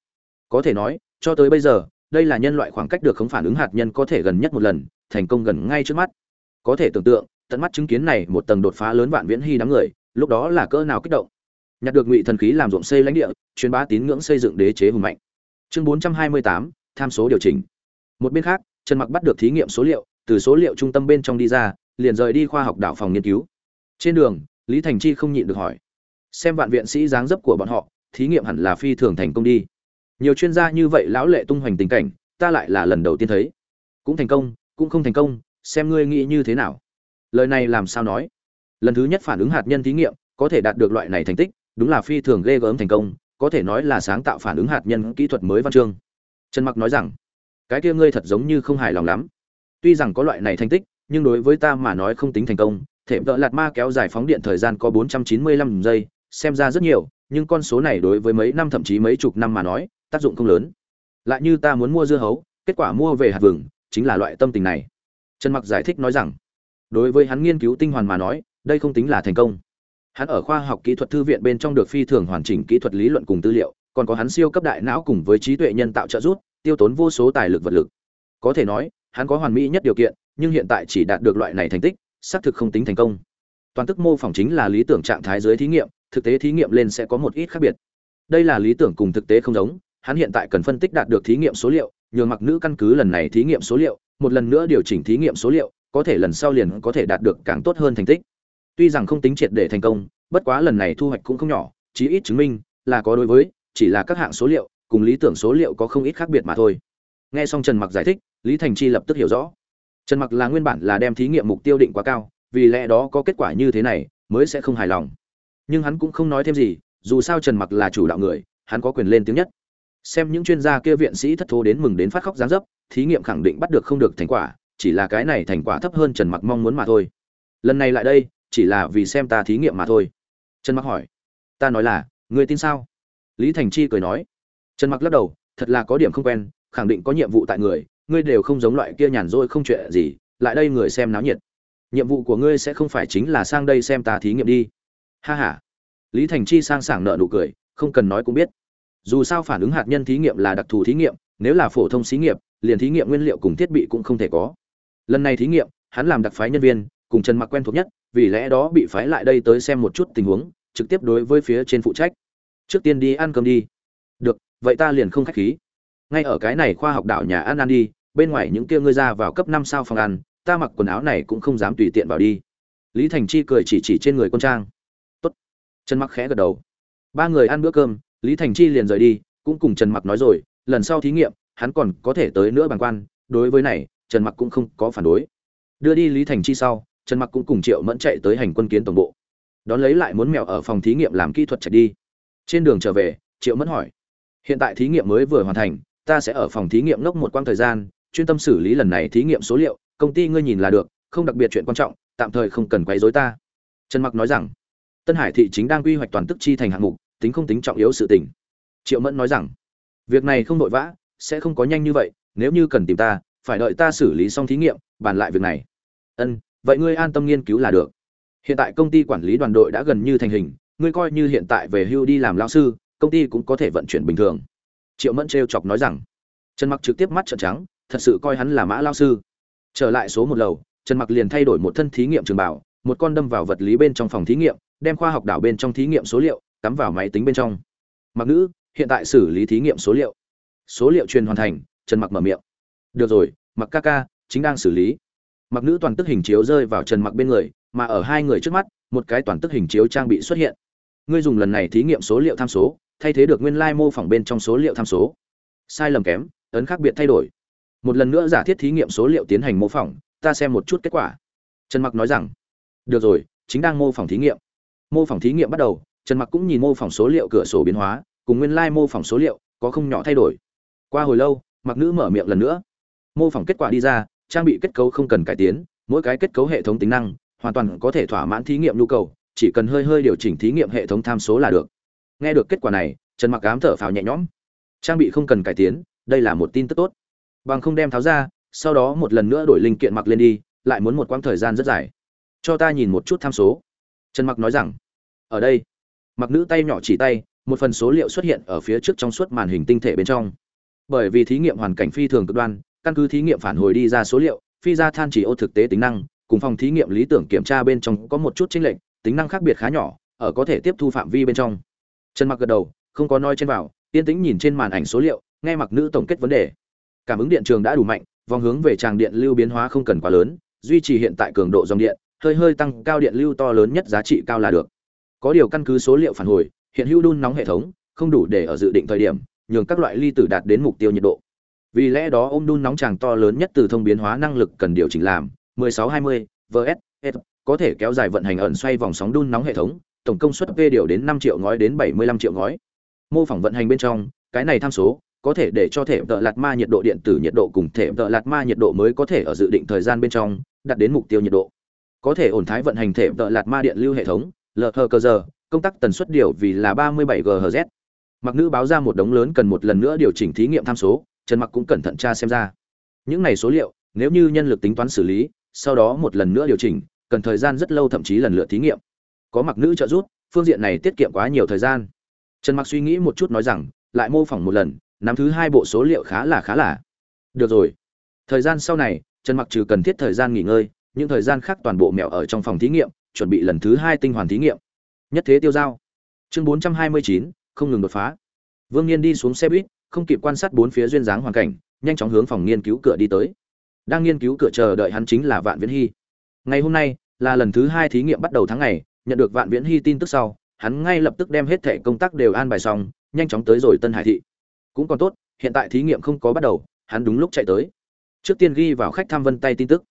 Có thể nói, cho tới bây giờ, đây là nhân loại khoảng cách được không phản ứng hạt nhân có thể gần nhất một lần, thành công gần ngay trước mắt có thể tưởng tượng, tận mắt chứng kiến này một tầng đột phá lớn vạn viễn hy đám người, lúc đó là cỡ nào kích động. Nhặt được ngụy thần khí làm ruộng xây lãnh địa, truyền bá tín ngưỡng xây dựng đế chế hùng mạnh. Chương bốn trăm hai mươi tám, tham số điều chỉnh. Một bên khác, trần mặc bắt được thí nghiệm số liệu, từ số liệu trung tâm bên trong đi ra, liền rời đi khoa học đảo phòng nghiên cứu. Trên đường, lý thành chi không nhịn được hỏi, xem vạn viện sĩ dáng dấp của bọn họ, thí nghiệm hẳn là phi thường thành công đi. Nhiều chuyên gia như vậy lão lệ tung hoành tình cảnh, ta lại là lần đầu tiên thấy. Cũng thành công, cũng không thành công xem ngươi nghĩ như thế nào. Lời này làm sao nói? Lần thứ nhất phản ứng hạt nhân thí nghiệm, có thể đạt được loại này thành tích, đúng là phi thường ghê gớm thành công, có thể nói là sáng tạo phản ứng hạt nhân kỹ thuật mới văn chương. Trần mặc nói rằng, cái kia ngươi thật giống như không hài lòng lắm. Tuy rằng có loại này thành tích, nhưng đối với ta mà nói không tính thành công, thể vợ lạt ma kéo dài phóng điện thời gian có 495 giây, xem ra rất nhiều, nhưng con số này đối với mấy năm thậm chí mấy chục năm mà nói, tác dụng không lớn. Lại như ta muốn mua dưa hấu, kết quả mua về hạt vừng, chính là loại tâm tình này trần mặc giải thích nói rằng, đối với hắn nghiên cứu tinh hoàn mà nói, đây không tính là thành công. Hắn ở khoa học kỹ thuật thư viện bên trong được phi thường hoàn chỉnh kỹ thuật lý luận cùng tư liệu, còn có hắn siêu cấp đại não cùng với trí tuệ nhân tạo trợ giúp, tiêu tốn vô số tài lực vật lực. Có thể nói, hắn có hoàn mỹ nhất điều kiện, nhưng hiện tại chỉ đạt được loại này thành tích, xác thực không tính thành công. Toàn tức mô phỏng chính là lý tưởng trạng thái dưới thí nghiệm, thực tế thí nghiệm lên sẽ có một ít khác biệt. Đây là lý tưởng cùng thực tế không giống, hắn hiện tại cần phân tích đạt được thí nghiệm số liệu nhường mặc nữ căn cứ lần này thí nghiệm số liệu một lần nữa điều chỉnh thí nghiệm số liệu, có thể lần sau liền có thể đạt được càng tốt hơn thành tích. Tuy rằng không tính triệt để thành công, bất quá lần này thu hoạch cũng không nhỏ, chí ít chứng minh là có đối với, chỉ là các hạng số liệu cùng lý tưởng số liệu có không ít khác biệt mà thôi. Nghe xong trần mặc giải thích, lý thành chi lập tức hiểu rõ. Trần mặc là nguyên bản là đem thí nghiệm mục tiêu định quá cao, vì lẽ đó có kết quả như thế này mới sẽ không hài lòng. Nhưng hắn cũng không nói thêm gì, dù sao trần mặc là chủ đạo người, hắn có quyền lên tiếng nhất xem những chuyên gia kia viện sĩ thất thố đến mừng đến phát khóc giáng dấp, thí nghiệm khẳng định bắt được không được thành quả, chỉ là cái này thành quả thấp hơn trần mặc mong muốn mà thôi. Lần này lại đây, chỉ là vì xem ta thí nghiệm mà thôi. Trần mặc hỏi, ta nói là, người tin sao? Lý thành chi cười nói, trần mặc lắc đầu, thật là có điểm không quen, khẳng định có nhiệm vụ tại người, ngươi đều không giống loại kia nhàn rỗi không chuyện gì, lại đây người xem náo nhiệt. Nhiệm vụ của ngươi sẽ không phải chính là sang đây xem ta thí nghiệm đi. Ha ha. Lý thành chi sang sảng nợ nụ cười, không cần nói cũng biết dù sao phản ứng hạt nhân thí nghiệm là đặc thù thí nghiệm, nếu là phổ thông xí nghiệp liền thí nghiệm nguyên liệu cùng thiết bị cũng không thể có. Lần này thí nghiệm, hắn làm đặc phái nhân viên, cùng trần mặc quen thuộc nhất, vì lẽ đó bị phái lại đây tới xem một chút tình huống, trực tiếp đối với phía trên phụ trách. Trước tiên đi ăn cơm đi. Được, vậy ta liền không khách khí. Ngay ở cái này khoa học đảo nhà ăn ăn đi, bên ngoài những kia ngươi ra vào cấp năm sao phòng ăn, ta mặc quần áo này cũng không dám tùy tiện vào đi. Lý thành chi cười chỉ chỉ trên người quân trang. Tốt. Trần mặc khẽ gật đầu. Ba người ăn bữa cơm lý thành chi liền rời đi, cũng cùng trần mặc nói rồi, lần sau thí nghiệm, hắn còn có thể tới nữa bằng quan, đối với này, trần mặc cũng không có phản đối. Đưa đi lý thành chi sau, trần mặc cũng cùng triệu mẫn chạy tới hành quân kiến tổng bộ. Đón lấy lại muốn mèo ở phòng thí nghiệm làm kỹ thuật chạy đi. Trên đường trở về, triệu mẫn hỏi, hiện tại thí nghiệm mới vừa hoàn thành, ta sẽ ở phòng thí nghiệm ngốc một quãng thời gian, chuyên tâm xử lý lần này thí nghiệm số liệu, công ty ngươi nhìn là được, không đặc biệt chuyện quan trọng, tạm thời không cần quấy rối ta. Trần mặc nói rằng, tân hải thị chính đang quy hoạch toàn tức chi thành hạng mục tính không tính trọng yếu sự tình. Triệu mẫn nói rằng, việc này không vội vã, sẽ không có nhanh như vậy, nếu như cần tìm ta, phải đợi ta xử lý xong thí nghiệm, bàn lại việc này. Ân, vậy ngươi an tâm nghiên cứu là được. Hiện tại công ty quản lý đoàn đội đã gần như thành hình, ngươi coi như hiện tại về hưu đi làm lao sư, công ty cũng có thể vận chuyển bình thường. Triệu mẫn treo chọc nói rằng, trần mặc trực tiếp mắt trợn trắng, thật sự coi hắn là mã lao sư. Trở lại số một lầu, trần mặc liền thay đổi một thân thí nghiệm trường bảo một con đâm vào vật lý bên trong phòng thí nghiệm, đem khoa học đảo bên trong thí nghiệm số liệu cắm vào máy tính bên trong. Mặc nữ, hiện tại xử lý thí nghiệm số liệu. Số liệu truyền hoàn thành, trần mặc mở miệng. Được rồi, mặc ca ca, chính đang xử lý. Mặc nữ toàn tức hình chiếu rơi vào trần mặc bên người, mà ở hai người trước mắt, một cái toàn tức hình chiếu trang bị xuất hiện. Ngươi dùng lần này thí nghiệm số liệu tham số, thay thế được nguyên lai mô phỏng bên trong số liệu tham số. Sai lầm kém, ấn khác biệt thay đổi. Một lần nữa giả thiết thí nghiệm số liệu tiến hành mô phỏng, ta xem một chút kết quả. Trần mặc nói rằng, được rồi, chính đang mô phỏng thí nghiệm. Mô phỏng thí nghiệm bắt đầu trần mặc cũng nhìn mô phỏng số liệu cửa sổ biến hóa, cùng nguyên lai mô phỏng số liệu có không nhỏ thay đổi. Qua hồi lâu, mặc nữ mở miệng lần nữa. Mô phỏng kết quả đi ra, trang bị kết cấu không cần cải tiến, mỗi cái kết cấu hệ thống tính năng hoàn toàn có thể thỏa mãn thí nghiệm nhu cầu, chỉ cần hơi hơi điều chỉnh thí nghiệm hệ thống tham số là được. Nghe được kết quả này, trần mặc ám thở phào nhẹ nhõm. Trang bị không cần cải tiến, đây là một tin tức tốt. Bằng không đem tháo ra, sau đó một lần nữa đổi linh kiện mặc lên đi, lại muốn một quãng thời gian rất dài. Cho ta nhìn một chút tham số. Trần mặc nói rằng, ở đây mặc nữ tay nhỏ chỉ tay, một phần số liệu xuất hiện ở phía trước trong suốt màn hình tinh thể bên trong. Bởi vì thí nghiệm hoàn cảnh phi thường cực đoan, căn cứ thí nghiệm phản hồi đi ra số liệu, phi ra than chỉ ô thực tế tính năng, cùng phòng thí nghiệm lý tưởng kiểm tra bên trong có một chút chênh lệch, tính năng khác biệt khá nhỏ, ở có thể tiếp thu phạm vi bên trong. Trần mặc gật đầu, không có nói trên vào, yên tĩnh nhìn trên màn ảnh số liệu, nghe mặc nữ tổng kết vấn đề. Cảm ứng điện trường đã đủ mạnh, vòng hướng về tràng điện lưu biến hóa không cần quá lớn, duy trì hiện tại cường độ dòng điện, hơi hơi tăng cao điện lưu to lớn nhất giá trị cao là được có điều căn cứ số liệu phản hồi, hiện hữu đun nóng hệ thống không đủ để ở dự định thời điểm nhường các loại ly tử đạt đến mục tiêu nhiệt độ. Vì lẽ đó ôm đun nóng tràng to lớn nhất từ thông biến hóa năng lực cần điều chỉnh làm 1620 vs, có thể kéo dài vận hành ẩn xoay vòng sóng đun nóng hệ thống, tổng công suất V điều đến 5 triệu ngói đến 75 triệu ngói. Mô phỏng vận hành bên trong, cái này tham số có thể để cho thể tợ lạt ma nhiệt độ điện tử nhiệt độ cùng thể tợ lạt ma nhiệt độ mới có thể ở dự định thời gian bên trong đạt đến mục tiêu nhiệt độ. Có thể ổn thái vận hành thể tợ lạt ma điện lưu hệ thống lờ cơ giờ công tắc tần suất điều vì là 37 GHz. Mặc nữ báo ra một đống lớn cần một lần nữa điều chỉnh thí nghiệm tham số, Trần Mặc cũng cẩn thận tra xem ra. Những này số liệu, nếu như nhân lực tính toán xử lý, sau đó một lần nữa điều chỉnh, cần thời gian rất lâu thậm chí lần lượt thí nghiệm. Có mặc nữ trợ giúp, phương diện này tiết kiệm quá nhiều thời gian. Trần Mặc suy nghĩ một chút nói rằng, lại mô phỏng một lần, năm thứ hai bộ số liệu khá là khá là. Được rồi. Thời gian sau này, Trần Mặc trừ cần thiết thời gian nghỉ ngơi, những thời gian khác toàn bộ mèo ở trong phòng thí nghiệm, chuẩn bị lần thứ hai tinh hoàn thí nghiệm. Nhất thế tiêu giao. Chương bốn trăm hai mươi chín, không ngừng đột phá. Vương nhiên đi xuống xe buýt, không kịp quan sát bốn phía duyên dáng hoàn cảnh, nhanh chóng hướng phòng nghiên cứu cửa đi tới. Đang nghiên cứu cửa chờ đợi hắn chính là vạn viễn hy. Ngày hôm nay là lần thứ hai thí nghiệm bắt đầu tháng ngày, nhận được vạn viễn hy tin tức sau, hắn ngay lập tức đem hết thẻ công tác đều an bài xong, nhanh chóng tới rồi tân hải thị. Cũng còn tốt, hiện tại thí nghiệm không có bắt đầu, hắn đúng lúc chạy tới. Trước tiên ghi vào khách tham vân tay tin tức.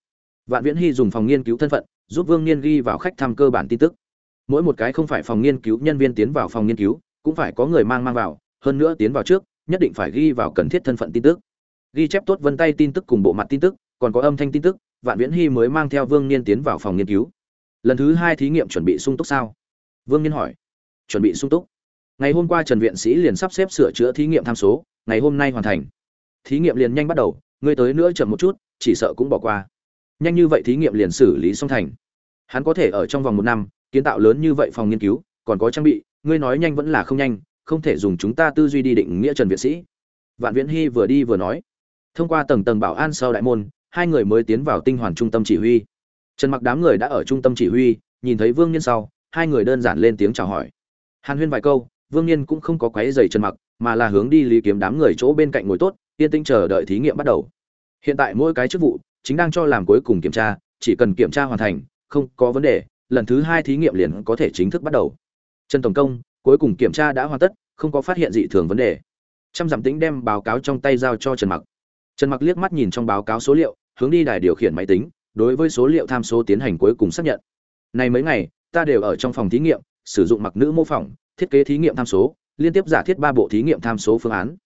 Vạn viễn hy dùng phòng nghiên cứu thân phận giúp vương niên ghi vào khách tham cơ bản tin tức. Mỗi một cái không phải phòng nghiên cứu, nhân viên tiến vào phòng nghiên cứu, cũng phải có người mang mang vào, hơn nữa tiến vào trước, nhất định phải ghi vào cần thiết thân phận tin tức. Ghi chép tốt vân tay tin tức cùng bộ mặt tin tức, còn có âm thanh tin tức, vạn viễn hy mới mang theo vương niên tiến vào phòng nghiên cứu. Lần thứ hai thí nghiệm chuẩn bị sung túc sao? Vương niên hỏi. Chuẩn bị sung túc. Ngày hôm qua trần viện sĩ liền sắp xếp sửa chữa thí nghiệm tham số, ngày hôm nay hoàn thành. Thí nghiệm liền nhanh bắt đầu, ngươi tới nữa chậm một chút, chỉ sợ cũng bỏ qua. Nhanh như vậy thí nghiệm liền xử lý xong thành hắn có thể ở trong vòng một năm, kiến tạo lớn như vậy phòng nghiên cứu, còn có trang bị, ngươi nói nhanh vẫn là không nhanh, không thể dùng chúng ta tư duy đi định nghĩa trần viện sĩ. Vạn viễn hy vừa đi vừa nói. Thông qua tầng tầng bảo an sau đại môn, hai người mới tiến vào tinh hoàn trung tâm chỉ huy. Trần mặc đám người đã ở trung tâm chỉ huy, nhìn thấy vương Nhiên sau, hai người đơn giản lên tiếng chào hỏi. Hàn huyên vài câu, vương Nhiên cũng không có quấy giày trần mặc, mà là hướng đi lý kiếm đám người chỗ bên cạnh ngồi tốt, yên tĩnh chờ đợi thí nghiệm bắt đầu. Hiện tại mỗi cái chức vụ, chính đang cho làm cuối cùng kiểm tra, chỉ cần kiểm tra hoàn thành không có vấn đề, lần thứ hai thí nghiệm liền có thể chính thức bắt đầu. Trần tổng công, cuối cùng kiểm tra đã hoàn tất, không có phát hiện dị thường vấn đề. Trăm giảm tính đem báo cáo trong tay giao cho trần mặc. Trần mặc liếc mắt nhìn trong báo cáo số liệu, hướng đi đài điều khiển máy tính, đối với số liệu tham số tiến hành cuối cùng xác nhận. Này mấy ngày, ta đều ở trong phòng thí nghiệm, sử dụng mặc nữ mô phỏng, thiết kế thí nghiệm tham số, liên tiếp giả thiết ba bộ thí nghiệm tham số phương án.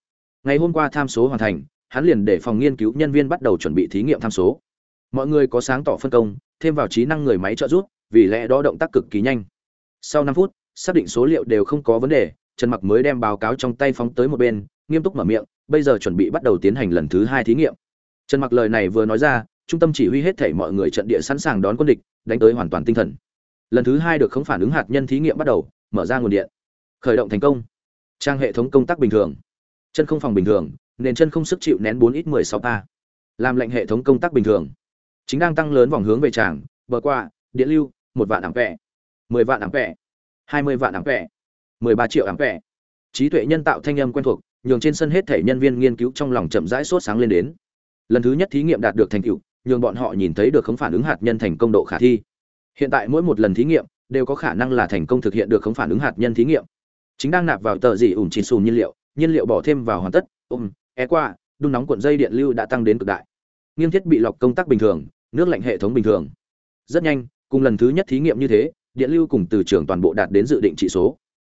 Ngày hôm qua tham số hoàn thành, hắn liền để phòng nghiên cứu nhân viên bắt đầu chuẩn bị thí nghiệm tham số. Mọi người có sáng tỏ phân công thêm vào trí năng người máy trợ giúp, vì lẽ đó động tác cực kỳ nhanh. Sau năm phút, xác định số liệu đều không có vấn đề, trần mặc mới đem báo cáo trong tay phóng tới một bên, nghiêm túc mở miệng, bây giờ chuẩn bị bắt đầu tiến hành lần thứ hai thí nghiệm. Trần mặc lời này vừa nói ra, trung tâm chỉ huy hết thảy mọi người trận địa sẵn sàng đón quân địch, đánh tới hoàn toàn tinh thần. Lần thứ hai được không phản ứng hạt nhân thí nghiệm bắt đầu, mở ra nguồn điện. Khởi động thành công. Trang hệ thống công tác bình thường. Chân không phòng bình thường, nền chân không sức chịu nén 4 ít 16 pa làm lệnh hệ thống công tác bình thường chính đang tăng lớn vòng hướng về tràng bờ qua, điện lưu, một vạn ảm vẹ 10 vạn ảm vẹ 20 vạn ảm vẹ 13 triệu ảm vẹ. Trí tuệ nhân tạo thanh âm quen thuộc, nhường trên sân hết thể nhân viên nghiên cứu trong lòng chậm rãi sốt sáng lên đến. Lần thứ nhất thí nghiệm đạt được thành tựu, nhường bọn họ nhìn thấy được không phản ứng hạt nhân thành công độ khả thi. Hiện tại mỗi một lần thí nghiệm, đều có khả năng là thành công thực hiện được không phản ứng hạt nhân thí nghiệm. Chính đang nạp vào tờ dỉ ủng chỉ xùm nhiên liệu nhiên liệu bỏ thêm vào hoàn tất, ôm e qua, đun nóng cuộn dây điện lưu đã tăng đến cực đại. Nghiêng thiết bị lọc công tác bình thường nước lạnh hệ thống bình thường. Rất nhanh, cùng lần thứ nhất thí nghiệm như thế, điện lưu cùng từ trường toàn bộ đạt đến dự định trị số.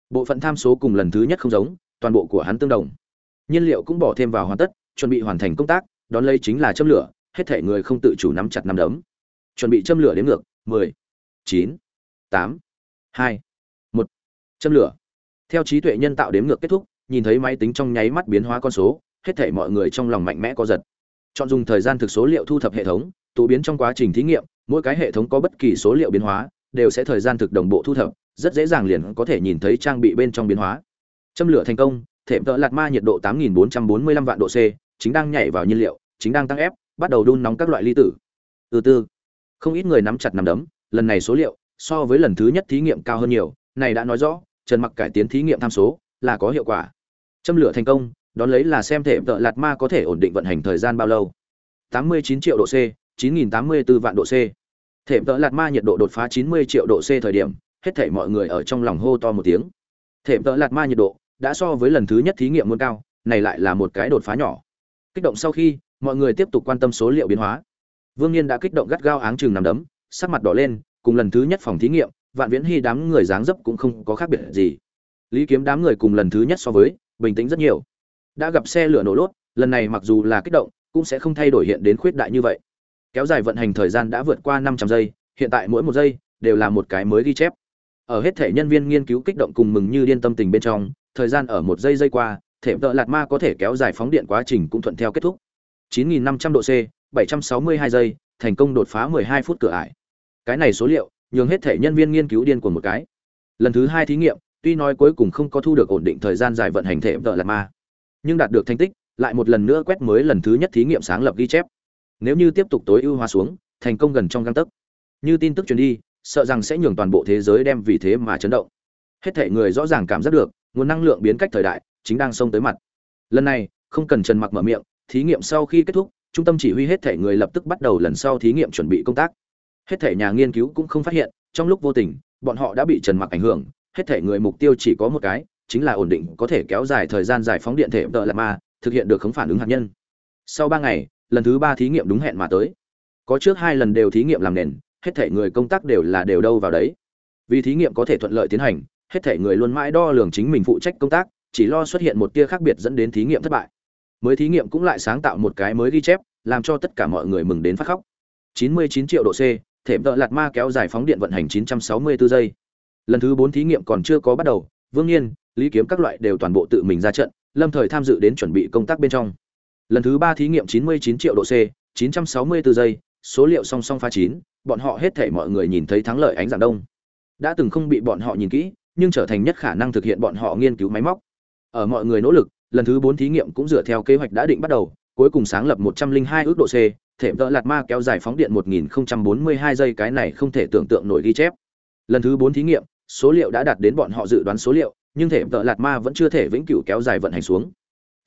Bộ phận tham số cùng lần thứ nhất không giống, toàn bộ của hắn tương đồng. Nhiên liệu cũng bỏ thêm vào hoàn tất, chuẩn bị hoàn thành công tác, đón lấy chính là châm lửa, hết thể người không tự chủ nắm chặt nắm đấm. Chuẩn bị châm lửa đến ngược, mười, chín, tám, hai, một. Châm lửa. Theo trí tuệ nhân tạo đếm ngược kết thúc, nhìn thấy máy tính trong nháy mắt biến hóa con số, hết thể mọi người trong lòng mạnh mẽ có giật. Chọn dùng thời gian thực số liệu thu thập hệ thống tụ biến trong quá trình thí nghiệm mỗi cái hệ thống có bất kỳ số liệu biến hóa đều sẽ thời gian thực đồng bộ thu thập rất dễ dàng liền có thể nhìn thấy trang bị bên trong biến hóa châm lửa thành công thệm tợ lạt ma nhiệt độ 8445 vạn độ C, chính đang nhảy vào nhiên liệu, chính đang tăng ép, bắt đầu đun nóng các loại ly tử. Từ từ, không ít người nắm chặt nắm đấm, lần này số liệu so với lần thứ nhất thí nghiệm cao hơn nhiều, này đã nói rõ, Trần Mặc cải tiến thí nghiệm tham số là có hiệu quả. Châm lửa thành công, đón lấy là xem thể tợ lạt ma có thể ổn định vận hành thời gian bao lâu. 89 triệu độ C, 9084 vạn độ C. Thể tợ lạt ma nhiệt độ đột phá 90 triệu độ C thời điểm, hết thảy mọi người ở trong lòng hô to một tiếng. Thể tợ lạt ma nhiệt độ đã so với lần thứ nhất thí nghiệm muốn cao này lại là một cái đột phá nhỏ. Kích động sau khi mọi người tiếp tục quan tâm số liệu biến hóa. Vương nghiên đã kích động gắt gao áng chừng nằm đấm sắc mặt đỏ lên cùng lần thứ nhất phòng thí nghiệm vạn viễn hy đám người dáng dấp cũng không có khác biệt gì. Lý kiếm đám người cùng lần thứ nhất so với bình tĩnh rất nhiều. Đã gặp xe lửa nổ lốt lần này mặc dù là kích động cũng sẽ không thay đổi hiện đến khuyết đại như vậy kéo dài vận hành thời gian đã vượt qua năm trăm giây, hiện tại mỗi một giây đều là một cái mới ghi chép. Ở hết thể nhân viên nghiên cứu kích động cùng mừng như điên tâm tình bên trong, thời gian ở một giây giây qua, thể tợ lạt ma có thể kéo dài phóng điện quá trình cũng thuận theo kết thúc. 9.500 độ C 762 giây, thành công đột phá 12 phút cửa ải. Cái này số liệu nhường hết thể nhân viên nghiên cứu điên của một cái. Lần thứ hai thí nghiệm, tuy nói cuối cùng không có thu được ổn định thời gian dài vận hành thể tợ lạt ma, nhưng đạt được thành tích, lại một lần nữa quét mới lần thứ nhất thí nghiệm sáng lập ghi chép nếu như tiếp tục tối ưu hóa xuống, thành công gần trong găng tấc. Như tin tức truyền đi, sợ rằng sẽ nhường toàn bộ thế giới đem vì thế mà chấn động. Hết thể người rõ ràng cảm giác được, nguồn năng lượng biến cách thời đại chính đang xông tới mặt. Lần này, không cần trần mặc mở miệng, thí nghiệm sau khi kết thúc, trung tâm chỉ huy hết thể người lập tức bắt đầu lần sau thí nghiệm chuẩn bị công tác. Hết thể nhà nghiên cứu cũng không phát hiện, trong lúc vô tình, bọn họ đã bị trần mặc ảnh hưởng, hết thể người mục tiêu chỉ có một cái, chính là ổn định có thể kéo dài thời gian giải phóng điện thể tợ là ma, thực hiện được khống phản ứng hạt nhân. Sau ba ngày lần thứ ba thí nghiệm đúng hẹn mà tới. Có trước hai lần đều thí nghiệm làm nền, hết thể người công tác đều là đều đâu vào đấy. Vì thí nghiệm có thể thuận lợi tiến hành, hết thể người luôn mãi đo lường chính mình phụ trách công tác, chỉ lo xuất hiện một tia khác biệt dẫn đến thí nghiệm thất bại. Mới thí nghiệm cũng lại sáng tạo một cái mới ghi chép, làm cho tất cả mọi người mừng đến phát khóc. 99 triệu độ c thể tợ lạt ma kéo dài phóng điện vận hành 964 giây. Lần thứ 4 thí nghiệm còn chưa có bắt đầu, vương nhiên, lý kiếm các loại đều toàn bộ tự mình ra trận, lâm thời tham dự đến chuẩn bị công tác bên trong lần thứ ba thí nghiệm 99 triệu độ c 964 giây, số liệu song song pha chín, bọn họ hết thể mọi người nhìn thấy thắng lợi ánh dạng đông. Đã từng không bị bọn họ nhìn kỹ, nhưng trở thành nhất khả năng thực hiện bọn họ nghiên cứu máy móc. Ở mọi người nỗ lực, lần thứ bốn thí nghiệm cũng dựa theo kế hoạch đã định bắt đầu, cuối cùng sáng lập 102 ước độ c, thể vợ lạt ma kéo dài phóng điện 1042 giây, cái này không thể tưởng tượng nổi ghi chép. Lần thứ bốn thí nghiệm, số liệu đã đạt đến bọn họ dự đoán số liệu, nhưng thể vợ lạt ma vẫn chưa thể vĩnh cửu kéo dài vận hành xuống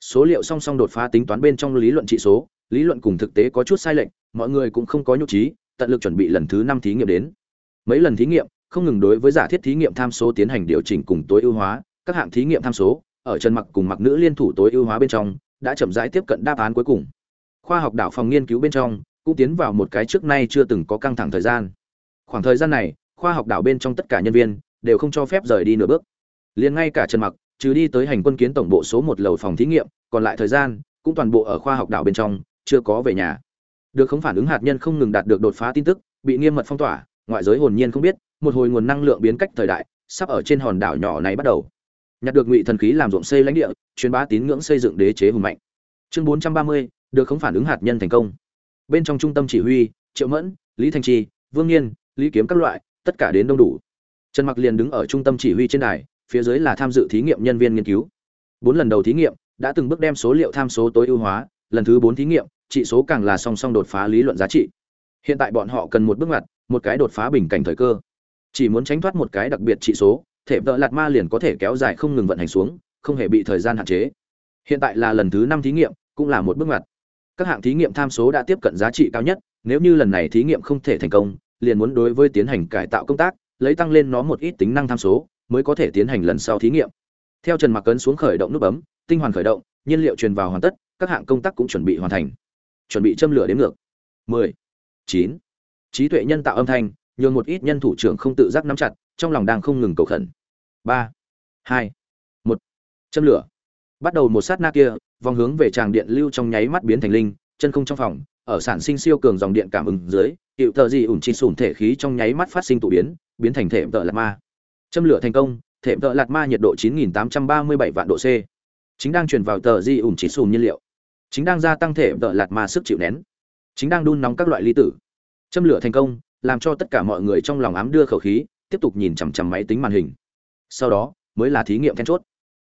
số liệu song song đột phá tính toán bên trong lý luận trị số, lý luận cùng thực tế có chút sai lệch, mọi người cũng không có nhục trí, tận lực chuẩn bị lần thứ năm thí nghiệm đến. Mấy lần thí nghiệm, không ngừng đối với giả thiết thí nghiệm tham số tiến hành điều chỉnh cùng tối ưu hóa, các hạng thí nghiệm tham số, ở chân mặc cùng mặc nữ liên thủ tối ưu hóa bên trong, đã chậm rãi tiếp cận đáp án cuối cùng. Khoa học đảo phòng nghiên cứu bên trong, cũng tiến vào một cái trước nay chưa từng có căng thẳng thời gian. Khoảng thời gian này, khoa học đảo bên trong tất cả nhân viên, đều không cho phép rời đi nửa bước. Liền ngay cả trần mặc trừ đi tới hành quân kiến tổng bộ số một lầu phòng thí nghiệm còn lại thời gian cũng toàn bộ ở khoa học đảo bên trong chưa có về nhà. Được không phản ứng hạt nhân không ngừng đạt được đột phá tin tức bị nghiêm mật phong tỏa ngoại giới hồn nhiên không biết một hồi nguồn năng lượng biến cách thời đại sắp ở trên hòn đảo nhỏ này bắt đầu. Nhặt được ngụy thần khí làm ruộng xây lãnh địa truyền bá tín ngưỡng xây dựng đế chế hùng mạnh. Chương 430, được không phản ứng hạt nhân thành công. Bên trong trung tâm chỉ huy triệu mẫn lý thanh trì vương nhiên lý kiếm các loại tất cả đến đông đủ. Trần mặc liền đứng ở trung tâm chỉ huy trên đài phía dưới là tham dự thí nghiệm nhân viên nghiên cứu. Bốn lần đầu thí nghiệm đã từng bước đem số liệu tham số tối ưu hóa, lần thứ bốn thí nghiệm trị số càng là song song đột phá lý luận giá trị. Hiện tại bọn họ cần một bước ngoặt, một cái đột phá bình cảnh thời cơ. Chỉ muốn tránh thoát một cái đặc biệt trị số, thể vợ lạt ma liền có thể kéo dài không ngừng vận hành xuống, không hề bị thời gian hạn chế. Hiện tại là lần thứ năm thí nghiệm, cũng là một bước ngoặt. Các hạng thí nghiệm tham số đã tiếp cận giá trị cao nhất, nếu như lần này thí nghiệm không thể thành công, liền muốn đối với tiến hành cải tạo công tác, lấy tăng lên nó một ít tính năng tham số mới có thể tiến hành lần sau thí nghiệm. Theo trần mặc cấn xuống khởi động nút bấm tinh hoàn khởi động nhiên liệu truyền vào hoàn tất các hạng công tác cũng chuẩn bị hoàn thành. Chuẩn bị châm lửa đến ngược. 10, 9. trí tuệ nhân tạo âm thanh nhường một ít nhân thủ trưởng không tự giác nắm chặt trong lòng đang không ngừng cầu khẩn. Ba hai một. Châm lửa. Bắt đầu một sát na kia vòng hướng về tràng điện lưu trong nháy mắt biến thành linh chân không trong phòng ở sản sinh siêu cường dòng điện cảm ứng dưới hiệu tờ gì ủn chi sủn thể khí trong nháy mắt phát sinh tụ biến biến thành thể tợ lạt ma châm lửa thành công thể tợ lạt ma nhiệt độ 9837 vạn độ c. Chính đang truyền vào tờ di ủn chỉ sùm nhiên liệu. Chính đang gia tăng thể tợ lạt ma sức chịu nén. Chính đang đun nóng các loại ly tử. Châm lửa thành công, làm cho tất cả mọi người trong lòng ám đưa khẩu khí, tiếp tục nhìn chằm chằm máy tính màn hình. Sau đó, mới là thí nghiệm then chốt.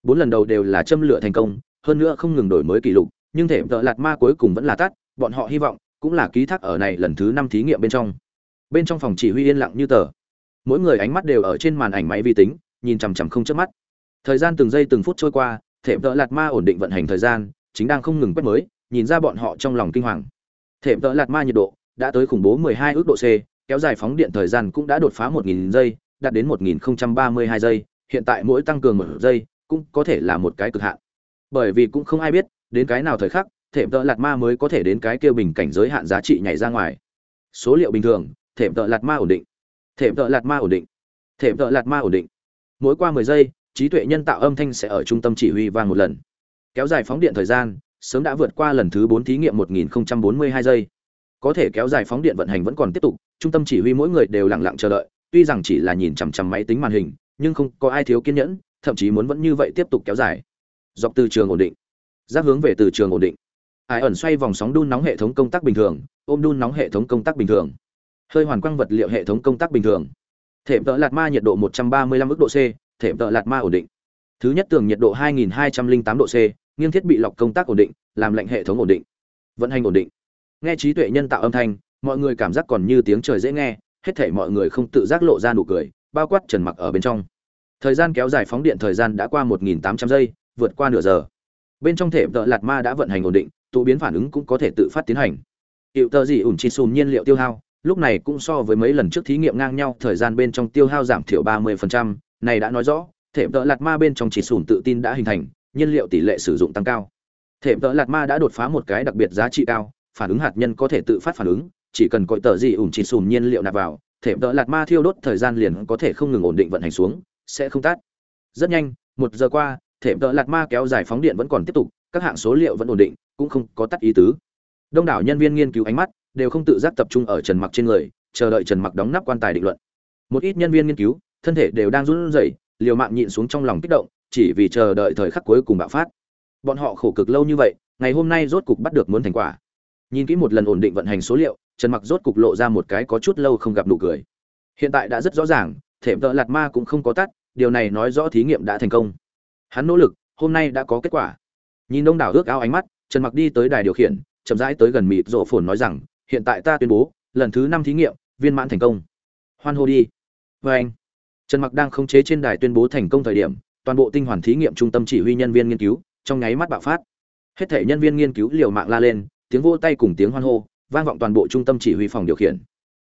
Bốn lần đầu đều là châm lửa thành công, hơn nữa không ngừng đổi mới kỷ lục, nhưng thể tợ lạt ma cuối cùng vẫn là tắt, bọn họ hy vọng cũng là ký thác ở này lần thứ năm thí nghiệm bên trong. Bên trong phòng chỉ huy yên lặng như tờ mỗi người ánh mắt đều ở trên màn ảnh máy vi tính, nhìn chằm chằm không chớp mắt. Thời gian từng giây từng phút trôi qua, thể vợ lạt ma ổn định vận hành thời gian, chính đang không ngừng quét mới, nhìn ra bọn họ trong lòng kinh hoàng. Thể vợ lạt ma nhiệt độ đã tới khủng bố 12 ước độ c, kéo dài phóng điện thời gian cũng đã đột phá 1000 giây, đạt đến 1032 giây, hiện tại mỗi tăng cường một giây cũng có thể là một cái cực hạn. Bởi vì cũng không ai biết, đến cái nào thời khắc, thể vợ lạt ma mới có thể đến cái kia bình cảnh giới hạn giá trị nhảy ra ngoài. Số liệu bình thường, thể vợ lạt ma ổn định thể vợ lạt ma ổn định. Thể vợ lạt ma ổn định. Mỗi qua 10 giây, trí tuệ nhân tạo âm thanh sẽ ở trung tâm chỉ huy vang một lần. Kéo dài phóng điện thời gian, sớm đã vượt qua lần thứ 4 thí nghiệm 1042 giây. Có thể kéo dài phóng điện vận hành vẫn còn tiếp tục, trung tâm chỉ huy mỗi người đều lặng lặng chờ đợi, tuy rằng chỉ là nhìn chằm chằm máy tính màn hình, nhưng không có ai thiếu kiên nhẫn, thậm chí muốn vẫn như vậy tiếp tục kéo dài. Dọc từ trường ổn định. Giáp hướng về từ trường ổn định. Ai ẩn xoay vòng sóng đun nóng hệ thống công tác bình thường, ôm đun nóng hệ thống công tác bình thường hơi hoàn quang vật liệu hệ thống công tác bình thường. Thể tợ lạt ma nhiệt độ 135 ức độ c thể tợ lạt ma ổn định. Thứ nhất tường nhiệt độ 2208 độ c, nghiêng thiết bị lọc công tác ổn định, làm lạnh hệ thống ổn định. Vận hành ổn định. Nghe trí tuệ nhân tạo âm thanh, mọi người cảm giác còn như tiếng trời dễ nghe, hết thảy mọi người không tự giác lộ ra nụ cười, bao quát trần mặc ở bên trong. Thời gian kéo dài phóng điện thời gian đã qua 1.800 giây, vượt qua nửa giờ. Bên trong thể tợ lạt ma đã vận hành ổn định, tụ biến phản ứng cũng có thể tự phát tiến hành. Hiệu tờ gì ủn chi sùn nhiên liệu tiêu hao lúc này cũng so với mấy lần trước thí nghiệm ngang nhau thời gian bên trong tiêu hao giảm thiểu 30%, này đã nói rõ thể tợ lạt ma bên trong chỉ sùn tự tin đã hình thành nhiên liệu tỷ lệ sử dụng tăng cao. Thể tợ lạt ma đã đột phá một cái đặc biệt giá trị cao phản ứng hạt nhân có thể tự phát phản ứng chỉ cần cội tờ gì ủn chỉ sùn nhiên liệu nạp vào thể tợ lạt ma thiêu đốt thời gian liền có thể không ngừng ổn định vận hành xuống sẽ không tắt. Rất nhanh một giờ qua thể tợ lạt ma kéo dài phóng điện vẫn còn tiếp tục các hạng số liệu vẫn ổn định cũng không có tắt ý tứ. Đông đảo nhân viên nghiên cứu ánh mắt đều không tự giác tập trung ở trần mặc trên người, chờ đợi trần mặc đóng nắp quan tài định luận. Một ít nhân viên nghiên cứu, thân thể đều đang run rẩy, liều mạng nhịn xuống trong lòng kích động, chỉ vì chờ đợi thời khắc cuối cùng bạo phát. Bọn họ khổ cực lâu như vậy, ngày hôm nay rốt cục bắt được muốn thành quả. Nhìn kỹ một lần ổn định vận hành số liệu, trần mặc rốt cục lộ ra một cái có chút lâu không gặp nụ cười. Hiện tại đã rất rõ ràng, thể vợ lạt ma cũng không có tắt, điều này nói rõ thí nghiệm đã thành công. Hắn nỗ lực, hôm nay đã có kết quả. Nhìn đông đảo ước ao ánh mắt, trần mặc đi tới đài điều khiển, chậm rãi tới gần mịt rộ phồn nói rằng hiện tại ta tuyên bố, lần thứ năm thí nghiệm, viên mãn thành công. Hoan hô đi. Vê anh, trần mặc đang khống chế trên đài tuyên bố thành công thời điểm, toàn bộ tinh hoàn thí nghiệm trung tâm chỉ huy nhân viên nghiên cứu, trong nháy mắt bạo phát. Hết thể nhân viên nghiên cứu liều mạng la lên, tiếng vỗ tay cùng tiếng hoan hô, vang vọng toàn bộ trung tâm chỉ huy phòng điều khiển.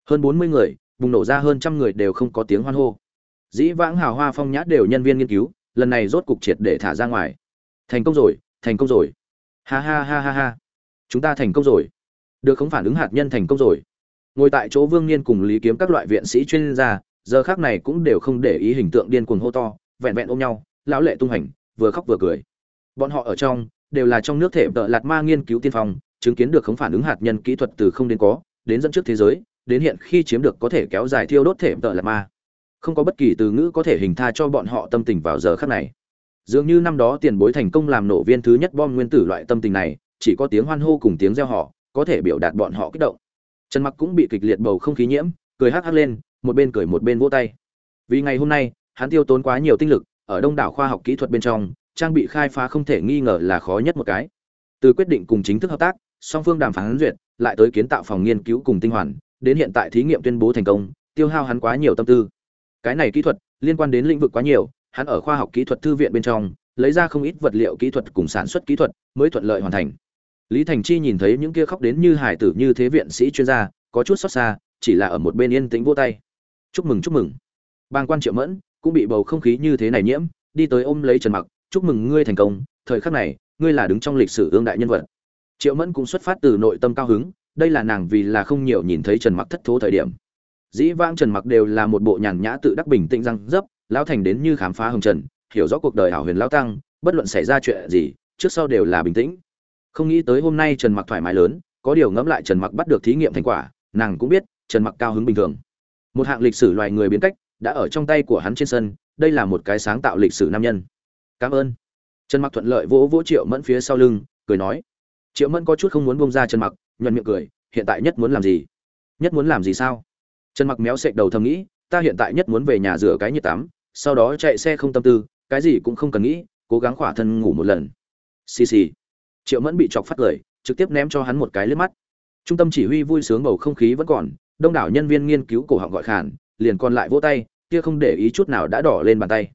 Hơn 40 người, bùng nổ ra hơn trăm người đều không có tiếng hoan hô. Dĩ vãng hào hoa phong nhã đều nhân viên nghiên cứu, lần này rốt cục triệt để thả ra ngoài. Thành công rồi, thành công rồi. Ha ha ha ha ha. Chúng ta thành công rồi được không phản ứng hạt nhân thành công rồi. Ngồi tại chỗ vương niên cùng lý kiếm các loại viện sĩ chuyên gia, giờ khác này cũng đều không để ý hình tượng điên cuồng hô to, vẹn vẹn ôm nhau, lão lệ tung hành, vừa khóc vừa cười. Bọn họ ở trong, đều là trong nước thể tợ lạt ma nghiên cứu tiên phong, chứng kiến được không phản ứng hạt nhân kỹ thuật từ không đến có, đến dẫn trước thế giới, đến hiện khi chiếm được có thể kéo dài thiêu đốt thể tợ lạt ma. Không có bất kỳ từ ngữ có thể hình tha cho bọn họ tâm tình vào giờ khắc này. Dường như năm đó tiền bối thành công làm nổ viên thứ nhất bom nguyên tử loại tâm tình này, chỉ có tiếng hoan hô cùng tiếng reo họ có thể biểu đạt bọn họ kích động. Trần mặc cũng bị kịch liệt bầu không khí nhiễm, cười hắc hắc lên, một bên cười một bên vỗ tay. Vì ngày hôm nay, hắn tiêu tốn quá nhiều tinh lực ở đông đảo khoa học kỹ thuật bên trong, trang bị khai phá không thể nghi ngờ là khó nhất một cái. Từ quyết định cùng chính thức hợp tác, song phương đàm phán duyệt, lại tới kiến tạo phòng nghiên cứu cùng tinh hoàn, đến hiện tại thí nghiệm tuyên bố thành công, tiêu hao hắn quá nhiều tâm tư. Cái này kỹ thuật liên quan đến lĩnh vực quá nhiều, hắn ở khoa học kỹ thuật thư viện bên trong, lấy ra không ít vật liệu kỹ thuật cùng sản xuất kỹ thuật mới thuận lợi hoàn thành lý thành chi nhìn thấy những kia khóc đến như hải tử như thế viện sĩ chuyên gia, có chút xót xa, chỉ là ở một bên yên tĩnh vô tay. Chúc mừng chúc mừng. Bang quan triệu mẫn cũng bị bầu không khí như thế này nhiễm, đi tới ôm lấy trần mặc, chúc mừng ngươi thành công, thời khắc này, ngươi là đứng trong lịch sử ương đại nhân vật. Triệu mẫn cũng xuất phát từ nội tâm cao hứng, đây là nàng vì là không nhiều nhìn thấy trần mặc thất thố thời điểm. Dĩ vãng trần mặc đều là một bộ nhàn nhã tự đắc bình tĩnh răng dấp, lão thành đến như khám phá hồng trần, hiểu rõ cuộc đời hảo huyền lão tăng, bất luận xảy ra chuyện gì, trước sau đều là bình tĩnh không nghĩ tới hôm nay trần mặc thoải mái lớn, có điều ngẫm lại trần mặc bắt được thí nghiệm thành quả, nàng cũng biết, trần mặc cao hứng bình thường. Một hạng lịch sử loài người biến cách, đã ở trong tay của hắn trên sân, đây là một cái sáng tạo lịch sử nam nhân. Cảm ơn. Trần mặc thuận lợi vỗ vỗ triệu mẫn phía sau lưng, cười nói. Triệu mẫn có chút không muốn bông ra trần mặc, nhuận miệng cười, hiện tại nhất muốn làm gì? Nhất muốn làm gì sao? Trần mặc méo sệch đầu thầm nghĩ, ta hiện tại nhất muốn về nhà rửa cái nhiệt tắm, sau đó chạy xe không tâm tư, cái gì cũng không cần nghĩ, cố gắng khỏa thân ngủ một lần. Xì xì triệu mẫn bị chọc phát lời trực tiếp ném cho hắn một cái lướt mắt. Trung tâm chỉ huy vui sướng bầu không khí vẫn còn đông đảo nhân viên nghiên cứu cổ họng gọi khản liền còn lại vỗ tay kia không để ý chút nào đã đỏ lên bàn tay.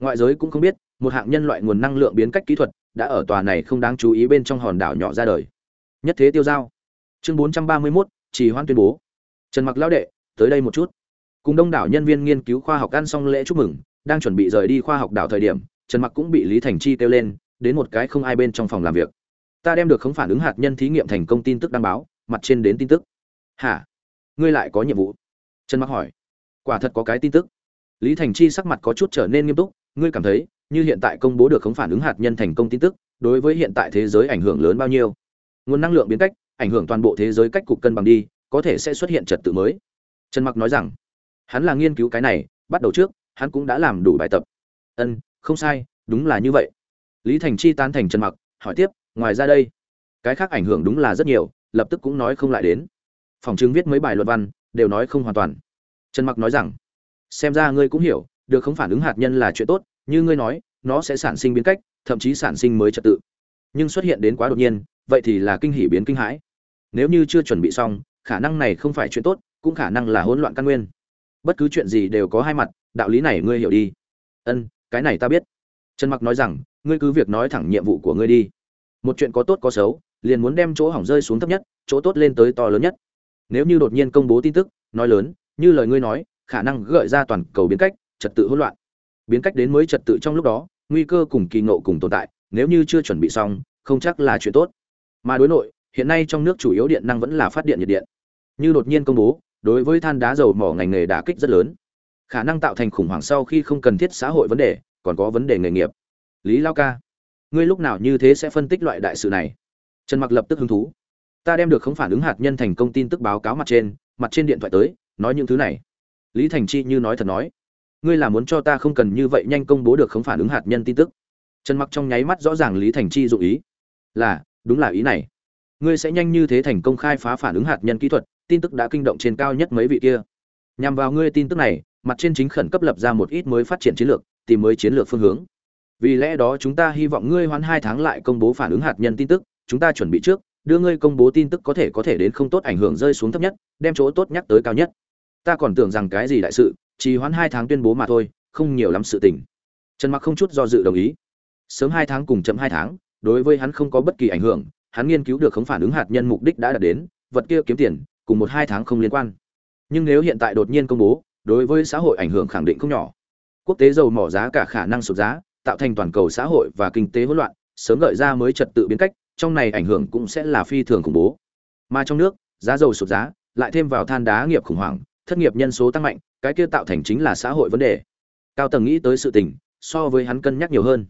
Ngoại giới cũng không biết một hạng nhân loại nguồn năng lượng biến cách kỹ thuật đã ở tòa này không đáng chú ý bên trong hòn đảo nhỏ ra đời. Nhất thế tiêu giao. Chương 431, chỉ hoan tuyên bố. Trần mặc lão đệ tới đây một chút. Cùng đông đảo nhân viên nghiên cứu khoa học ăn xong lễ chúc mừng đang chuẩn bị rời đi khoa học đảo thời điểm trần mặc cũng bị lý thành chi kêu lên đến một cái không ai bên trong phòng làm việc ta đem được không phản ứng hạt nhân thí nghiệm thành công tin tức đăng báo, mặt trên đến tin tức. Hả? Ngươi lại có nhiệm vụ? Trần mặc hỏi. Quả thật có cái tin tức. Lý thành chi sắc mặt có chút trở nên nghiêm túc, ngươi cảm thấy, như hiện tại công bố được không phản ứng hạt nhân thành công tin tức, đối với hiện tại thế giới ảnh hưởng lớn bao nhiêu? Nguồn năng lượng biến cách, ảnh hưởng toàn bộ thế giới cách cục cân bằng đi, có thể sẽ xuất hiện trật tự mới. Trần mặc nói rằng, hắn là nghiên cứu cái này, bắt đầu trước, hắn cũng đã làm đủ bài tập. Ân, không sai, đúng là như vậy. Lý thành chi tán thành trần mặc, hỏi tiếp ngoài ra đây, cái khác ảnh hưởng đúng là rất nhiều, lập tức cũng nói không lại đến. Phòng chứng viết mấy bài luận văn, đều nói không hoàn toàn. Trần mặc nói rằng, xem ra ngươi cũng hiểu, được không phản ứng hạt nhân là chuyện tốt, như ngươi nói, nó sẽ sản sinh biến cách, thậm chí sản sinh mới trật tự. Nhưng xuất hiện đến quá đột nhiên, vậy thì là kinh hỉ biến kinh hãi. Nếu như chưa chuẩn bị xong, khả năng này không phải chuyện tốt, cũng khả năng là hỗn loạn căn nguyên. Bất cứ chuyện gì đều có hai mặt, đạo lý này ngươi hiểu đi. Ân, cái này ta biết. Trần mặc nói rằng, ngươi cứ việc nói thẳng nhiệm vụ của ngươi đi một chuyện có tốt có xấu, liền muốn đem chỗ hỏng rơi xuống thấp nhất, chỗ tốt lên tới to lớn nhất. Nếu như đột nhiên công bố tin tức, nói lớn, như lời ngươi nói, khả năng gợi ra toàn cầu biến cách, trật tự hỗn loạn. Biến cách đến mới trật tự trong lúc đó, nguy cơ cùng kỳ ngộ cùng tồn tại, nếu như chưa chuẩn bị xong, không chắc là chuyện tốt. Mà đối nội, hiện nay trong nước chủ yếu điện năng vẫn là phát điện nhiệt điện. Như đột nhiên công bố, đối với than đá dầu mỏ ngành nghề đả kích rất lớn. Khả năng tạo thành khủng hoảng sau khi không cần thiết xã hội vấn đề, còn có vấn đề nghề nghiệp. Lý lao ca ngươi lúc nào như thế sẽ phân tích loại đại sự này? Trần mặc lập tức hứng thú. Ta đem được không phản ứng hạt nhân thành công tin tức báo cáo mặt trên mặt trên điện thoại tới, nói những thứ này. Lý thành chi như nói thật nói. Ngươi là muốn cho ta không cần như vậy nhanh công bố được không phản ứng hạt nhân tin tức. Trần mặc trong nháy mắt rõ ràng lý thành chi dụ ý. Là, đúng là ý này. Ngươi sẽ nhanh như thế thành công khai phá phản ứng hạt nhân kỹ thuật, tin tức đã kinh động trên cao nhất mấy vị kia. Nhằm vào ngươi tin tức này, mặt trên chính khẩn cấp lập ra một ít mới phát triển chiến lược, tìm mới chiến lược phương hướng vì lẽ đó chúng ta hy vọng ngươi hoãn hai tháng lại công bố phản ứng hạt nhân tin tức, chúng ta chuẩn bị trước, đưa ngươi công bố tin tức có thể có thể đến không tốt ảnh hưởng rơi xuống thấp nhất, đem chỗ tốt nhắc tới cao nhất. Ta còn tưởng rằng cái gì đại sự, chỉ hoãn hai tháng tuyên bố mà thôi, không nhiều lắm sự tình. Trần mặc không chút do dự đồng ý. Sớm hai tháng cùng chậm hai tháng, đối với hắn không có bất kỳ ảnh hưởng, hắn nghiên cứu được không phản ứng hạt nhân mục đích đã đạt đến, vật kia kiếm tiền, cùng một hai tháng không liên quan. Nhưng nếu hiện tại đột nhiên công bố, đối với xã hội ảnh hưởng khẳng định không nhỏ. Quốc tế dầu mỏ giá cả khả năng sụt giá tạo thành toàn cầu xã hội và kinh tế hỗn loạn, sớm gợi ra mới trật tự biến cách, trong này ảnh hưởng cũng sẽ là phi thường khủng bố. Mà trong nước, giá dầu sụt giá, lại thêm vào than đá nghiệp khủng hoảng, thất nghiệp nhân số tăng mạnh, cái kia tạo thành chính là xã hội vấn đề. Cao tầng nghĩ tới sự tình, so với hắn cân nhắc nhiều hơn.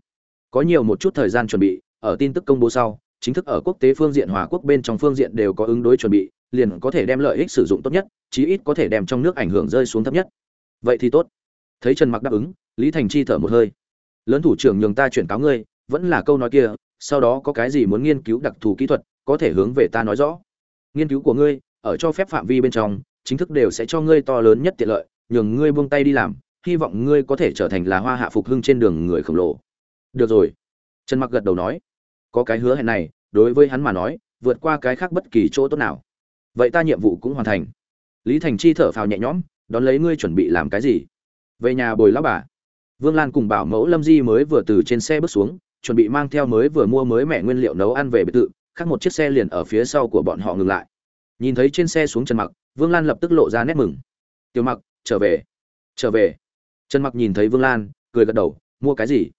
Có nhiều một chút thời gian chuẩn bị, ở tin tức công bố sau, chính thức ở quốc tế phương diện hòa quốc bên trong phương diện đều có ứng đối chuẩn bị, liền có thể đem lợi ích sử dụng tốt nhất, chí ít có thể đem trong nước ảnh hưởng rơi xuống thấp nhất. Vậy thì tốt. Thấy trần mặc đáp ứng, lý thành chi thở một hơi lớn thủ trưởng nhường ta chuyển cáo ngươi, vẫn là câu nói kia, sau đó có cái gì muốn nghiên cứu đặc thù kỹ thuật, có thể hướng về ta nói rõ. Nghiên cứu của ngươi, ở cho phép phạm vi bên trong, chính thức đều sẽ cho ngươi to lớn nhất tiện lợi, nhường ngươi buông tay đi làm, hy vọng ngươi có thể trở thành là hoa hạ phục hưng trên đường người khổng lồ. Được rồi. Trần mặc gật đầu nói. Có cái hứa hẹn này, đối với hắn mà nói, vượt qua cái khác bất kỳ chỗ tốt nào. Vậy ta nhiệm vụ cũng hoàn thành. Lý thành chi thở phào nhẹ nhõm, đón lấy ngươi chuẩn bị làm cái gì? Về nhà bồi lão bà vương lan cùng bảo mẫu lâm di mới vừa từ trên xe bước xuống, chuẩn bị mang theo mới vừa mua mới mẹ nguyên liệu nấu ăn về biệt thự, khác một chiếc xe liền ở phía sau của bọn họ ngừng lại. Nhìn thấy trên xe xuống trần mặc, vương lan lập tức lộ ra nét mừng. Tiểu mặc, trở về trở về. Trần mặc nhìn thấy vương lan, cười gật đầu, mua cái gì?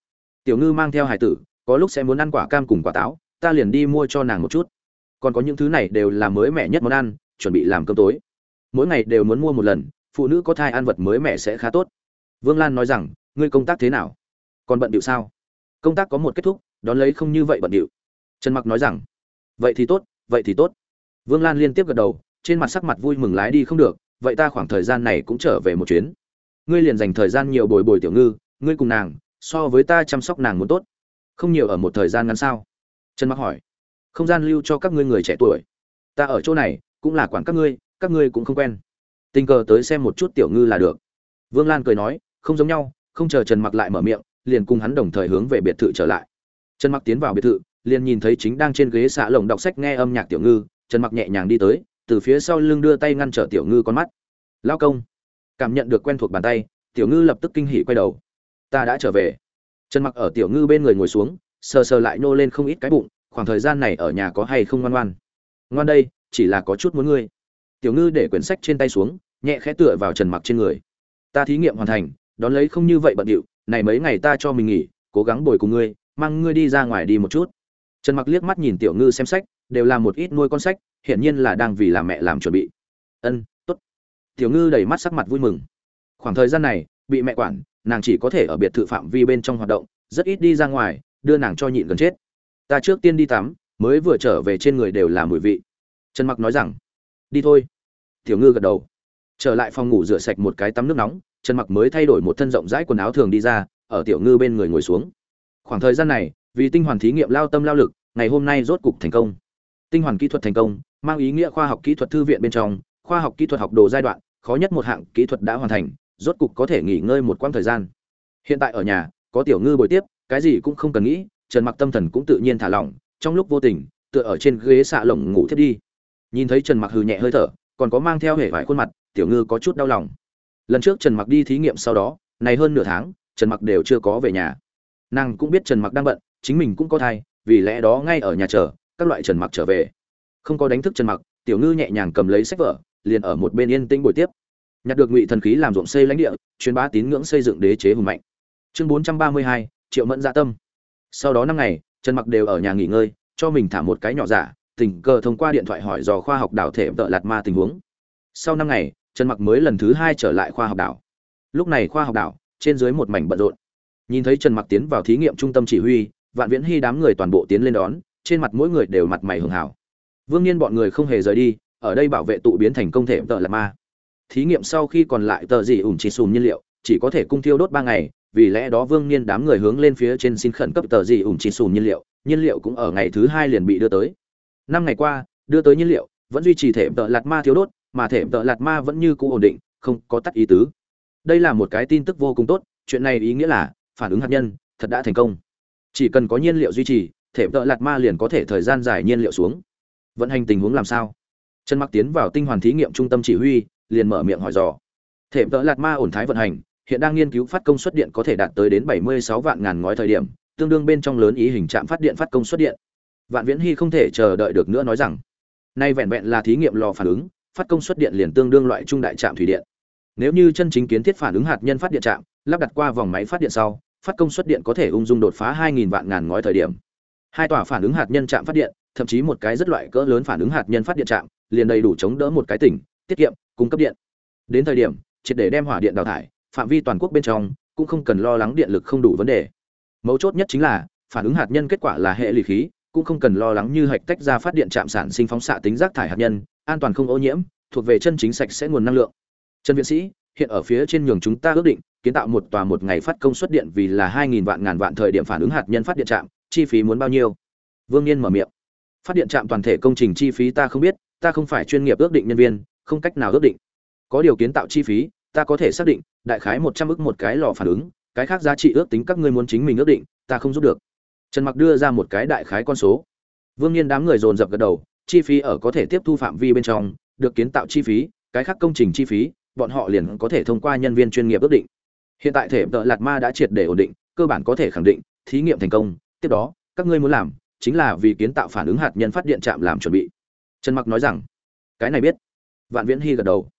Tiểu ngư mang theo hải tử, có lúc sẽ muốn ăn quả cam cùng quả táo, ta liền đi mua cho nàng một chút. Còn có những thứ này đều là mới mẻ nhất món ăn, chuẩn bị làm cơm tối. Mỗi ngày đều muốn mua một lần, phụ nữ có thai ăn vật mới mẻ sẽ khá tốt. Vương lan nói rằng ngươi công tác thế nào? Còn bận điệu sao? Công tác có một kết thúc, đón lấy không như vậy bận điệu. Trần mặc nói rằng, vậy thì tốt, vậy thì tốt. Vương lan liên tiếp gật đầu, trên mặt sắc mặt vui mừng lái đi không được, vậy ta khoảng thời gian này cũng trở về một chuyến. Ngươi liền dành thời gian nhiều bồi bồi tiểu ngư, ngươi cùng nàng, so với ta chăm sóc nàng muốn tốt. Không nhiều ở một thời gian ngắn sao? Trần mặc hỏi. Không gian lưu cho các ngươi người trẻ tuổi. Ta ở chỗ này, cũng là quản các ngươi các ngươi cũng không quen. Tình cờ tới xem một chút tiểu ngư là được. Vương lan cười nói, không giống nhau không chờ trần mặc lại mở miệng, liền cùng hắn đồng thời hướng về biệt thự trở lại. Trần mặc tiến vào biệt thự, liền nhìn thấy chính đang trên ghế xạ lồng đọc sách nghe âm nhạc tiểu ngư, trần mặc nhẹ nhàng đi tới, từ phía sau lưng đưa tay ngăn trở tiểu ngư con mắt. Lao công. Cảm nhận được quen thuộc bàn tay, tiểu ngư lập tức kinh hỉ quay đầu. Ta đã trở về. Trần mặc ở tiểu ngư bên người ngồi xuống, sờ sờ lại nô lên không ít cái bụng, khoảng thời gian này ở nhà có hay không ngoan ngoan? Ngoan đây, chỉ là có chút muốn ngươi. Tiểu ngư để quyển sách trên tay xuống, nhẹ khẽ tựa vào trần mặc trên người. Ta thí nghiệm hoàn thành đón lấy không như vậy bận điệu, này mấy ngày ta cho mình nghỉ, cố gắng bồi cùng ngươi, mang ngươi đi ra ngoài đi một chút. Trần mặc liếc mắt nhìn tiểu ngư xem sách, đều là một ít nuôi con sách, hiển nhiên là đang vì làm mẹ làm chuẩn bị. Ân, tốt. Tiểu ngư đầy mắt sắc mặt vui mừng. Khoảng thời gian này, bị mẹ quản, nàng chỉ có thể ở biệt thự phạm vi bên trong hoạt động, rất ít đi ra ngoài, đưa nàng cho nhịn gần chết. Ta trước tiên đi tắm, mới vừa trở về trên người đều là mùi vị. Trần mặc nói rằng. Đi thôi. Tiểu ngư gật đầu. Trở lại phòng ngủ rửa sạch một cái tắm nước nóng trần mặc mới thay đổi một thân rộng rãi quần áo thường đi ra, ở tiểu ngư bên người ngồi xuống. Khoảng thời gian này, vì tinh hoàn thí nghiệm lao tâm lao lực, ngày hôm nay rốt cục thành công. Tinh hoàn kỹ thuật thành công, mang ý nghĩa khoa học kỹ thuật thư viện bên trong, khoa học kỹ thuật học đồ giai đoạn, khó nhất một hạng kỹ thuật đã hoàn thành, rốt cục có thể nghỉ ngơi một quãng thời gian. Hiện tại ở nhà, có tiểu ngư bồi tiếp, cái gì cũng không cần nghĩ, trần mặc tâm thần cũng tự nhiên thả lỏng, trong lúc vô tình, tựa ở trên ghế xạ lồng ngủ thiết đi. Nhìn thấy trần mặc hừ nhẹ hơi thở, còn có mang theo hệ vải khuôn mặt, tiểu ngư có chút đau lòng lần trước trần mặc đi thí nghiệm sau đó này hơn nửa tháng trần mặc đều chưa có về nhà. Nàng cũng biết trần mặc đang bận chính mình cũng có thai vì lẽ đó ngay ở nhà chờ các loại trần mặc trở về. Không có đánh thức trần mặc tiểu ngư nhẹ nhàng cầm lấy sách vở liền ở một bên yên tĩnh buổi tiếp. Nhặt được ngụy thần khí làm ruộng xây lãnh địa truyền bá tín ngưỡng xây dựng đế chế hùng mạnh. Chương 432, triệu mẫn dạ tâm. Sau đó năm ngày trần mặc đều ở nhà nghỉ ngơi cho mình thả một cái nhỏ giả tình cờ thông qua điện thoại hỏi dò khoa học đảo thể vợ lạt ma tình huống. Sau năm ngày trần mặc mới lần thứ hai trở lại khoa học đảo. Lúc này khoa học đảo, trên dưới một mảnh bận rộn. Nhìn thấy trần mặc tiến vào thí nghiệm trung tâm chỉ huy, vạn viễn hy đám người toàn bộ tiến lên đón, trên mặt mỗi người đều mặt mày hưởng hảo. Vương nhiên bọn người không hề rời đi, ở đây bảo vệ tụ biến thành công thể tợ là ma. Thí nghiệm sau khi còn lại tờ gì ủn chỉ sùm nhiên liệu, chỉ có thể cung thiêu đốt ba ngày, vì lẽ đó vương niên đám người hướng lên phía trên xin khẩn cấp tờ gì ủn chỉ sùm nhiên liệu nhiên liệu cũng ở ngày thứ hai liền bị đưa tới. Năm ngày qua, đưa tới nhiên liệu, vẫn duy trì thể tợ lạt ma thiếu đốt mà thể tợ lạt ma vẫn như cũ ổn định, không có tắt ý tứ. Đây là một cái tin tức vô cùng tốt, chuyện này ý nghĩa là, phản ứng hạt nhân, thật đã thành công. Chỉ cần có nhiên liệu duy trì, thể tợ lạt ma liền có thể thời gian dài nhiên liệu xuống. Vận hành tình huống làm sao? Trần mặc tiến vào tinh hoàn thí nghiệm trung tâm chỉ huy, liền mở miệng hỏi dò. Thể tợ lạt ma ổn thái vận hành, hiện đang nghiên cứu phát công suất điện có thể đạt tới đến 76 vạn ngàn ngói thời điểm, tương đương bên trong lớn ý hình trạm phát điện phát công suất điện. Vạn viễn hy không thể chờ đợi được nữa nói rằng, nay vẹn vẹn là thí nghiệm lò phản ứng phát công suất điện liền tương đương loại trung đại trạm thủy điện. Nếu như chân chính kiến thiết phản ứng hạt nhân phát điện trạm, lắp đặt qua vòng máy phát điện sau, phát công suất điện có thể ung dung đột phá 2.000 vạn ngàn ngói thời điểm. Hai tòa phản ứng hạt nhân trạm phát điện, thậm chí một cái rất loại cỡ lớn phản ứng hạt nhân phát điện trạm, liền đầy đủ chống đỡ một cái tỉnh, tiết kiệm, cung cấp điện. Đến thời điểm, triệt để đem hỏa điện đào thải, phạm vi toàn quốc bên trong cũng không cần lo lắng điện lực không đủ vấn đề. Mấu chốt nhất chính là, phản ứng hạt nhân kết quả là hệ lụy khí, cũng không cần lo lắng như hạch tách ra phát điện trạm sản sinh phóng xạ tính rác thải hạt nhân an toàn không ô nhiễm, thuộc về chân chính sạch sẽ nguồn năng lượng. Trần viện sĩ, hiện ở phía trên nhường chúng ta ước định, kiến tạo một tòa một ngày phát công suất điện vì là hai nghìn vạn ngàn vạn thời điểm phản ứng hạt nhân phát điện trạm, chi phí muốn bao nhiêu? Vương nhiên mở miệng. Phát điện trạm toàn thể công trình chi phí ta không biết, ta không phải chuyên nghiệp ước định nhân viên, không cách nào ước định. Có điều kiến tạo chi phí, ta có thể xác định, đại khái một trăm ước một cái lò phản ứng, cái khác giá trị ước tính các ngươi muốn chính mình ước định, ta không giúp được. Trần mặc đưa ra một cái đại khái con số. Vương nhiên đám người dồn dập gật đầu chi phí ở có thể tiếp thu phạm vi bên trong, được kiến tạo chi phí, cái khác công trình chi phí, bọn họ liền có thể thông qua nhân viên chuyên nghiệp ước định. Hiện tại thể tợ lạt ma đã triệt để ổn định, cơ bản có thể khẳng định, thí nghiệm thành công, tiếp đó, các ngươi muốn làm, chính là vì kiến tạo phản ứng hạt nhân phát điện trạm làm chuẩn bị. Trần mặc nói rằng, cái này biết. Vạn viễn hy gật đầu.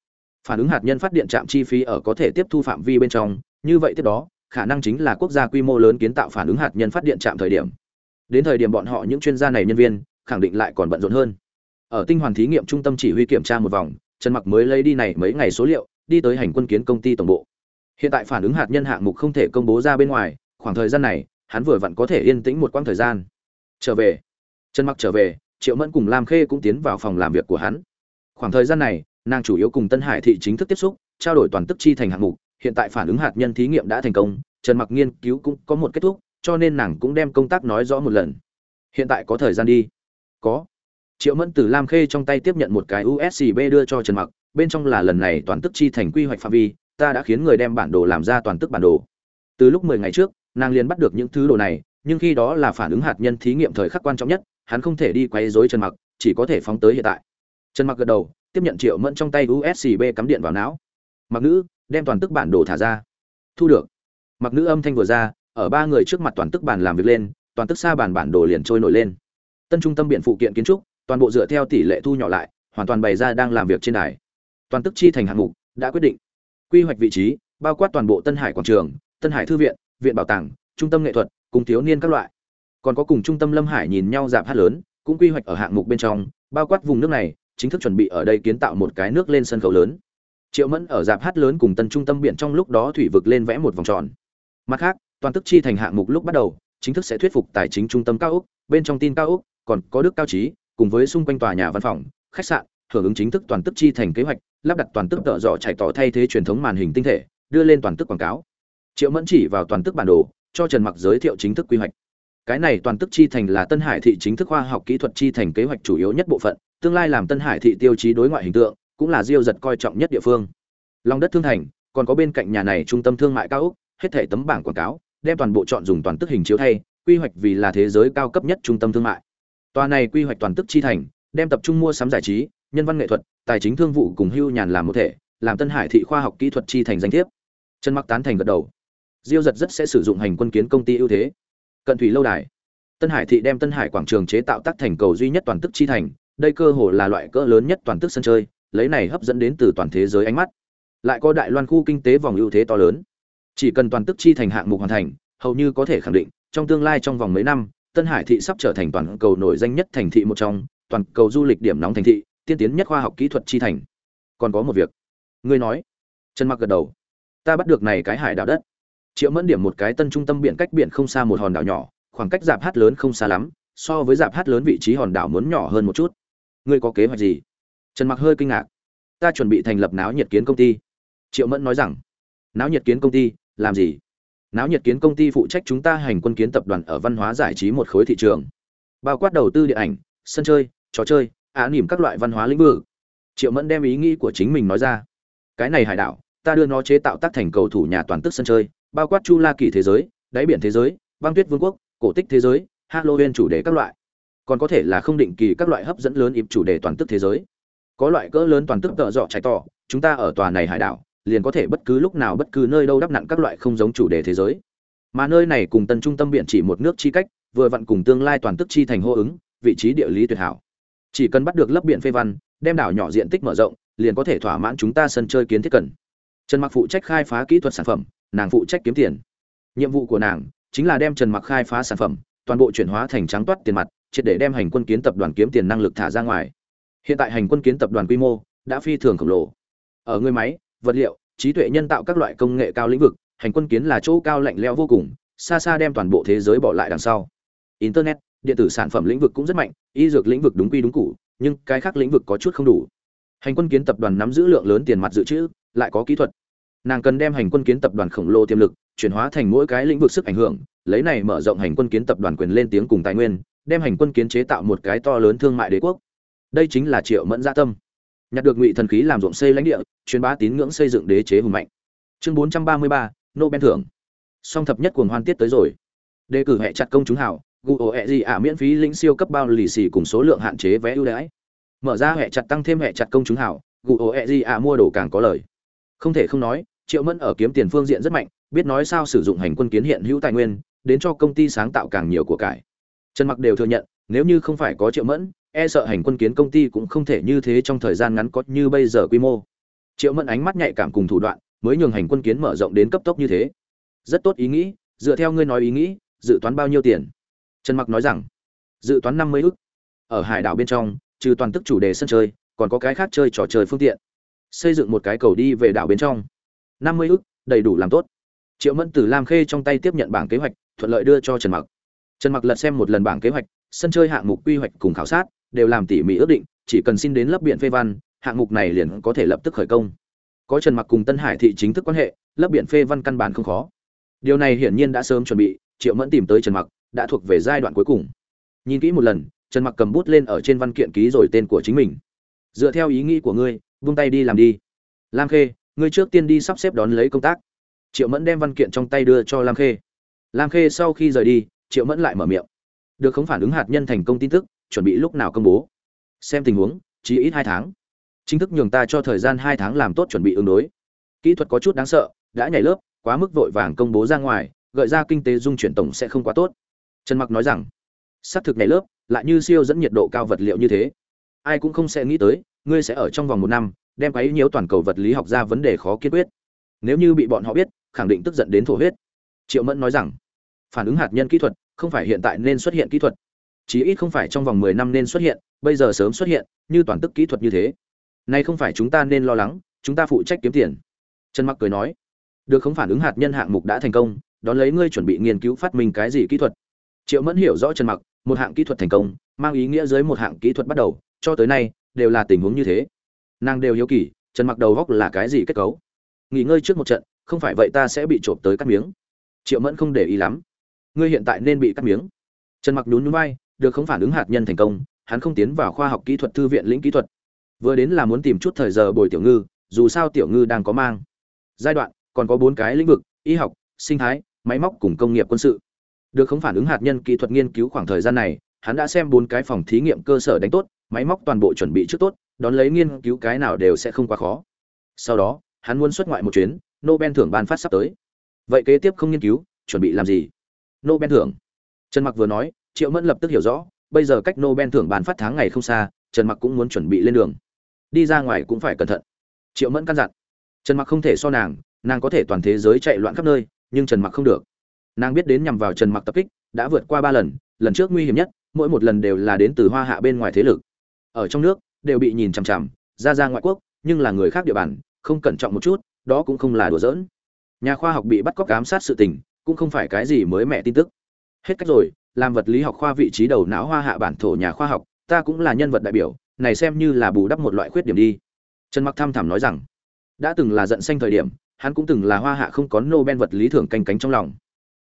Phản ứng hạt nhân phát điện trạm chi phí ở có thể tiếp thu phạm vi bên trong, như vậy tiếp đó, khả năng chính là quốc gia quy mô lớn kiến tạo phản ứng hạt nhân phát điện trạm thời điểm. Đến thời điểm bọn họ những chuyên gia này nhân viên khẳng định lại còn bận rộn hơn. Ở tinh hoàn thí nghiệm trung tâm chỉ huy kiểm tra một vòng, trần mặc mới lấy đi này mấy ngày số liệu, đi tới hành quân kiến công ty tổng bộ. Hiện tại phản ứng hạt nhân hạng mục không thể công bố ra bên ngoài, khoảng thời gian này, hắn vừa vặn có thể yên tĩnh một quãng thời gian. Trở về. Trần mặc trở về, triệu mẫn cùng lam khê cũng tiến vào phòng làm việc của hắn. Khoảng thời gian này, nàng chủ yếu cùng tân hải thị chính thức tiếp xúc, trao đổi toàn tức chi thành hạng mục, hiện tại phản ứng hạt nhân thí nghiệm đã thành công, trần mặc nghiên cứu cũng có một kết thúc, cho nên nàng cũng đem công tác nói rõ một lần. Hiện tại có thời gian đi có. Triệu mẫn từ lam khê trong tay tiếp nhận một cái usb đưa cho trần mặc, bên trong là lần này toàn tức chi thành quy hoạch phạm vi, ta đã khiến người đem bản đồ làm ra toàn tức bản đồ. Từ lúc 10 ngày trước, nàng liền bắt được những thứ đồ này, nhưng khi đó là phản ứng hạt nhân thí nghiệm thời khắc quan trọng nhất, hắn không thể đi quấy rối trần mặc, chỉ có thể phóng tới hiện tại. Trần mặc gật đầu, tiếp nhận triệu mẫn trong tay usb cắm điện vào não. Mặc nữ, đem toàn tức bản đồ thả ra. Thu được. Mặc nữ âm thanh vừa ra, ở ba người trước mặt toàn tức bàn làm việc lên, toàn tức xa bàn bản đồ liền trôi nổi lên tân trung tâm biện phụ kiện kiến trúc, toàn bộ dựa theo tỷ lệ thu nhỏ lại, hoàn toàn bày ra đang làm việc trên đài. Toàn tức chi thành hạng mục đã quyết định. Quy hoạch vị trí, bao quát toàn bộ tân hải quảng trường, tân hải thư viện viện bảo tàng, trung tâm nghệ thuật, cùng thiếu niên các loại. Còn có cùng trung tâm lâm hải nhìn nhau dạp hát lớn, cũng quy hoạch ở hạng mục bên trong, bao quát vùng nước này, chính thức chuẩn bị ở đây kiến tạo một cái nước lên sân khấu lớn. Triệu mẫn ở dạp hát lớn cùng tân trung tâm biển trong lúc đó thủy vực lên vẽ một vòng tròn. Mặt khác, toàn tức chi thành hạng mục lúc bắt đầu, chính thức sẽ thuyết phục tài chính trung tâm cao úc, bên trong tin cao úc còn có đức cao trí cùng với xung quanh tòa nhà văn phòng, khách sạn, hưởng ứng chính thức toàn tức chi thành kế hoạch, lắp đặt toàn tức tợ dọ chạy tỏ thay thế truyền thống màn hình tinh thể, đưa lên toàn tức quảng cáo. Triệu mẫn chỉ vào toàn tức bản đồ, cho trần mặc giới thiệu chính thức quy hoạch. Cái này toàn tức chi thành là tân hải thị chính thức khoa học kỹ thuật chi thành kế hoạch chủ yếu nhất bộ phận, tương lai làm tân hải thị tiêu chí đối ngoại hình tượng, cũng là diêu giật coi trọng nhất địa phương. Lòng đất thương thành, còn có bên cạnh nhà này trung tâm thương mại cao úc, hết thể tấm bảng quảng cáo, đem toàn bộ chọn dùng toàn tức hình chiếu thay, quy hoạch vì là thế giới cao cấp nhất trung tâm thương mại tòa này quy hoạch toàn tức chi thành, đem tập trung mua sắm giải trí, nhân văn nghệ thuật, tài chính thương vụ cùng hưu nhàn làm một thể, làm tân hải thị khoa học kỹ thuật chi thành danh thiếp. Trần mặc tán thành gật đầu. Diêu giật rất sẽ sử dụng hành quân kiến công ty ưu thế. Cận thủy lâu đài. Tân hải thị đem tân hải quảng trường chế tạo tác thành cầu duy nhất toàn tức chi thành, đây cơ hồ là loại cỡ lớn nhất toàn tức sân chơi, lấy này hấp dẫn đến từ toàn thế giới ánh mắt. Lại có đại loan khu kinh tế vòng ưu thế to lớn. Chỉ cần toàn tức chi thành hạng mục hoàn thành, hầu như có thể khẳng định, trong tương lai trong vòng mấy năm tân hải thị sắp trở thành toàn cầu nổi danh nhất thành thị một trong, toàn cầu du lịch điểm nóng thành thị, tiên tiến nhất khoa học kỹ thuật chi thành. Còn có một việc. Ngươi nói. Trần mặc gật đầu. Ta bắt được này cái hải đảo đất. Triệu mẫn điểm một cái tân trung tâm biển cách biển không xa một hòn đảo nhỏ, khoảng cách dạp hát lớn không xa lắm, so với dạp hát lớn vị trí hòn đảo muốn nhỏ hơn một chút. Ngươi có kế hoạch gì? Trần mặc hơi kinh ngạc. Ta chuẩn bị thành lập náo nhiệt kiến công ty. Triệu mẫn nói rằng, náo nhiệt kiến công ty, làm gì? Náo nhiệt kiến công ty phụ trách chúng ta hành quân kiến tập đoàn ở văn hóa giải trí một khối thị trường. Bao quát đầu tư điện ảnh, sân chơi, trò chơi, á nỉm các loại văn hóa lĩnh vực. Triệu mẫn đem ý nghĩ của chính mình nói ra. Cái này hải đảo, ta đưa nó chế tạo tác thành cầu thủ nhà toàn tức sân chơi, bao quát chu la kỳ thế giới, đáy biển thế giới, băng tuyết vương quốc, cổ tích thế giới, halloween chủ đề các loại. Còn có thể là không định kỳ các loại hấp dẫn lớn ịp chủ đề toàn tức thế giới. Có loại cỡ lớn toàn tức tợ dọ trái tỏ, chúng ta ở tòa này hải đảo liền có thể bất cứ lúc nào bất cứ nơi đâu đắp nặn các loại không giống chủ đề thế giới. Mà nơi này cùng tân trung tâm biển chỉ một nước chi cách, vừa vặn cùng tương lai toàn tức chi thành hô ứng, vị trí địa lý tuyệt hảo. Chỉ cần bắt được lấp biển phê văn, đem đảo nhỏ diện tích mở rộng, liền có thể thỏa mãn chúng ta sân chơi kiến thiết cần. Trần mặc phụ trách khai phá kỹ thuật sản phẩm, nàng phụ trách kiếm tiền. Nhiệm vụ của nàng chính là đem trần mặc khai phá sản phẩm, toàn bộ chuyển hóa thành trắng toát tiền mặt, triệt để đem hành quân kiến tập đoàn kiếm tiền năng lực thả ra ngoài. Hiện tại hành quân kiến tập đoàn quy mô đã phi thường khổng lồ. Ở người máy vật liệu, trí tuệ nhân tạo các loại công nghệ cao lĩnh vực, hành quân kiến là chỗ cao lạnh lẽo vô cùng, xa xa đem toàn bộ thế giới bỏ lại đằng sau. Internet, điện tử sản phẩm lĩnh vực cũng rất mạnh, y dược lĩnh vực đúng quy đúng cụ nhưng cái khác lĩnh vực có chút không đủ. Hành quân kiến tập đoàn nắm giữ lượng lớn tiền mặt dự trữ, lại có kỹ thuật. Nàng cần đem hành quân kiến tập đoàn khổng lồ tiềm lực chuyển hóa thành mỗi cái lĩnh vực sức ảnh hưởng, lấy này mở rộng hành quân kiến tập đoàn quyền lên tiếng cùng tài nguyên, đem hành quân kiến chế tạo một cái to lớn thương mại đế quốc. Đây chính là triệu mẫn gia tâm nhặt được ngụy thần khí làm ruộng xây lãnh địa, truyền bá tín ngưỡng xây dựng đế chế hùng mạnh. Chương bốn trăm ba mươi ba, nobel thưởng. Song thập nhất cuồng hoan tiết tới rồi. Đề cử hệ chặt công chúng hảo google hệ gì ả miễn phí lĩnh siêu cấp bao lì xì cùng số lượng hạn chế vé ưu đãi. Mở ra hệ chặt tăng thêm hệ chặt công chúng hảo google hệ gì ả mua đồ càng có lời. Không thể không nói, triệu mẫn ở kiếm tiền phương diện rất mạnh, biết nói sao sử dụng hành quân kiến hiện hữu tài nguyên, đến cho công ty sáng tạo càng nhiều của cải. Trần mặc đều thừa nhận, nếu như không phải có triệu mẫn e sợ hành quân kiến công ty cũng không thể như thế trong thời gian ngắn có như bây giờ quy mô. Triệu mẫn ánh mắt nhạy cảm cùng thủ đoạn, mới nhường hành quân kiến mở rộng đến cấp tốc như thế. Rất tốt ý nghĩ, dựa theo ngươi nói ý nghĩ, dự toán bao nhiêu tiền? Trần mặc nói rằng, dự toán năm mươi ức. Ở hải đảo bên trong, trừ toàn tức chủ đề sân chơi, còn có cái khác chơi trò chơi phương tiện. Xây dựng một cái cầu đi về đảo bên trong. năm mươi ức, đầy đủ làm tốt. Triệu mẫn từ lam khê trong tay tiếp nhận bảng kế hoạch, thuận lợi đưa cho trần mặc. Trần mặc lật xem một lần bảng kế hoạch, sân chơi hạng mục quy hoạch cùng khảo sát đều làm tỉ mỉ ước định, chỉ cần xin đến lớp biển phê văn, hạng mục này liền có thể lập tức khởi công. Có trần mặc cùng tân hải thị chính thức quan hệ, lớp biển phê văn căn bản không khó. Điều này hiển nhiên đã sớm chuẩn bị, triệu mẫn tìm tới trần mặc, đã thuộc về giai đoạn cuối cùng. Nhìn kỹ một lần, trần mặc cầm bút lên ở trên văn kiện ký rồi tên của chính mình. Dựa theo ý nghĩ của ngươi, vung tay đi làm đi. Lam khê, ngươi trước tiên đi sắp xếp đón lấy công tác. Triệu mẫn đem văn kiện trong tay đưa cho lam khê. Lam khê sau khi rời đi, triệu mẫn lại mở miệng. Được không phản ứng hạt nhân thành công tin tức chuẩn bị lúc nào công bố. Xem tình huống chỉ ít hai tháng. Chính thức nhường ta cho thời gian hai tháng làm tốt chuẩn bị ứng đối. Kỹ thuật có chút đáng sợ, đã nhảy lớp, quá mức vội vàng công bố ra ngoài, gợi ra kinh tế dung chuyển tổng sẽ không quá tốt. Trần mặc nói rằng xác thực nhảy lớp, lại như siêu dẫn nhiệt độ cao vật liệu như thế. Ai cũng không sẽ nghĩ tới, ngươi sẽ ở trong vòng một năm, đem quấy nhiều toàn cầu vật lý học ra vấn đề khó kiên quyết. Nếu như bị bọn họ biết, khẳng định tức giận đến thổ huyết. Triệu mẫn nói rằng, phản ứng hạt nhân kỹ thuật, không phải hiện tại nên xuất hiện kỹ thuật chí ít không phải trong vòng mười năm nên xuất hiện, bây giờ sớm xuất hiện, như toàn tức kỹ thuật như thế. Nay không phải chúng ta nên lo lắng, chúng ta phụ trách kiếm tiền. Trần mặc cười nói. Được không phản ứng hạt nhân hạng mục đã thành công, đón lấy ngươi chuẩn bị nghiên cứu phát minh cái gì kỹ thuật. Triệu mẫn hiểu rõ trần mặc, một hạng kỹ thuật thành công, mang ý nghĩa dưới một hạng kỹ thuật bắt đầu, cho tới nay, đều là tình huống như thế. Nàng đều hiếu kỳ, trần mặc đầu góc là cái gì kết cấu? Nghỉ ngơi trước một trận, không phải vậy ta sẽ bị trộm tới cắt miếng. Triệu mẫn không để ý lắm. Ngươi hiện tại nên bị cắt miếng. Trần mặc nhún nhún vai được không phản ứng hạt nhân thành công, hắn không tiến vào khoa học kỹ thuật, thư viện lĩnh kỹ thuật. Vừa đến là muốn tìm chút thời giờ bồi tiểu ngư, dù sao tiểu ngư đang có mang. Giai đoạn, còn có bốn cái lĩnh vực, y học, sinh thái, máy móc cùng công nghiệp quân sự. Được không phản ứng hạt nhân kỹ thuật nghiên cứu khoảng thời gian này, hắn đã xem bốn cái phòng thí nghiệm cơ sở đánh tốt, máy móc toàn bộ chuẩn bị trước tốt, đón lấy nghiên cứu cái nào đều sẽ không quá khó. Sau đó, hắn muốn xuất ngoại một chuyến, nobel thưởng ban phát sắp tới. Vậy kế tiếp không nghiên cứu, chuẩn bị làm gì? Nobel thưởng. Trần mặc vừa nói triệu mẫn lập tức hiểu rõ, bây giờ cách nobel thưởng bàn phát tháng ngày không xa, trần mặc cũng muốn chuẩn bị lên đường. Đi ra ngoài cũng phải cẩn thận. Triệu mẫn căn dặn. Trần mặc không thể so nàng nàng có thể toàn thế giới chạy loạn khắp nơi, nhưng trần mặc không được. Nàng biết đến nhằm vào trần mặc tập kích, đã vượt qua ba lần lần trước nguy hiểm nhất, mỗi một lần đều là đến từ hoa hạ bên ngoài thế lực. Ở trong nước, đều bị nhìn chằm chằm, ra ra ngoại quốc, nhưng là người khác địa bàn, không cẩn trọng một chút, đó cũng không là đùa giỡn. Nhà khoa học bị bắt cóc ám sát sự tình, cũng không phải cái gì mới mẹ tin tức. Hết cách rồi làm vật lý học khoa vị trí đầu não hoa hạ bản thổ nhà khoa học, ta cũng là nhân vật đại biểu, này xem như là bù đắp một loại khuyết điểm đi. Trần mặc tham thẳm nói rằng, đã từng là giận xanh thời điểm, hắn cũng từng là hoa hạ không có nobel vật lý thưởng canh cánh trong lòng.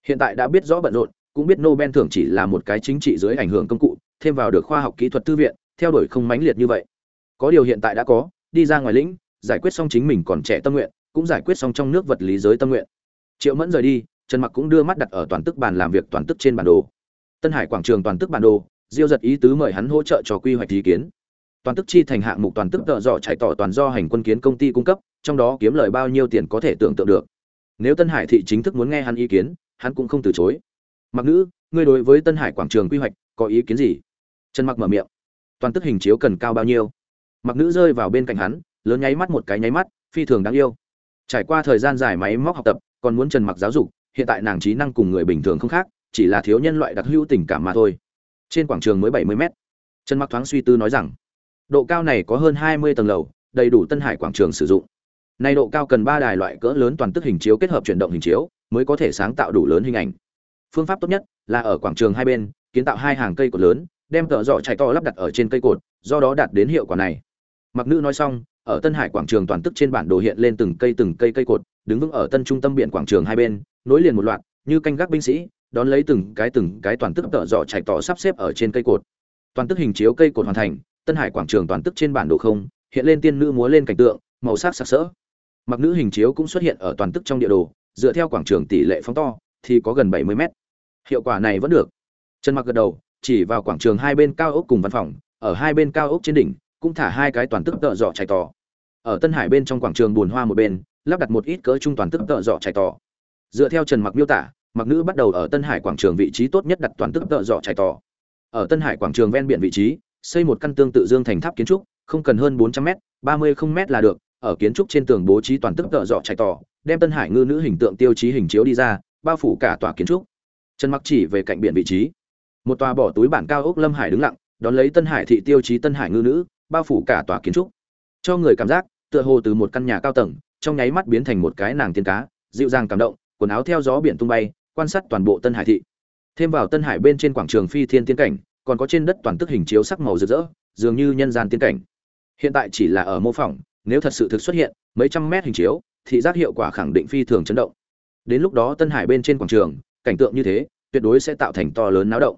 Hiện tại đã biết rõ bận rộn, cũng biết nobel thưởng chỉ là một cái chính trị dưới ảnh hưởng công cụ, thêm vào được khoa học kỹ thuật thư viện, theo đuổi không mãnh liệt như vậy. Có điều hiện tại đã có, đi ra ngoài lĩnh, giải quyết xong chính mình còn trẻ tâm nguyện, cũng giải quyết xong trong nước vật lý giới tâm nguyện. Triệu mẫn rời đi, trần mặc cũng đưa mắt đặt ở toàn tức bàn làm việc toàn tức trên bản đồ tân hải quảng trường toàn tức bản đồ, diêu giật ý tứ mời hắn hỗ trợ cho quy hoạch ý kiến. Toàn tức chi thành hạng mục toàn tức tợ dọ chạy tỏ toàn do hành quân kiến công ty cung cấp, trong đó kiếm lời bao nhiêu tiền có thể tưởng tượng được. Nếu tân hải thị chính thức muốn nghe hắn ý kiến, hắn cũng không từ chối. Mặc nữ, ngươi đối với tân hải quảng trường quy hoạch có ý kiến gì? Trần mặc mở miệng. Toàn tức hình chiếu cần cao bao nhiêu? Mặc nữ rơi vào bên cạnh hắn, lớn nháy mắt một cái nháy mắt, phi thường đáng yêu. Trải qua thời gian dài máy móc học tập, còn muốn trần mặc giáo dục, hiện tại nàng trí năng cùng người bình thường không khác chỉ là thiếu nhân loại đặc hữu tình cảm mà thôi. Trên quảng trường mới 70 mét. Trần mặc thoáng suy tư nói rằng, độ cao này có hơn 20 tầng lầu, đầy đủ tân hải quảng trường sử dụng. Này độ cao cần ba đài loại cỡ lớn toàn tức hình chiếu kết hợp chuyển động hình chiếu, mới có thể sáng tạo đủ lớn hình ảnh. Phương pháp tốt nhất là ở quảng trường hai bên, kiến tạo hai hàng cây cột lớn, đem tợ dọ chạy to lắp đặt ở trên cây cột, do đó đạt đến hiệu quả này. Mặc nữ nói xong, ở tân hải quảng trường toàn tức trên bản đồ hiện lên từng cây từng cây cây cột, đứng vững ở tân trung tâm biển quảng trường hai bên, nối liền một loạt, như canh gác binh sĩ đón lấy từng cái từng cái toàn tức tợ dọ chạy tỏ sắp xếp ở trên cây cột. Toàn tức hình chiếu cây cột hoàn thành, tân hải quảng trường toàn tức trên bản đồ không, hiện lên tiên nữ múa lên cảnh tượng, màu sắc sặc sỡ. Mặc nữ hình chiếu cũng xuất hiện ở toàn tức trong địa đồ, dựa theo quảng trường tỷ lệ phóng to, thì có gần 70 mét. Hiệu quả này vẫn được. Trần mặc gật đầu, chỉ vào quảng trường hai bên cao ốc cùng văn phòng, ở hai bên cao ốc trên đỉnh, cũng thả hai cái toàn tức tợ dọ chạy tỏ. Ở tân hải bên trong quảng trường bùn hoa một bên, lắp đặt một ít cỡ trung toàn tức tợ dọ chạy tỏ. Dựa theo trần mặc miêu tả mặc nữ bắt đầu ở tân hải quảng trường vị trí tốt nhất đặt toàn tức tợ dọ chạy tỏ ở tân hải quảng trường ven biển vị trí, xây một căn tương tự dương thành tháp kiến trúc, không cần hơn 400 m 30 không m là được. Ở kiến trúc trên tường bố trí toàn tức tợ dọ chạy tỏ đem tân hải ngư nữ hình tượng tiêu chí hình chiếu đi ra, bao phủ cả tòa kiến trúc. Trần mặc chỉ về cạnh biển vị trí. Một tòa bỏ túi bản cao ốc lâm hải đứng lặng, đón lấy tân hải thị tiêu chí tân hải ngư nữ, bao phủ cả tòa kiến trúc. Cho người cảm giác, tựa hồ từ một căn nhà cao tầng, trong nháy mắt biến thành một cái nàng tiên cá, dịu dàng cảm động, quần áo theo gió biển tung bay quan sát toàn bộ tân hải thị. Thêm vào tân hải bên trên quảng trường phi thiên tiên cảnh, còn có trên đất toàn tức hình chiếu sắc màu rực rỡ, dường như nhân gian tiên cảnh. Hiện tại chỉ là ở mô phỏng, nếu thật sự thực xuất hiện, mấy trăm mét hình chiếu, thị giác hiệu quả khẳng định phi thường chấn động. Đến lúc đó tân hải bên trên quảng trường, cảnh tượng như thế, tuyệt đối sẽ tạo thành to lớn náo động.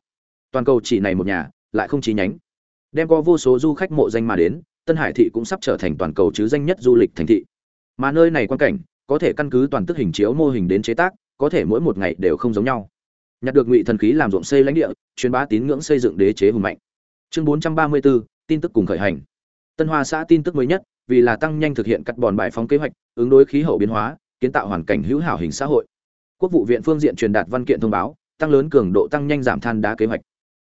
Toàn cầu chỉ này một nhà, lại không chí nhánh. Đem có vô số du khách mộ danh mà đến, tân hải thị cũng sắp trở thành toàn cầu chứ danh nhất du lịch thành thị. Mà nơi này quan cảnh, có thể căn cứ toàn tức hình chiếu mô hình đến chế tác có thể mỗi một ngày đều không giống nhau. Nhặt được ngụy thần khí làm ruộng xây lãnh địa truyền bá tín ngưỡng xây dựng đế chế hùng mạnh. Chương 434, tin tức cùng khởi hành. Tân hoa xã tin tức mới nhất vì là tăng nhanh thực hiện cắt bòn bài phóng kế hoạch ứng đối khí hậu biến hóa kiến tạo hoàn cảnh hữu hảo hình xã hội. Quốc vụ viện phương diện truyền đạt văn kiện thông báo tăng lớn cường độ tăng nhanh giảm than đá kế hoạch.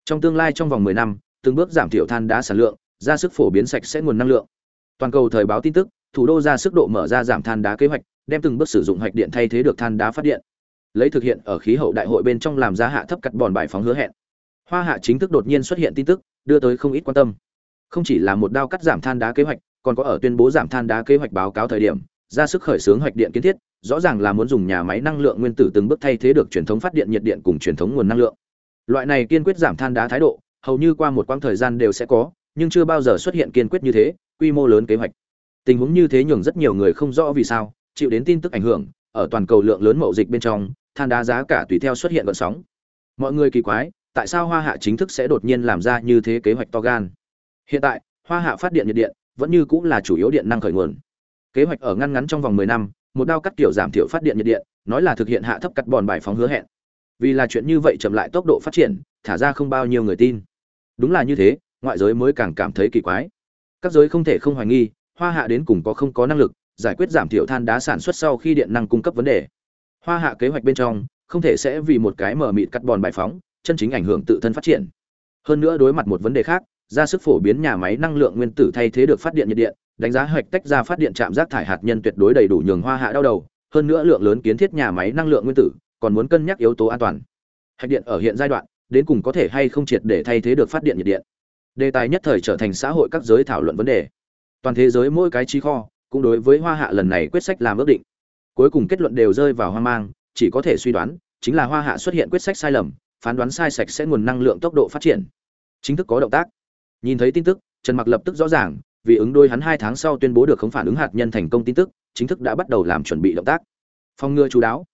Trong tương lai trong vòng 10 năm từng bước giảm thiểu than đá sản lượng ra sức phổ biến sạch sẽ nguồn năng lượng. Toàn cầu thời báo tin tức thủ đô ra sức độ mở ra giảm than đá kế hoạch đem từng bước sử dụng hoạch điện thay thế được than đá phát điện lấy thực hiện ở khí hậu đại hội bên trong làm giá hạ thấp cắt bòn bài phóng hứa hẹn. Hoa hạ chính thức đột nhiên xuất hiện tin tức, đưa tới không ít quan tâm. Không chỉ là một đao cắt giảm than đá kế hoạch, còn có ở tuyên bố giảm than đá kế hoạch báo cáo thời điểm, ra sức khởi xướng hoạch điện kiến thiết, rõ ràng là muốn dùng nhà máy năng lượng nguyên tử từng bước thay thế được truyền thống phát điện nhiệt điện cùng truyền thống nguồn năng lượng. Loại này kiên quyết giảm than đá thái độ, hầu như qua một quãng thời gian đều sẽ có, nhưng chưa bao giờ xuất hiện kiên quyết như thế, quy mô lớn kế hoạch. Tình huống như thế nhường rất nhiều người không rõ vì sao, chịu đến tin tức ảnh hưởng ở toàn cầu lượng lớn mậu dịch bên trong, than đá giá cả tùy theo xuất hiện gợn sóng. Mọi người kỳ quái, tại sao hoa hạ chính thức sẽ đột nhiên làm ra như thế kế hoạch to gan? Hiện tại, hoa hạ phát điện nhiệt điện vẫn như cũng là chủ yếu điện năng khởi nguồn. Kế hoạch ở ngăn ngắn trong vòng 10 năm, một đao cắt kiểu giảm thiểu phát điện nhiệt điện, nói là thực hiện hạ thấp cắt bòn bài phóng hứa hẹn. Vì là chuyện như vậy chậm lại tốc độ phát triển, thả ra không bao nhiêu người tin. Đúng là như thế, ngoại giới mới càng cảm thấy kỳ quái. Các giới không thể không hoài nghi, hoa hạ đến cùng có không có năng lực giải quyết giảm thiểu than đá sản xuất sau khi điện năng cung cấp vấn đề. Hoa hạ kế hoạch bên trong, không thể sẽ vì một cái mở mịt cắt bòn bài phóng, chân chính ảnh hưởng tự thân phát triển. Hơn nữa đối mặt một vấn đề khác, ra sức phổ biến nhà máy năng lượng nguyên tử thay thế được phát điện nhiệt điện, đánh giá hoạch tách ra phát điện trạm rác thải hạt nhân tuyệt đối đầy đủ nhường hoa hạ đau đầu, hơn nữa lượng lớn kiến thiết nhà máy năng lượng nguyên tử còn muốn cân nhắc yếu tố an toàn. Hạch điện ở hiện giai đoạn, đến cùng có thể hay không triệt để thay thế được phát điện nhiệt điện. Đề tài nhất thời trở thành xã hội các giới thảo luận vấn đề. Toàn thế giới mỗi cái chi kho cũng đối với hoa hạ lần này quyết sách làm ước định. Cuối cùng kết luận đều rơi vào hoang mang, chỉ có thể suy đoán, chính là hoa hạ xuất hiện quyết sách sai lầm, phán đoán sai sạch sẽ nguồn năng lượng tốc độ phát triển. Chính thức có động tác. Nhìn thấy tin tức, trần mặc lập tức rõ ràng, vì ứng đôi hắn hai tháng sau tuyên bố được không phản ứng hạt nhân thành công tin tức, chính thức đã bắt đầu làm chuẩn bị động tác. Phòng ngừa chú đáo.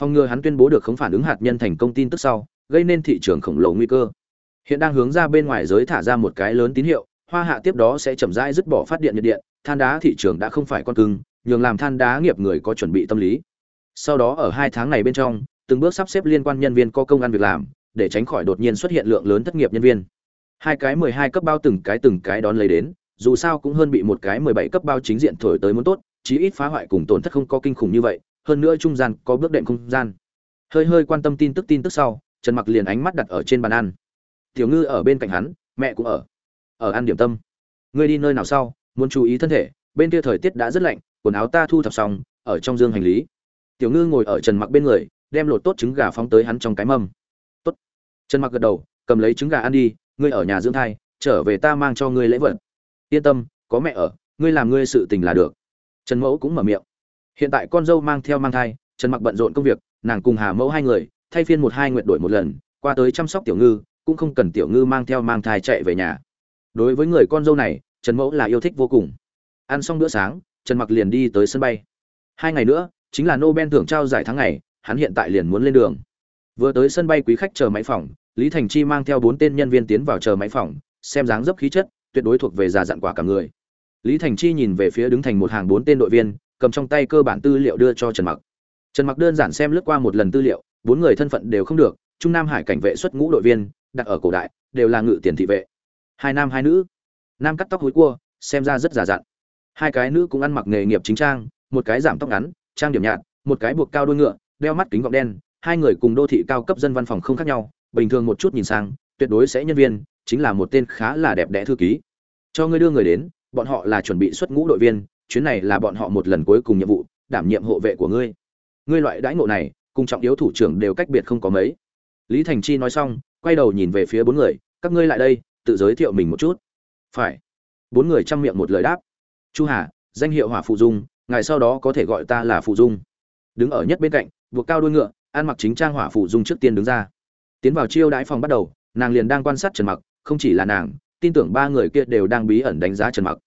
Phòng ngừa hắn tuyên bố được không phản ứng hạt nhân thành công tin tức sau, gây nên thị trường khổng lồ nguy cơ. Hiện đang hướng ra bên ngoài giới thả ra một cái lớn tín hiệu hoa hạ tiếp đó sẽ chậm rãi dứt bỏ phát điện nhiệt điện, than đá thị trường đã không phải con cưng, nhường làm than đá nghiệp người có chuẩn bị tâm lý. Sau đó ở hai tháng này bên trong, từng bước sắp xếp liên quan nhân viên có công ăn việc làm, để tránh khỏi đột nhiên xuất hiện lượng lớn thất nghiệp nhân viên. Hai cái mười hai cấp bao từng cái từng cái đón lấy đến, dù sao cũng hơn bị một cái mười bảy cấp bao chính diện thổi tới muốn tốt, chí ít phá hoại cùng tổn thất không có kinh khủng như vậy, hơn nữa trung gian có bước đệm không gian. Hơi hơi quan tâm tin tức tin tức sau, trần mặc liền ánh mắt đặt ở trên bàn ăn. Tiểu ngư ở bên cạnh hắn, mẹ cũng ở ở ăn điểm tâm. Ngươi đi nơi nào sau, muốn chú ý thân thể, bên kia thời tiết đã rất lạnh, quần áo ta thu thập xong, ở trong dương hành lý. Tiểu ngư ngồi ở trần mặc bên người, đem lột tốt trứng gà phóng tới hắn trong cái mâm. Tốt. Trần mặc gật đầu, cầm lấy trứng gà ăn đi, ngươi ở nhà dưỡng thai, trở về ta mang cho ngươi lễ vật. Yên tâm, có mẹ ở, ngươi làm ngươi sự tình là được. Trần mẫu cũng mở miệng. Hiện tại con dâu mang theo mang thai, trần mặc bận rộn công việc, nàng cùng hà mẫu hai người, thay phiên một hai nguyện đổi một lần, qua tới chăm sóc tiểu ngư, cũng không cần tiểu ngư mang theo mang thai chạy về nhà đối với người con dâu này, trần mẫu là yêu thích vô cùng. Ăn xong bữa sáng, trần mặc liền đi tới sân bay. Hai ngày nữa, chính là nobel thưởng trao giải tháng ngày, hắn hiện tại liền muốn lên đường. Vừa tới sân bay quý khách chờ máy phòng, lý thành chi mang theo bốn tên nhân viên tiến vào chờ máy phòng, xem dáng dấp khí chất, tuyệt đối thuộc về già dặn quả cả người. Lý thành chi nhìn về phía đứng thành một hàng bốn tên đội viên, cầm trong tay cơ bản tư liệu đưa cho trần mặc. Trần mặc đơn giản xem lướt qua một lần tư liệu, bốn người thân phận đều không được, trung nam hải cảnh vệ xuất ngũ đội viên, đặt ở cổ đại, đều là ngự tiền thị vệ hai nam, hai nữ. Nam cắt tóc hối cua, xem ra rất giả dặn. Hai cái nữ cũng ăn mặc nghề nghiệp chính trang, một cái giảm tóc ngắn, trang điểm nhạt, một cái buộc cao đuôi ngựa, đeo mắt kính gọng đen. Hai người cùng đô thị cao cấp dân văn phòng không khác nhau, bình thường một chút nhìn sang, tuyệt đối sẽ nhân viên, chính là một tên khá là đẹp đẽ thư ký. Cho ngươi đưa người đến, bọn họ là chuẩn bị xuất ngũ đội viên, chuyến này là bọn họ một lần cuối cùng nhiệm vụ, đảm nhiệm hộ vệ của ngươi. Ngươi loại đãi ngộ này, cùng trọng yếu thủ trưởng đều cách biệt không có mấy. Lý thành chi nói xong, quay đầu nhìn về phía bốn người, các ngươi lại đây tự giới thiệu mình một chút. Phải. Bốn người chăm miệng một lời đáp. Chu hà, danh hiệu hỏa phụ dung, ngài sau đó có thể gọi ta là phụ dung. Đứng ở nhất bên cạnh, buộc cao đuôi ngựa, ăn mặc chính trang hỏa phụ dung trước tiên đứng ra. Tiến vào chiêu đãi phòng bắt đầu, nàng liền đang quan sát trần mặc, không chỉ là nàng, tin tưởng ba người kia đều đang bí ẩn đánh giá trần mặc.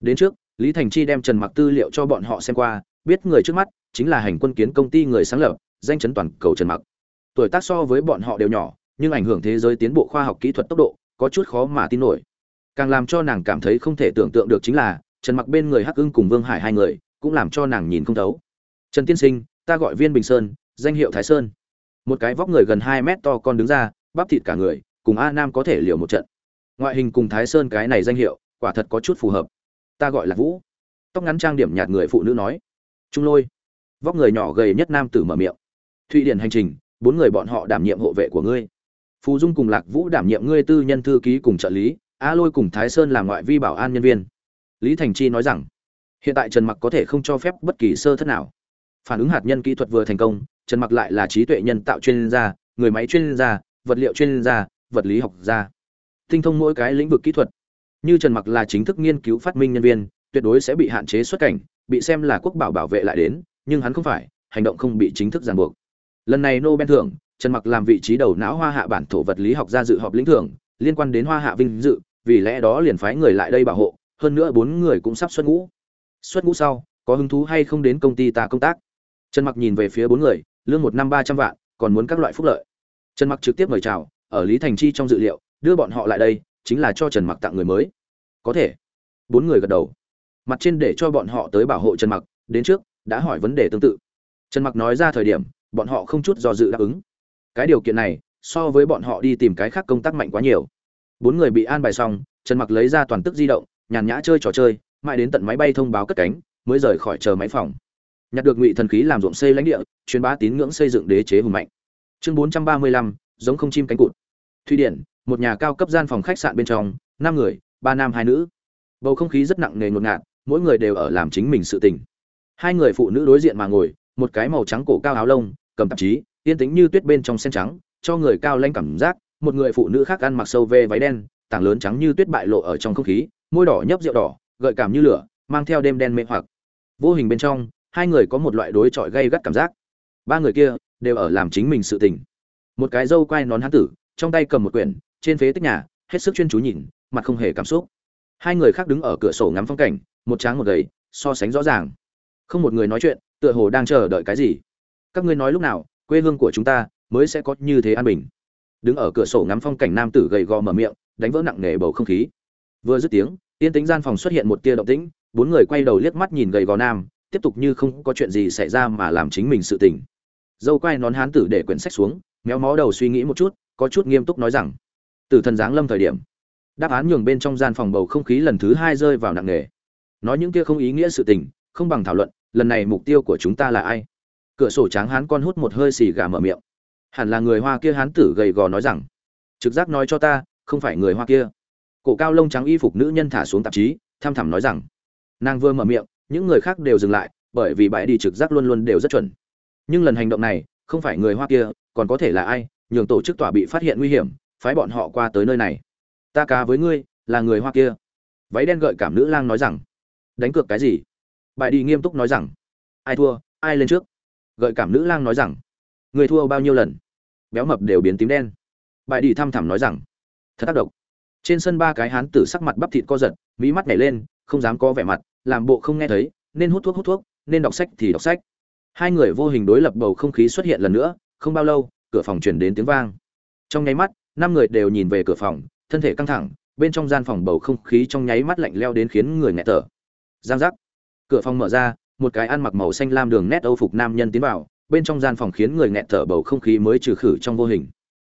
Đến trước, lý thành chi đem trần mặc tư liệu cho bọn họ xem qua, biết người trước mắt chính là hành quân kiến công ty người sáng lập, danh chấn toàn cầu trần mặc. Tuổi tác so với bọn họ đều nhỏ, nhưng ảnh hưởng thế giới tiến bộ khoa học kỹ thuật tốc độ có chút khó mà tin nổi. Càng làm cho nàng cảm thấy không thể tưởng tượng được chính là, trần mặc bên người hắc ưng cùng vương hải hai người, cũng làm cho nàng nhìn không thấu. Trần tiên sinh, ta gọi viên bình sơn, danh hiệu thái sơn. Một cái vóc người gần hai mét to con đứng ra, bắp thịt cả người, cùng a nam có thể liều một trận. Ngoại hình cùng thái sơn cái này danh hiệu, quả thật có chút phù hợp. Ta gọi là vũ. Tóc ngắn trang điểm nhạt người phụ nữ nói. Trung lôi. Vóc người nhỏ gầy nhất nam tử mở miệng. Thụy điển hành trình, bốn người bọn họ đảm nhiệm hộ vệ của ngươi phù dung cùng lạc vũ đảm nhiệm ngươi tư nhân thư ký cùng trợ lý, a lôi cùng thái sơn làm ngoại vi bảo an nhân viên. Lý thành chi nói rằng, hiện tại trần mặc có thể không cho phép bất kỳ sơ thất nào. Phản ứng hạt nhân kỹ thuật vừa thành công, trần mặc lại là trí tuệ nhân tạo chuyên gia, người máy chuyên gia, vật liệu chuyên gia, vật lý học gia. Tinh thông mỗi cái lĩnh vực kỹ thuật. Như trần mặc là chính thức nghiên cứu phát minh nhân viên, tuyệt đối sẽ bị hạn chế xuất cảnh, bị xem là quốc bảo bảo vệ lại đến, nhưng hắn không phải, hành động không bị chính thức ràng buộc. Lần này nobel thưởng trần mặc làm vị trí đầu não hoa hạ bản thổ vật lý học gia dự họp lĩnh thưởng, liên quan đến hoa hạ vinh dự, vì lẽ đó liền phái người lại đây bảo hộ, hơn nữa bốn người cũng sắp xuất ngũ. Xuất ngũ sau, có hứng thú hay không đến công ty ta công tác? Trần mặc nhìn về phía bốn người, lương một năm ba trăm vạn, còn muốn các loại phúc lợi. Trần mặc trực tiếp mời chào, ở lý thành chi trong dự liệu, đưa bọn họ lại đây, chính là cho trần mặc tặng người mới. Có thể. Bốn người gật đầu. Mặt trên để cho bọn họ tới bảo hộ trần mặc, đến trước, đã hỏi vấn đề tương tự. Trần mặc nói ra thời điểm, bọn họ không chút do dự đáp ứng cái điều kiện này so với bọn họ đi tìm cái khác công tác mạnh quá nhiều. Bốn người bị an bài xong trần mặc lấy ra toàn tức di động nhàn nhã chơi trò chơi mãi đến tận máy bay thông báo cất cánh mới rời khỏi chờ máy phòng. Nhặt được ngụy thần khí làm ruộng xây lãnh địa truyền bá tín ngưỡng xây dựng đế chế hùng mạnh. Chương 435, giống không chim cánh cụt. Thụy điển một nhà cao cấp gian phòng khách sạn bên trong năm người ba nam hai nữ. Bầu không khí rất nặng nề ngột ngạt mỗi người đều ở làm chính mình sự tình. Hai người phụ nữ đối diện mà ngồi một cái màu trắng cổ cao áo lông cầm tạp chí yên tĩnh như tuyết bên trong sen trắng, cho người cao lanh cảm giác, một người phụ nữ khác ăn mặc sâu về váy đen, tảng lớn trắng như tuyết bại lộ ở trong không khí, môi đỏ nhấp rượu đỏ, gợi cảm như lửa, mang theo đêm đen mê hoặc. Vô hình bên trong, hai người có một loại đối chọi gây gắt cảm giác. Ba người kia đều ở làm chính mình sự tình. Một cái dâu quai nón hán tử, trong tay cầm một quyển, trên phế tích nhà, hết sức chuyên chú nhìn, mặt không hề cảm xúc. Hai người khác đứng ở cửa sổ ngắm phong cảnh, một tráng một gầy, so sánh rõ ràng. Không một người nói chuyện, tựa hồ đang chờ đợi cái gì. Các ngươi nói lúc nào quê hương của chúng ta mới sẽ có như thế an bình. Đứng ở cửa sổ ngắm phong cảnh nam tử gầy gò mở miệng, đánh vỡ nặng nề bầu không khí. Vừa dứt tiếng, yên tính gian phòng xuất hiện một tia động tĩnh, bốn người quay đầu liếc mắt nhìn gầy gò nam, tiếp tục như không có chuyện gì xảy ra mà làm chính mình sự tình. Dâu quay nón hán tử để quyển sách xuống, méo mó đầu suy nghĩ một chút, có chút nghiêm túc nói rằng, từ thần giáng lâm thời điểm, đáp án nhường bên trong gian phòng bầu không khí lần thứ hai rơi vào nặng nề. Nói những kia không ý nghĩa sự tình, không bằng thảo luận, lần này mục tiêu của chúng ta là ai? Cửa sổ tráng hán con hút một hơi xì gà mở miệng. Hẳn là người hoa kia hán tử gầy gò nói rằng, trực giác nói cho ta, không phải người hoa kia. Cổ cao lông trắng y phục nữ nhân thả xuống tạp chí tham thẳm nói rằng, nàng vừa mở miệng, những người khác đều dừng lại, bởi vì bãi đi trực giác luôn luôn đều rất chuẩn. Nhưng lần hành động này, không phải người hoa kia, còn có thể là ai, nhường tổ chức tòa bị phát hiện nguy hiểm, phái bọn họ qua tới nơi này. Ta cá với ngươi, là người hoa kia. Váy đen gợi cảm nữ lang nói rằng, đánh cược cái gì? Bại đi nghiêm túc nói rằng, ai thua, ai lên trước? Gợi cảm nữ lang nói rằng, người thua bao nhiêu lần? Béo mập đều biến tím đen. Bại đi thăm thẳm nói rằng, thật tác động. Trên sân ba cái hán tử sắc mặt bắp thịt co giật mỹ mắt nhảy lên, không dám có vẻ mặt, làm bộ không nghe thấy, nên hút thuốc hút thuốc, nên đọc sách thì đọc sách. Hai người vô hình đối lập bầu không khí xuất hiện lần nữa, không bao lâu, cửa phòng chuyển đến tiếng vang. Trong nháy mắt, năm người đều nhìn về cửa phòng, thân thể căng thẳng, bên trong gian phòng bầu không khí trong nháy mắt lạnh leo đến khiến người nghẹt thở. Giang giác. Cửa phòng mở ra một cái ăn mặc màu xanh lam đường nét âu phục nam nhân tiến vào, bên trong gian phòng khiến người nghẹt thở bầu không khí mới trừ khử trong vô hình.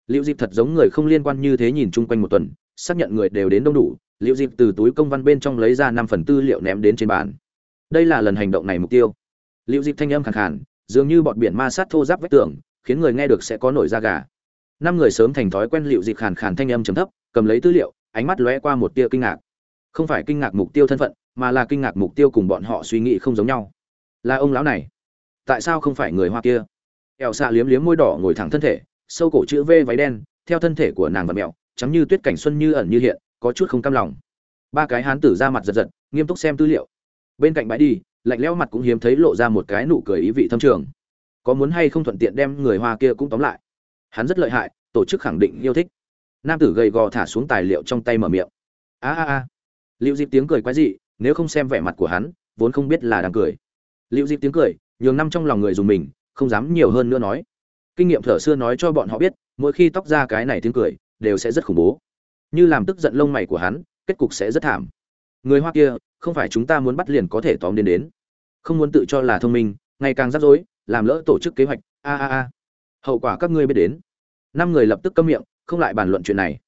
Liệu dịp thật giống người không liên quan như thế nhìn chung quanh một tuần, xác nhận người đều đến đông đủ liệu dịp từ túi công văn bên trong lấy ra năm phần tư liệu ném đến trên bàn. Đây là lần hành động này mục tiêu. Liệu dịp thanh âm khẳng khàn, dường như bọt biển ma sát thô giáp vách tường, khiến người nghe được sẽ có nổi da gà. Năm người sớm thành thói quen liệu dịp khàn khàn thanh âm trầm thấp, cầm lấy tư liệu, ánh mắt lóe qua một tia kinh ngạc. Không phải kinh ngạc mục tiêu thân phận mà là kinh ngạc mục tiêu cùng bọn họ suy nghĩ không giống nhau. Là ông lão này. Tại sao không phải người hoa kia? Ẻo xạ liếm liếm môi đỏ ngồi thẳng thân thể, sâu cổ chữ v váy đen, theo thân thể của nàng vật mẹo chắm như tuyết cảnh xuân như ẩn như hiện, có chút không cam lòng. Ba cái hán tử ra mặt giật giật, nghiêm túc xem tư liệu. Bên cạnh bãi đi, lạnh lẽo mặt cũng hiếm thấy lộ ra một cái nụ cười ý vị thâm trường. Có muốn hay không thuận tiện đem người hoa kia cũng tóm lại? Hắn rất lợi hại, tổ chức khẳng định yêu thích. Nam tử gầy gò thả xuống tài liệu trong tay mở miệng. A a a. Liệu dịp tiếng cười quái dị nếu không xem vẻ mặt của hắn, vốn không biết là đang cười. Liệu dịp tiếng cười, nhường năm trong lòng người dùng mình, không dám nhiều hơn nữa nói. Kinh nghiệm thở xưa nói cho bọn họ biết, mỗi khi tóc ra cái này tiếng cười, đều sẽ rất khủng bố. Như làm tức giận lông mày của hắn, kết cục sẽ rất thảm. Người hoa kia, không phải chúng ta muốn bắt liền có thể tóm đến đến. Không muốn tự cho là thông minh, ngày càng rắc rối, làm lỡ tổ chức kế hoạch, a a a. Hậu quả các ngươi biết đến. Năm người lập tức câm miệng, không lại bàn luận chuyện này.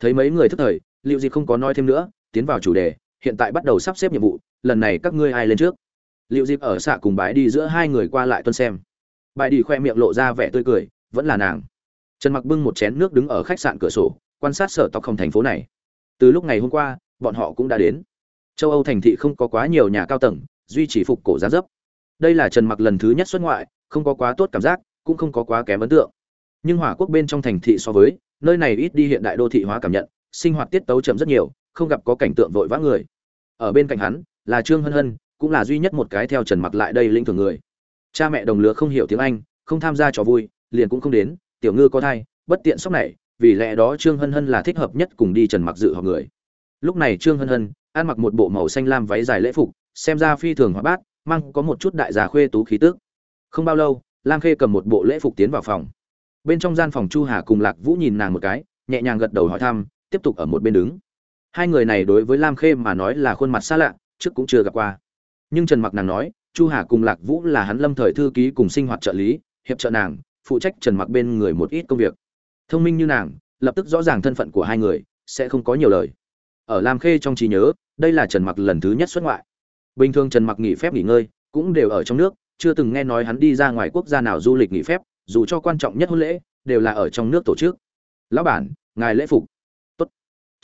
Thấy mấy người thức thời liệu gì không có nói thêm nữa, tiến vào chủ đề hiện tại bắt đầu sắp xếp nhiệm vụ, lần này các ngươi ai lên trước? Liệu dịp ở xạ cùng bãi đi giữa hai người qua lại tuân xem. Bãi đi khoe miệng lộ ra vẻ tươi cười, vẫn là nàng. Trần mặc bưng một chén nước đứng ở khách sạn cửa sổ, quan sát sở tộc không thành phố này. Từ lúc ngày hôm qua, bọn họ cũng đã đến. Châu âu thành thị không có quá nhiều nhà cao tầng, duy trì phục cổ giá dấp. Đây là trần mặc lần thứ nhất xuất ngoại, không có quá tốt cảm giác, cũng không có quá kém ấn tượng. Nhưng hỏa quốc bên trong thành thị so với, nơi này ít đi hiện đại đô thị hóa cảm nhận, sinh hoạt tiết tấu chậm rất nhiều, không gặp có cảnh tượng vội vã người ở bên cạnh hắn, là trương hân hân, cũng là duy nhất một cái theo trần mặc lại đây linh thường người. Cha mẹ đồng lứa không hiểu tiếng anh, không tham gia trò vui, liền cũng không đến, tiểu ngư có thai, bất tiện sốc này, vì lẽ đó trương hân hân là thích hợp nhất cùng đi trần mặc dự họp người. Lúc này trương hân hân, ăn mặc một bộ màu xanh lam váy dài lễ phục, xem ra phi thường hóa bát, mang có một chút đại già khuê tú khí tước không bao lâu, lam khê cầm một bộ lễ phục tiến vào phòng. Bên trong gian phòng chu hà cùng lạc vũ nhìn nàng một cái, nhẹ nhàng gật đầu hỏi thăm, tiếp tục ở một bên đứng hai người này đối với lam khê mà nói là khuôn mặt xa lạ, trước cũng chưa gặp qua. Nhưng trần mặc nàng nói, chu hà cùng lạc vũ là hắn lâm thời thư ký cùng sinh hoạt trợ lý, hiệp trợ nàng, phụ trách trần mặc bên người một ít công việc. Thông minh như nàng, lập tức rõ ràng thân phận của hai người, sẽ không có nhiều lời. Ở lam khê trong trí nhớ, đây là trần mặc lần thứ nhất xuất ngoại. Bình thường trần mặc nghỉ phép nghỉ ngơi, cũng đều ở trong nước, chưa từng nghe nói hắn đi ra ngoài quốc gia nào du lịch nghỉ phép, dù cho quan trọng nhất hôn lễ, đều là ở trong nước tổ chức. Lão bản, ngài lễ phục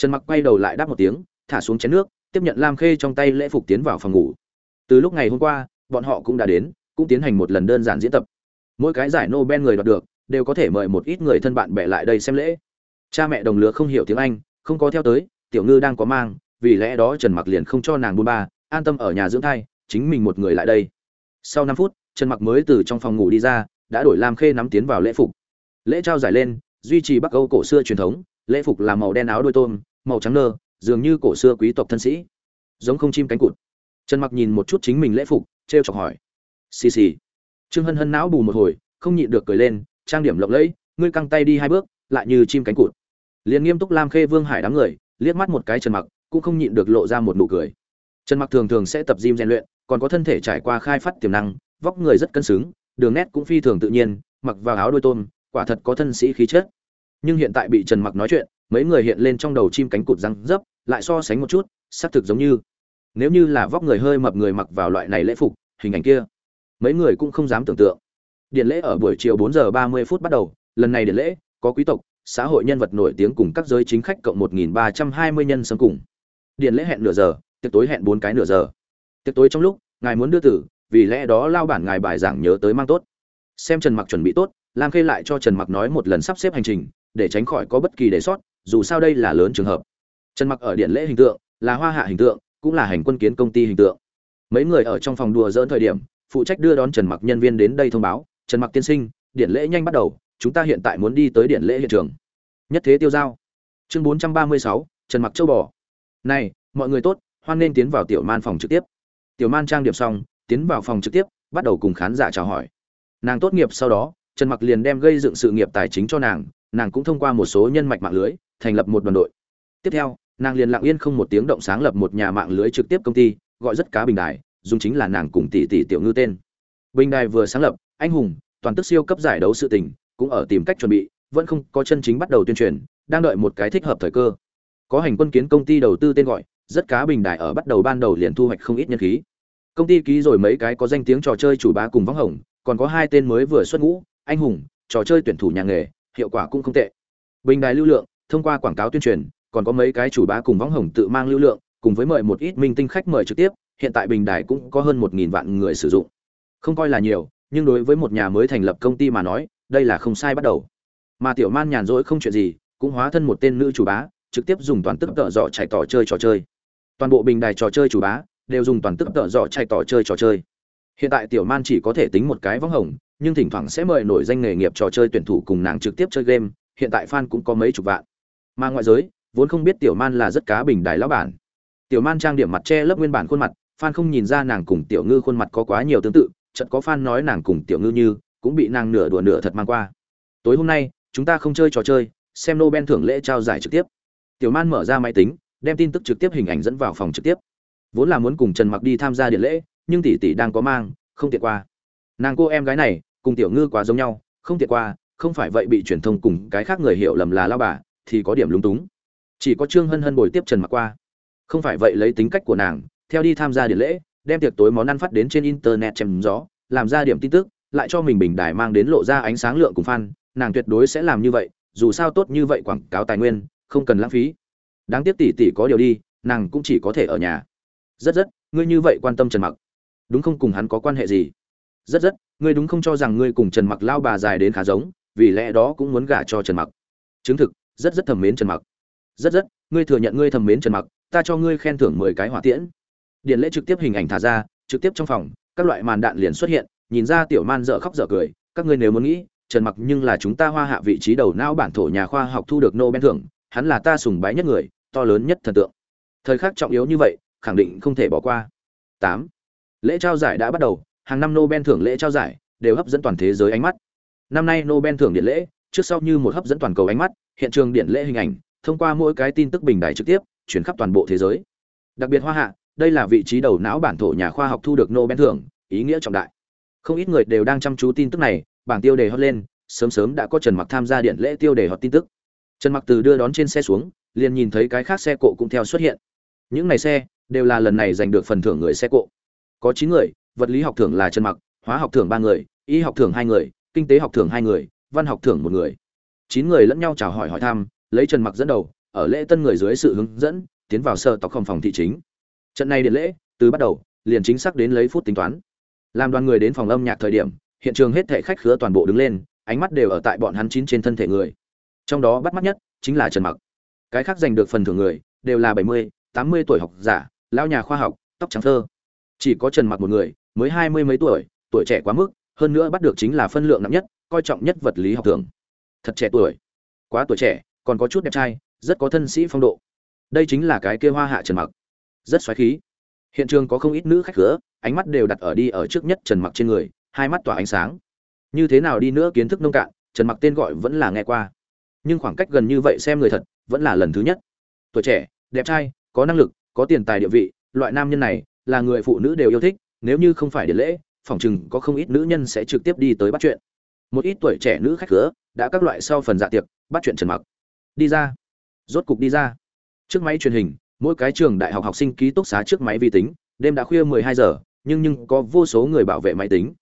trần mặc quay đầu lại đáp một tiếng, thả xuống chén nước, tiếp nhận lam khê trong tay lễ phục tiến vào phòng ngủ. Từ lúc ngày hôm qua, bọn họ cũng đã đến, cũng tiến hành một lần đơn giản diễn tập. Mỗi cái giải nobel người đoạt được, đều có thể mời một ít người thân bạn bè lại đây xem lễ. Cha mẹ đồng lứa không hiểu tiếng anh, không có theo tới, tiểu ngư đang có mang, vì lẽ đó trần mặc liền không cho nàng buôn ba, an tâm ở nhà dưỡng thai, chính mình một người lại đây. Sau năm phút, trần mặc mới từ trong phòng ngủ đi ra, đã đổi lam khê nắm tiến vào lễ phục. Lễ trao giải lên, duy trì bắc âu cổ xưa truyền thống, lễ phục là màu đen áo đôi tôm màu trắng nơ, dường như cổ xưa quý tộc thân sĩ. Giống không chim cánh cụt. Trần mặc nhìn một chút chính mình lễ phục, trêu chọc hỏi. Xì xì. Trương hân hân não bù một hồi, không nhịn được cười lên, trang điểm lộng lẫy, ngươi căng tay đi hai bước, lại như chim cánh cụt. Liền nghiêm túc lam khê vương hải đám người, liếc mắt một cái trần mặc, cũng không nhịn được lộ ra một nụ cười. Trần mặc thường thường sẽ tập gym rèn luyện, còn có thân thể trải qua khai phát tiềm năng, vóc người rất cân xứng, đường nét cũng phi thường tự nhiên, mặc vào áo đôi tôm, quả thật có thân sĩ khí chất nhưng hiện tại bị trần mặc nói chuyện, mấy người hiện lên trong đầu chim cánh cụt răng dấp, lại so sánh một chút, xác thực giống như, nếu như là vóc người hơi mập người mặc vào loại này lễ phục, hình ảnh kia, mấy người cũng không dám tưởng tượng. Điện lễ ở buổi chiều 4 giờ 30 phút bắt đầu, lần này điện lễ, có quý tộc, xã hội nhân vật nổi tiếng cùng các giới chính khách cộng 1.320 nhân xâm cùng. Điện lễ hẹn nửa giờ, tiệc tối hẹn bốn cái nửa giờ. Tiệc tối trong lúc, ngài muốn đưa tử, vì lẽ đó lao bản ngài bài giảng nhớ tới mang tốt. Xem trần mặc chuẩn bị tốt, lam khê lại cho trần mặc nói một lần sắp xếp hành trình để tránh khỏi có bất kỳ đề sót dù sao đây là lớn trường hợp. Trần mặc ở điện lễ hình tượng là hoa hạ hình tượng cũng là hành quân kiến công ty hình tượng. Mấy người ở trong phòng đùa dỡn thời điểm phụ trách đưa đón trần mặc nhân viên đến đây thông báo trần mặc tiên sinh điện lễ nhanh bắt đầu chúng ta hiện tại muốn đi tới điện lễ hiện trường. Nhất thế tiêu giao. Chương 436, trần mặc châu bò. Này mọi người tốt hoan nên tiến vào tiểu man phòng trực tiếp. Tiểu man trang điểm xong tiến vào phòng trực tiếp bắt đầu cùng khán giả chào hỏi. Nàng tốt nghiệp sau đó trần mặc liền đem gây dựng sự nghiệp tài chính cho nàng nàng cũng thông qua một số nhân mạch mạng lưới, thành lập một đoàn đội. Tiếp theo, nàng liền lặng yên không một tiếng động sáng lập một nhà mạng lưới trực tiếp công ty, gọi rất cá bình đài, dùng chính là nàng cùng tỷ tỷ tiểu ngư tên. Bình đài vừa sáng lập, anh hùng, toàn tức siêu cấp giải đấu sự tình, cũng ở tìm cách chuẩn bị, vẫn không có chân chính bắt đầu tuyên truyền, đang đợi một cái thích hợp thời cơ. Có hành quân kiến công ty đầu tư tên gọi, rất cá bình đại ở bắt đầu ban đầu liền thu hoạch không ít nhân khí. Công ty ký rồi mấy cái có danh tiếng trò chơi chủ bá cùng vắng hồng, còn có hai tên mới vừa xuất ngũ, anh hùng, trò chơi tuyển thủ nhà nghề hiệu quả cũng không tệ. Bình đài lưu lượng, thông qua quảng cáo tuyên truyền, còn có mấy cái chủ bá cùng vắng hồng tự mang lưu lượng, cùng với mời một ít minh tinh khách mời trực tiếp, hiện tại bình đài cũng có hơn một nghìn vạn người sử dụng. Không coi là nhiều, nhưng đối với một nhà mới thành lập công ty mà nói, đây là không sai bắt đầu. Mà tiểu man nhàn rỗi không chuyện gì, cũng hóa thân một tên nữ chủ bá, trực tiếp dùng toàn tức tợ dọ chạy tỏ chơi trò chơi. Toàn bộ bình đài trò chơi chủ bá, đều dùng toàn tức tợ dọ chạy tỏ chơi trò chơi. Hiện tại tiểu man chỉ có thể tính một cái võng hồng nhưng thỉnh thoảng sẽ mời nổi danh nghề nghiệp trò chơi tuyển thủ cùng nàng trực tiếp chơi game, hiện tại fan cũng có mấy chục vạn. Mà ngoại giới, vốn không biết tiểu man là rất cá bình đài lão bản. Tiểu man trang điểm mặt che lớp nguyên bản khuôn mặt, fan không nhìn ra nàng cùng tiểu ngư khuôn mặt có quá nhiều tương tự, chợt có fan nói nàng cùng tiểu ngư như, cũng bị nàng nửa đùa nửa thật mang qua. Tối hôm nay, chúng ta không chơi trò chơi, xem nobel thưởng lễ trao giải trực tiếp. Tiểu man mở ra máy tính, đem tin tức trực tiếp hình ảnh dẫn vào phòng trực tiếp. Vốn là muốn cùng trần mặc đi tham gia điện lễ, nhưng tỷ tỷ đang có mang, không tiện qua. Nàng cô em gái này cùng tiểu ngư quá giống nhau, không tiện qua, không phải vậy bị truyền thông cùng cái khác người hiểu lầm là lao bà, thì có điểm lúng túng. Chỉ có trương hân hân bồi tiếp trần mặc qua. Không phải vậy lấy tính cách của nàng, theo đi tham gia điện lễ, đem tiệc tối món ăn phát đến trên internet chém gió, làm ra điểm tin tức, lại cho mình bình đài mang đến lộ ra ánh sáng lượng cùng fan, nàng tuyệt đối sẽ làm như vậy, dù sao tốt như vậy quảng cáo tài nguyên, không cần lãng phí. Đáng tiếc tỷ tỷ có điều đi, nàng cũng chỉ có thể ở nhà. Rất rất, ngươi như vậy quan tâm trần mặc. Đúng không? Cùng hắn có quan hệ gì? Rất rất ngươi đúng không cho rằng ngươi cùng trần mặc lao bà dài đến khá giống vì lẽ đó cũng muốn gả cho trần mặc. Chứng thực rất rất thầm mến trần mặc. Rất rất ngươi thừa nhận ngươi thầm mến trần mặc ta cho ngươi khen thưởng mười cái hỏa tiễn. Điện lễ trực tiếp hình ảnh thả ra trực tiếp trong phòng các loại màn đạn liền xuất hiện nhìn ra tiểu man dở khóc dở cười các ngươi nếu muốn nghĩ trần mặc nhưng là chúng ta hoa hạ vị trí đầu não bản thổ nhà khoa học thu được nobel thưởng hắn là ta sùng bái nhất người to lớn nhất thần tượng. Thời khắc trọng yếu như vậy khẳng định không thể bỏ qua. Tám, lễ trao giải đã bắt đầu hàng năm nobel thưởng lễ trao giải, đều hấp dẫn toàn thế giới ánh mắt. Năm nay nobel thưởng điện lễ, trước sau như một hấp dẫn toàn cầu ánh mắt, hiện trường điện lễ hình ảnh, thông qua mỗi cái tin tức bình đại trực tiếp, chuyển khắp toàn bộ thế giới. Đặc biệt hoa hạ, đây là vị trí đầu não bản thổ nhà khoa học thu được nobel thưởng, ý nghĩa trọng đại. Không ít người đều đang chăm chú tin tức này, bảng tiêu đề hot lên, sớm sớm đã có trần mặc tham gia điện lễ tiêu đề hot tin tức. Trần mặc từ đưa đón trên xe xuống, liền nhìn thấy cái khác xe cộ cũng theo xuất hiện. Những này xe, đều là lần này giành được phần thưởng người xe cộ. Có chín người vật lý học thưởng là trần mặc hóa học thưởng ba người y học thưởng hai người kinh tế học thưởng hai người văn học thưởng một người. Chín người lẫn nhau chào hỏi hỏi thăm lấy trần mặc dẫn đầu ở lễ tân người dưới sự hướng dẫn tiến vào sở tộc không phòng thị chính. Trận này điện lễ từ bắt đầu liền chính xác đến lấy phút tính toán. Làm đoàn người đến phòng âm nhạc thời điểm hiện trường hết thảy khách khứa toàn bộ đứng lên ánh mắt đều ở tại bọn hắn chín trên thân thể người. Trong đó bắt mắt nhất chính là trần mặc. Cái khác giành được phần thưởng người đều là bảy mươi, tám mươi tuổi học giả lão nhà khoa học tóc trắng thơ. Chỉ có trần mặc một người mới hai mươi mấy tuổi tuổi trẻ quá mức, hơn nữa bắt được chính là phân lượng nặng nhất, coi trọng nhất vật lý học thường thật trẻ tuổi. Quá tuổi trẻ, còn có chút đẹp trai, rất có thân sĩ phong độ. Đây chính là cái kia hoa hạ trần mặc. Rất xoáy khí. Hiện trường có không ít nữ khách cửa, ánh mắt đều đặt ở đi ở trước nhất trần mặc trên người, hai mắt tỏa ánh sáng. Như thế nào đi nữa kiến thức nông cạn, trần mặc tên gọi vẫn là nghe qua. Nhưng khoảng cách gần như vậy xem người thật, vẫn là lần thứ nhất. Tuổi trẻ, đẹp trai, có năng lực, có tiền tài địa vị, loại nam nhân này là người phụ nữ đều yêu thích nếu như không phải điện lễ phỏng chừng có không ít nữ nhân sẽ trực tiếp đi tới bắt chuyện. Một ít tuổi trẻ nữ khách khứa đã các loại sau phần dạ tiệc, bắt chuyện trần mặc. Đi ra. Rốt cục đi ra. Trước máy truyền hình, mỗi cái trường đại học học sinh ký túc xá trước máy vi tính, đêm đã khuya 12 giờ, nhưng nhưng có vô số người bảo vệ máy tính.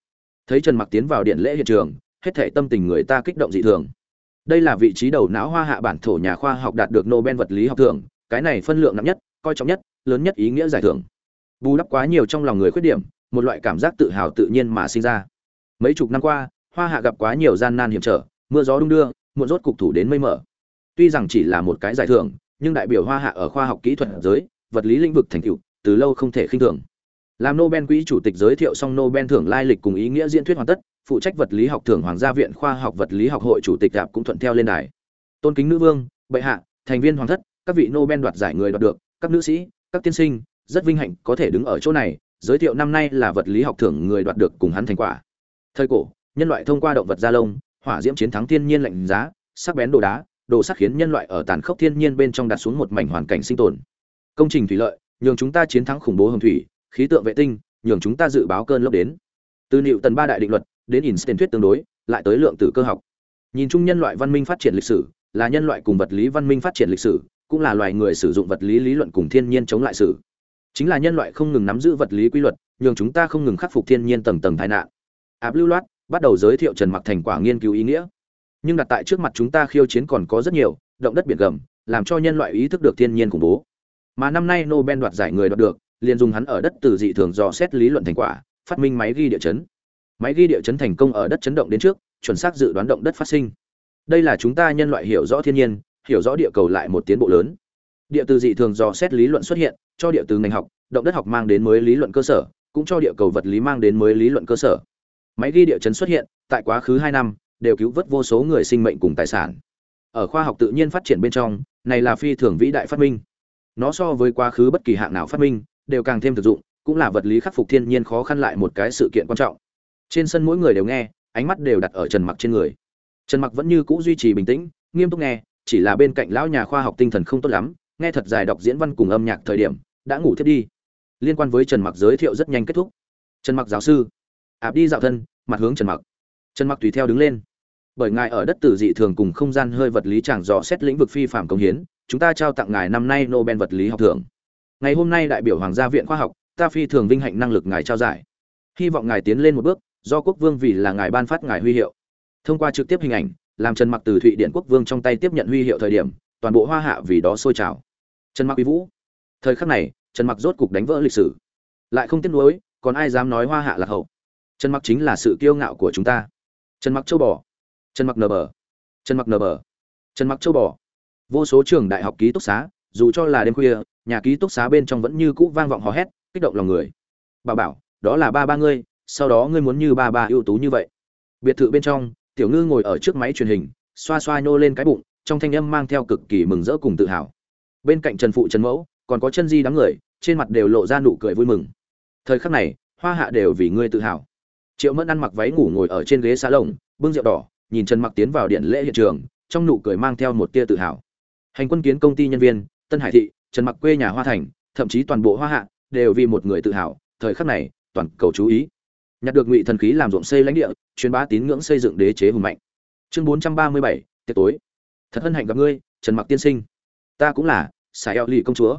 Thấy trần mặc tiến vào điện lễ hiện trường, hết thảy tâm tình người ta kích động dị thường. Đây là vị trí đầu não hoa hạ bản thổ nhà khoa học đạt được nobel vật lý học thưởng, cái này phân lượng nặng nhất, coi trọng nhất, lớn nhất ý nghĩa giải thưởng bù đắp quá nhiều trong lòng người khuyết điểm, một loại cảm giác tự hào tự nhiên mà sinh ra. Mấy chục năm qua, hoa hạ gặp quá nhiều gian nan hiểm trở, mưa gió đung đưa, muộn rốt cục thủ đến mây mở tuy rằng chỉ là một cái giải thưởng, nhưng đại biểu hoa hạ ở khoa học kỹ thuật giới, vật lý lĩnh vực thành tựu, từ lâu không thể khinh thường. Làm nobel quỹ chủ tịch giới thiệu xong nobel thưởng lai lịch cùng ý nghĩa diễn thuyết hoàn tất, phụ trách vật lý học thưởng hoàng gia viện khoa học vật lý học hội chủ tịch đạp cũng thuận theo lên đài. Tôn kính nữ vương, bệ hạ, thành viên hoàng thất, các vị nobel đoạt giải người đoạt được, các nữ sĩ, các tiên sinh rất vinh hạnh có thể đứng ở chỗ này, giới thiệu năm nay là vật lý học thưởng người đoạt được cùng hắn thành quả. Thời cổ, nhân loại thông qua động vật da lông, hỏa diễm chiến thắng thiên nhiên lạnh giá, sắc bén đồ đá, đồ sắc khiến nhân loại ở tàn khốc thiên nhiên bên trong đặt xuống một mảnh hoàn cảnh sinh tồn. Công trình thủy lợi, nhường chúng ta chiến thắng khủng bố hồng thủy, khí tượng vệ tinh, nhường chúng ta dự báo cơn lốc đến. Từ liệu tần ba đại định luật đến Einstein thuyết tương đối, lại tới lượng tử cơ học. Nhìn chung nhân loại văn minh phát triển lịch sử, là nhân loại cùng vật lý văn minh phát triển lịch sử, cũng là loài người sử dụng vật lý lý luận cùng thiên nhiên chống lại sử chính là nhân loại không ngừng nắm giữ vật lý quy luật, nhường chúng ta không ngừng khắc phục thiên nhiên tầng tầng tai nạn. Áp lưu loát, bắt đầu giới thiệu trần mặc thành quả nghiên cứu ý nghĩa. Nhưng đặt tại trước mặt chúng ta khiêu chiến còn có rất nhiều, động đất biển gầm, làm cho nhân loại ý thức được thiên nhiên khủng bố. Mà năm nay nobel đoạt giải người đoạt được, liền dùng hắn ở đất từ dị thường dò xét lý luận thành quả, phát minh máy ghi địa chấn. Máy ghi địa chấn thành công ở đất chấn động đến trước, chuẩn xác dự đoán động đất phát sinh. Đây là chúng ta nhân loại hiểu rõ thiên nhiên, hiểu rõ địa cầu lại một tiến bộ lớn địa từ dị thường dò xét lý luận xuất hiện, cho địa từ ngành học, động đất học mang đến mới lý luận cơ sở, cũng cho địa cầu vật lý mang đến mới lý luận cơ sở. Máy ghi địa chấn xuất hiện, tại quá khứ hai năm, đều cứu vớt vô số người sinh mệnh cùng tài sản. Ở khoa học tự nhiên phát triển bên trong, này là phi thường vĩ đại phát minh. Nó so với quá khứ bất kỳ hạng nào phát minh, đều càng thêm thực dụng, cũng là vật lý khắc phục thiên nhiên khó khăn lại một cái sự kiện quan trọng. Trên sân mỗi người đều nghe, ánh mắt đều đặt ở trần mặc trên người. Trần mặc vẫn như cũ duy trì bình tĩnh, nghiêm túc nghe, chỉ là bên cạnh lão nhà khoa học tinh thần không tốt lắm nghe thật dài đọc diễn văn cùng âm nhạc thời điểm, đã ngủ thiết đi. Liên quan với trần mặc giới thiệu rất nhanh kết thúc. Trần mặc giáo sư, ạp đi dạo thân, mặt hướng trần mặc. Trần mặc tùy theo đứng lên. Bởi ngài ở đất tử dị thường cùng không gian hơi vật lý chẳng dò xét lĩnh vực phi phạm công hiến, chúng ta trao tặng ngài năm nay nobel vật lý học thưởng. Ngày hôm nay đại biểu hoàng gia viện khoa học, ta phi thường vinh hạnh năng lực ngài trao giải. Hy vọng ngài tiến lên một bước, do quốc vương vì là ngài ban phát ngài huy hiệu. Thông qua trực tiếp hình ảnh, làm trần mặc từ thụy điện quốc vương trong tay tiếp nhận huy hiệu thời điểm, toàn bộ hoa hạ vì đó sôi trào trần mặc uy vũ. Thời khắc này, trần mặc rốt cục đánh vỡ lịch sử. Lại không tiếc nuối, còn ai dám nói hoa hạ lạc hậu? Trần mặc chính là sự kiêu ngạo của chúng ta. Trần mặc châu bò. Trần mặc nờ bờ. Trần mặc nờ bờ. Trần mặc châu bò. Vô số trường đại học ký túc xá, dù cho là đêm khuya, nhà ký túc xá bên trong vẫn như cũ vang vọng hò hét, kích động lòng người. Bà bảo, đó là ba ba ngươi, sau đó ngươi muốn như ba ba ưu tú như vậy. Biệt thự bên trong, tiểu ngư ngồi ở trước máy truyền hình, xoa xoa nhô lên cái bụng, trong thanh âm mang theo cực kỳ mừng rỡ cùng tự hào bên cạnh trần phụ trần mẫu, còn có chân di đám người, trên mặt đều lộ ra nụ cười vui mừng. Thời khắc này, hoa hạ đều vì ngươi tự hào. Triệu mẫn ăn mặc váy ngủ ngồi ở trên ghế xá lồng, bưng rượu đỏ, nhìn trần mặc tiến vào điện lễ hiện trường, trong nụ cười mang theo một tia tự hào. Hành quân kiến công ty nhân viên, tân hải thị, trần mặc quê nhà hoa thành, thậm chí toàn bộ hoa hạ, đều vì một người tự hào, thời khắc này, toàn cầu chú ý. Nhặt được ngụy thần khí làm ruộng xây lãnh địa, truyền bá tín ngưỡng xây dựng đế chế hùng mạnh. Chương bốn trăm ba mươi bảy, tiệc tối. Thật hân hạnh gặp ngươi, trần mặc tiên sinh ta cũng là xài eo lì công chúa.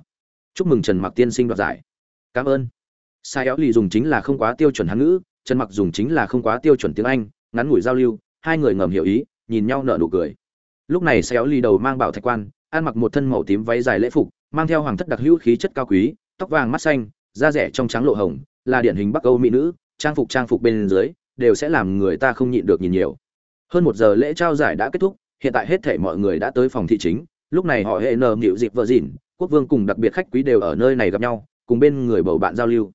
Chúc mừng trần mặc tiên sinh đoạt giải. Cảm ơn. Xài eo lì dùng chính là không quá tiêu chuẩn hán ngữ, trần mặc dùng chính là không quá tiêu chuẩn tiếng anh, ngắn ngủi giao lưu, hai người ngầm hiểu ý, nhìn nhau nở nụ cười. Lúc này xàeo lì đầu mang bảo thạch quan, ăn mặc một thân màu tím váy dài lễ phục, mang theo hoàng thất đặc hữu khí chất cao quý, tóc vàng mắt xanh, da rẻ trong trắng lộ hồng, là điển hình bắc âu mỹ nữ, trang phục trang phục bên dưới, đều sẽ làm người ta không nhịn được nhìn nhiều. Hơn một giờ lễ trao giải đã kết thúc, hiện tại hết thể mọi người đã tới phòng thị chính lúc này họ hệ nờ nghịu dịp vợ dịn quốc vương cùng đặc biệt khách quý đều ở nơi này gặp nhau, cùng bên người bầu bạn giao lưu.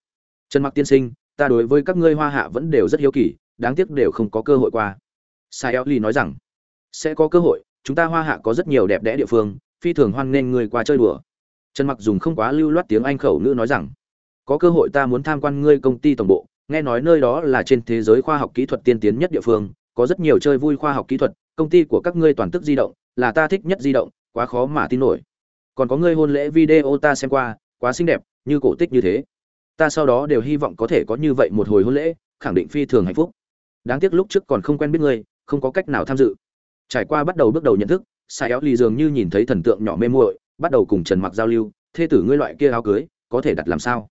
Trần mặc tiên sinh, ta đối với các ngươi hoa hạ vẫn đều rất hiếu kỳ, đáng tiếc đều không có cơ hội qua. Sai eo ly nói rằng, sẽ có cơ hội, chúng ta hoa hạ có rất nhiều đẹp đẽ địa phương, phi thường hoan nghênh người qua chơi đùa. Trần mặc dùng không quá lưu loát tiếng anh khẩu ngữ nói rằng, có cơ hội ta muốn tham quan ngươi công ty tổng bộ, nghe nói nơi đó là trên thế giới khoa học kỹ thuật tiên tiến nhất địa phương, có rất nhiều chơi vui khoa học kỹ thuật, công ty của các ngươi toàn tức di động, là ta thích nhất di động quá khó mà tin nổi. Còn có ngươi hôn lễ video ta xem qua, quá xinh đẹp, như cổ tích như thế. Ta sau đó đều hy vọng có thể có như vậy một hồi hôn lễ, khẳng định phi thường hạnh phúc. Đáng tiếc lúc trước còn không quen biết ngươi, không có cách nào tham dự. Trải qua bắt đầu bước đầu nhận thức, sai éo lì dường như nhìn thấy thần tượng nhỏ mê muội, bắt đầu cùng trần mặc giao lưu thê tử ngươi loại kia áo cưới, có thể đặt làm sao?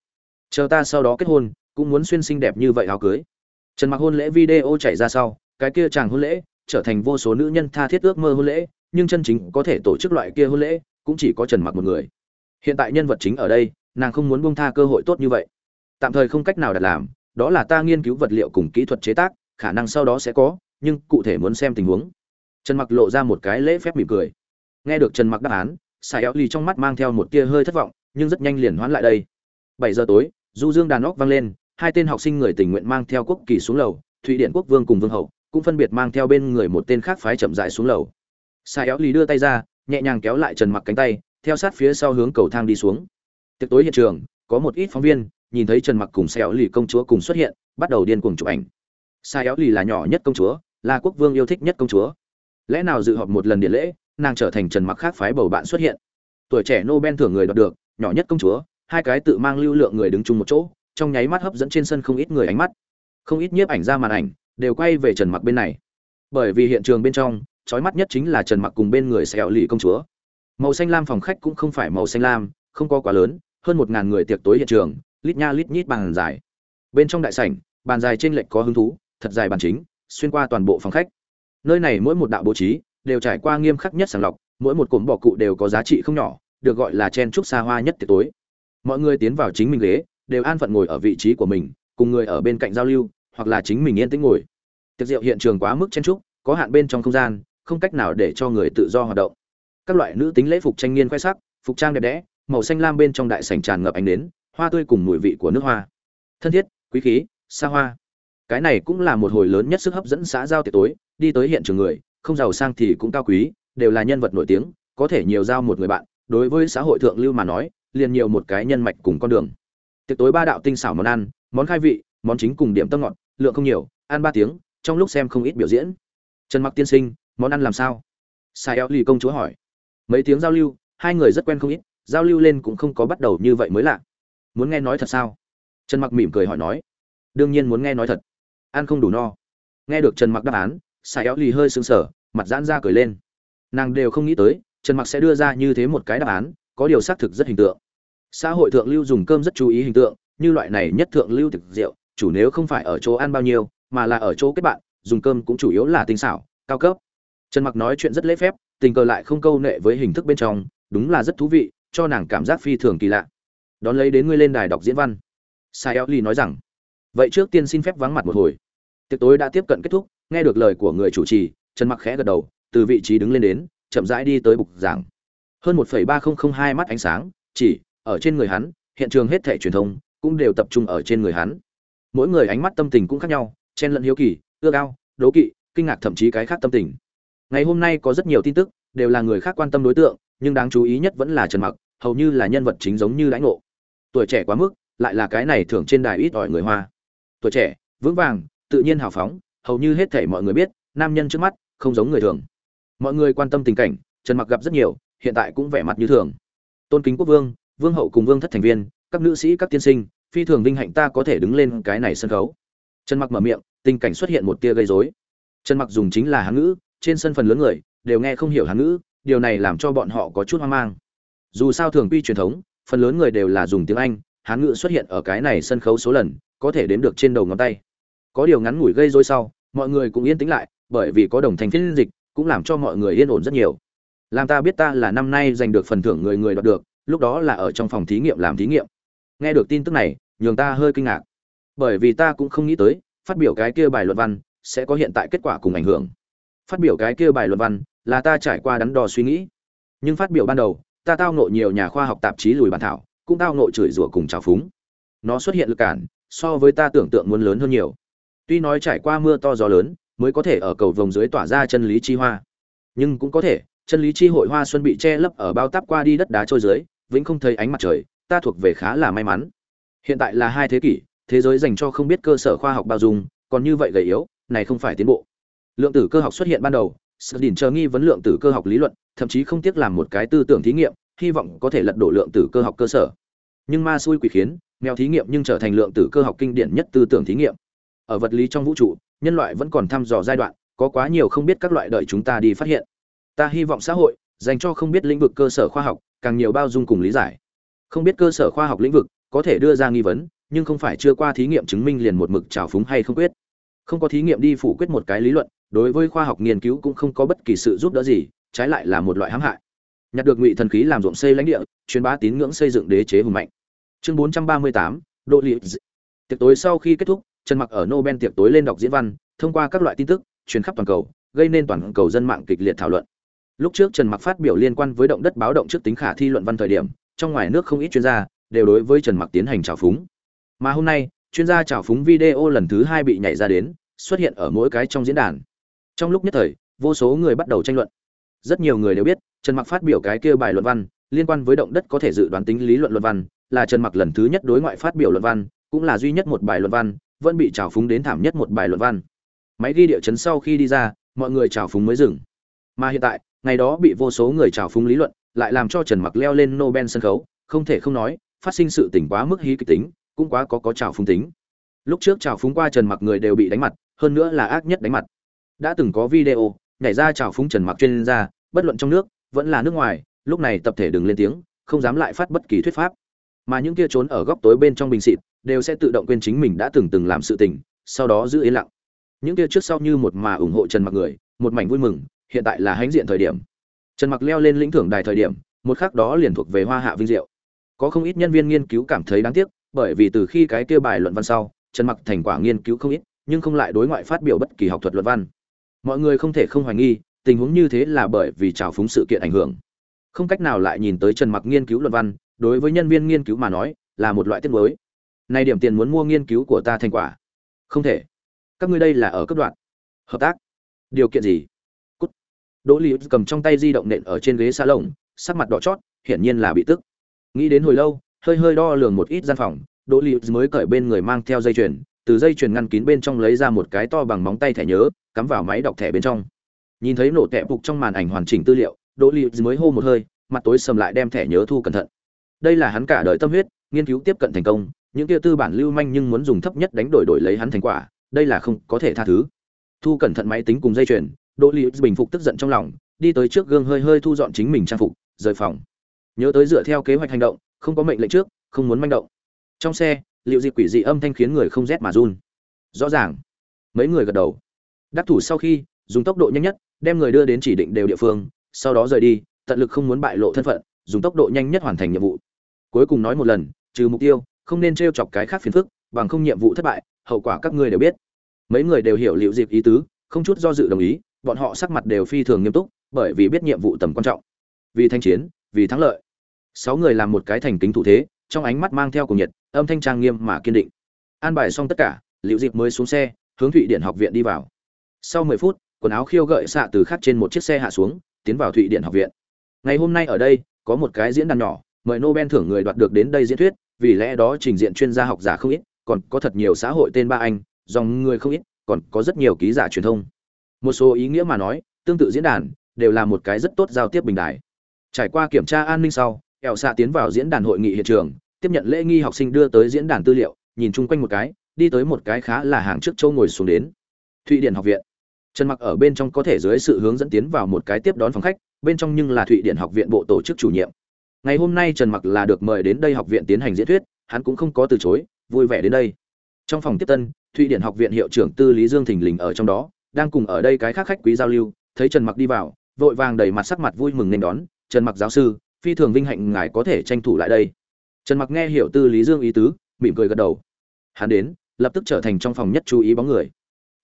Chờ ta sau đó kết hôn, cũng muốn xuyên xinh đẹp như vậy áo cưới. Trần mặc hôn lễ video chạy ra sau, cái kia chàng hôn lễ, trở thành vô số nữ nhân tha thiết ước mơ hôn lễ nhưng chân chính có thể tổ chức loại kia hôn lễ cũng chỉ có trần mặc một người. Hiện tại nhân vật chính ở đây, nàng không muốn buông tha cơ hội tốt như vậy. Tạm thời không cách nào đặt làm, đó là ta nghiên cứu vật liệu cùng kỹ thuật chế tác, khả năng sau đó sẽ có, nhưng cụ thể muốn xem tình huống. Trần mặc lộ ra một cái lễ phép mỉm cười. Nghe được trần mặc đáp án xài éo lì trong mắt mang theo một tia hơi thất vọng, nhưng rất nhanh liền hoãn lại đây. Bảy giờ tối, du dương đàn óc vang lên, hai tên học sinh người tình nguyện mang theo quốc kỳ xuống lầu, thụy điển quốc vương cùng vương hậu, cũng phân biệt mang theo bên người một tên khác phái chậm dại xuống lầu. Sai éo lì đưa tay ra, nhẹ nhàng kéo lại trần mặc cánh tay, theo sát phía sau hướng cầu thang đi xuống. Tiệc tối hiện trường, có một ít phóng viên nhìn thấy trần mặc cùng Sai éo lì công chúa cùng xuất hiện, bắt đầu điên cuồng chụp ảnh. Sai éo lì là nhỏ nhất công chúa, là quốc vương yêu thích nhất công chúa. Lẽ nào dự họp một lần điện lễ, nàng trở thành trần mặc khác phái bầu bạn xuất hiện? Tuổi trẻ nobel thưởng người đoạt được, nhỏ nhất công chúa, hai cái tự mang lưu lượng người đứng chung một chỗ, trong nháy mắt hấp dẫn trên sân không ít người ánh mắt. Không ít nhiếp ảnh ra màn ảnh đều quay về trần mặc bên này. Bởi vì hiện trường bên trong trói mắt nhất chính là trần mặc cùng bên người xẻo lì công chúa. Màu xanh lam phòng khách cũng không phải màu xanh lam, không có quá lớn, hơn một ngàn người tiệc tối hiện trường, lít nha lít nhít bàn dài. Bên trong đại sảnh, bàn dài trên lệch có hứng thú, thật dài bàn chính, xuyên qua toàn bộ phòng khách. Nơi này mỗi một đạo bố trí, đều trải qua nghiêm khắc nhất sàng lọc, mỗi một cụm bỏ cụ đều có giá trị không nhỏ, được gọi là chen trúc xa hoa nhất tiệc tối. Mọi người tiến vào chính mình ghế, đều an phận ngồi ở vị trí của mình, cùng người ở bên cạnh giao lưu, hoặc là chính mình yên tĩnh ngồi. Tiệc rượu hiện trường quá mức chen trúc, có hạn bên trong không gian không cách nào để cho người tự do hoạt động. Các loại nữ tính lễ phục tranh niên khoe sắc, phục trang đẹp đẽ, màu xanh lam bên trong đại sảnh tràn ngập ánh nến, hoa tươi cùng mùi vị của nước hoa. Thân thiết, quý khí, xa hoa. Cái này cũng là một hồi lớn nhất sức hấp dẫn xã giao tiệc tối, đi tới hiện trường người, không giàu sang thì cũng cao quý, đều là nhân vật nổi tiếng, có thể nhiều giao một người bạn, đối với xã hội thượng lưu mà nói, liền nhiều một cái nhân mạch cùng con đường. Tiệc tối ba đạo tinh xảo món ăn, món khai vị, món chính cùng điểm tâm ngọt, lượng không nhiều, ăn ba tiếng, trong lúc xem không ít biểu diễn. Trần mặc tiên sinh món ăn làm sao? Sai eo lì công chúa hỏi. Mấy tiếng giao lưu, hai người rất quen không ít, giao lưu lên cũng không có bắt đầu như vậy mới lạ. Muốn nghe nói thật sao? Trần mặc mỉm cười hỏi nói. Đương nhiên muốn nghe nói thật. Ăn không đủ no. Nghe được trần mặc đáp án, sai eo lì hơi sững sờ, mặt giãn ra cười lên. Nàng đều không nghĩ tới, trần mặc sẽ đưa ra như thế một cái đáp án, có điều xác thực rất hình tượng. Xã hội thượng lưu dùng cơm rất chú ý hình tượng, như loại này nhất thượng lưu thực rượu, chủ nếu không phải ở chỗ ăn bao nhiêu, mà là ở chỗ kết bạn, dùng cơm cũng chủ yếu là tinh xảo, cao cấp trần mặc nói chuyện rất lễ phép, tình cờ lại không câu nệ với hình thức bên trong, đúng là rất thú vị, cho nàng cảm giác phi thường kỳ lạ. Đón lấy đến ngươi lên đài đọc diễn văn. Sai eo ly nói rằng, vậy trước tiên xin phép vắng mặt một hồi. Tiệc tối đã tiếp cận kết thúc, nghe được lời của người chủ trì, trần mặc khẽ gật đầu, từ vị trí đứng lên đến, chậm rãi đi tới bục giảng. Hơn một ba nghìn hai mắt ánh sáng, chỉ ở trên người hắn, hiện trường hết thể truyền thông cũng đều tập trung ở trên người hắn. Mỗi người ánh mắt tâm tình cũng khác nhau, chen lẫn hiếu kỳ ưa cao đố kỵ, kinh ngạc thậm chí cái khác tâm tình ngày hôm nay có rất nhiều tin tức, đều là người khác quan tâm đối tượng, nhưng đáng chú ý nhất vẫn là trần mặc, hầu như là nhân vật chính giống như lãnh ngộ. Tuổi trẻ quá mức, lại là cái này thường trên đài ít ỏi người hoa. Tuổi trẻ, vững vàng, tự nhiên hào phóng, hầu như hết thể mọi người biết, nam nhân trước mắt, không giống người thường. Mọi người quan tâm tình cảnh, trần mặc gặp rất nhiều, hiện tại cũng vẻ mặt như thường. Tôn kính quốc vương vương hậu cùng vương thất thành viên, các nữ sĩ, các tiên sinh, phi thường vinh hạnh ta có thể đứng lên cái này sân khấu. Trần mặc mở miệng, tình cảnh xuất hiện một tia gây rối. Trần mặc dùng chính là hán ngữ trên sân phần lớn người đều nghe không hiểu hán ngữ, điều này làm cho bọn họ có chút hoang mang. Dù sao thường quy truyền thống, phần lớn người đều là dùng tiếng anh, hán ngữ xuất hiện ở cái này sân khấu số lần, có thể đếm được trên đầu ngón tay. Có điều ngắn ngủi gây rối sau, mọi người cũng yên tĩnh lại, bởi vì có đồng thành phiên dịch, cũng làm cho mọi người yên ổn rất nhiều. Làm ta biết ta là năm nay giành được phần thưởng người người đoạt được, lúc đó là ở trong phòng thí nghiệm làm thí nghiệm. Nghe được tin tức này, nhường ta hơi kinh ngạc. Bởi vì ta cũng không nghĩ tới, phát biểu cái kia bài luận văn sẽ có hiện tại kết quả cùng ảnh hưởng phát biểu cái kia bài luận văn là ta trải qua đắn đo suy nghĩ. Nhưng phát biểu ban đầu, ta tao nộ nhiều nhà khoa học tạp chí lùi bản thảo, cũng tao nộ chửi rủa cùng trào phúng. Nó xuất hiện lực cản, so với ta tưởng tượng muốn lớn hơn nhiều. Tuy nói trải qua mưa to gió lớn, mới có thể ở cầu vồng dưới tỏa ra chân lý chi hoa. Nhưng cũng có thể, chân lý chi hội hoa xuân bị che lấp ở bao táp qua đi đất đá trôi dưới, vĩnh không thấy ánh mặt trời, ta thuộc về khá là may mắn. Hiện tại là hai thế kỷ, thế giới dành cho không biết cơ sở khoa học bao dung, còn như vậy gầy yếu, này không phải tiến bộ lượng tử cơ học xuất hiện ban đầu sự đỉnh chờ nghi vấn lượng tử cơ học lý luận, thậm chí không tiếc làm một cái tư tưởng thí nghiệm, hy vọng có thể lật đổ lượng tử cơ học cơ sở. Nhưng ma xui quỷ khiến, mèo thí nghiệm nhưng trở thành lượng tử cơ học kinh điển nhất tư tưởng thí nghiệm. Ở vật lý trong vũ trụ, nhân loại vẫn còn thăm dò giai đoạn, có quá nhiều không biết các loại đợi chúng ta đi phát hiện. Ta hy vọng xã hội dành cho không biết lĩnh vực cơ sở khoa học, càng nhiều bao dung cùng lý giải. Không biết cơ sở khoa học lĩnh vực có thể đưa ra nghi vấn, nhưng không phải chưa qua thí nghiệm chứng minh liền một mực trào phúng hay không quyết. Không có thí nghiệm đi phủ quyết một cái lý luận đối với khoa học nghiên cứu cũng không có bất kỳ sự giúp đỡ gì trái lại là một loại hãm hại. Nhặt được ngụy thần khí làm ruộng xây lãnh địa truyền bá tín ngưỡng xây dựng đế chế hùng mạnh. Chương 438, độ liệu tiệc tối sau khi kết thúc trần mặc ở nobel tiệc tối lên đọc diễn văn thông qua các loại tin tức truyền khắp toàn cầu gây nên toàn cầu dân mạng kịch liệt thảo luận. Lúc trước trần mặc phát biểu liên quan với động đất báo động trước tính khả thi luận văn thời điểm trong ngoài nước không ít chuyên gia đều đối với trần mặc tiến hành trào phúng. Mà hôm nay chuyên gia trào phúng video lần thứ hai bị nhảy ra đến xuất hiện ở mỗi cái trong diễn đàn trong lúc nhất thời, vô số người bắt đầu tranh luận. Rất nhiều người đều biết, trần mặc phát biểu cái kia bài luận văn, liên quan với động đất có thể dự đoán tính lý luận luận văn, là trần mặc lần thứ nhất đối ngoại phát biểu luận văn, cũng là duy nhất một bài luận văn, vẫn bị trào phúng đến thảm nhất một bài luận văn. Máy ghi địa chấn sau khi đi ra, mọi người trào phúng mới dừng. Mà hiện tại, ngày đó bị vô số người trào phúng lý luận, lại làm cho trần mặc leo lên nobel sân khấu, không thể không nói, phát sinh sự tỉnh quá mức hí kịch tính, cũng quá có có trào phúng tính. Lúc trước trào phúng qua trần mặc người đều bị đánh mặt, hơn nữa là ác nhất đánh mặt đã từng có video, nhảy ra chào phúng trần mặc chuyên gia, bất luận trong nước, vẫn là nước ngoài, lúc này tập thể đừng lên tiếng, không dám lại phát bất kỳ thuyết pháp. Mà những kia trốn ở góc tối bên trong bình xịt, đều sẽ tự động quên chính mình đã từng từng làm sự tình, sau đó giữ yên lặng. Những kia trước sau như một mà ủng hộ trần mặc người, một mảnh vui mừng, hiện tại là hãnh diện thời điểm. Trần mặc leo lên lĩnh thưởng đài thời điểm, một khắc đó liền thuộc về hoa hạ vinh diệu. Có không ít nhân viên nghiên cứu cảm thấy đáng tiếc, bởi vì từ khi cái kia bài luận văn sau, trần mặc thành quả nghiên cứu không ít, nhưng không lại đối ngoại phát biểu bất kỳ học thuật luận văn mọi người không thể không hoài nghi, tình huống như thế là bởi vì trào phúng sự kiện ảnh hưởng. Không cách nào lại nhìn tới trần mặc nghiên cứu luận văn, đối với nhân viên nghiên cứu mà nói, là một loại tiết mới nay điểm tiền muốn mua nghiên cứu của ta thành quả. Không thể. Các ngươi đây là ở cấp đoạn. Hợp tác. Điều kiện gì? Cút. Đỗ lý cầm trong tay di động nện ở trên ghế xa lồng sắc mặt đỏ chót, hiển nhiên là bị tức. Nghĩ đến hồi lâu, hơi hơi đo lường một ít gian phòng, đỗ lý mới cởi bên người mang theo dây chuyền từ dây chuyền ngăn kín bên trong lấy ra một cái to bằng móng tay thẻ nhớ, cắm vào máy đọc thẻ bên trong. Nhìn thấy nổ tẹp phục trong màn ảnh hoàn chỉnh tư liệu, đỗ lý mới hô một hơi, mặt tối sầm lại đem thẻ nhớ thu cẩn thận. Đây là hắn cả đời tâm huyết, nghiên cứu tiếp cận thành công, những kia tư bản lưu manh nhưng muốn dùng thấp nhất đánh đổi đổi lấy hắn thành quả, đây là không có thể tha thứ. Thu cẩn thận máy tính cùng dây chuyền, đỗ lý bình phục tức giận trong lòng, đi tới trước gương hơi hơi thu dọn chính mình trang phục, rời phòng. Nhớ tới dựa theo kế hoạch hành động, không có mệnh lệnh trước, không muốn manh động. Trong xe liệu dịp quỷ dị âm thanh khiến người không rét mà run. Rõ ràng, mấy người gật đầu. Đắc thủ sau khi, dùng tốc độ nhanh nhất, đem người đưa đến chỉ định đều địa phương, sau đó rời đi, tận lực không muốn bại lộ thân phận, dùng tốc độ nhanh nhất hoàn thành nhiệm vụ. Cuối cùng nói một lần, trừ mục tiêu, không nên t chọc cái khác phiền phức, bằng không nhiệm vụ thất bại, hậu quả các ngươi đều biết. Mấy người đều hiểu liệu dịp ý tứ, không chút do dự đồng ý, bọn họ sắc mặt đều phi thường nghiêm túc, bởi vì biết nhiệm vụ tầm quan trọng. Vì thanh chiến, vì thắng lợi. Sáu người làm một cái thành kính thủ thế, trong ánh mắt mang theo cùng nhiệt âm thanh trang nghiêm mà kiên định. An bài xong tất cả liệu dịp mới xuống xe, hướng thụy điện học viện đi vào. Sau mười phút, quần áo khiêu gợi xạ từ khắc trên một chiếc xe hạ xuống, tiến vào thụy điện học viện. Ngày hôm nay ở đây, có một cái diễn đàn nhỏ, mời nobel thưởng người đoạt được đến đây diễn thuyết, vì lẽ đó trình diện chuyên gia học giả không ít, còn có thật nhiều xã hội tên ba anh, dòng người không ít, còn có rất nhiều ký giả truyền thông. Một số ý nghĩa mà nói, tương tự diễn đàn, đều là một cái rất tốt giao tiếp bình đại trải qua kiểm tra an ninh sau ẻo xạ tiến vào diễn đàn hội nghị hiện trường tiếp nhận lễ nghi học sinh đưa tới diễn đàn tư liệu, nhìn chung quanh một cái, đi tới một cái khá là hàng trước châu ngồi xuống đến. Thụy điển học viện. Trần mặc ở bên trong có thể dưới sự hướng dẫn tiến vào một cái tiếp đón phòng khách, bên trong nhưng là thụy điển học viện bộ tổ chức chủ nhiệm. Ngày hôm nay trần mặc là được mời đến đây học viện tiến hành diễn thuyết, hắn cũng không có từ chối, vui vẻ đến đây. Trong phòng tiếp tân, thụy điển học viện hiệu trưởng tư lý dương thình lình ở trong đó, đang cùng ở đây cái khác khách quý giao lưu, thấy trần mặc đi vào, vội vàng đầy mặt sắc mặt vui mừng nên đón, trần mặc giáo sư, phi thường vinh hạnh ngài có thể tranh thủ lại đây trần mặc nghe hiểu tư lý dương ý tứ, mỉm cười gật đầu. Hắn đến, lập tức trở thành trong phòng nhất chú ý bóng người.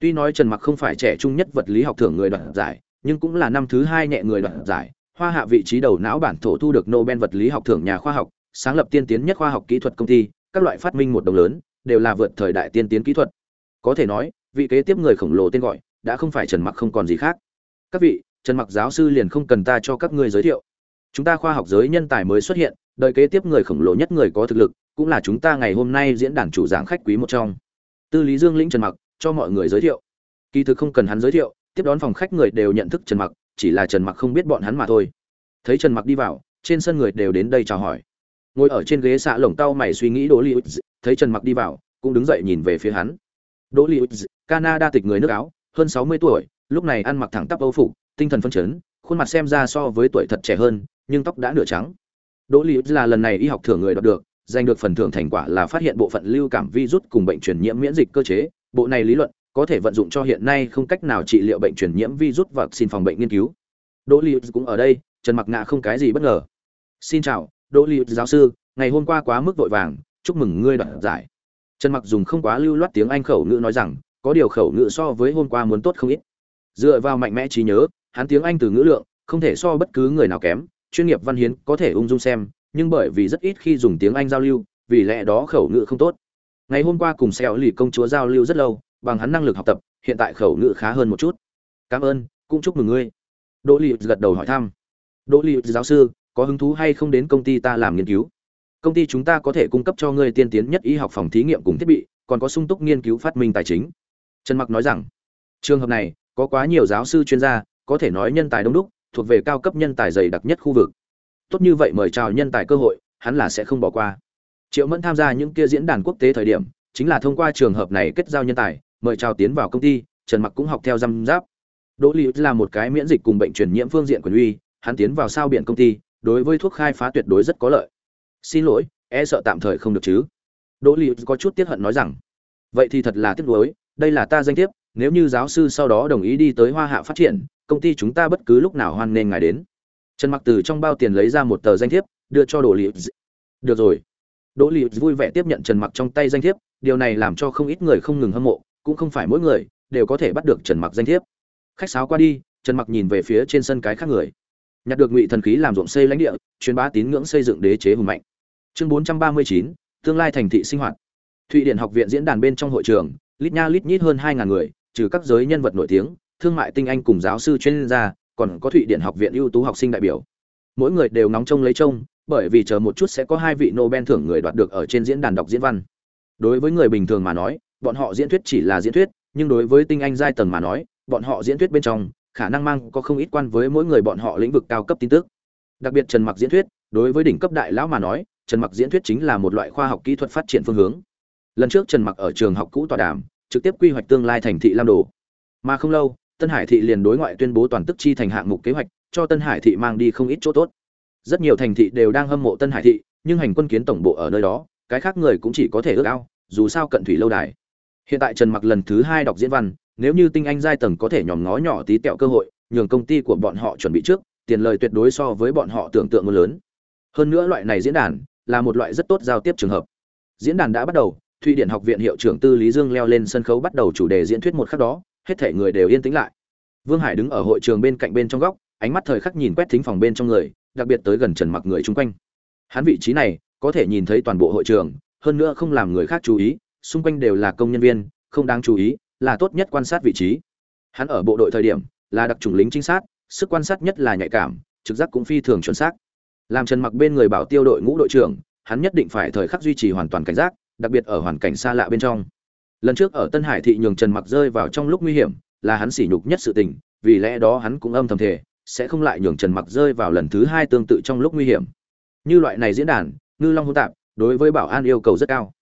Tuy nói trần mặc không phải trẻ trung nhất vật lý học thưởng người đoạt giải, nhưng cũng là năm thứ hai nhẹ người đoạt giải, hoa hạ vị trí đầu não bản thổ thu được nobel vật lý học thưởng nhà khoa học, sáng lập tiên tiến nhất khoa học kỹ thuật công ty, các loại phát minh một đồng lớn, đều là vượt thời đại tiên tiến kỹ thuật. Có thể nói, vị kế tiếp người khổng lồ tên gọi, đã không phải trần mặc không còn gì khác. Các vị, trần mặc giáo sư liền không cần ta cho các ngươi giới thiệu chúng ta khoa học giới nhân tài mới xuất hiện đợi kế tiếp người khổng lồ nhất người có thực lực, cũng là chúng ta ngày hôm nay diễn đàn chủ giảng khách quý một trong. Tư lý dương lĩnh trần mặc, cho mọi người giới thiệu. Kỳ thực không cần hắn giới thiệu, tiếp đón phòng khách người đều nhận thức trần mặc, chỉ là trần mặc không biết bọn hắn mà thôi. Thấy trần mặc đi vào, trên sân người đều đến đây chào hỏi. Ngồi ở trên ghế xạ lồng tao mày suy nghĩ đỗ li thấy trần mặc đi vào, cũng đứng dậy nhìn về phía hắn. Đỗ li canada tịch người nước áo, hơn 60 tuổi, lúc này ăn mặc thẳng tắp âu phục, tinh thần phấn chấn, khuôn mặt xem ra so với tuổi thật trẻ hơn nhưng tóc đã nửa trắng. Đỗ lý là lần này y học thưởng người đoạt được, giành được phần thưởng thành quả là phát hiện bộ phận lưu cảm virus cùng bệnh truyền nhiễm miễn dịch cơ chế. Bộ này lý luận có thể vận dụng cho hiện nay không cách nào trị liệu bệnh truyền nhiễm virus và xin phòng bệnh nghiên cứu. Đỗ lý cũng ở đây, trần mặc ngạ không cái gì bất ngờ. Xin chào, đỗ lý giáo sư, ngày hôm qua quá mức vội vàng, chúc mừng ngươi đoạt giải. Trần mặc dùng không quá lưu loát tiếng anh khẩu ngữ nói rằng, có điều khẩu ngữ so với hôm qua muốn tốt không ít. Dựa vào mạnh mẽ trí nhớ, hắn tiếng anh từ ngữ lượng không thể so bất cứ người nào kém chuyên nghiệp văn hiến có thể ung dung xem, nhưng bởi vì rất ít khi dùng tiếng anh giao lưu, vì lẽ đó khẩu ngữ không tốt. Ngày hôm qua cùng xeo lì công chúa giao lưu rất lâu, bằng hắn năng lực học tập, hiện tại khẩu ngữ khá hơn một chút. Cảm ơn, cũng chúc mừng ngươi. Đỗ lì gật đầu hỏi thăm. Đỗ lì giáo sư, có hứng thú hay không đến công ty ta làm nghiên cứu? Công ty chúng ta có thể cung cấp cho ngươi tiên tiến nhất y học phòng thí nghiệm cùng thiết bị, còn có sung túc nghiên cứu phát minh tài chính. Trần mặc nói rằng, trường hợp này, có quá nhiều giáo sư chuyên gia, có thể nói nhân tài đông đúc thuộc về cao cấp nhân tài dày đặc nhất khu vực. Tốt như vậy mời chào nhân tài cơ hội, hắn là sẽ không bỏ qua. Triệu mẫn tham gia những kia diễn đàn quốc tế thời điểm, chính là thông qua trường hợp này kết giao nhân tài, mời chào tiến vào công ty, trần mặc cũng học theo răm giáp đỗ lý là một cái miễn dịch cùng bệnh truyền nhiễm phương diện quyền uy, hắn tiến vào sao biển công ty, đối với thuốc khai phá tuyệt đối rất có lợi. Xin lỗi e sợ tạm thời không được chứ. Đỗ lý có chút tiếc hận nói rằng, vậy thì thật là tiếc nuối, đây là ta danh thiếp, nếu như giáo sư sau đó đồng ý đi tới hoa hạ phát triển công ty chúng ta bất cứ lúc nào hoan nghênh ngài đến. Trần mặc từ trong bao tiền lấy ra một tờ danh thiếp đưa cho đỗ liệt được rồi. Đỗ liệt vui vẻ tiếp nhận trần mặc trong tay danh thiếp điều này làm cho không ít người không ngừng hâm mộ cũng không phải mỗi người đều có thể bắt được trần mặc danh thiếp. Khách sáo qua đi trần mặc nhìn về phía trên sân cái khác người. Nhặt được ngụy thần khí làm ruộng xây lãnh địa truyền bá tín ngưỡng xây dựng đế chế hùng mạnh. Chương 439, tương lai thành thị sinh hoạt. Thụy điển học viện diễn đàn bên trong hội trường lít nha lít nhít hơn 2.000 người trừ các giới nhân vật nổi tiếng thương mại tinh anh cùng giáo sư chuyên gia, còn có thụy điển học viện ưu tú học sinh đại biểu. Mỗi người đều nóng trông lấy trông, bởi vì chờ một chút sẽ có hai vị nobel thưởng người đoạt được ở trên diễn đàn đọc diễn văn. Đối với người bình thường mà nói, bọn họ diễn thuyết chỉ là diễn thuyết, nhưng đối với tinh anh giai tầng mà nói, bọn họ diễn thuyết bên trong, khả năng mang có không ít quan với mỗi người bọn họ lĩnh vực cao cấp tin tức. Đặc biệt trần mặc diễn thuyết, đối với đỉnh cấp đại lão mà nói, trần mặc diễn thuyết chính là một loại khoa học kỹ thuật phát triển phương hướng. Lần trước trần mặc ở trường học cũ tọa đàm, trực tiếp quy hoạch tương lai thành thị lam đồ. Mà không lâu tân hải thị liền đối ngoại tuyên bố toàn tức chi thành hạng mục kế hoạch, cho tân hải thị mang đi không ít chỗ tốt. Rất nhiều thành thị đều đang hâm mộ tân hải thị, nhưng hành quân kiến tổng bộ ở nơi đó, cái khác người cũng chỉ có thể ước ao, dù sao cận thủy lâu đài. Hiện tại trần mặc lần thứ hai đọc diễn văn, nếu như tinh anh giai tầng có thể nhòm ngó nhỏ tí tẹo cơ hội, nhường công ty của bọn họ chuẩn bị trước, tiền lời tuyệt đối so với bọn họ tưởng tượng mưa lớn. Hơn nữa loại này diễn đàn là một loại rất tốt giao tiếp trường hợp. Diễn đàn đã bắt đầu, thụy điển học viện hiệu trưởng tư lý dương leo lên sân khấu bắt đầu chủ đề diễn thuyết một khắc đó hết thể người đều yên tĩnh lại. Vương hải đứng ở hội trường bên cạnh bên trong góc, ánh mắt thời khắc nhìn quét thính phòng bên trong người, đặc biệt tới gần trần mặc người chung quanh. Hắn vị trí này, có thể nhìn thấy toàn bộ hội trường, hơn nữa không làm người khác chú ý, xung quanh đều là công nhân viên, không đáng chú ý, là tốt nhất quan sát vị trí. Hắn ở bộ đội thời điểm, là đặc trùng lính trinh sát, sức quan sát nhất là nhạy cảm, trực giác cũng phi thường chuẩn xác. Làm trần mặc bên người bảo tiêu đội ngũ đội trưởng, hắn nhất định phải thời khắc duy trì hoàn toàn cảnh giác, đặc biệt ở hoàn cảnh xa lạ bên trong lần trước ở tân hải thị nhường trần mặc rơi vào trong lúc nguy hiểm, là hắn sỉ nhục nhất sự tình, vì lẽ đó hắn cũng âm thầm thề, sẽ không lại nhường trần mặc rơi vào lần thứ hai tương tự trong lúc nguy hiểm. Như loại này diễn đàn, ngư long hỗn tạp, đối với bảo an yêu cầu rất cao.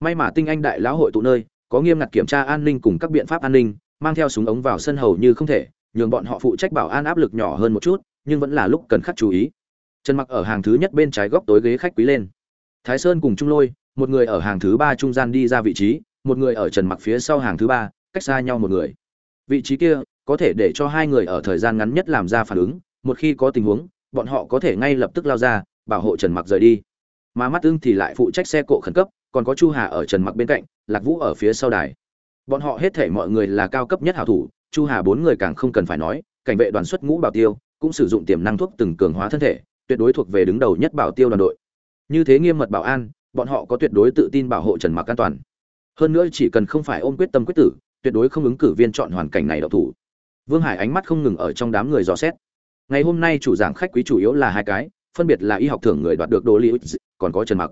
May mà tinh anh đại lão hội tụ nơi, có nghiêm ngặt kiểm tra an ninh cùng các biện pháp an ninh, mang theo súng ống vào sân hầu như không thể, nhường bọn họ phụ trách bảo an áp lực nhỏ hơn một chút, nhưng vẫn là lúc cần khắc chú ý. Trần mặc ở hàng thứ nhất bên trái góc tối ghế khách quý lên. Thái sơn cùng trung lôi, một người ở hàng thứ ba trung gian đi ra vị trí một người ở trần mặc phía sau hàng thứ ba, cách xa nhau một người. Vị trí kia, có thể để cho hai người ở thời gian ngắn nhất làm ra phản ứng, một khi có tình huống, bọn họ có thể ngay lập tức lao ra, bảo hộ trần mặc rời đi. Mà mắt ưng thì lại phụ trách xe cộ khẩn cấp, còn có chu hà ở trần mặc bên cạnh, lạc vũ ở phía sau đài. Bọn họ hết thể mọi người là cao cấp nhất hảo thủ, chu hà bốn người càng không cần phải nói, cảnh vệ đoàn xuất ngũ bảo tiêu, cũng sử dụng tiềm năng thuốc từng cường hóa thân thể, tuyệt đối thuộc về đứng đầu nhất bảo tiêu đoàn đội. Như thế nghiêm mật bảo an, bọn họ có tuyệt đối tự tin bảo hộ trần mặc an toàn hơn nữa chỉ cần không phải ôm quyết tâm quyết tử, tuyệt đối không ứng cử viên chọn hoàn cảnh này đậu thủ. Vương hải ánh mắt không ngừng ở trong đám người dò xét. Ngày hôm nay chủ giảng khách quý chủ yếu là hai cái, phân biệt là y học thưởng người đoạt được đồ lý còn có trần mặc.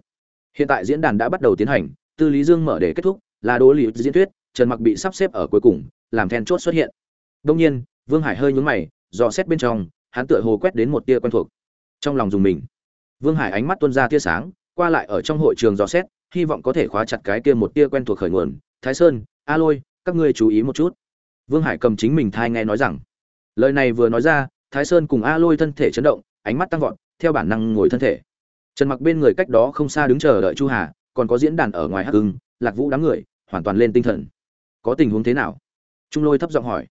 Hiện tại diễn đàn đã bắt đầu tiến hành, tư lý dương mở để kết thúc, là đồ lý diễn thuyết, trần mặc bị sắp xếp ở cuối cùng, làm then chốt xuất hiện. Đông nhiên, vương hải hơi nhúng mày, dò xét bên trong, hắn tựa hồ quét đến một tia quen thuộc. Trong lòng dùng mình, vương hải ánh mắt tuôn ra tia sáng, qua lại ở trong hội trường dò xét hy vọng có thể khóa chặt cái kia một tia quen thuộc khởi nguồn. Thái sơn a lôi các ngươi chú ý một chút. Vương hải cầm chính mình thai nghe nói rằng. Lời này vừa nói ra, thái sơn cùng a lôi thân thể chấn động, ánh mắt tăng vọt, theo bản năng ngồi thân thể. Trần mặc bên người cách đó không xa đứng chờ đợi chu hà, còn có diễn đàn ở ngoài hắc hưng lạc vũ đám người, hoàn toàn lên tinh thần. Có tình huống thế nào? Trung lôi thấp giọng hỏi.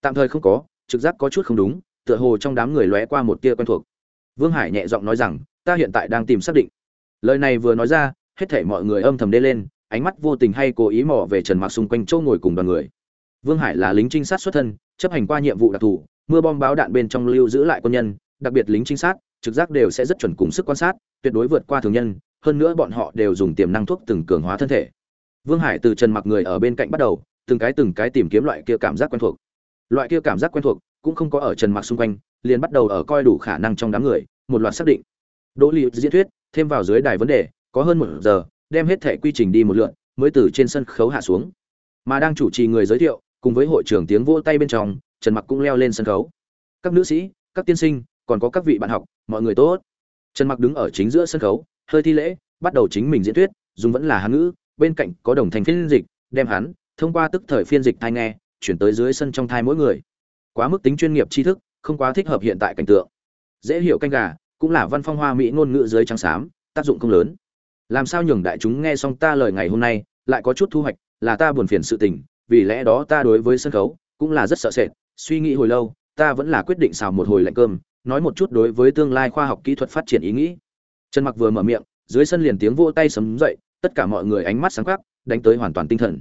Tạm thời không có, trực giác có chút không đúng, tựa hồ trong đám người lóe qua một tia quen thuộc. Vương hải nhẹ giọng nói rằng, ta hiện tại đang tìm xác định. Lời này vừa nói ra hết thảy mọi người âm thầm đê lên, ánh mắt vô tình hay cố ý mò về trần mặc xung quanh chỗ ngồi cùng đoàn người. Vương hải là lính trinh sát xuất thân, chấp hành qua nhiệm vụ đặc thù, mưa bom báo đạn bên trong lưu giữ lại quân nhân, đặc biệt lính trinh sát, trực giác đều sẽ rất chuẩn cùng sức quan sát, tuyệt đối vượt qua thường nhân, hơn nữa bọn họ đều dùng tiềm năng thuốc từng cường hóa thân thể. Vương hải từ trần mặc người ở bên cạnh bắt đầu, từng cái từng cái tìm kiếm loại kia cảm giác quen thuộc. Loại kia cảm giác quen thuộc cũng không có ở trần mặc xung quanh, liền bắt đầu ở coi đủ khả năng trong đám người, một loạt xác định. Đỗ lý diễn thuyết, thêm vào dưới đài vấn đề có hơn một giờ, đem hết thẻ quy trình đi một lượn, mới từ trên sân khấu hạ xuống. Mà đang chủ trì người giới thiệu, cùng với hội trưởng tiếng vỗ tay bên trong, trần mặc cũng leo lên sân khấu. Các nữ sĩ, các tiên sinh, còn có các vị bạn học, mọi người tốt. Trần mặc đứng ở chính giữa sân khấu, hơi thi lễ, bắt đầu chính mình diễn thuyết, dùng vẫn là hán ngữ, bên cạnh có đồng thành phiên dịch, đem hắn, thông qua tức thời phiên dịch thai nghe, chuyển tới dưới sân trong thai mỗi người. Quá mức tính chuyên nghiệp tri thức, không quá thích hợp hiện tại cảnh tượng. Dễ hiểu canh gà, cũng là văn phong hoa mỹ ngôn ngữ dưới trắng xám, tác dụng không lớn làm sao nhường đại chúng nghe xong ta lời ngày hôm nay, lại có chút thu hoạch, là ta buồn phiền sự tình, vì lẽ đó ta đối với sân khấu, cũng là rất sợ sệt, suy nghĩ hồi lâu, ta vẫn là quyết định xào một hồi lạnh cơm, nói một chút đối với tương lai khoa học kỹ thuật phát triển ý nghĩ. Trần mặc vừa mở miệng, dưới sân liền tiếng vỗ tay sấm dậy, tất cả mọi người ánh mắt sáng khắc đánh tới hoàn toàn tinh thần.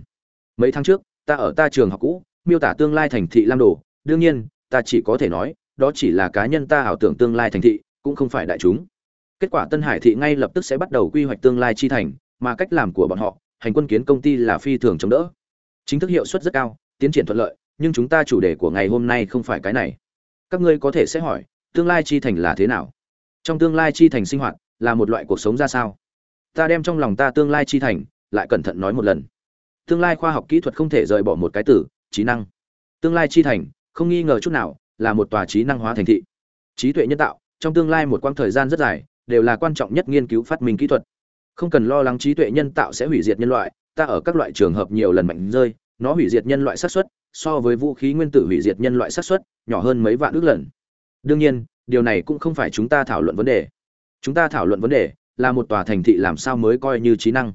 Mấy tháng trước, ta ở ta trường học cũ, miêu tả tương lai thành thị lam đồ, đương nhiên, ta chỉ có thể nói, đó chỉ là cá nhân ta ảo tưởng tương lai thành thị, cũng không phải đại chúng kết quả tân hải thị ngay lập tức sẽ bắt đầu quy hoạch tương lai chi thành, mà cách làm của bọn họ, hành quân kiến công ty là phi thường chống đỡ. Chính thức hiệu suất rất cao, tiến triển thuận lợi, nhưng chúng ta chủ đề của ngày hôm nay không phải cái này. Các ngươi có thể sẽ hỏi, tương lai chi thành là thế nào? Trong tương lai chi thành sinh hoạt, là một loại cuộc sống ra sao? Ta đem trong lòng ta tương lai chi thành, lại cẩn thận nói một lần. Tương lai khoa học kỹ thuật không thể rời bỏ một cái từ, trí năng. Tương lai chi thành, không nghi ngờ chút nào, là một tòa trí năng hóa thành thị. Trí tuệ nhân tạo, trong tương lai một quãng thời gian rất dài đều là quan trọng nhất nghiên cứu phát minh kỹ thuật. Không cần lo lắng trí tuệ nhân tạo sẽ hủy diệt nhân loại, ta ở các loại trường hợp nhiều lần mạnh rơi, nó hủy diệt nhân loại xác suất, so với vũ khí nguyên tử hủy diệt nhân loại xác suất, nhỏ hơn mấy vạn ước lần. Đương nhiên, điều này cũng không phải chúng ta thảo luận vấn đề. Chúng ta thảo luận vấn đề là một tòa thành thị làm sao mới coi như trí năng.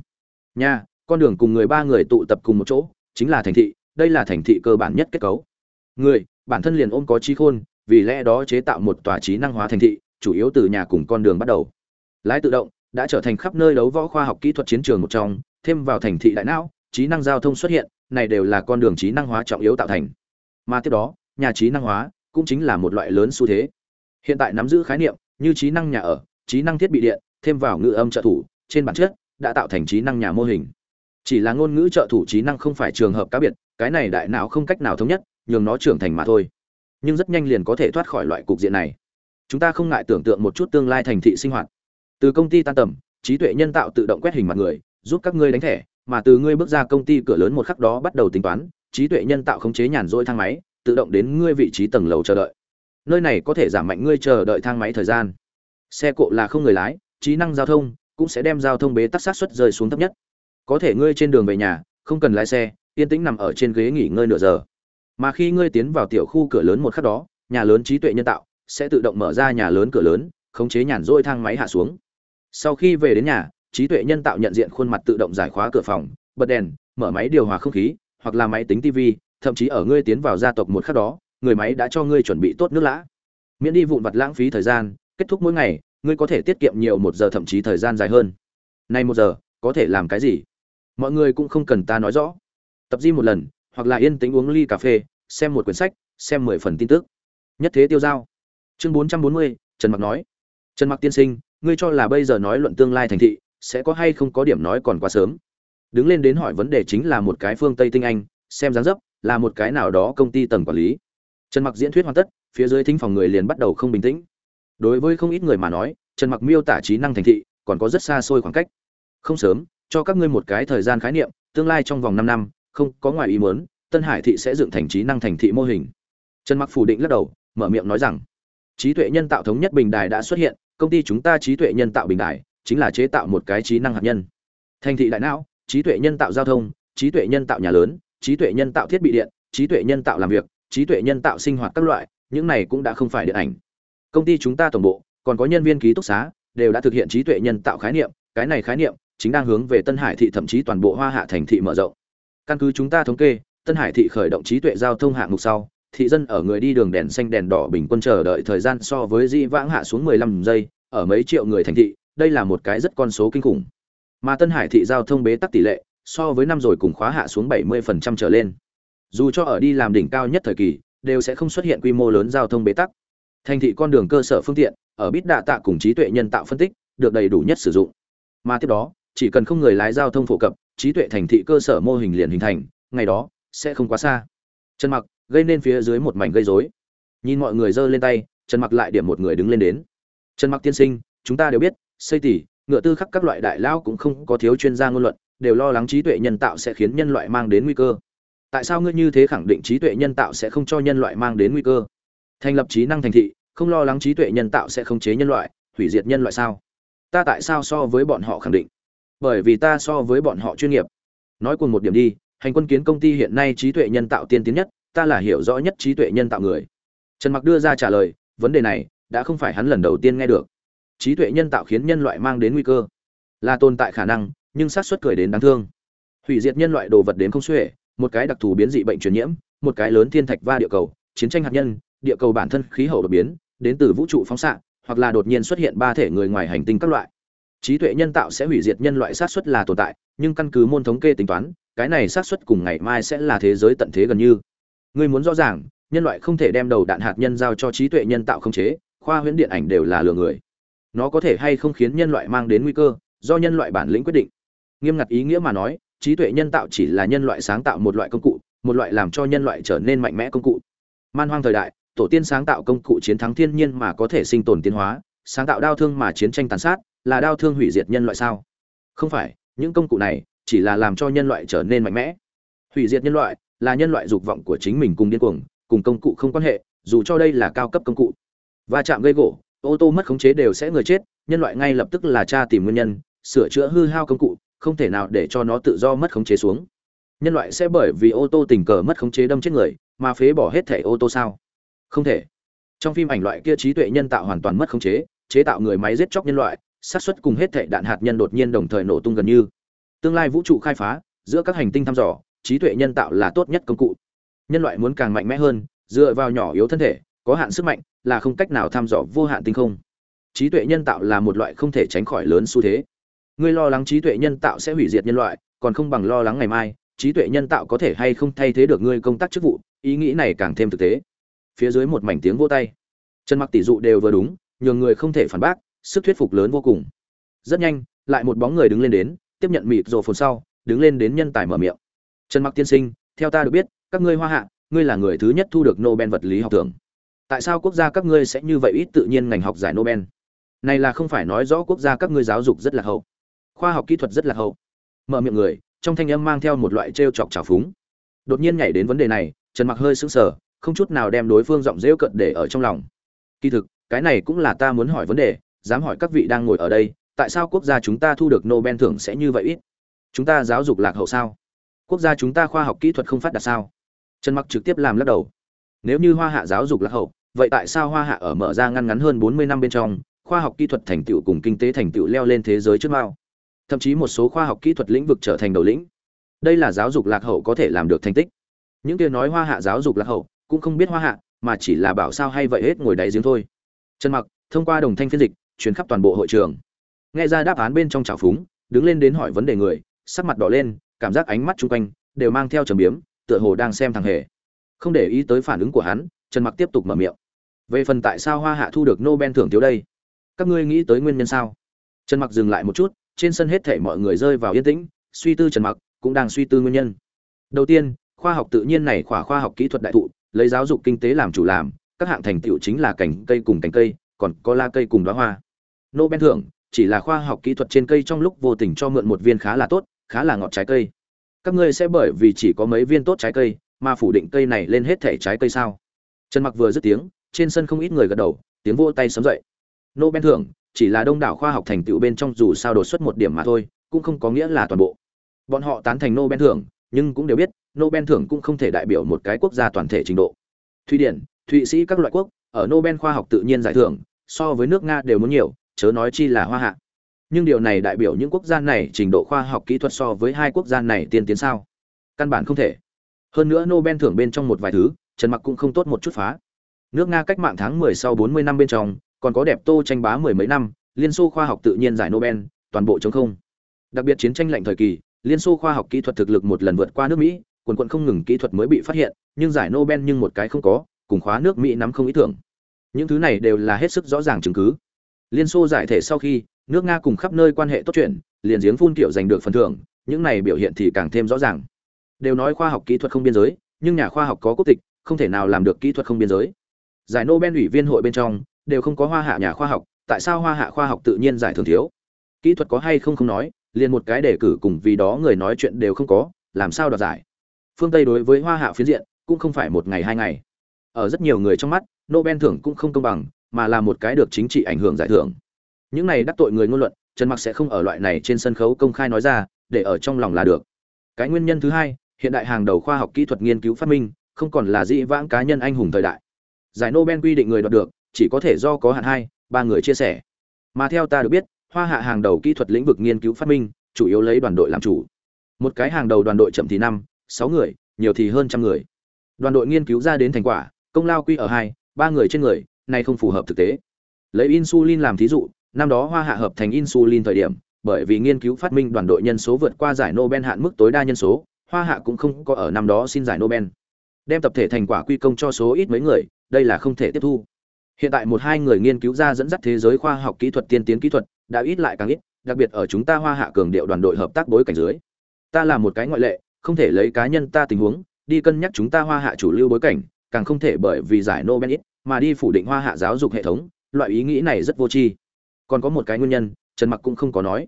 Nha, con đường cùng người ba người tụ tập cùng một chỗ, chính là thành thị, đây là thành thị cơ bản nhất kết cấu. Người, bản thân liền ôm có trí khôn, vì lẽ đó chế tạo một tòa trí năng hóa thành thị chủ yếu từ nhà cùng con đường bắt đầu. Lái tự động, đã trở thành khắp nơi đấu võ khoa học kỹ thuật chiến trường một trong, thêm vào thành thị đại não, trí năng giao thông xuất hiện, này đều là con đường trí năng hóa trọng yếu tạo thành. Mà tiếp đó, nhà trí năng hóa cũng chính là một loại lớn xu thế. Hiện tại nắm giữ khái niệm như trí năng nhà ở, trí năng thiết bị điện, thêm vào ngữ âm trợ thủ, trên bản chất đã tạo thành trí năng nhà mô hình. Chỉ là ngôn ngữ trợ thủ trí năng không phải trường hợp cá biệt, cái này đại não không cách nào thống nhất, nhường nó trưởng thành mà thôi. Nhưng rất nhanh liền có thể thoát khỏi loại cục diện này chúng ta không ngại tưởng tượng một chút tương lai thành thị sinh hoạt. Từ công ty tan tầm, trí tuệ nhân tạo tự động quét hình mặt người, giúp các ngươi đánh thẻ, mà từ ngươi bước ra công ty cửa lớn một khắc đó bắt đầu tính toán, trí tuệ nhân tạo khống chế nhàn rỗi thang máy, tự động đến ngươi vị trí tầng lầu chờ đợi. Nơi này có thể giảm mạnh ngươi chờ đợi thang máy thời gian. Xe cộ là không người lái, trí năng giao thông cũng sẽ đem giao thông bế tắc sát suất rơi xuống thấp nhất. Có thể ngươi trên đường về nhà, không cần lái xe, yên tĩnh nằm ở trên ghế nghỉ ngơi nửa giờ. Mà khi ngươi tiến vào tiểu khu cửa lớn một khắc đó, nhà lớn trí tuệ nhân tạo sẽ tự động mở ra nhà lớn cửa lớn, khống chế nhàn rỗi thang máy hạ xuống. Sau khi về đến nhà, trí tuệ nhân tạo nhận diện khuôn mặt tự động giải khóa cửa phòng, bật đèn, mở máy điều hòa không khí, hoặc là máy tính tv thậm chí ở ngươi tiến vào gia tộc một khắc đó, người máy đã cho ngươi chuẩn bị tốt nước lã. Miễn đi vụn vặt lãng phí thời gian, kết thúc mỗi ngày, ngươi có thể tiết kiệm nhiều một giờ thậm chí thời gian dài hơn. Nay một giờ, có thể làm cái gì? Mọi người cũng không cần ta nói rõ. Tập di một lần, hoặc là yên tĩnh uống ly cà phê, xem một quyển sách, xem mười phần tin tức. Nhất thế tiêu giao chương bốn trăm bốn mươi, trần mặc nói. Trần mặc tiên sinh, ngươi cho là bây giờ nói luận tương lai thành thị, sẽ có hay không có điểm nói còn quá sớm? Đứng lên đến hỏi vấn đề chính là một cái phương tây tinh anh, xem dáng dấp, là một cái nào đó công ty tầng quản lý. Trần mặc diễn thuyết hoàn tất, phía dưới thính phòng người liền bắt đầu không bình tĩnh. Đối với không ít người mà nói, trần mặc miêu tả trí năng thành thị, còn có rất xa xôi khoảng cách. Không sớm, cho các ngươi một cái thời gian khái niệm, tương lai trong vòng 5 năm, không có ngoài ý muốn, tân hải thị sẽ dựng thành trí năng thành thị mô hình. Trần mặc phủ định lắc đầu, mở miệng nói rằng trí tuệ nhân tạo thống nhất bình đài đã xuất hiện, công ty chúng ta trí tuệ nhân tạo bình đài chính là chế tạo một cái trí năng hạt nhân. Thành thị đại não, trí tuệ nhân tạo giao thông, trí tuệ nhân tạo nhà lớn, trí tuệ nhân tạo thiết bị điện, trí tuệ nhân tạo làm việc, trí tuệ nhân tạo sinh hoạt các loại, những này cũng đã không phải điện ảnh. Công ty chúng ta tổng bộ, còn có nhân viên ký túc xá, đều đã thực hiện trí tuệ nhân tạo khái niệm, cái này khái niệm chính đang hướng về tân hải thị thậm chí toàn bộ hoa hạ thành thị mở rộng. Căn cứ chúng ta thống kê, tân hải thị khởi động trí tuệ giao thông hạng mục sau thị dân ở người đi đường đèn xanh đèn đỏ bình quân chờ đợi thời gian so với di vãng hạ xuống 15 giây, ở mấy triệu người thành thị, đây là một cái rất con số kinh khủng. Mà tân hải thị giao thông bế tắc tỷ lệ, so với năm rồi cùng khóa hạ xuống 70% trở lên. Dù cho ở đi làm đỉnh cao nhất thời kỳ, đều sẽ không xuất hiện quy mô lớn giao thông bế tắc. Thành thị con đường cơ sở phương tiện, ở bit đạ tạ cùng trí tuệ nhân tạo phân tích, được đầy đủ nhất sử dụng. Mà tiếp đó, chỉ cần không người lái giao thông phổ cập, trí tuệ thành thị cơ sở mô hình liền hình thành, ngày đó, sẽ không quá xa. Trần mặc gây nên phía dưới một mảnh gây rối. Nhìn mọi người giơ lên tay, trần mặc lại điểm một người đứng lên đến. Trần mặc tiên sinh, chúng ta đều biết xây tỉ ngựa tư khắc các loại đại lao cũng không có thiếu chuyên gia ngôn luận, đều lo lắng trí tuệ nhân tạo sẽ khiến nhân loại mang đến nguy cơ. Tại sao ngươi như thế khẳng định trí tuệ nhân tạo sẽ không cho nhân loại mang đến nguy cơ? Thành lập trí năng thành thị, không lo lắng trí tuệ nhân tạo sẽ khống chế nhân loại, hủy diệt nhân loại sao? Ta tại sao so với bọn họ khẳng định? Bởi vì ta so với bọn họ chuyên nghiệp. Nói cùng một điểm đi, hành quân kiến công ty hiện nay trí tuệ nhân tạo tiên tiến nhất ta là hiểu rõ nhất trí tuệ nhân tạo người. Trần mặc đưa ra trả lời, vấn đề này đã không phải hắn lần đầu tiên nghe được. Trí tuệ nhân tạo khiến nhân loại mang đến nguy cơ, là tồn tại khả năng, nhưng xác suất cười đến đáng thương. Hủy diệt nhân loại đồ vật đến không xuể, một cái đặc thù biến dị bệnh truyền nhiễm, một cái lớn thiên thạch va địa cầu, chiến tranh hạt nhân, địa cầu bản thân khí hậu đột biến, đến từ vũ trụ phóng xạ, hoặc là đột nhiên xuất hiện ba thể người ngoài hành tinh các loại. Trí tuệ nhân tạo sẽ hủy diệt nhân loại xác suất là tồn tại, nhưng căn cứ môn thống kê tính toán, cái này xác suất cùng ngày mai sẽ là thế giới tận thế gần như ngươi muốn rõ ràng, nhân loại không thể đem đầu đạn hạt nhân giao cho trí tuệ nhân tạo không chế, khoa huyễn điện ảnh đều là lừa người. Nó có thể hay không khiến nhân loại mang đến nguy cơ, do nhân loại bản lĩnh quyết định. Nghiêm ngặt ý nghĩa mà nói, trí tuệ nhân tạo chỉ là nhân loại sáng tạo một loại công cụ, một loại làm cho nhân loại trở nên mạnh mẽ công cụ. Man hoang thời đại, tổ tiên sáng tạo công cụ chiến thắng thiên nhiên mà có thể sinh tồn tiến hóa, sáng tạo đao thương mà chiến tranh tàn sát, là đao thương hủy diệt nhân loại sao? Không phải, những công cụ này chỉ là làm cho nhân loại trở nên mạnh mẽ. Hủy diệt nhân loại là nhân loại dục vọng của chính mình cùng điên cuồng, cùng công cụ không quan hệ, dù cho đây là cao cấp công cụ. Va chạm gây gỗ, ô tô mất khống chế đều sẽ người chết, nhân loại ngay lập tức là tra tìm nguyên nhân, sửa chữa hư hao công cụ, không thể nào để cho nó tự do mất khống chế xuống. Nhân loại sẽ bởi vì ô tô tình cờ mất khống chế đâm chết người, mà phế bỏ hết thẻ ô tô sao? Không thể. Trong phim ảnh loại kia trí tuệ nhân tạo hoàn toàn mất khống chế chế tạo người máy giết chóc nhân loại, xác suất cùng hết thẻ đạn hạt nhân đột nhiên đồng thời nổ tung gần như. Tương lai vũ trụ khai phá, giữa các hành tinh thăm dò trí tuệ nhân tạo là tốt nhất công cụ. Nhân loại muốn càng mạnh mẽ hơn, dựa vào nhỏ yếu thân thể, có hạn sức mạnh, là không cách nào thăm dò vô hạn tinh không. Trí tuệ nhân tạo là một loại không thể tránh khỏi lớn xu thế. Ngươi lo lắng trí tuệ nhân tạo sẽ hủy diệt nhân loại, còn không bằng lo lắng ngày mai, trí tuệ nhân tạo có thể hay không thay thế được ngươi công tác chức vụ, ý nghĩ này càng thêm thực tế. Phía dưới một mảnh tiếng vô tay. Chân mặc tỷ dụ đều vừa đúng, nhường người không thể phản bác, sức thuyết phục lớn vô cùng. Rất nhanh, lại một bóng người đứng lên đến, tiếp nhận mịt rồ phồn sau, đứng lên đến nhân tài mở miệng trần mặc tiên sinh, theo ta được biết, các ngươi hoa hạ, ngươi là người thứ nhất thu được nobel vật lý học thưởng. Tại sao quốc gia các ngươi sẽ như vậy ít tự nhiên ngành học giải nobel? Này là không phải nói rõ quốc gia các ngươi giáo dục rất là hậu. Khoa học kỹ thuật rất là hậu. Mở miệng người, trong thanh âm mang theo một loại trêu chọc trào phúng. Đột nhiên nhảy đến vấn đề này, trần mặc hơi sững sờ, không chút nào đem đối phương giọng rêu cận để ở trong lòng. Kỳ thực, cái này cũng là ta muốn hỏi vấn đề, dám hỏi các vị đang ngồi ở đây, tại sao quốc gia chúng ta thu được nobel thưởng sẽ như vậy ít? Chúng ta giáo dục lạc hậu sao? Quốc gia chúng ta khoa học kỹ thuật không phát đạt sao? Trần mặc trực tiếp làm lắc đầu. Nếu như hoa hạ giáo dục lạc hậu, vậy tại sao hoa hạ ở mở ra ngăn ngắn hơn 40 năm bên trong, khoa học kỹ thuật thành tựu cùng kinh tế thành tựu leo lên thế giới trước mao thậm chí một số khoa học kỹ thuật lĩnh vực trở thành đầu lĩnh. Đây là giáo dục lạc hậu có thể làm được thành tích. Những kia nói hoa hạ giáo dục lạc hậu, cũng không biết hoa hạ, mà chỉ là bảo sao hay vậy hết ngồi đáy giếng thôi. Trần mặc, thông qua đồng thanh phiên dịch, truyền khắp toàn bộ hội trường. Nghe ra đáp án bên trong trào phúng, đứng lên đến hỏi vấn đề người, sắc mặt đỏ lên cảm giác ánh mắt chung quanh đều mang theo trầm biếm, tựa hồ đang xem thằng hề. Không để ý tới phản ứng của hắn, trần mặc tiếp tục mở miệng. Về phần tại sao hoa hạ thu được nobel thưởng thiếu đây? Các ngươi nghĩ tới nguyên nhân sao? Trần mặc dừng lại một chút, trên sân hết thảy mọi người rơi vào yên tĩnh, suy tư trần mặc cũng đang suy tư nguyên nhân. Đầu tiên, khoa học tự nhiên này khỏa khoa học kỹ thuật đại thụ, lấy giáo dục kinh tế làm chủ làm, các hạng thành tựu chính là cành cây cùng cành cây, còn có la cây cùng đóa hoa. Nobel thưởng chỉ là khoa học kỹ thuật trên cây trong lúc vô tình cho mượn một viên khá là tốt khá là ngọt trái cây. Các ngươi sẽ bởi vì chỉ có mấy viên tốt trái cây mà phủ định cây này lên hết thể trái cây sao? Trần mặc vừa dứt tiếng, trên sân không ít người gật đầu, tiếng vỗ tay sấm dậy. Nobel thưởng, chỉ là đông đảo khoa học thành tựu bên trong dù sao đột xuất một điểm mà thôi, cũng không có nghĩa là toàn bộ. Bọn họ tán thành nobel thưởng, nhưng cũng đều biết, nobel thưởng cũng không thể đại biểu một cái quốc gia toàn thể trình độ. Thụy điển, thụy sĩ các loại quốc, ở nobel khoa học tự nhiên giải thưởng, so với nước nga đều muốn nhiều, chớ nói chi là hoa hạ nhưng điều này đại biểu những quốc gia này trình độ khoa học kỹ thuật so với hai quốc gia này tiên tiến sao? Căn bản không thể. Hơn nữa nobel thưởng bên trong một vài thứ, trần mặc cũng không tốt một chút phá. Nước nga cách mạng tháng 10 sau 40 năm bên trong, còn có đẹp tô tranh bá mười mấy năm, liên xô khoa học tự nhiên giải nobel, toàn bộ chống không. Đặc biệt chiến tranh lạnh thời kỳ, liên xô khoa học kỹ thuật thực lực một lần vượt qua nước mỹ, quần quận không ngừng kỹ thuật mới bị phát hiện, nhưng giải nobel nhưng một cái không có, cùng khóa nước mỹ nắm không ý tưởng. Những thứ này đều là hết sức rõ ràng chứng cứ. Liên xô giải thể sau khi nước nga cùng khắp nơi quan hệ tốt chuyện, liền giếng phun kiểu giành được phần thưởng, những này biểu hiện thì càng thêm rõ ràng. Đều nói khoa học kỹ thuật không biên giới, nhưng nhà khoa học có quốc tịch, không thể nào làm được kỹ thuật không biên giới. Giải nobel ủy viên hội bên trong, đều không có hoa hạ nhà khoa học, tại sao hoa hạ khoa học tự nhiên giải thưởng thiếu? Kỹ thuật có hay không không nói, liền một cái đề cử cùng vì đó người nói chuyện đều không có, làm sao đoạt giải? Phương tây đối với hoa hạ phiến diện, cũng không phải một ngày hai ngày. Ở rất nhiều người trong mắt, nobel thưởng cũng không công bằng, mà là một cái được chính trị ảnh hưởng giải thưởng những này đắc tội người ngôn luận, trần mặc sẽ không ở loại này trên sân khấu công khai nói ra, để ở trong lòng là được. Cái nguyên nhân thứ hai, hiện đại hàng đầu khoa học kỹ thuật nghiên cứu phát minh, không còn là dĩ vãng cá nhân anh hùng thời đại. Giải nobel quy định người đoạt được, chỉ có thể do có hạn hai, ba người chia sẻ. Mà theo ta được biết, hoa hạ hàng đầu kỹ thuật lĩnh vực nghiên cứu phát minh, chủ yếu lấy đoàn đội làm chủ. Một cái hàng đầu đoàn đội chậm thì năm, sáu người, nhiều thì hơn trăm người. Đoàn đội nghiên cứu ra đến thành quả, công lao quy ở hai, ba người trên người, này không phù hợp thực tế. Lấy insulin làm thí dụ năm đó hoa hạ hợp thành insulin thời điểm, bởi vì nghiên cứu phát minh đoàn đội nhân số vượt qua giải nobel hạn mức tối đa nhân số, hoa hạ cũng không có ở năm đó xin giải nobel. Đem tập thể thành quả quy công cho số ít mấy người, đây là không thể tiếp thu. Hiện tại một hai người nghiên cứu ra dẫn dắt thế giới khoa học kỹ thuật tiên tiến kỹ thuật, đã ít lại càng ít, đặc biệt ở chúng ta hoa hạ cường điệu đoàn đội hợp tác bối cảnh dưới. Ta là một cái ngoại lệ, không thể lấy cá nhân ta tình huống, đi cân nhắc chúng ta hoa hạ chủ lưu bối cảnh, càng không thể bởi vì giải nobel ít, mà đi phủ định hoa hạ giáo dục hệ thống, loại ý nghĩ này rất vô tri còn có một cái nguyên nhân, trần mặc cũng không có nói.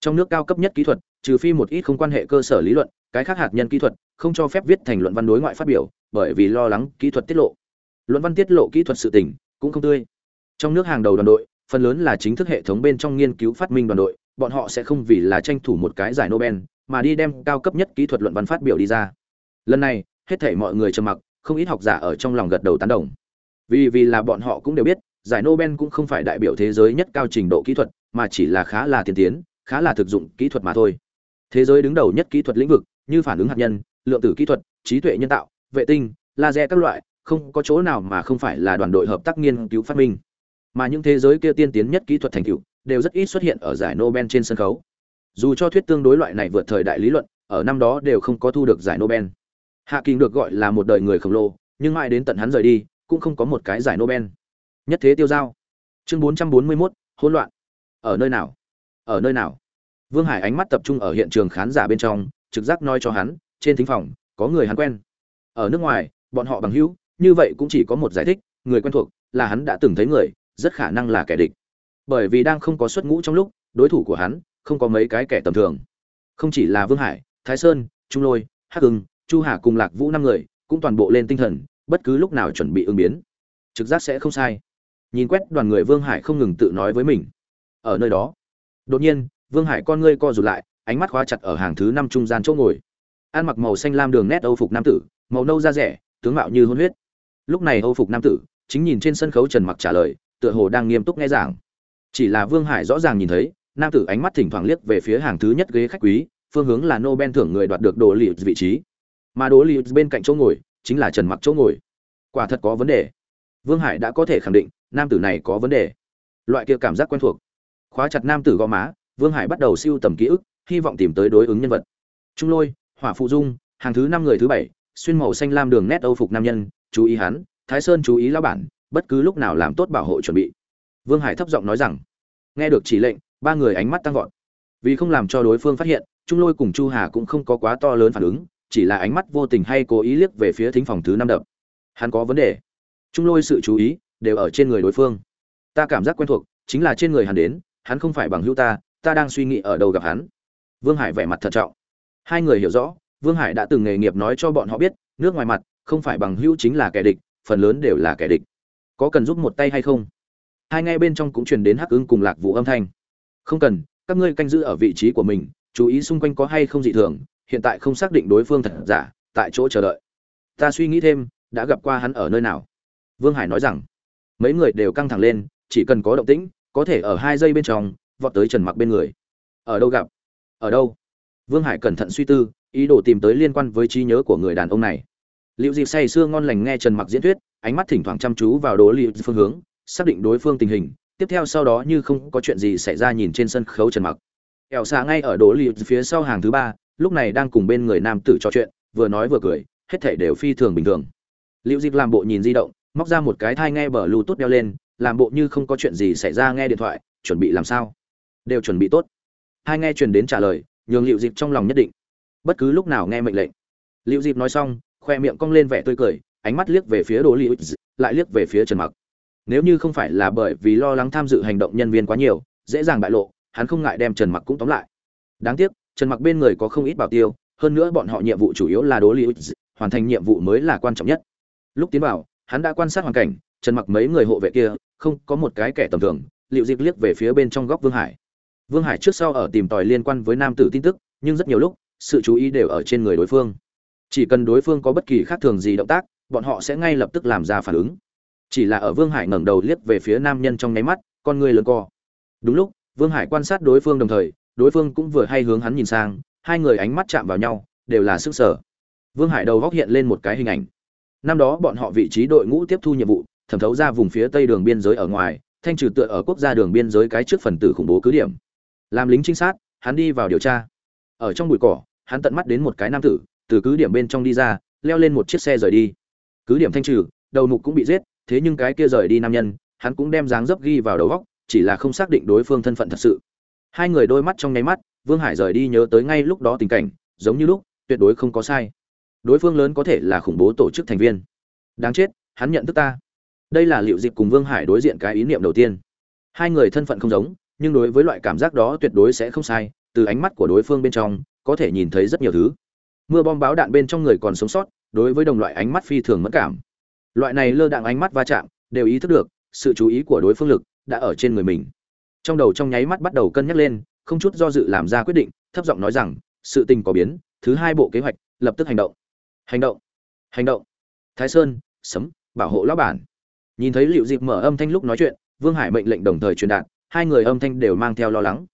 Trong nước cao cấp nhất kỹ thuật, trừ phi một ít không quan hệ cơ sở lý luận, cái khác hạt nhân kỹ thuật, không cho phép viết thành luận văn đối ngoại phát biểu, bởi vì lo lắng kỹ thuật tiết lộ. Luận văn tiết lộ kỹ thuật sự tình, cũng không tươi. Trong nước hàng đầu đoàn đội, phần lớn là chính thức hệ thống bên trong nghiên cứu phát minh đoàn đội, bọn họ sẽ không vì là tranh thủ một cái giải nobel, mà đi đem cao cấp nhất kỹ thuật luận văn phát biểu đi ra. Lần này, hết thảy mọi người trầm mặc, không ít học giả ở trong lòng gật đầu tán đồng. Vì vì là bọn họ cũng đều biết giải nobel cũng không phải đại biểu thế giới nhất cao trình độ kỹ thuật, mà chỉ là khá là tiên tiến, khá là thực dụng kỹ thuật mà thôi. Thế giới đứng đầu nhất kỹ thuật lĩnh vực, như phản ứng hạt nhân, lượng tử kỹ thuật, trí tuệ nhân tạo, vệ tinh, laser các loại, không có chỗ nào mà không phải là đoàn đội hợp tác nghiên cứu phát minh. Mà những thế giới kia tiên tiến nhất kỹ thuật thành tựu đều rất ít xuất hiện ở giải nobel trên sân khấu. Dù cho thuyết tương đối loại này vượt thời đại lý luận, ở năm đó đều không có thu được giải nobel. Hạ kinh được gọi là một đời người khổng lồ, nhưng mãi đến tận hắn rời đi, cũng không có một cái giải nobel nhất thế tiêu giao. Chương 441, hỗn loạn. Ở nơi nào? Ở nơi nào? Vương hải ánh mắt tập trung ở hiện trường khán giả bên trong trực giác nói cho hắn trên thính phòng có người hắn quen. Ở nước ngoài bọn họ bằng hữu như vậy cũng chỉ có một giải thích người quen thuộc là hắn đã từng thấy người rất khả năng là kẻ địch. Bởi vì đang không có xuất ngũ trong lúc đối thủ của hắn không có mấy cái kẻ tầm thường. Không chỉ là vương hải thái sơn trung lôi hắc hưng chu hà cùng lạc vũ năm người cũng toàn bộ lên tinh thần bất cứ lúc nào chuẩn bị ứng biến. Trực giác sẽ không sai nhìn quét đoàn người vương hải không ngừng tự nói với mình. Ở nơi đó, đột nhiên, vương hải con ngươi co rụt lại, ánh mắt khóa chặt ở hàng thứ năm trung gian chỗ ngồi. Ăn mặc màu xanh lam đường nét âu phục nam tử, màu nâu da rẻ, tướng mạo như hôn huyết. Lúc này âu phục nam tử, chính nhìn trên sân khấu trần mặc trả lời, tựa hồ đang nghiêm túc nghe giảng. Chỉ là vương hải rõ ràng nhìn thấy, nam tử ánh mắt thỉnh thoảng liếc về phía hàng thứ nhất ghế khách quý, phương hướng là nobel thưởng người đoạt được đồ lì vị trí. Mà đồ lì bên cạnh chỗ ngồi, chính là trần mặc chỗ ngồi. Quả thật có vấn đề. Vương hải đã có thể khẳng định nam tử này có vấn đề. Loại kia cảm giác quen thuộc. Khóa chặt nam tử gò má, vương hải bắt đầu siêu tầm ký ức, hy vọng tìm tới đối ứng nhân vật. Trung lôi, hỏa phụ dung, hàng thứ năm người thứ bảy, xuyên màu xanh lam đường nét âu phục nam nhân, chú ý hắn, thái sơn chú ý lão bản, bất cứ lúc nào làm tốt bảo hộ chuẩn bị. Vương hải thấp giọng nói rằng, nghe được chỉ lệnh, ba người ánh mắt tăng vọt. Vì không làm cho đối phương phát hiện, trung lôi cùng chu hà cũng không có quá to lớn phản ứng, chỉ là ánh mắt vô tình hay cố ý liếc về phía thính phòng thứ năm đập. Hắn có vấn đề. Trung lôi sự chú ý đều ở trên người đối phương. Ta cảm giác quen thuộc, chính là trên người hắn đến, hắn không phải bằng hữu ta ta đang suy nghĩ ở đâu gặp hắn. Vương hải vẻ mặt thận trọng. Hai người hiểu rõ, vương hải đã từng nghề nghiệp nói cho bọn họ biết, nước ngoài mặt, không phải bằng hữu chính là kẻ địch, phần lớn đều là kẻ địch. Có cần giúp một tay hay không? Hai ngay bên trong cũng truyền đến hắc ứng cùng lạc vũ âm thanh. Không cần, các ngươi canh giữ ở vị trí của mình, chú ý xung quanh có hay không dị thường, hiện tại không xác định đối phương thật giả, tại chỗ chờ đợi. Ta suy nghĩ thêm, đã gặp qua hắn ở nơi nào? Vương hải nói rằng mấy người đều căng thẳng lên, chỉ cần có động tĩnh, có thể ở hai giây bên trong vọt tới trần mặc bên người. Ở đâu gặp? Ở đâu? Vương hải cẩn thận suy tư, ý đồ tìm tới liên quan với trí nhớ của người đàn ông này. Liệu dịp say sưa ngon lành nghe trần mặc diễn thuyết, ánh mắt thỉnh thoảng chăm chú vào đồ liệu phương hướng, xác định đối phương tình hình, tiếp theo sau đó như không có chuyện gì xảy ra nhìn trên sân khấu trần mặc. Ẻo xà ngay ở đồ liệu phía sau hàng thứ ba, lúc này đang cùng bên người nam tử trò chuyện, vừa nói vừa cười, hết thảy đều phi thường bình thường. Liệu dịp làm bộ nhìn di động móc ra một cái thai nghe bờ bluetooth đeo lên làm bộ như không có chuyện gì xảy ra nghe điện thoại chuẩn bị làm sao? Đều chuẩn bị tốt. Hai nghe truyền đến trả lời nhường liệu dịp trong lòng nhất định. Bất cứ lúc nào nghe mệnh lệnh. Liệu dịp nói xong khoe miệng cong lên vẻ tươi cười ánh mắt liếc về phía đồ liệu lại liếc về phía trần mặc. Nếu như không phải là bởi vì lo lắng tham dự hành động nhân viên quá nhiều dễ dàng bại lộ hắn không ngại đem trần mặc cũng tóm lại. Đáng tiếc trần mặc bên người có không ít bảo tiêu hơn nữa bọn họ nhiệm vụ chủ yếu là đố Liễu, hoàn thành nhiệm vụ mới là quan trọng nhất. Lúc tiến vào hắn đã quan sát hoàn cảnh, trần mặc mấy người hộ vệ kia, không có một cái kẻ tầm thường, liệu dịp liếc về phía bên trong góc vương hải. Vương hải trước sau ở tìm tòi liên quan với nam tử tin tức, nhưng rất nhiều lúc, sự chú ý đều ở trên người đối phương. Chỉ cần đối phương có bất kỳ khác thường gì động tác, bọn họ sẽ ngay lập tức làm ra phản ứng. Chỉ là ở vương hải ngẩng đầu liếc về phía nam nhân trong nháy mắt, con người lớn co. Đúng lúc, vương hải quan sát đối phương đồng thời, đối phương cũng vừa hay hướng hắn nhìn sang, hai người ánh mắt chạm vào nhau, đều là sức sở. Vương hải đầu góc hiện lên một cái hình ảnh năm đó bọn họ vị trí đội ngũ tiếp thu nhiệm vụ, thẩm thấu ra vùng phía tây đường biên giới ở ngoài, thanh trừ tựa ở quốc gia đường biên giới cái trước phần tử khủng bố cứ điểm. Làm lính trinh sát, hắn đi vào điều tra. Ở trong bụi cỏ, hắn tận mắt đến một cái nam tử, từ cứ điểm bên trong đi ra, leo lên một chiếc xe rời đi. Cứ điểm thanh trừ, đầu mục cũng bị giết, thế nhưng cái kia rời đi nam nhân, hắn cũng đem dáng dấp ghi vào đầu góc chỉ là không xác định đối phương thân phận thật sự. Hai người đôi mắt trong nháy mắt, vương hải rời đi nhớ tới ngay lúc đó tình cảnh, giống như lúc, tuyệt đối không có sai đối phương lớn có thể là khủng bố tổ chức thành viên. Đáng chết, hắn nhận thức ta. Đây là liệu dịp cùng vương hải đối diện cái ý niệm đầu tiên. Hai người thân phận không giống, nhưng đối với loại cảm giác đó tuyệt đối sẽ không sai, từ ánh mắt của đối phương bên trong, có thể nhìn thấy rất nhiều thứ. Mưa bom báo đạn bên trong người còn sống sót, đối với đồng loại ánh mắt phi thường mất cảm. Loại này lơ đạn ánh mắt va chạm, đều ý thức được, sự chú ý của đối phương lực đã ở trên người mình. Trong đầu trong nháy mắt bắt đầu cân nhắc lên, không chút do dự làm ra quyết định, thấp giọng nói rằng, sự tình có biến, thứ hai bộ kế hoạch lập tức hành động hành động. Hành động. Thái sơn, sấm, bảo hộ lão bản. Nhìn thấy liệu dịp mở âm thanh lúc nói chuyện, vương hải mệnh lệnh đồng thời truyền đạt, hai người âm thanh đều mang theo lo lắng.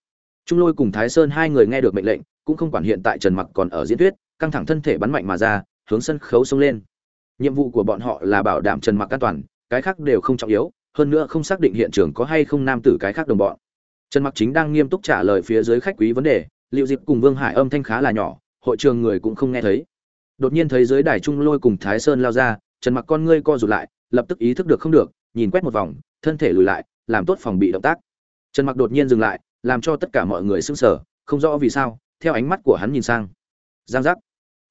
Trung lôi cùng thái sơn hai người nghe được mệnh lệnh, cũng không quản hiện tại trần mặc còn ở diễn thuyết, căng thẳng thân thể bắn mạnh mà ra, hướng sân khấu xông lên. Nhiệm vụ của bọn họ là bảo đảm trần mặc an toàn, cái khác đều không trọng yếu, hơn nữa không xác định hiện trường có hay không nam tử cái khác đồng bọn. Trần mặc chính đang nghiêm túc trả lời phía dưới khách quý vấn đề liệu dịp cùng vương hải âm thanh khá là nhỏ, hội trường người cũng không nghe thấy đột nhiên thấy dưới đài trung lôi cùng thái sơn lao ra, trần mặc con ngươi co rụt lại, lập tức ý thức được không được, nhìn quét một vòng, thân thể lùi lại, làm tốt phòng bị động tác. Trần mặc đột nhiên dừng lại, làm cho tất cả mọi người sững sờ, không rõ vì sao, theo ánh mắt của hắn nhìn sang. Giang giác.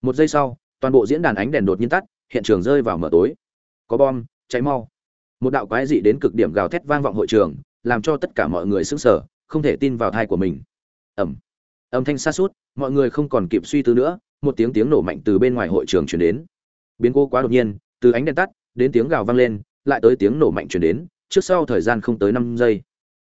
Một giây sau, toàn bộ diễn đàn ánh đèn đột nhiên tắt, hiện trường rơi vào mờ tối. Có bom, cháy mau. Một đạo quái dị đến cực điểm gào thét vang vọng hội trường, làm cho tất cả mọi người sững sờ, không thể tin vào thai của mình. Ẩm âm thanh xa suốt, mọi người không còn kịp suy tư nữa một tiếng tiếng nổ mạnh từ bên ngoài hội trường truyền đến. Biến cố quá đột nhiên, từ ánh đèn tắt, đến tiếng gào vang lên, lại tới tiếng nổ mạnh truyền đến, trước sau thời gian không tới năm giây.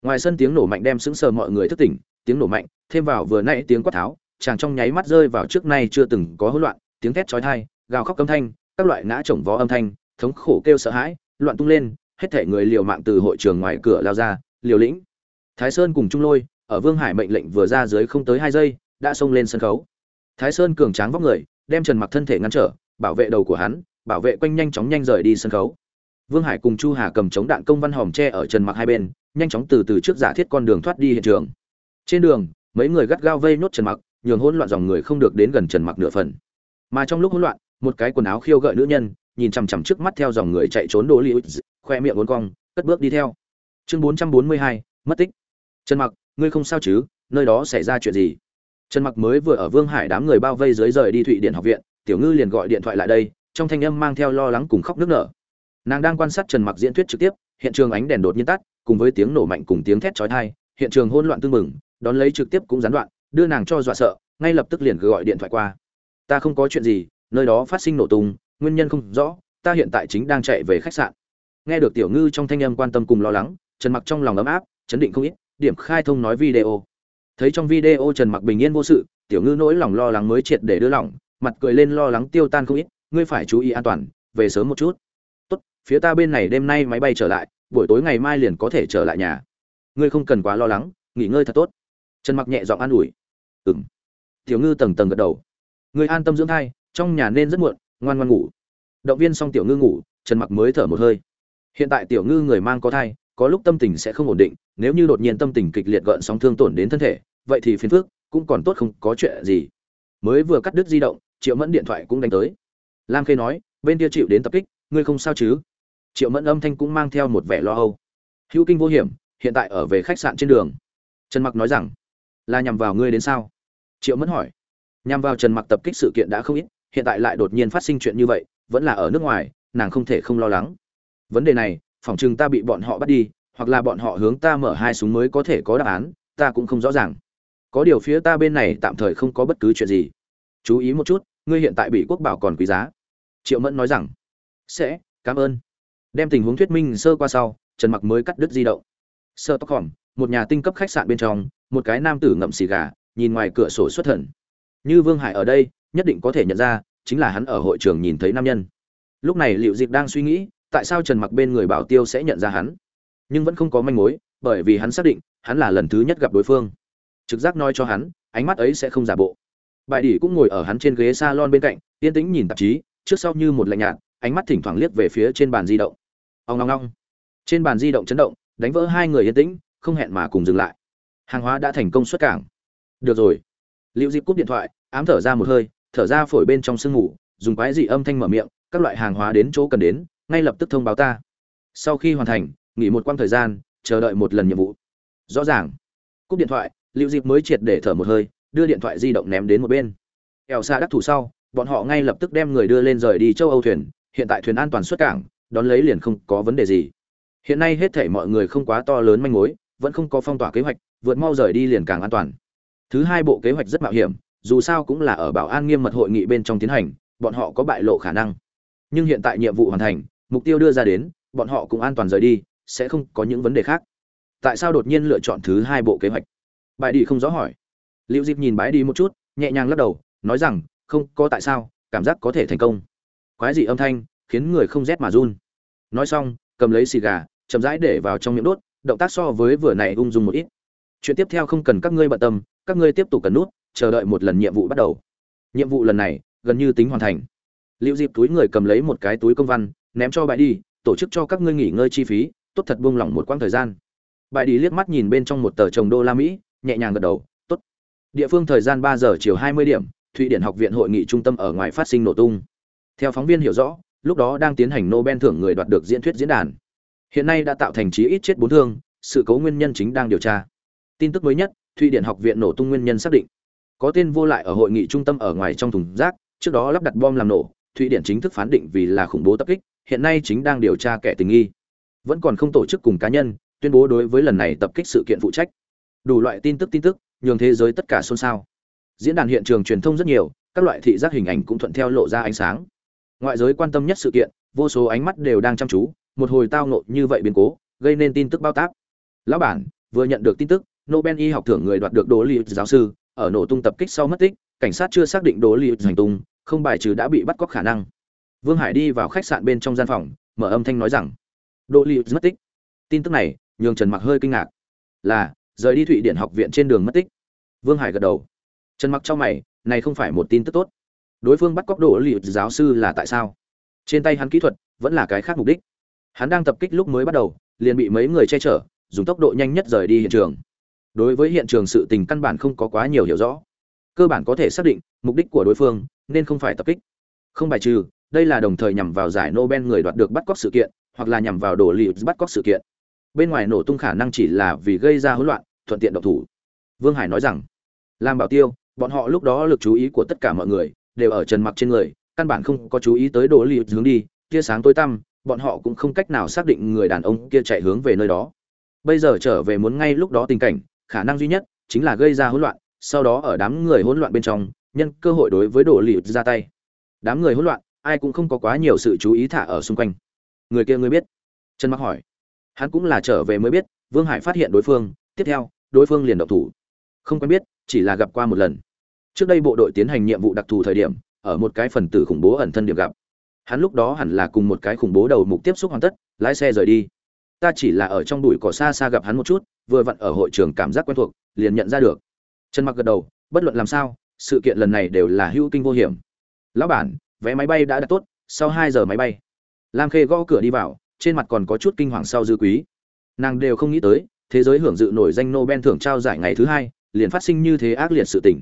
Ngoài sân tiếng nổ mạnh đem sững sờ mọi người thức tỉnh, tiếng nổ mạnh, thêm vào vừa nãy tiếng quát tháo, chàng trong nháy mắt rơi vào trước nay chưa từng có hỗn loạn, tiếng thét chói tai, gào khóc âm thanh, các loại ngã chồng vó âm thanh, thống khổ kêu sợ hãi, loạn tung lên, hết thể người liều mạng từ hội trường ngoài cửa lao ra, liều lĩnh. Thái sơn cùng trung lôi, ở vương hải mệnh lệnh vừa ra dưới không tới hai giây, đã xông lên sân khấu thái sơn cường tráng vóc người đem trần mặc thân thể ngăn trở bảo vệ đầu của hắn bảo vệ quanh nhanh chóng nhanh rời đi sân khấu. Vương hải cùng chu hà cầm chống đạn công văn hòm tre ở trần mặc hai bên nhanh chóng từ từ trước giả thiết con đường thoát đi hiện trường. Trên đường mấy người gắt gao vây nốt trần mặc nhường hỗn loạn dòng người không được đến gần trần mặc nửa phần. Mà trong lúc hỗn loạn một cái quần áo khiêu gợi nữ nhân nhìn chằm chằm trước mắt theo dòng người chạy trốn đỗ liễu khoe miệng uốn cong cất bước đi theo. Chương 442, mất tích. Trần mặc ngươi không sao chứ? Nơi đó xảy ra chuyện gì? Trần mặc mới vừa ở vương hải đám người bao vây dưới rời đi thụy điện học viện, tiểu ngư liền gọi điện thoại lại đây, trong thanh âm mang theo lo lắng cùng khóc nước nở. Nàng đang quan sát trần mặc diễn thuyết trực tiếp, hiện trường ánh đèn đột nhiên tắt, cùng với tiếng nổ mạnh cùng tiếng thét chói tai, hiện trường hỗn loạn tương mừng đón lấy trực tiếp cũng gián đoạn, đưa nàng cho dọa sợ, ngay lập tức liền gọi điện thoại qua. Ta không có chuyện gì, nơi đó phát sinh nổ tung, nguyên nhân không rõ, ta hiện tại chính đang chạy về khách sạn. Nghe được tiểu ngư trong thanh âm quan tâm cùng lo lắng, trần mặc trong lòng ấm áp, chấn định không ít, điểm khai thông nói video thấy trong video trần mặc bình yên vô sự, tiểu ngư nỗi lòng lo lắng mới triệt để đưa lỏng, mặt cười lên lo lắng tiêu tan không ít, ngươi phải chú ý an toàn, về sớm một chút. Tốt, phía ta bên này đêm nay máy bay trở lại, buổi tối ngày mai liền có thể trở lại nhà. Ngươi không cần quá lo lắng, nghỉ ngơi thật tốt. Trần mặc nhẹ giọng an ủi. Ừng tiểu ngư tầng tầng gật đầu. Ngươi an tâm dưỡng thai, trong nhà nên rất muộn, ngoan ngoan ngủ. Động viên xong tiểu ngư ngủ, trần mặc mới thở một hơi. Hiện tại tiểu ngư người mang có thai có lúc tâm tình sẽ không ổn định, nếu như đột nhiên tâm tình kịch liệt gợn sóng thương tổn đến thân thể, vậy thì phiền phức, cũng còn tốt không có chuyện gì. Mới vừa cắt đứt di động, triệu mẫn điện thoại cũng đánh tới. Lam khê nói, bên kia chịu đến tập kích, ngươi không sao chứ? Triệu mẫn âm thanh cũng mang theo một vẻ lo âu. Hữu kinh vô hiểm, hiện tại ở về khách sạn trên đường. Trần mặc nói rằng, là nhằm vào ngươi đến sao? Triệu mẫn hỏi. Nhằm vào trần mặc tập kích sự kiện đã không ít, hiện tại lại đột nhiên phát sinh chuyện như vậy, vẫn là ở nước ngoài, nàng không thể không lo lắng. Vấn đề này phỏng chừng ta bị bọn họ bắt đi, hoặc là bọn họ hướng ta mở hai súng mới có thể có đáp án, ta cũng không rõ ràng. Có điều phía ta bên này tạm thời không có bất cứ chuyện gì. Chú ý một chút, ngươi hiện tại bị quốc bảo còn quý giá. Triệu mẫn nói rằng, sẽ, cảm ơn. Đem tình huống thuyết minh sơ qua sau, trần mặc mới cắt đứt di động. Sơ tóc hòm một nhà tinh cấp khách sạn bên trong, một cái nam tử ngậm xì gà, nhìn ngoài cửa sổ xuất thần. Như vương hải ở đây, nhất định có thể nhận ra, chính là hắn ở hội trường nhìn thấy nam nhân. Lúc này liệu dịp đang suy nghĩ tại sao trần mặc bên người bảo tiêu sẽ nhận ra hắn? Nhưng vẫn không có manh mối, bởi vì hắn xác định, hắn là lần thứ nhất gặp đối phương. Trực giác nói cho hắn, ánh mắt ấy sẽ không giả bộ. Bài đỉ cũng ngồi ở hắn trên ghế salon bên cạnh, yên tĩnh nhìn tạp chí, trước sau như một lạnh nhạt, ánh mắt thỉnh thoảng liếc về phía trên bàn di động. Ông ngong ngong trên bàn di động chấn động, đánh vỡ hai người yên tĩnh, không hẹn mà cùng dừng lại. Hàng hóa đã thành công xuất cảng. Được rồi. Liệu dịp cúp điện thoại, ám thở ra một hơi, thở ra phổi bên trong sương ngủ dùng quái dị âm thanh mở miệng, các loại hàng hóa đến chỗ cần đến ngay lập tức thông báo ta. Sau khi hoàn thành, nghỉ một quãng thời gian, chờ đợi một lần nhiệm vụ. Rõ ràng. Cúp điện thoại liệu dịp mới triệt để thở một hơi, đưa điện thoại di động ném đến một bên. Kẹo xa đắc thủ sau, bọn họ ngay lập tức đem người đưa lên rời đi châu âu thuyền, hiện tại thuyền an toàn xuất cảng, đón lấy liền không có vấn đề gì. Hiện nay hết thể mọi người không quá to lớn manh mối, vẫn không có phong tỏa kế hoạch, vượt mau rời đi liền càng an toàn. Thứ hai bộ kế hoạch rất mạo hiểm, dù sao cũng là ở bảo an nghiêm mật hội nghị bên trong tiến hành, bọn họ có bại lộ khả năng. Nhưng hiện tại nhiệm vụ hoàn thành mục tiêu đưa ra đến, bọn họ cũng an toàn rời đi, sẽ không có những vấn đề khác. Tại sao đột nhiên lựa chọn thứ hai bộ kế hoạch? Bài đi không rõ hỏi. Liệu dịp nhìn bái đi một chút, nhẹ nhàng lắc đầu, nói rằng, không, có tại sao, cảm giác có thể thành công. Quái dị âm thanh, khiến người không rét mà run. Nói xong, cầm lấy xì gà, chậm rãi để vào trong miệng đốt, động tác so với vừa này ung dung một ít. Chuyện tiếp theo không cần các ngươi bận tâm, các ngươi tiếp tục cần nút, chờ đợi một lần nhiệm vụ bắt đầu. Nhiệm vụ lần này, gần như tính hoàn thành. Liệu dịp túi người cầm lấy một cái túi công văn ném cho bãi đi, tổ chức cho các ngươi nghỉ ngơi chi phí, tốt thật buông lỏng một quãng thời gian. Bãi đi liếc mắt nhìn bên trong một tờ chồng đô la mỹ, nhẹ nhàng gật đầu, tốt. Địa phương thời gian ba giờ chiều hai mươi điểm, thụy điển học viện hội nghị trung tâm ở ngoài phát sinh nổ tung. Theo phóng viên hiểu rõ, lúc đó đang tiến hành nobel thưởng người đoạt được diễn thuyết diễn đàn. Hiện nay đã tạo thành chí ít chết bốn thương, sự cố nguyên nhân chính đang điều tra. Tin tức mới nhất, thụy điển học viện nổ tung nguyên nhân xác định. Có tên vô lại ở hội nghị trung tâm ở ngoài trong thùng rác, trước đó lắp đặt bom làm nổ, thụy điển chính thức phán định vì là khủng bố tập kích hiện nay chính đang điều tra kẻ tình nghi. Vẫn còn không tổ chức cùng cá nhân, tuyên bố đối với lần này tập kích sự kiện phụ trách. Đủ loại tin tức tin tức, nhường thế giới tất cả xôn xao. Diễn đàn hiện trường truyền thông rất nhiều, các loại thị giác hình ảnh cũng thuận theo lộ ra ánh sáng. Ngoại giới quan tâm nhất sự kiện, vô số ánh mắt đều đang chăm chú, một hồi tao nộ như vậy biến cố, gây nên tin tức bao tác. Lão bản, vừa nhận được tin tức, nobel y học thưởng người đoạt được đồ li giáo sư, ở nổ tung tập kích sau mất tích, cảnh sát chưa xác định đồ li hành tung, không bài trừ đã bị bắt cóc khả năng vương hải đi vào khách sạn bên trong gian phòng, mở âm thanh nói rằng, đỗ li mất tích. Tin tức này, nhường trần mặc hơi kinh ngạc. Là, rời đi thụy điển học viện trên đường mất tích. Vương hải gật đầu. Trần mặc trong mày, này không phải một tin tức tốt. Đối phương bắt cóc đỗ li giáo sư là tại sao? Trên tay hắn kỹ thuật vẫn là cái khác mục đích. Hắn đang tập kích lúc mới bắt đầu, liền bị mấy người che chở, dùng tốc độ nhanh nhất rời đi hiện trường. Đối với hiện trường sự tình căn bản không có quá nhiều hiểu rõ. Cơ bản có thể xác định mục đích của đối phương, nên không phải tập kích. Không bài trừ đây là đồng thời nhằm vào giải nobel người đoạt được bắt cóc sự kiện, hoặc là nhằm vào đồ lì bắt cóc sự kiện. Bên ngoài nổ tung khả năng chỉ là vì gây ra hỗn loạn, thuận tiện động thủ. Vương hải nói rằng làm bảo tiêu, bọn họ lúc đó lực chú ý của tất cả mọi người đều ở trần mặc trên người, căn bản không có chú ý tới đồ lì hướng đi, tia sáng tối tăm, bọn họ cũng không cách nào xác định người đàn ông kia chạy hướng về nơi đó. Bây giờ trở về muốn ngay lúc đó tình cảnh, khả năng duy nhất chính là gây ra hỗn loạn, sau đó ở đám người hỗn loạn bên trong, nhân cơ hội đối với đồ lì ra tay. Đám người hỗn loạn ai cũng không có quá nhiều sự chú ý thả ở xung quanh. Người kia ngươi biết? Trần mặc hỏi. Hắn cũng là trở về mới biết, vương hải phát hiện đối phương, tiếp theo, đối phương liền độc thủ. Không quen biết, chỉ là gặp qua một lần. Trước đây bộ đội tiến hành nhiệm vụ đặc thù thời điểm, ở một cái phần tử khủng bố ẩn thân điểm gặp. Hắn lúc đó hẳn là cùng một cái khủng bố đầu mục tiếp xúc hoàn tất, lái xe rời đi. Ta chỉ là ở trong bụi cỏ xa xa gặp hắn một chút, vừa vặn ở hội trường cảm giác quen thuộc, liền nhận ra được. Trần mặc gật đầu, bất luận làm sao, sự kiện lần này đều là hữu kinh vô hiểm. Lão bản vé máy bay đã đặt tốt, sau hai giờ máy bay. Lam khê gõ cửa đi vào, trên mặt còn có chút kinh hoàng sau dư quý. Nàng đều không nghĩ tới, thế giới hưởng dự nổi danh nobel thưởng trao giải ngày thứ hai, liền phát sinh như thế ác liệt sự tình.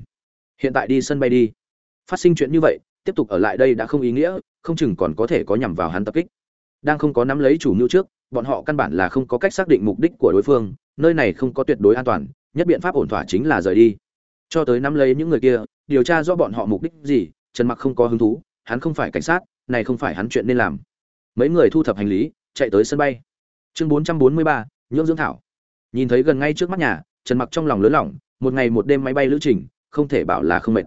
Hiện tại đi sân bay đi. Phát sinh chuyện như vậy, tiếp tục ở lại đây đã không ý nghĩa, không chừng còn có thể có nhằm vào hắn tập kích. Đang không có nắm lấy chủ mưu trước, bọn họ căn bản là không có cách xác định mục đích của đối phương, nơi này không có tuyệt đối an toàn, nhất biện pháp ổn thỏa chính là rời đi. Cho tới nắm lấy những người kia, điều tra do bọn họ mục đích gì, trần mặc không có hứng thú hắn không phải cảnh sát này không phải hắn chuyện nên làm. Mấy người thu thập hành lý chạy tới sân bay. Chương 443, nhưỡng dưỡng thảo. Nhìn thấy gần ngay trước mắt nhà trần mặc trong lòng lớn lỏng một ngày một đêm máy bay lữ trình không thể bảo là không mệt.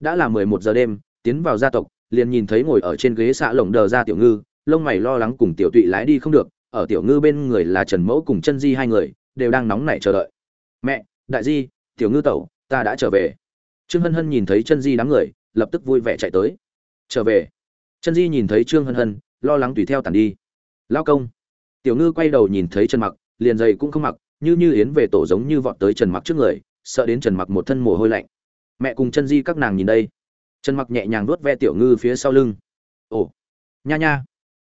Đã là 11 giờ đêm tiến vào gia tộc liền nhìn thấy ngồi ở trên ghế xạ lồng đờ ra tiểu ngư lông mày lo lắng cùng tiểu tụy lái đi không được ở tiểu ngư bên người là trần mẫu cùng chân di hai người đều đang nóng nảy chờ đợi. Mẹ đại di tiểu ngư tẩu ta đã trở về. Trương hân hân nhìn thấy chân di đám người lập tức vui vẻ chạy tới trở về. Chân di nhìn thấy trương hân hân, lo lắng tùy theo tàn đi. Lao công. Tiểu ngư quay đầu nhìn thấy trần mặc, liền giày cũng không mặc, như như yến về tổ giống như vọt tới trần mặc trước người, sợ đến trần mặc một thân mồ hôi lạnh. Mẹ cùng chân di các nàng nhìn đây. Trần mặc nhẹ nhàng nuốt ve tiểu ngư phía sau lưng. Ồ, nha nha.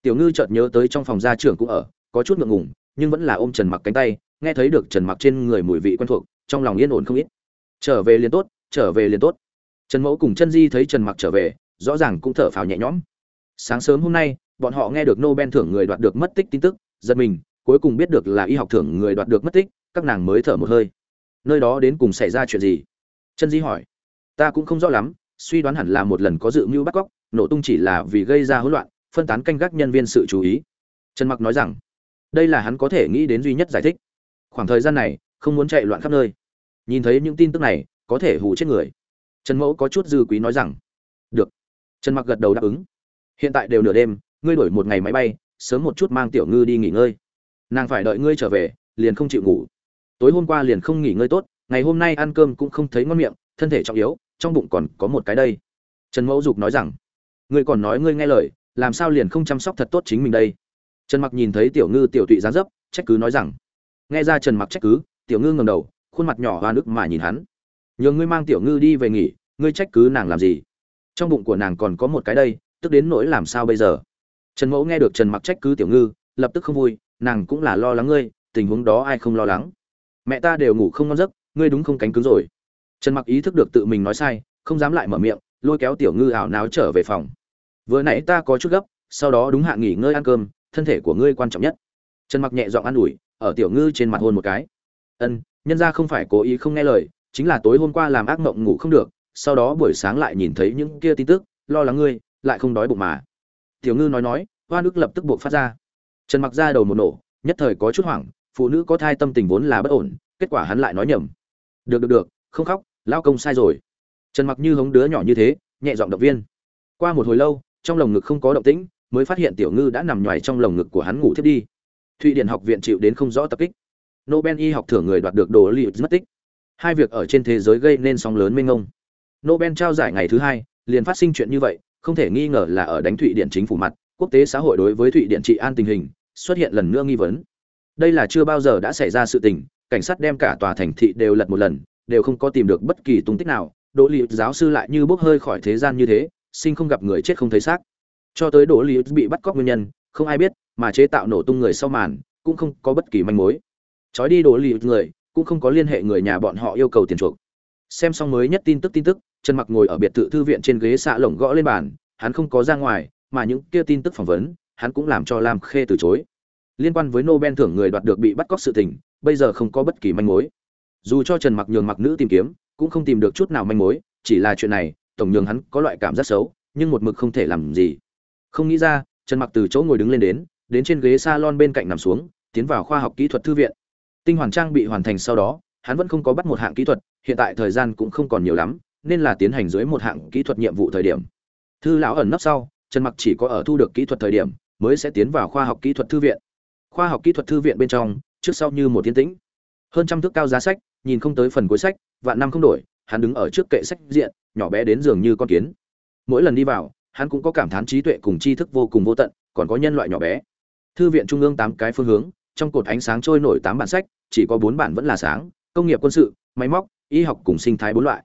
Tiểu ngư chợt nhớ tới trong phòng gia trưởng cũng ở, có chút ngượng ngùng, nhưng vẫn là ôm trần mặc cánh tay, nghe thấy được trần mặc trên người mùi vị quen thuộc, trong lòng yên ổn không ít. Trở về liền tốt, trở về liền tốt. Trần mẫu cùng chân di thấy trần mặc trở về rõ ràng cũng thở phào nhẹ nhõm. Sáng sớm hôm nay, bọn họ nghe được nobel thưởng người đoạt được mất tích tin tức, giật mình, cuối cùng biết được là y học thưởng người đoạt được mất tích, các nàng mới thở một hơi. Nơi đó đến cùng xảy ra chuyện gì? Chân di hỏi. Ta cũng không rõ lắm, suy đoán hẳn là một lần có dự mưu bắt cóc, nổ tung chỉ là vì gây ra hỗn loạn, phân tán canh gác nhân viên sự chú ý. Trần mặc nói rằng, đây là hắn có thể nghĩ đến duy nhất giải thích. Khoảng thời gian này, không muốn chạy loạn khắp nơi. Nhìn thấy những tin tức này, có thể hù chết người. Trần mẫu có chút dư quý nói rằng, được trần mặc gật đầu đáp ứng. Hiện tại đều nửa đêm, ngươi đổi một ngày máy bay, sớm một chút mang tiểu ngư đi nghỉ ngơi. Nàng phải đợi ngươi trở về, liền không chịu ngủ. Tối hôm qua liền không nghỉ ngơi tốt, ngày hôm nay ăn cơm cũng không thấy ngon miệng, thân thể trọng yếu, trong bụng còn có một cái đây. Trần mẫu dục nói rằng, ngươi còn nói ngươi nghe lời, làm sao liền không chăm sóc thật tốt chính mình đây? Trần mặc nhìn thấy tiểu ngư tiểu tụy gián dấp, trách cứ nói rằng, nghe ra trần mặc trách cứ, tiểu ngư ngầm đầu, khuôn mặt nhỏ hoa nước mà nhìn hắn. Nhờ ngươi mang tiểu ngư đi về nghỉ, ngươi trách cứ nàng làm gì? Trong bụng của nàng còn có một cái đây, tức đến nỗi làm sao bây giờ? Trần mẫu nghe được trần mặc trách cứ tiểu ngư, lập tức không vui, nàng cũng là lo lắng ngươi, tình huống đó ai không lo lắng? Mẹ ta đều ngủ không ngon giấc, ngươi đúng không cánh cứng rồi. Trần mặc ý thức được tự mình nói sai, không dám lại mở miệng, lôi kéo tiểu ngư ảo náo trở về phòng. Vừa nãy ta có chút gấp, sau đó đúng hạ nghỉ ngơi ăn cơm, thân thể của ngươi quan trọng nhất. Trần mặc nhẹ giọng an ủi, ở tiểu ngư trên mặt hôn một cái. Ân, nhân ra không phải cố ý không nghe lời, chính là tối hôm qua làm ác mộng ngủ không được sau đó buổi sáng lại nhìn thấy những kia tin tức, lo lắng ngươi, lại không đói bụng mà. Tiểu ngư nói nói, hoa nước lập tức buộc phát ra. Trần mặc ra đầu một nổ, nhất thời có chút hoảng, phụ nữ có thai tâm tình vốn là bất ổn, kết quả hắn lại nói nhầm. Được được được, không khóc lao công sai rồi. Trần mặc như hống đứa nhỏ như thế, nhẹ giọng động viên. Qua một hồi lâu, trong lồng ngực không có động tĩnh, mới phát hiện tiểu ngư đã nằm nhoài trong lồng ngực của hắn ngủ thiếp đi. Thụy điển học viện chịu đến không rõ tập kích. Nobel y học thưởng người đoạt được đồ lý mất tích. Hai việc ở trên thế giới gây nên sóng lớn mênh ngông nobel trao giải ngày thứ hai, liền phát sinh chuyện như vậy, không thể nghi ngờ là ở đánh thụy điển chính phủ mặt, quốc tế xã hội đối với thụy điển trị an tình hình, xuất hiện lần nữa nghi vấn. Đây là chưa bao giờ đã xảy ra sự tình, cảnh sát đem cả tòa thành thị đều lật một lần, đều không có tìm được bất kỳ tung tích nào, đỗ lý giáo sư lại như bốc hơi khỏi thế gian như thế, sinh không gặp người chết không thấy xác. Cho tới đỗ lý bị bắt cóc nguyên nhân, không ai biết, mà chế tạo nổ tung người sau màn, cũng không có bất kỳ manh mối. Chói đi đỗ lý người, cũng không có liên hệ người nhà bọn họ yêu cầu tiền chuộc xem xong mới nhất tin tức tin tức, trần mặc ngồi ở biệt thự thư viện trên ghế xạ lồng gõ lên bàn, hắn không có ra ngoài, mà những kia tin tức phỏng vấn, hắn cũng làm cho lam khê từ chối. Liên quan với nobel thưởng người đoạt được bị bắt cóc sự tình, bây giờ không có bất kỳ manh mối. Dù cho trần mặc nhường mặc nữ tìm kiếm, cũng không tìm được chút nào manh mối, chỉ là chuyện này, tổng nhường hắn có loại cảm giác xấu, nhưng một mực không thể làm gì. Không nghĩ ra, trần mặc từ chỗ ngồi đứng lên đến đến trên ghế salon bên cạnh nằm xuống, tiến vào khoa học kỹ thuật thư viện. Tinh hoàn trang bị hoàn thành sau đó hắn vẫn không có bắt một hạng kỹ thuật, hiện tại thời gian cũng không còn nhiều lắm, nên là tiến hành dưới một hạng kỹ thuật nhiệm vụ thời điểm. Thư lão ẩn nấp sau, trần mặc chỉ có ở thu được kỹ thuật thời điểm, mới sẽ tiến vào khoa học kỹ thuật thư viện. Khoa học kỹ thuật thư viện bên trong, trước sau như một tiến tĩnh. Hơn trăm thước cao giá sách, nhìn không tới phần cuối sách, vạn năm không đổi, hắn đứng ở trước kệ sách diện, nhỏ bé đến dường như con kiến. Mỗi lần đi vào, hắn cũng có cảm thán trí tuệ cùng tri thức vô cùng vô tận, còn có nhân loại nhỏ bé. Thư viện trung ương tám cái phương hướng, trong cột ánh sáng trôi nổi tám bản sách, chỉ có bốn bản vẫn là sáng công nghiệp quân sự, máy móc, y học cùng sinh thái bốn loại.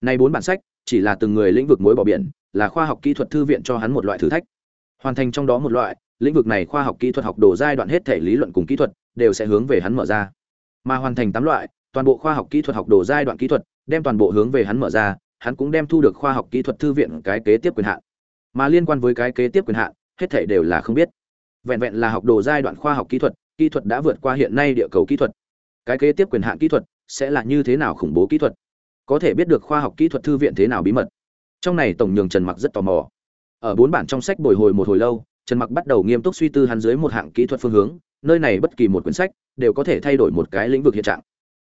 Nay bốn bản sách, chỉ là từng người lĩnh vực mối bỏ biển, là khoa học kỹ thuật thư viện cho hắn một loại thử thách. Hoàn thành trong đó một loại, lĩnh vực này khoa học kỹ thuật học đồ giai đoạn hết thể lý luận cùng kỹ thuật, đều sẽ hướng về hắn mở ra. Mà hoàn thành tám loại, toàn bộ khoa học kỹ thuật học đồ giai đoạn kỹ thuật, đem toàn bộ hướng về hắn mở ra, hắn cũng đem thu được khoa học kỹ thuật thư viện cái kế tiếp quyền hạn. Mà liên quan với cái kế tiếp quyền hạn, hết thể đều là không biết. Vẹn vẹn là học đồ giai đoạn khoa học kỹ thuật kỹ thuật đã vượt qua hiện nay địa cầu kỹ thuật cái kế tiếp quyền hạn kỹ thuật sẽ là như thế nào khủng bố kỹ thuật? Có thể biết được khoa học kỹ thuật thư viện thế nào bí mật? Trong này tổng nhường trần mặc rất tò mò. Ở bốn bản trong sách bồi hồi một hồi lâu, trần mặc bắt đầu nghiêm túc suy tư hắn dưới một hạng kỹ thuật phương hướng, nơi này bất kỳ một quyển sách đều có thể thay đổi một cái lĩnh vực hiện trạng.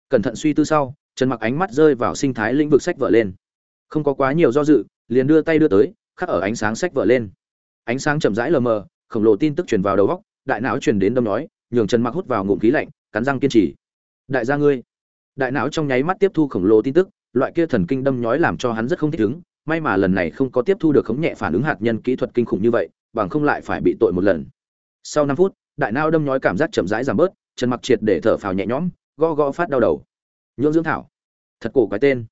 Cẩn thận suy tư sau, trần mặc ánh mắt rơi vào sinh thái lĩnh vực sách vở lên. Không có quá nhiều do dự, liền đưa tay đưa tới, khắc ở ánh sáng sách vở lên. Ánh sáng chậm rãi lờ mờ, khổng lồ tin tức truyền vào đầu góc đại não truyền đến đâm nói, nhường trần mặc hút vào ngụm khí lạnh, cắn răng kiên trì đại gia ngươi. Đại não trong nháy mắt tiếp thu khổng lồ tin tức, loại kia thần kinh đâm nhói làm cho hắn rất không thích ứng, may mà lần này không có tiếp thu được khống nhẹ phản ứng hạt nhân kỹ thuật kinh khủng như vậy, bằng không lại phải bị tội một lần. Sau năm phút, đại não đâm nhói cảm giác chậm rãi giảm bớt trần mặc triệt để thở phào nhẹ nhõm go go phát đau đầu. Nhưỡng dưỡng thảo, thật cổ cái tên.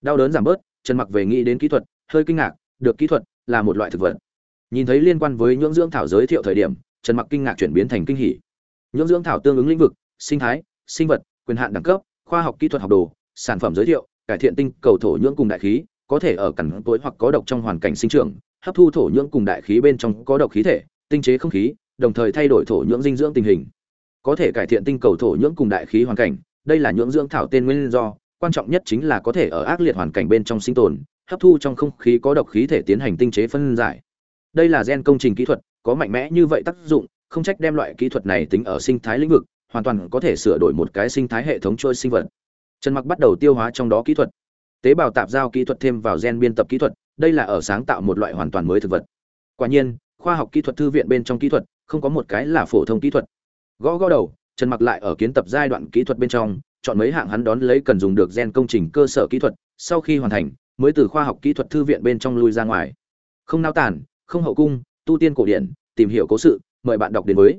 Đau đớn giảm bớt trần mặc về nghĩ đến kỹ thuật, hơi kinh ngạc, được kỹ thuật là một loại thực vật. Nhìn thấy liên quan với nhưỡng dưỡng thảo giới thiệu thời điểm trần mặc kinh ngạc chuyển biến thành kinh hỉ. Nhưỡng dưỡng thảo tương ứng lĩnh vực, sinh thái, sinh vật quyền hạn đẳng cấp, khoa học kỹ thuật học đồ, sản phẩm giới thiệu, cải thiện tinh cầu thổ nhưỡng cùng đại khí, có thể ở cẩn tối hoặc có độc trong hoàn cảnh sinh trưởng, hấp thu thổ nhưỡng cùng đại khí bên trong có độc khí thể, tinh chế không khí, đồng thời thay đổi thổ nhưỡng dinh dưỡng tình hình. Có thể cải thiện tinh cầu thổ nhưỡng cùng đại khí hoàn cảnh, đây là nhưỡng dưỡng thảo tên nguyên do, quan trọng nhất chính là có thể ở ác liệt hoàn cảnh bên trong sinh tồn, hấp thu trong không khí có độc khí thể tiến hành tinh chế phân giải. Đây là gen công trình kỹ thuật, có mạnh mẽ như vậy tác dụng, không trách đem loại kỹ thuật này tính ở sinh thái lĩnh vực hoàn toàn có thể sửa đổi một cái sinh thái hệ thống trôi sinh vật. Trần mặc bắt đầu tiêu hóa trong đó kỹ thuật. Tế bào tạp giao kỹ thuật thêm vào gen biên tập kỹ thuật đây là ở sáng tạo một loại hoàn toàn mới thực vật. Quả nhiên khoa học kỹ thuật thư viện bên trong kỹ thuật không có một cái là phổ thông kỹ thuật. Gõ gõ đầu trần mặc lại ở kiến tập giai đoạn kỹ thuật bên trong chọn mấy hạng hắn đón lấy cần dùng được gen công trình cơ sở kỹ thuật sau khi hoàn thành mới từ khoa học kỹ thuật thư viện bên trong lui ra ngoài. Không nao tản không hậu cung tu tiên cổ điển tìm hiểu cố sự mời bạn đọc đến với.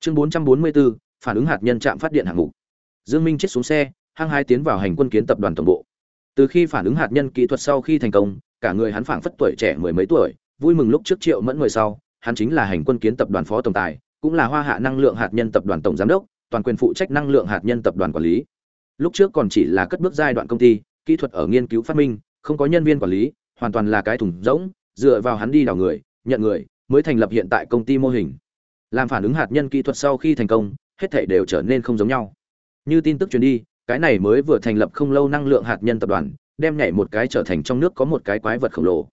Chương 444, phản ứng hạt nhân chạm phát điện hạng mục. Dương minh chết xuống xe, hăng hai tiến vào hành quân kiến tập đoàn tổng bộ. Từ khi phản ứng hạt nhân kỹ thuật sau khi thành công, cả người hắn phảng phất tuổi trẻ mười mấy tuổi, vui mừng lúc trước triệu mẫn người sau, hắn chính là hành quân kiến tập đoàn phó tổng tài, cũng là hoa hạ năng lượng hạt nhân tập đoàn tổng giám đốc, toàn quyền phụ trách năng lượng hạt nhân tập đoàn quản lý. Lúc trước còn chỉ là cất bước giai đoạn công ty, kỹ thuật ở nghiên cứu phát minh, không có nhân viên quản lý, hoàn toàn là cái thùng rỗng, dựa vào hắn đi đào người, nhận người, mới thành lập hiện tại công ty mô hình. Làm phản ứng hạt nhân kỹ thuật sau khi thành công hết thảy đều trở nên không giống nhau. Như tin tức truyền đi, cái này mới vừa thành lập không lâu năng lượng hạt nhân tập đoàn, đem nhảy một cái trở thành trong nước có một cái quái vật khổng lồ.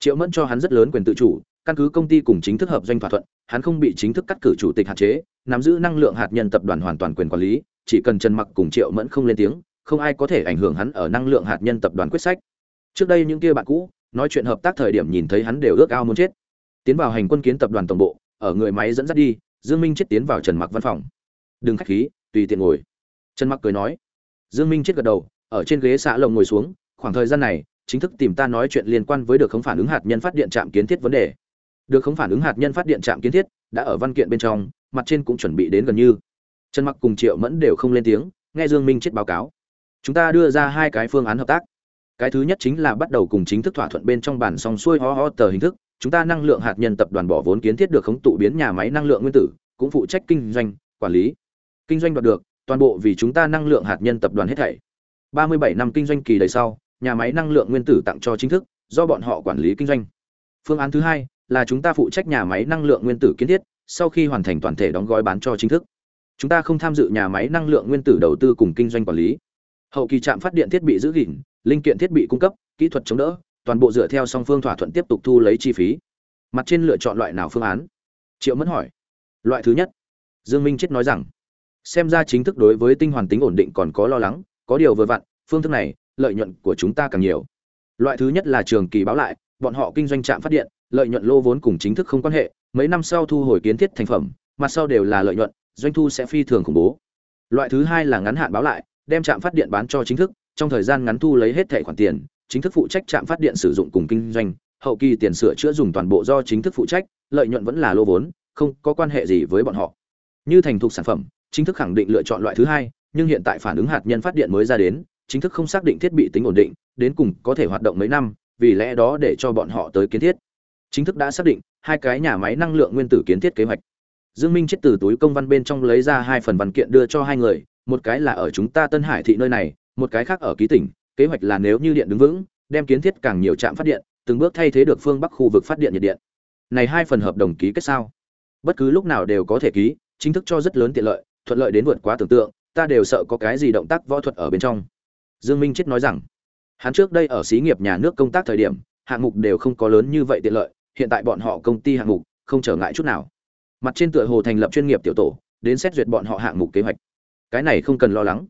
Triệu mẫn cho hắn rất lớn quyền tự chủ, căn cứ công ty cùng chính thức hợp doanh thỏa thuận, hắn không bị chính thức cắt cử chủ tịch hạn chế, nắm giữ năng lượng hạt nhân tập đoàn hoàn toàn quyền quản lý, chỉ cần trần mặc cùng triệu mẫn không lên tiếng, không ai có thể ảnh hưởng hắn ở năng lượng hạt nhân tập đoàn quyết sách. Trước đây những kia bạn cũ, nói chuyện hợp tác thời điểm nhìn thấy hắn đều ước ao muốn chết. Tiến vào hành quân kiến tập đoàn tổng bộ, ở người máy dẫn dắt đi, dương minh chết tiến vào trần mặc văn phòng đừng khách khí, tùy tiện ngồi. Trần mặc cười nói. Dương minh chết gật đầu, ở trên ghế xạ lồng ngồi xuống, khoảng thời gian này, chính thức tìm ta nói chuyện liên quan với được không phản ứng hạt nhân phát điện trạm kiến thiết vấn đề. Được không phản ứng hạt nhân phát điện trạm kiến thiết đã ở văn kiện bên trong, mặt trên cũng chuẩn bị đến gần như. Trần mặc cùng triệu mẫn đều không lên tiếng, nghe dương minh chết báo cáo. Chúng ta đưa ra hai cái phương án hợp tác. Cái thứ nhất chính là bắt đầu cùng chính thức thỏa thuận bên trong bản song xuôi ho ho tờ hình thức. Chúng ta năng lượng hạt nhân tập đoàn bỏ vốn kiến thiết được khống tụ biến nhà máy năng lượng nguyên tử, cũng phụ trách kinh doanh, quản lý kinh doanh đoạt được, toàn bộ vì chúng ta năng lượng hạt nhân tập đoàn hết thảy. 37 năm kinh doanh kỳ đầy sau, nhà máy năng lượng nguyên tử tặng cho chính thức, do bọn họ quản lý kinh doanh. Phương án thứ hai là chúng ta phụ trách nhà máy năng lượng nguyên tử kiến thiết, sau khi hoàn thành toàn thể đóng gói bán cho chính thức. Chúng ta không tham dự nhà máy năng lượng nguyên tử đầu tư cùng kinh doanh quản lý. Hậu kỳ trạm phát điện thiết bị giữ gìn, linh kiện thiết bị cung cấp, kỹ thuật chống đỡ, toàn bộ dựa theo song phương thỏa thuận tiếp tục thu lấy chi phí. Mặt trên lựa chọn loại nào phương án? Triệu mẫn hỏi. Loại thứ nhất. Dương minh chết nói rằng xem ra chính thức đối với tinh hoàn tính ổn định còn có lo lắng, có điều vừa vặn, phương thức này, lợi nhuận của chúng ta càng nhiều. Loại thứ nhất là trường kỳ báo lại, bọn họ kinh doanh trạm phát điện, lợi nhuận lô vốn cùng chính thức không quan hệ, mấy năm sau thu hồi kiến thiết thành phẩm, mặt sau đều là lợi nhuận, doanh thu sẽ phi thường khủng bố. Loại thứ hai là ngắn hạn báo lại, đem trạm phát điện bán cho chính thức, trong thời gian ngắn thu lấy hết thẻ khoản tiền, chính thức phụ trách trạm phát điện sử dụng cùng kinh doanh, hậu kỳ tiền sửa chữa dùng toàn bộ do chính thức phụ trách, lợi nhuận vẫn là lô vốn, không có quan hệ gì với bọn họ. Như thành thục sản phẩm chính thức khẳng định lựa chọn loại thứ hai, nhưng hiện tại phản ứng hạt nhân phát điện mới ra đến, chính thức không xác định thiết bị tính ổn định, đến cùng có thể hoạt động mấy năm, vì lẽ đó để cho bọn họ tới kiến thiết. Chính thức đã xác định, hai cái nhà máy năng lượng nguyên tử kiến thiết kế hoạch. Dương minh chết từ túi công văn bên trong lấy ra hai phần văn kiện đưa cho hai người, một cái là ở chúng ta tân hải thị nơi này, một cái khác ở ký tỉnh, kế hoạch là nếu như điện đứng vững, đem kiến thiết càng nhiều trạm phát điện, từng bước thay thế được phương bắc khu vực phát điện nhiệt điện. Này hai phần hợp đồng ký kết sao? Bất cứ lúc nào đều có thể ký, chính thức cho rất lớn tiện lợi thuận lợi đến vượt quá tưởng tượng, ta đều sợ có cái gì động tác võ thuật ở bên trong. Dương minh chết nói rằng, hắn trước đây ở xí nghiệp nhà nước công tác thời điểm, hạng mục đều không có lớn như vậy tiện lợi, hiện tại bọn họ công ty hạng mục không trở ngại chút nào. Mặt trên tựa hồ thành lập chuyên nghiệp tiểu tổ, đến xét duyệt bọn họ hạng mục kế hoạch. Cái này không cần lo lắng.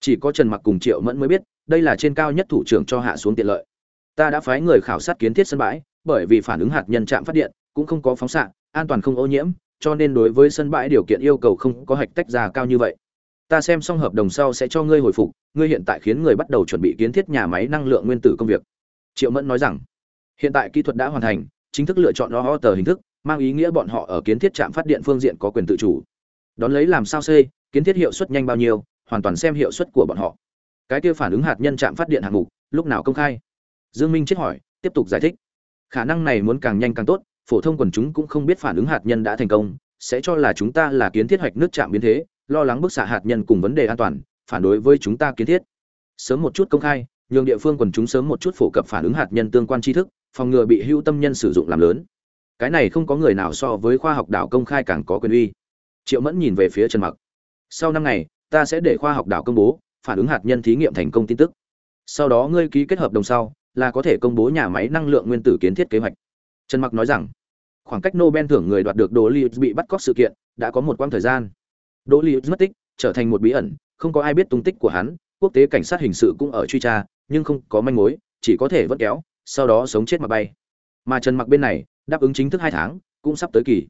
Chỉ có trần mặc cùng triệu mẫn mới biết, đây là trên cao nhất thủ trưởng cho hạ xuống tiện lợi. Ta đã phái người khảo sát kiến thiết sân bãi, bởi vì phản ứng hạt nhân trạm phát điện, cũng không có phóng xạ, an toàn không ô nhiễm cho nên đối với sân bãi điều kiện yêu cầu không có hạch tách ra cao như vậy. Ta xem xong hợp đồng sau sẽ cho ngươi hồi phục, ngươi hiện tại khiến người bắt đầu chuẩn bị kiến thiết nhà máy năng lượng nguyên tử công việc. Triệu mẫn nói rằng, hiện tại kỹ thuật đã hoàn thành, chính thức lựa chọn nó tờ hình thức, mang ý nghĩa bọn họ ở kiến thiết trạm phát điện phương diện có quyền tự chủ. Đón lấy làm sao xây kiến thiết hiệu suất nhanh bao nhiêu, hoàn toàn xem hiệu suất của bọn họ. Cái kia phản ứng hạt nhân trạm phát điện hạng mục, lúc nào công khai? Dương minh chết hỏi, tiếp tục giải thích. Khả năng này muốn càng nhanh càng tốt phổ thông quần chúng cũng không biết phản ứng hạt nhân đã thành công, sẽ cho là chúng ta là kiến thiết hoạch nước chạm biến thế, lo lắng bức xạ hạt nhân cùng vấn đề an toàn, phản đối với chúng ta kiến thiết. Sớm một chút công khai, nhường địa phương quần chúng sớm một chút phổ cập phản ứng hạt nhân tương quan tri thức, phòng ngừa bị hữu tâm nhân sử dụng làm lớn. Cái này không có người nào so với khoa học đảo công khai càng có quyền uy. Triệu mẫn nhìn về phía trần mặc. Sau năm ngày, ta sẽ để khoa học đảo công bố, phản ứng hạt nhân thí nghiệm thành công tin tức. Sau đó ngươi ký kết hợp đồng sau, là có thể công bố nhà máy năng lượng nguyên tử kiến thiết kế hoạch. Trần mặc nói rằng khoảng cách nobel thưởng người đoạt được đỗ li bị bắt cóc sự kiện, đã có một quãng thời gian. Đỗ li mất tích, trở thành một bí ẩn, không có ai biết tung tích của hắn, quốc tế cảnh sát hình sự cũng ở truy tra, nhưng không có manh mối, chỉ có thể vớt kéo, sau đó sống chết mà bay. Mà trần mặc bên này, đáp ứng chính thức hai tháng, cũng sắp tới kỳ.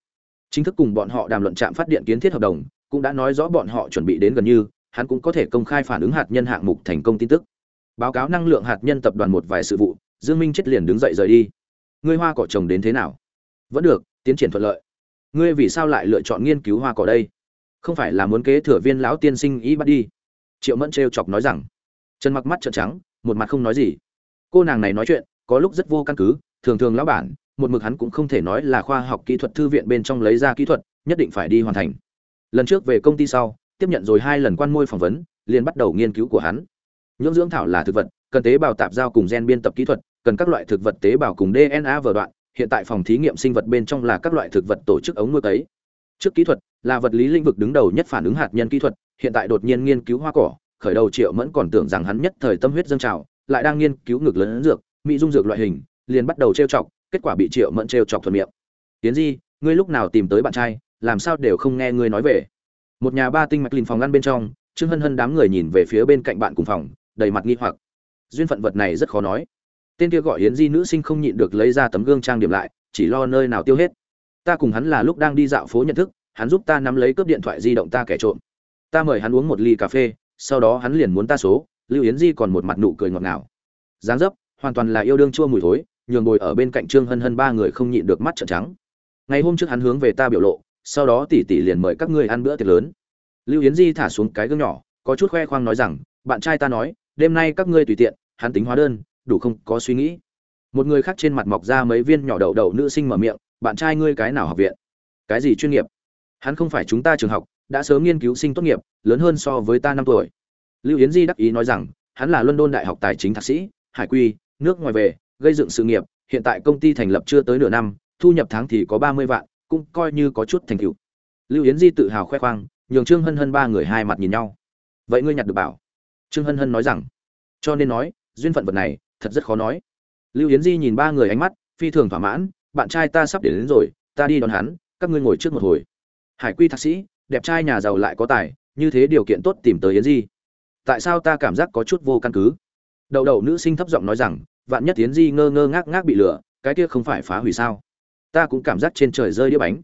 Chính thức cùng bọn họ đàm luận trạm phát điện kiến thiết hợp đồng, cũng đã nói rõ bọn họ chuẩn bị đến gần như, hắn cũng có thể công khai phản ứng hạt nhân hạng mục thành công tin tức. Báo cáo năng lượng hạt nhân tập đoàn một vài sự vụ, dương minh chết liền đứng dậy rời đi. Ngươi hoa cỏ trồng đến thế nào? Vẫn được, tiến triển thuận lợi. Ngươi vì sao lại lựa chọn nghiên cứu hoa cỏ đây? Không phải là muốn kế thừa viên lão tiên sinh ý bắt đi? Triệu mẫn trêu chọc nói rằng. Trần mặc mắt trợn trắng, một mặt không nói gì. Cô nàng này nói chuyện, có lúc rất vô căn cứ, thường thường lão bản, một mực hắn cũng không thể nói là khoa học kỹ thuật thư viện bên trong lấy ra kỹ thuật, nhất định phải đi hoàn thành. Lần trước về công ty sau, tiếp nhận rồi hai lần quan môi phỏng vấn, liền bắt đầu nghiên cứu của hắn. Nhưỡng dưỡng thảo là thực vật, cần tế bào tạp giao cùng gen biên tập kỹ thuật, cần các loại thực vật tế bào cùng dna vở đoạn hiện tại phòng thí nghiệm sinh vật bên trong là các loại thực vật tổ chức ống nuôi cấy. Trước kỹ thuật là vật lý lĩnh vực đứng đầu nhất phản ứng hạt nhân kỹ thuật, hiện tại đột nhiên nghiên cứu hoa cỏ, khởi đầu triệu mẫn còn tưởng rằng hắn nhất thời tâm huyết dâng trào, lại đang nghiên cứu ngược lớn dược, mỹ dung dược loại hình, liền bắt đầu trêu chọc, kết quả bị triệu mẫn trêu chọc thuận miệng. Tiến di, ngươi lúc nào tìm tới bạn trai, làm sao đều không nghe ngươi nói về? Một nhà ba tinh mạch lìn phòng ngăn bên trong, trương hân hân đám người nhìn về phía bên cạnh bạn cùng phòng, đầy mặt nghi hoặc. Duyên phận vật này rất khó nói tên kia gọi yến di nữ sinh không nhịn được lấy ra tấm gương trang điểm lại, chỉ lo nơi nào tiêu hết. Ta cùng hắn là lúc đang đi dạo phố nhận thức, hắn giúp ta nắm lấy cướp điện thoại di động ta kẻ trộm. Ta mời hắn uống một ly cà phê, sau đó hắn liền muốn ta số, lưu yến di còn một mặt nụ cười ngọt ngào. Dáng dấp, hoàn toàn là yêu đương chua mùi thối, nhường ngồi ở bên cạnh trương hân hân ba người không nhịn được mắt trợn trắng. Ngày hôm trước hắn hướng về ta biểu lộ, sau đó tỷ tỷ liền mời các ngươi ăn bữa tiệc lớn. Lưu yến di thả xuống cái gương nhỏ, có chút khoe khoang nói rằng, bạn trai ta nói, đêm nay các ngươi tùy tiện, hắn tính hóa đơn đủ không có suy nghĩ. Một người khác trên mặt mọc ra mấy viên nhỏ đậu đậu nữ sinh mở miệng, bạn trai ngươi cái nào học viện? Cái gì chuyên nghiệp? Hắn không phải chúng ta trường học, đã sớm nghiên cứu sinh tốt nghiệp, lớn hơn so với ta năm tuổi. Lưu yến di đắc ý nói rằng, hắn là london đại học tài chính thạc sĩ, hải quy, nước ngoài về, gây dựng sự nghiệp, hiện tại công ty thành lập chưa tới nửa năm, thu nhập tháng thì có ba mươi vạn, cũng coi như có chút thành tựu. Lưu yến di tự hào khoe khoang, nhường trương hân hân ba người hai mặt nhìn nhau. Vậy ngươi nhặt được bảo? Trương hân hân nói rằng, cho nên nói, duyên phận vật này thật rất khó nói. Lưu yến di nhìn ba người ánh mắt phi thường thỏa mãn bạn trai ta sắp đến, đến rồi ta đi đón hắn các ngươi ngồi trước một hồi. Hải quy thạc sĩ đẹp trai nhà giàu lại có tài như thế điều kiện tốt tìm tới yến di. Tại sao ta cảm giác có chút vô căn cứ? Đậu đậu nữ sinh thấp giọng nói rằng vạn nhất yến di ngơ ngơ ngác ngác bị lửa cái kia không phải phá hủy sao? Ta cũng cảm giác trên trời rơi đĩa bánh.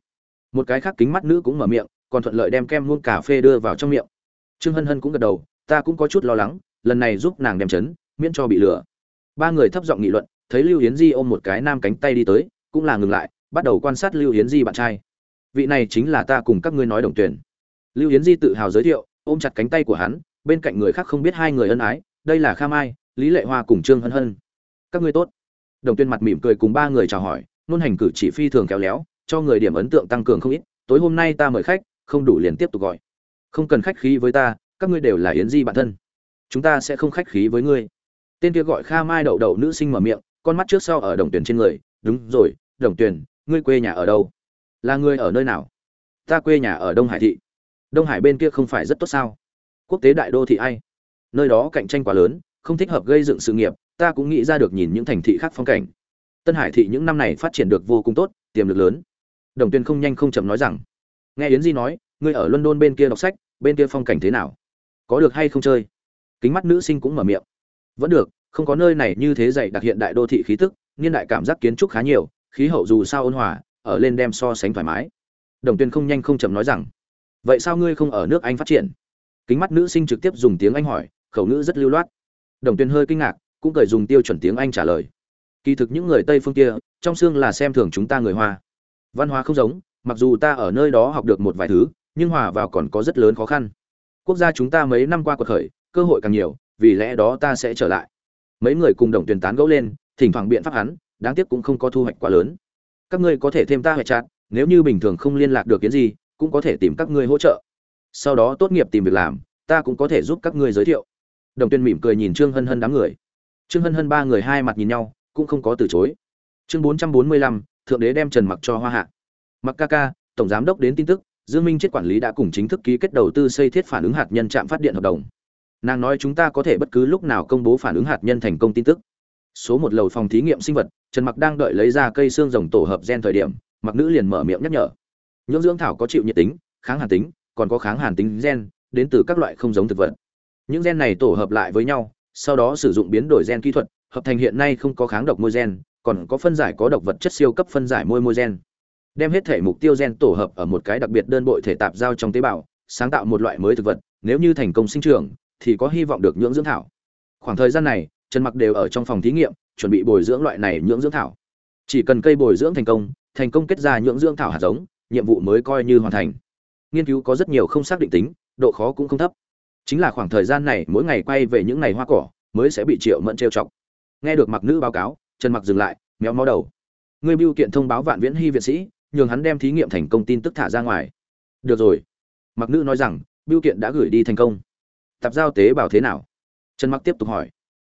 Một cái khác kính mắt nữ cũng mở miệng còn thuận lợi đem kem muôn cà phê đưa vào trong miệng. Trương hân hân cũng gật đầu ta cũng có chút lo lắng lần này giúp nàng đem chấn miễn cho bị lửa ba người thấp giọng nghị luận, thấy lưu yến di ôm một cái nam cánh tay đi tới, cũng là ngừng lại, bắt đầu quan sát lưu yến di bạn trai. Vị này chính là ta cùng các ngươi nói đồng tuyển. Lưu yến di tự hào giới thiệu, ôm chặt cánh tay của hắn, bên cạnh người khác không biết hai người ân ái, đây là kha mai, lý lệ hoa cùng trương hân hân. Các ngươi tốt. Đồng tuyên mặt mỉm cười cùng ba người chào hỏi, nôn hành cử chỉ phi thường kéo léo, cho người điểm ấn tượng tăng cường không ít, tối hôm nay ta mời khách, không đủ liền tiếp tục gọi. Không cần khách khí với ta, các ngươi đều là yến di bản thân. Chúng ta sẽ không khách khí với ngươi tên kia gọi kha mai đậu đậu nữ sinh mở miệng, con mắt trước sau ở đồng tuyển trên người, đúng rồi, đồng tuyển, ngươi quê nhà ở đâu? Là ngươi ở nơi nào? Ta quê nhà ở đông hải thị. Đông hải bên kia không phải rất tốt sao? Quốc tế đại đô thị ai? Nơi đó cạnh tranh quá lớn, không thích hợp gây dựng sự nghiệp, ta cũng nghĩ ra được nhìn những thành thị khác phong cảnh. Tân hải thị những năm này phát triển được vô cùng tốt, tiềm lực lớn. Đồng tuyên không nhanh không chậm nói rằng, nghe yến di nói, ngươi ở london bên kia đọc sách, bên kia phong cảnh thế nào? Có được hay không chơi? Kính mắt nữ sinh cũng mở miệng vẫn được, không có nơi này như thế dạy đặc hiện đại đô thị khí tức, niên đại cảm giác kiến trúc khá nhiều, khí hậu dù sao ôn hòa, ở lên đem so sánh thoải mái. Đồng tuyên không nhanh không chậm nói rằng, vậy sao ngươi không ở nước anh phát triển? Kính mắt nữ sinh trực tiếp dùng tiếng anh hỏi, khẩu ngữ rất lưu loát. Đồng tuyên hơi kinh ngạc, cũng cười dùng tiêu chuẩn tiếng anh trả lời. Kỳ thực những người tây phương kia, trong xương là xem thường chúng ta người hoa. Văn hóa không giống, mặc dù ta ở nơi đó học được một vài thứ, nhưng hòa vào còn có rất lớn khó khăn. Quốc gia chúng ta mấy năm qua cuộc khởi, cơ hội càng nhiều vì lẽ đó ta sẽ trở lại. Mấy người cùng đồng tuyển tán gẫu lên, thỉnh thoảng biện pháp hắn, đáng tiếc cũng không có thu hoạch quá lớn. Các ngươi có thể thêm ta hệ chặt, nếu như bình thường không liên lạc được kiến gì, cũng có thể tìm các ngươi hỗ trợ. Sau đó tốt nghiệp tìm việc làm, ta cũng có thể giúp các ngươi giới thiệu. Đồng tuyên mỉm cười nhìn trương hân hân đám người. Trương hân hân ba người hai mặt nhìn nhau, cũng không có từ chối. Chương bốn trăm bốn mươi lăm, thượng đế đem trần mặc cho hoa hạ. Mặc ca ca, tổng giám đốc đến tin tức, dương minh chết quản lý đã cùng chính thức ký kết đầu tư xây thiết phản ứng hạt nhân trạm phát điện hợp đồng nàng nói chúng ta có thể bất cứ lúc nào công bố phản ứng hạt nhân thành công tin tức. Số một lầu phòng thí nghiệm sinh vật, trần mặc đang đợi lấy ra cây xương rồng tổ hợp gen thời điểm, mặc nữ liền mở miệng nhắc nhở. Nhưỡng dưỡng thảo có chịu nhiệt tính, kháng hàn tính, còn có kháng hàn tính gen, đến từ các loại không giống thực vật. Những gen này tổ hợp lại với nhau, sau đó sử dụng biến đổi gen kỹ thuật, hợp thành hiện nay không có kháng độc môi gen, còn có phân giải có độc vật chất siêu cấp phân giải môi môi gen. Đem hết thể mục tiêu gen tổ hợp ở một cái đặc biệt đơn bội thể tạp giao trong tế bào, sáng tạo một loại mới thực vật, nếu như thành công sinh trưởng thì có hy vọng được nhưỡng dưỡng thảo. Khoảng thời gian này, trần mặc đều ở trong phòng thí nghiệm, chuẩn bị bồi dưỡng loại này nhưỡng dưỡng thảo. Chỉ cần cây bồi dưỡng thành công thành công kết ra nhưỡng dưỡng thảo hạt giống, nhiệm vụ mới coi như hoàn thành. Nghiên cứu có rất nhiều không xác định tính, độ khó cũng không thấp. Chính là khoảng thời gian này, mỗi ngày quay về những ngày hoa cỏ, mới sẽ bị triệu mẫn trêu chọc. Nghe được mặc nữ báo cáo, trần mặc dừng lại, méo mó đầu. Người biêu kiện thông báo vạn viễn hy viện sĩ, nhường hắn đem thí nghiệm thành công tin tức thả ra ngoài. Được rồi. Mặc nữ nói rằng, biêu kiện đã gửi đi thành công tạp giao tế bào thế nào? Trần mặc tiếp tục hỏi.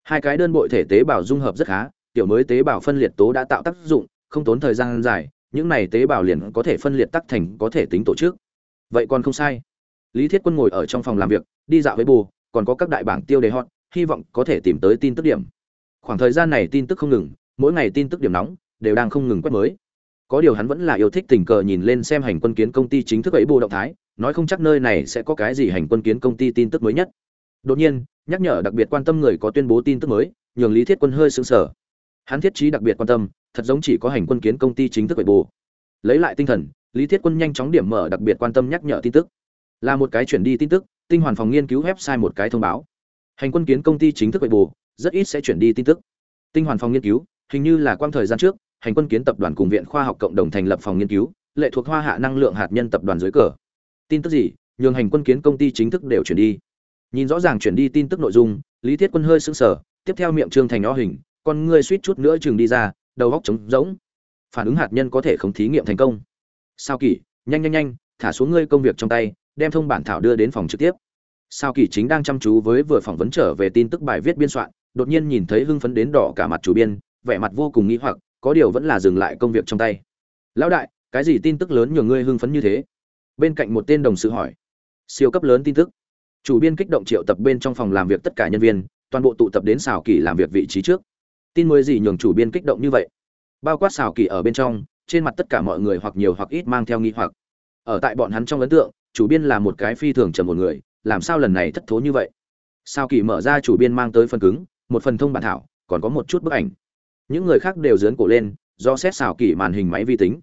Hai cái đơn bội thể tế bào dung hợp rất khá, tiểu mới tế bào phân liệt tố đã tạo tác dụng, không tốn thời gian dài, những này tế bào liền có thể phân liệt tắc thành có thể tính tổ chức. Vậy còn không sai. Lý thiết quân ngồi ở trong phòng làm việc, đi dạo với bù, còn có các đại bảng tiêu đề hot, hy vọng có thể tìm tới tin tức điểm. Khoảng thời gian này tin tức không ngừng, mỗi ngày tin tức điểm nóng, đều đang không ngừng quét mới. Có điều hắn vẫn là yêu thích tình cờ nhìn lên xem hành quân kiến công ty chính thức ấy bù động thái nói không chắc nơi này sẽ có cái gì hành quân kiến công ty tin tức mới nhất. Đột nhiên, nhắc nhở đặc biệt quan tâm người có tuyên bố tin tức mới, nhường lý thiết quân hơi sững sờ. Hắn thiết trí đặc biệt quan tâm, thật giống chỉ có hành quân kiến công ty chính thức ấy bộ lấy lại tinh thần, lý thiết quân nhanh chóng điểm mở đặc biệt quan tâm nhắc nhở tin tức. Là một cái chuyển đi tin tức, tinh hoàn phòng nghiên cứu website một cái thông báo. Hành quân kiến công ty chính thức ấy bộ rất ít sẽ chuyển đi tin tức. Tinh hoàn phòng nghiên cứu, hình như là quang thời gian trước, hành quân kiến tập đoàn cùng viện khoa học cộng đồng thành lập phòng nghiên cứu, lệ thuộc hoa hạ năng lượng hạt nhân tập đoàn dưới cờ tin tức gì? Nhường hành quân kiến công ty chính thức đều chuyển đi. Nhìn rõ ràng chuyển đi tin tức nội dung, lý thiết quân hơi sững sờ, tiếp theo miệng trương thành nho hình, con ngươi suýt chút nữa chừng đi ra, đầu góc trống rỗng. Phản ứng hạt nhân có thể không thí nghiệm thành công. Sao kỳ nhanh nhanh nhanh, thả xuống ngươi công việc trong tay, đem thông bản thảo đưa đến phòng trực tiếp. Sao kỳ chính đang chăm chú với vừa phỏng vấn trở về tin tức bài viết biên soạn, đột nhiên nhìn thấy hưng phấn đến đỏ cả mặt chủ biên, vẻ mặt vô cùng nghĩ hoặc, có điều vẫn là dừng lại công việc trong tay. Lão đại, cái gì tin tức lớn nhường ngươi hưng phấn như thế? Bên cạnh một tên đồng sự hỏi. Siêu cấp lớn tin tức. Chủ biên kích động triệu tập bên trong phòng làm việc tất cả nhân viên, toàn bộ tụ tập đến xào kỳ làm việc vị trí trước. Tin mới gì nhường chủ biên kích động như vậy? Bao quát xào kỳ ở bên trong, trên mặt tất cả mọi người hoặc nhiều hoặc ít mang theo nghi hoặc. Ở tại bọn hắn trong ấn tượng, chủ biên là một cái phi thường trầm một người, làm sao lần này thất thố như vậy? Sao kỳ mở ra chủ biên mang tới phần cứng, một phần thông bản thảo, còn có một chút bức ảnh. Những người khác đều dướn cổ lên, do xét xào kỳ màn hình máy vi tính.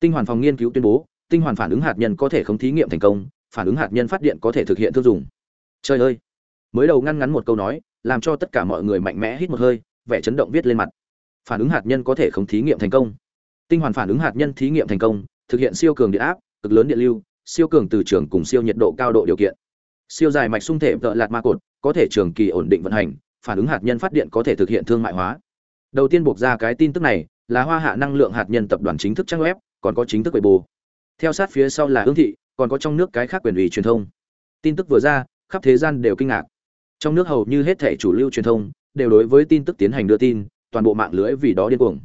Tinh hoàn phòng nghiên cứu tuyên bố tinh hoàn phản ứng hạt nhân có thể không thí nghiệm thành công, phản ứng hạt nhân phát điện có thể thực hiện thương dùng. Trời ơi! Mới đầu ngăn ngắn một câu nói, làm cho tất cả mọi người mạnh mẽ hít một hơi, vẻ chấn động viết lên mặt. Phản ứng hạt nhân có thể không thí nghiệm thành công. Tinh hoàn phản ứng hạt nhân thí nghiệm thành công, thực hiện siêu cường điện áp, cực lớn điện lưu, siêu cường từ trường cùng siêu nhiệt độ cao độ điều kiện. Siêu dài mạch sung thể vợ lạt ma cột, có thể trường kỳ ổn định vận hành, phản ứng hạt nhân phát điện có thể thực hiện thương mại hóa. Đầu tiên buộc ra cái tin tức này, là hoa hạ năng lượng hạt nhân tập đoàn chính thức trang web, còn có chính thức bệ bù theo sát phía sau là hương thị, còn có trong nước cái khác quyền ủy truyền thông. Tin tức vừa ra, khắp thế gian đều kinh ngạc. Trong nước hầu như hết thể chủ lưu truyền thông đều đối với tin tức tiến hành đưa tin, toàn bộ mạng lưới vì đó điên cuồng.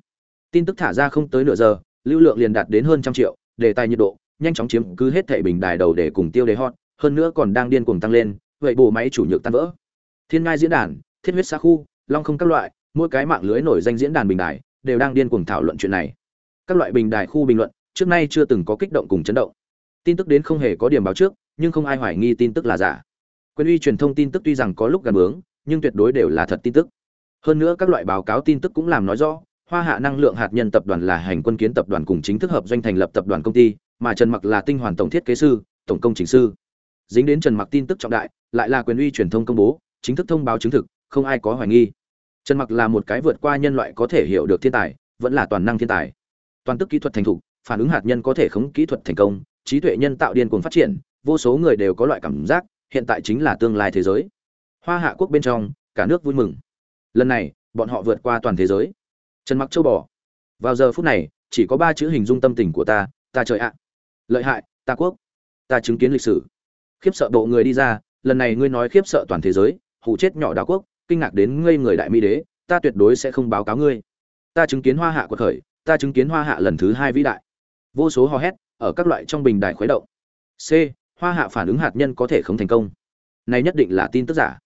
Tin tức thả ra không tới nửa giờ, lưu lượng liền đạt đến hơn trăm triệu, đề tài nhiệt độ, nhanh chóng chiếm cứ hết thể bình đài đầu để cùng tiêu đề hot, hơn nữa còn đang điên cuồng tăng lên, vậy bộ máy chủ nhược tan vỡ. Thiên ngai diễn đàn, thiết huyết xa khu, long không các loại, mỗi cái mạng lưới nổi danh diễn đàn bình đài đều đang điên cuồng thảo luận chuyện này. Các loại bình đài khu bình luận trước nay chưa từng có kích động cùng chấn động. Tin tức đến không hề có điểm báo trước, nhưng không ai hoài nghi tin tức là giả. Quyền uy truyền thông tin tức tuy rằng có lúc gần bướng, nhưng tuyệt đối đều là thật tin tức. Hơn nữa các loại báo cáo tin tức cũng làm nói rõ, hoa hạ năng lượng hạt nhân tập đoàn là hành quân kiến tập đoàn cùng chính thức hợp doanh thành lập tập đoàn công ty, mà trần mặc là tinh hoàn tổng thiết kế sư, tổng công trình sư. Dính đến trần mặc tin tức trọng đại, lại là quyền uy truyền thông công bố, chính thức thông báo chứng thực, không ai có hoài nghi. Trần mặc là một cái vượt qua nhân loại có thể hiểu được thiên tài, vẫn là toàn năng thiên tài. Toàn tức kỹ thuật thành thục phản ứng hạt nhân có thể khống kỹ thuật thành công, trí tuệ nhân tạo điên cuồng phát triển, vô số người đều có loại cảm giác, hiện tại chính là tương lai thế giới. Hoa hạ quốc bên trong, cả nước vui mừng. Lần này, bọn họ vượt qua toàn thế giới. Trần mặc châu bò. Vào giờ phút này, chỉ có ba chữ hình dung tâm tình của ta ta trời ạ. Lợi hại, ta quốc. Ta chứng kiến lịch sử. Khiếp sợ bộ người đi ra, lần này ngươi nói khiếp sợ toàn thế giới hụ chết nhỏ đảo quốc, kinh ngạc đến ngây người đại mỹ đế, ta tuyệt đối sẽ không báo cáo ngươi. Ta chứng kiến hoa hạ của khởi, ta chứng kiến hoa hạ lần thứ hai vĩ đại vô số hò hét, ở các loại trong bình đài khuấy động. C, hoa hạ phản ứng hạt nhân có thể không thành công. Này nhất định là tin tức giả.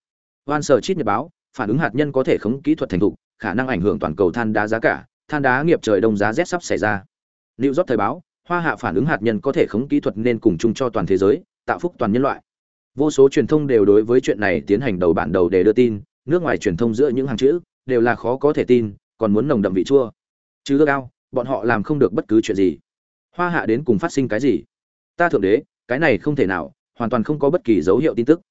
Van sở chít nhật báo, phản ứng hạt nhân có thể khống kỹ thuật thành thục, khả năng ảnh hưởng toàn cầu than đá giá cả, than đá nghiệp trời đông giá rét sắp xảy ra. New York thời báo, hoa hạ phản ứng hạt nhân có thể khống kỹ thuật nên cùng chung cho toàn thế giới, tạo phúc toàn nhân loại. Vô số truyền thông đều đối với chuyện này tiến hành đầu bản đầu để đưa tin, nước ngoài truyền thông giữa những hàng chữ đều là khó có thể tin, còn muốn nồng đậm vị chua. Chứ ước ao, bọn họ làm không được bất cứ chuyện gì hoa hạ đến cùng phát sinh cái gì? Ta thượng đế, cái này không thể nào, hoàn toàn không có bất kỳ dấu hiệu tin tức.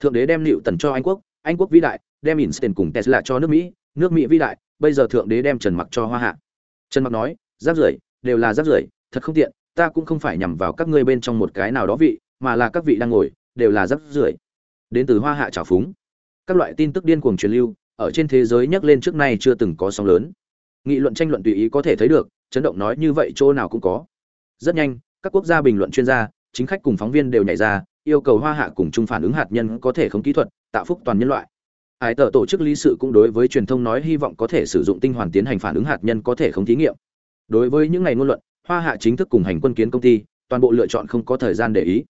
Thượng đế đem liệu tần cho anh quốc anh quốc vĩ đại, đem instant cùng tesla cho nước mỹ nước mỹ vĩ đại, bây giờ thượng đế đem trần mặc cho hoa hạ. Trần mặc nói, giáp rưởi đều là giáp rưởi thật không tiện, ta cũng không phải nhằm vào các ngươi bên trong một cái nào đó vị, mà là các vị đang ngồi, đều là giáp rưởi đến từ hoa hạ trào phúng. Các loại tin tức điên cuồng truyền lưu, ở trên thế giới nhắc lên trước nay chưa từng có sóng lớn. Nghị luận tranh luận tùy ý có thể thấy được, chấn động nói như vậy chỗ nào cũng có rất nhanh, các quốc gia bình luận chuyên gia, chính khách cùng phóng viên đều nhảy ra, yêu cầu hoa hạ cùng chung phản ứng hạt nhân có thể không kỹ thuật, tạo phúc toàn nhân loại. Hải tờ tổ chức lý sự cũng đối với truyền thông nói hy vọng có thể sử dụng tinh hoàn tiến hành phản ứng hạt nhân có thể không thí nghiệm. Đối với những ngày ngôn luận, hoa hạ chính thức cùng hành quân kiến công ty, toàn bộ lựa chọn không có thời gian để ý.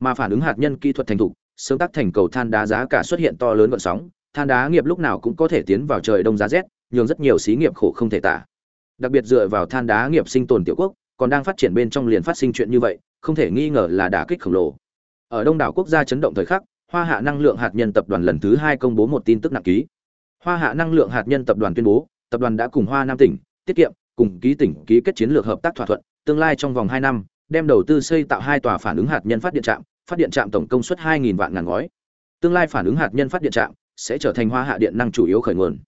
Mà phản ứng hạt nhân kỹ thuật thành thục, sớm tác thành cầu than đá giá cả xuất hiện to lớn vận sóng, than đá nghiệp lúc nào cũng có thể tiến vào trời đông giá rét, nhường rất nhiều xí nghiệp khổ không thể tả. Đặc biệt dựa vào than đá nghiệp sinh tồn tiểu quốc còn đang phát triển bên trong liền phát sinh chuyện như vậy, không thể nghi ngờ là đả kích khổng lồ. Ở đông đảo quốc gia chấn động thời khắc, hoa hạ năng lượng hạt nhân tập đoàn lần thứ hai công bố một tin tức nặng ký. Hoa hạ năng lượng hạt nhân tập đoàn tuyên bố, tập đoàn đã cùng hoa nam tỉnh, tiết kiệm, cùng ký tỉnh, ký kết chiến lược hợp tác thỏa thuận, tương lai trong vòng hai năm, đem đầu tư xây tạo hai tòa phản ứng hạt nhân phát điện trạm, phát điện trạm tổng công suất 2.000 vạn ngàn ngói. Tương lai phản ứng hạt nhân phát điện trạm sẽ trở thành hoa hạ điện năng chủ yếu khởi nguồn.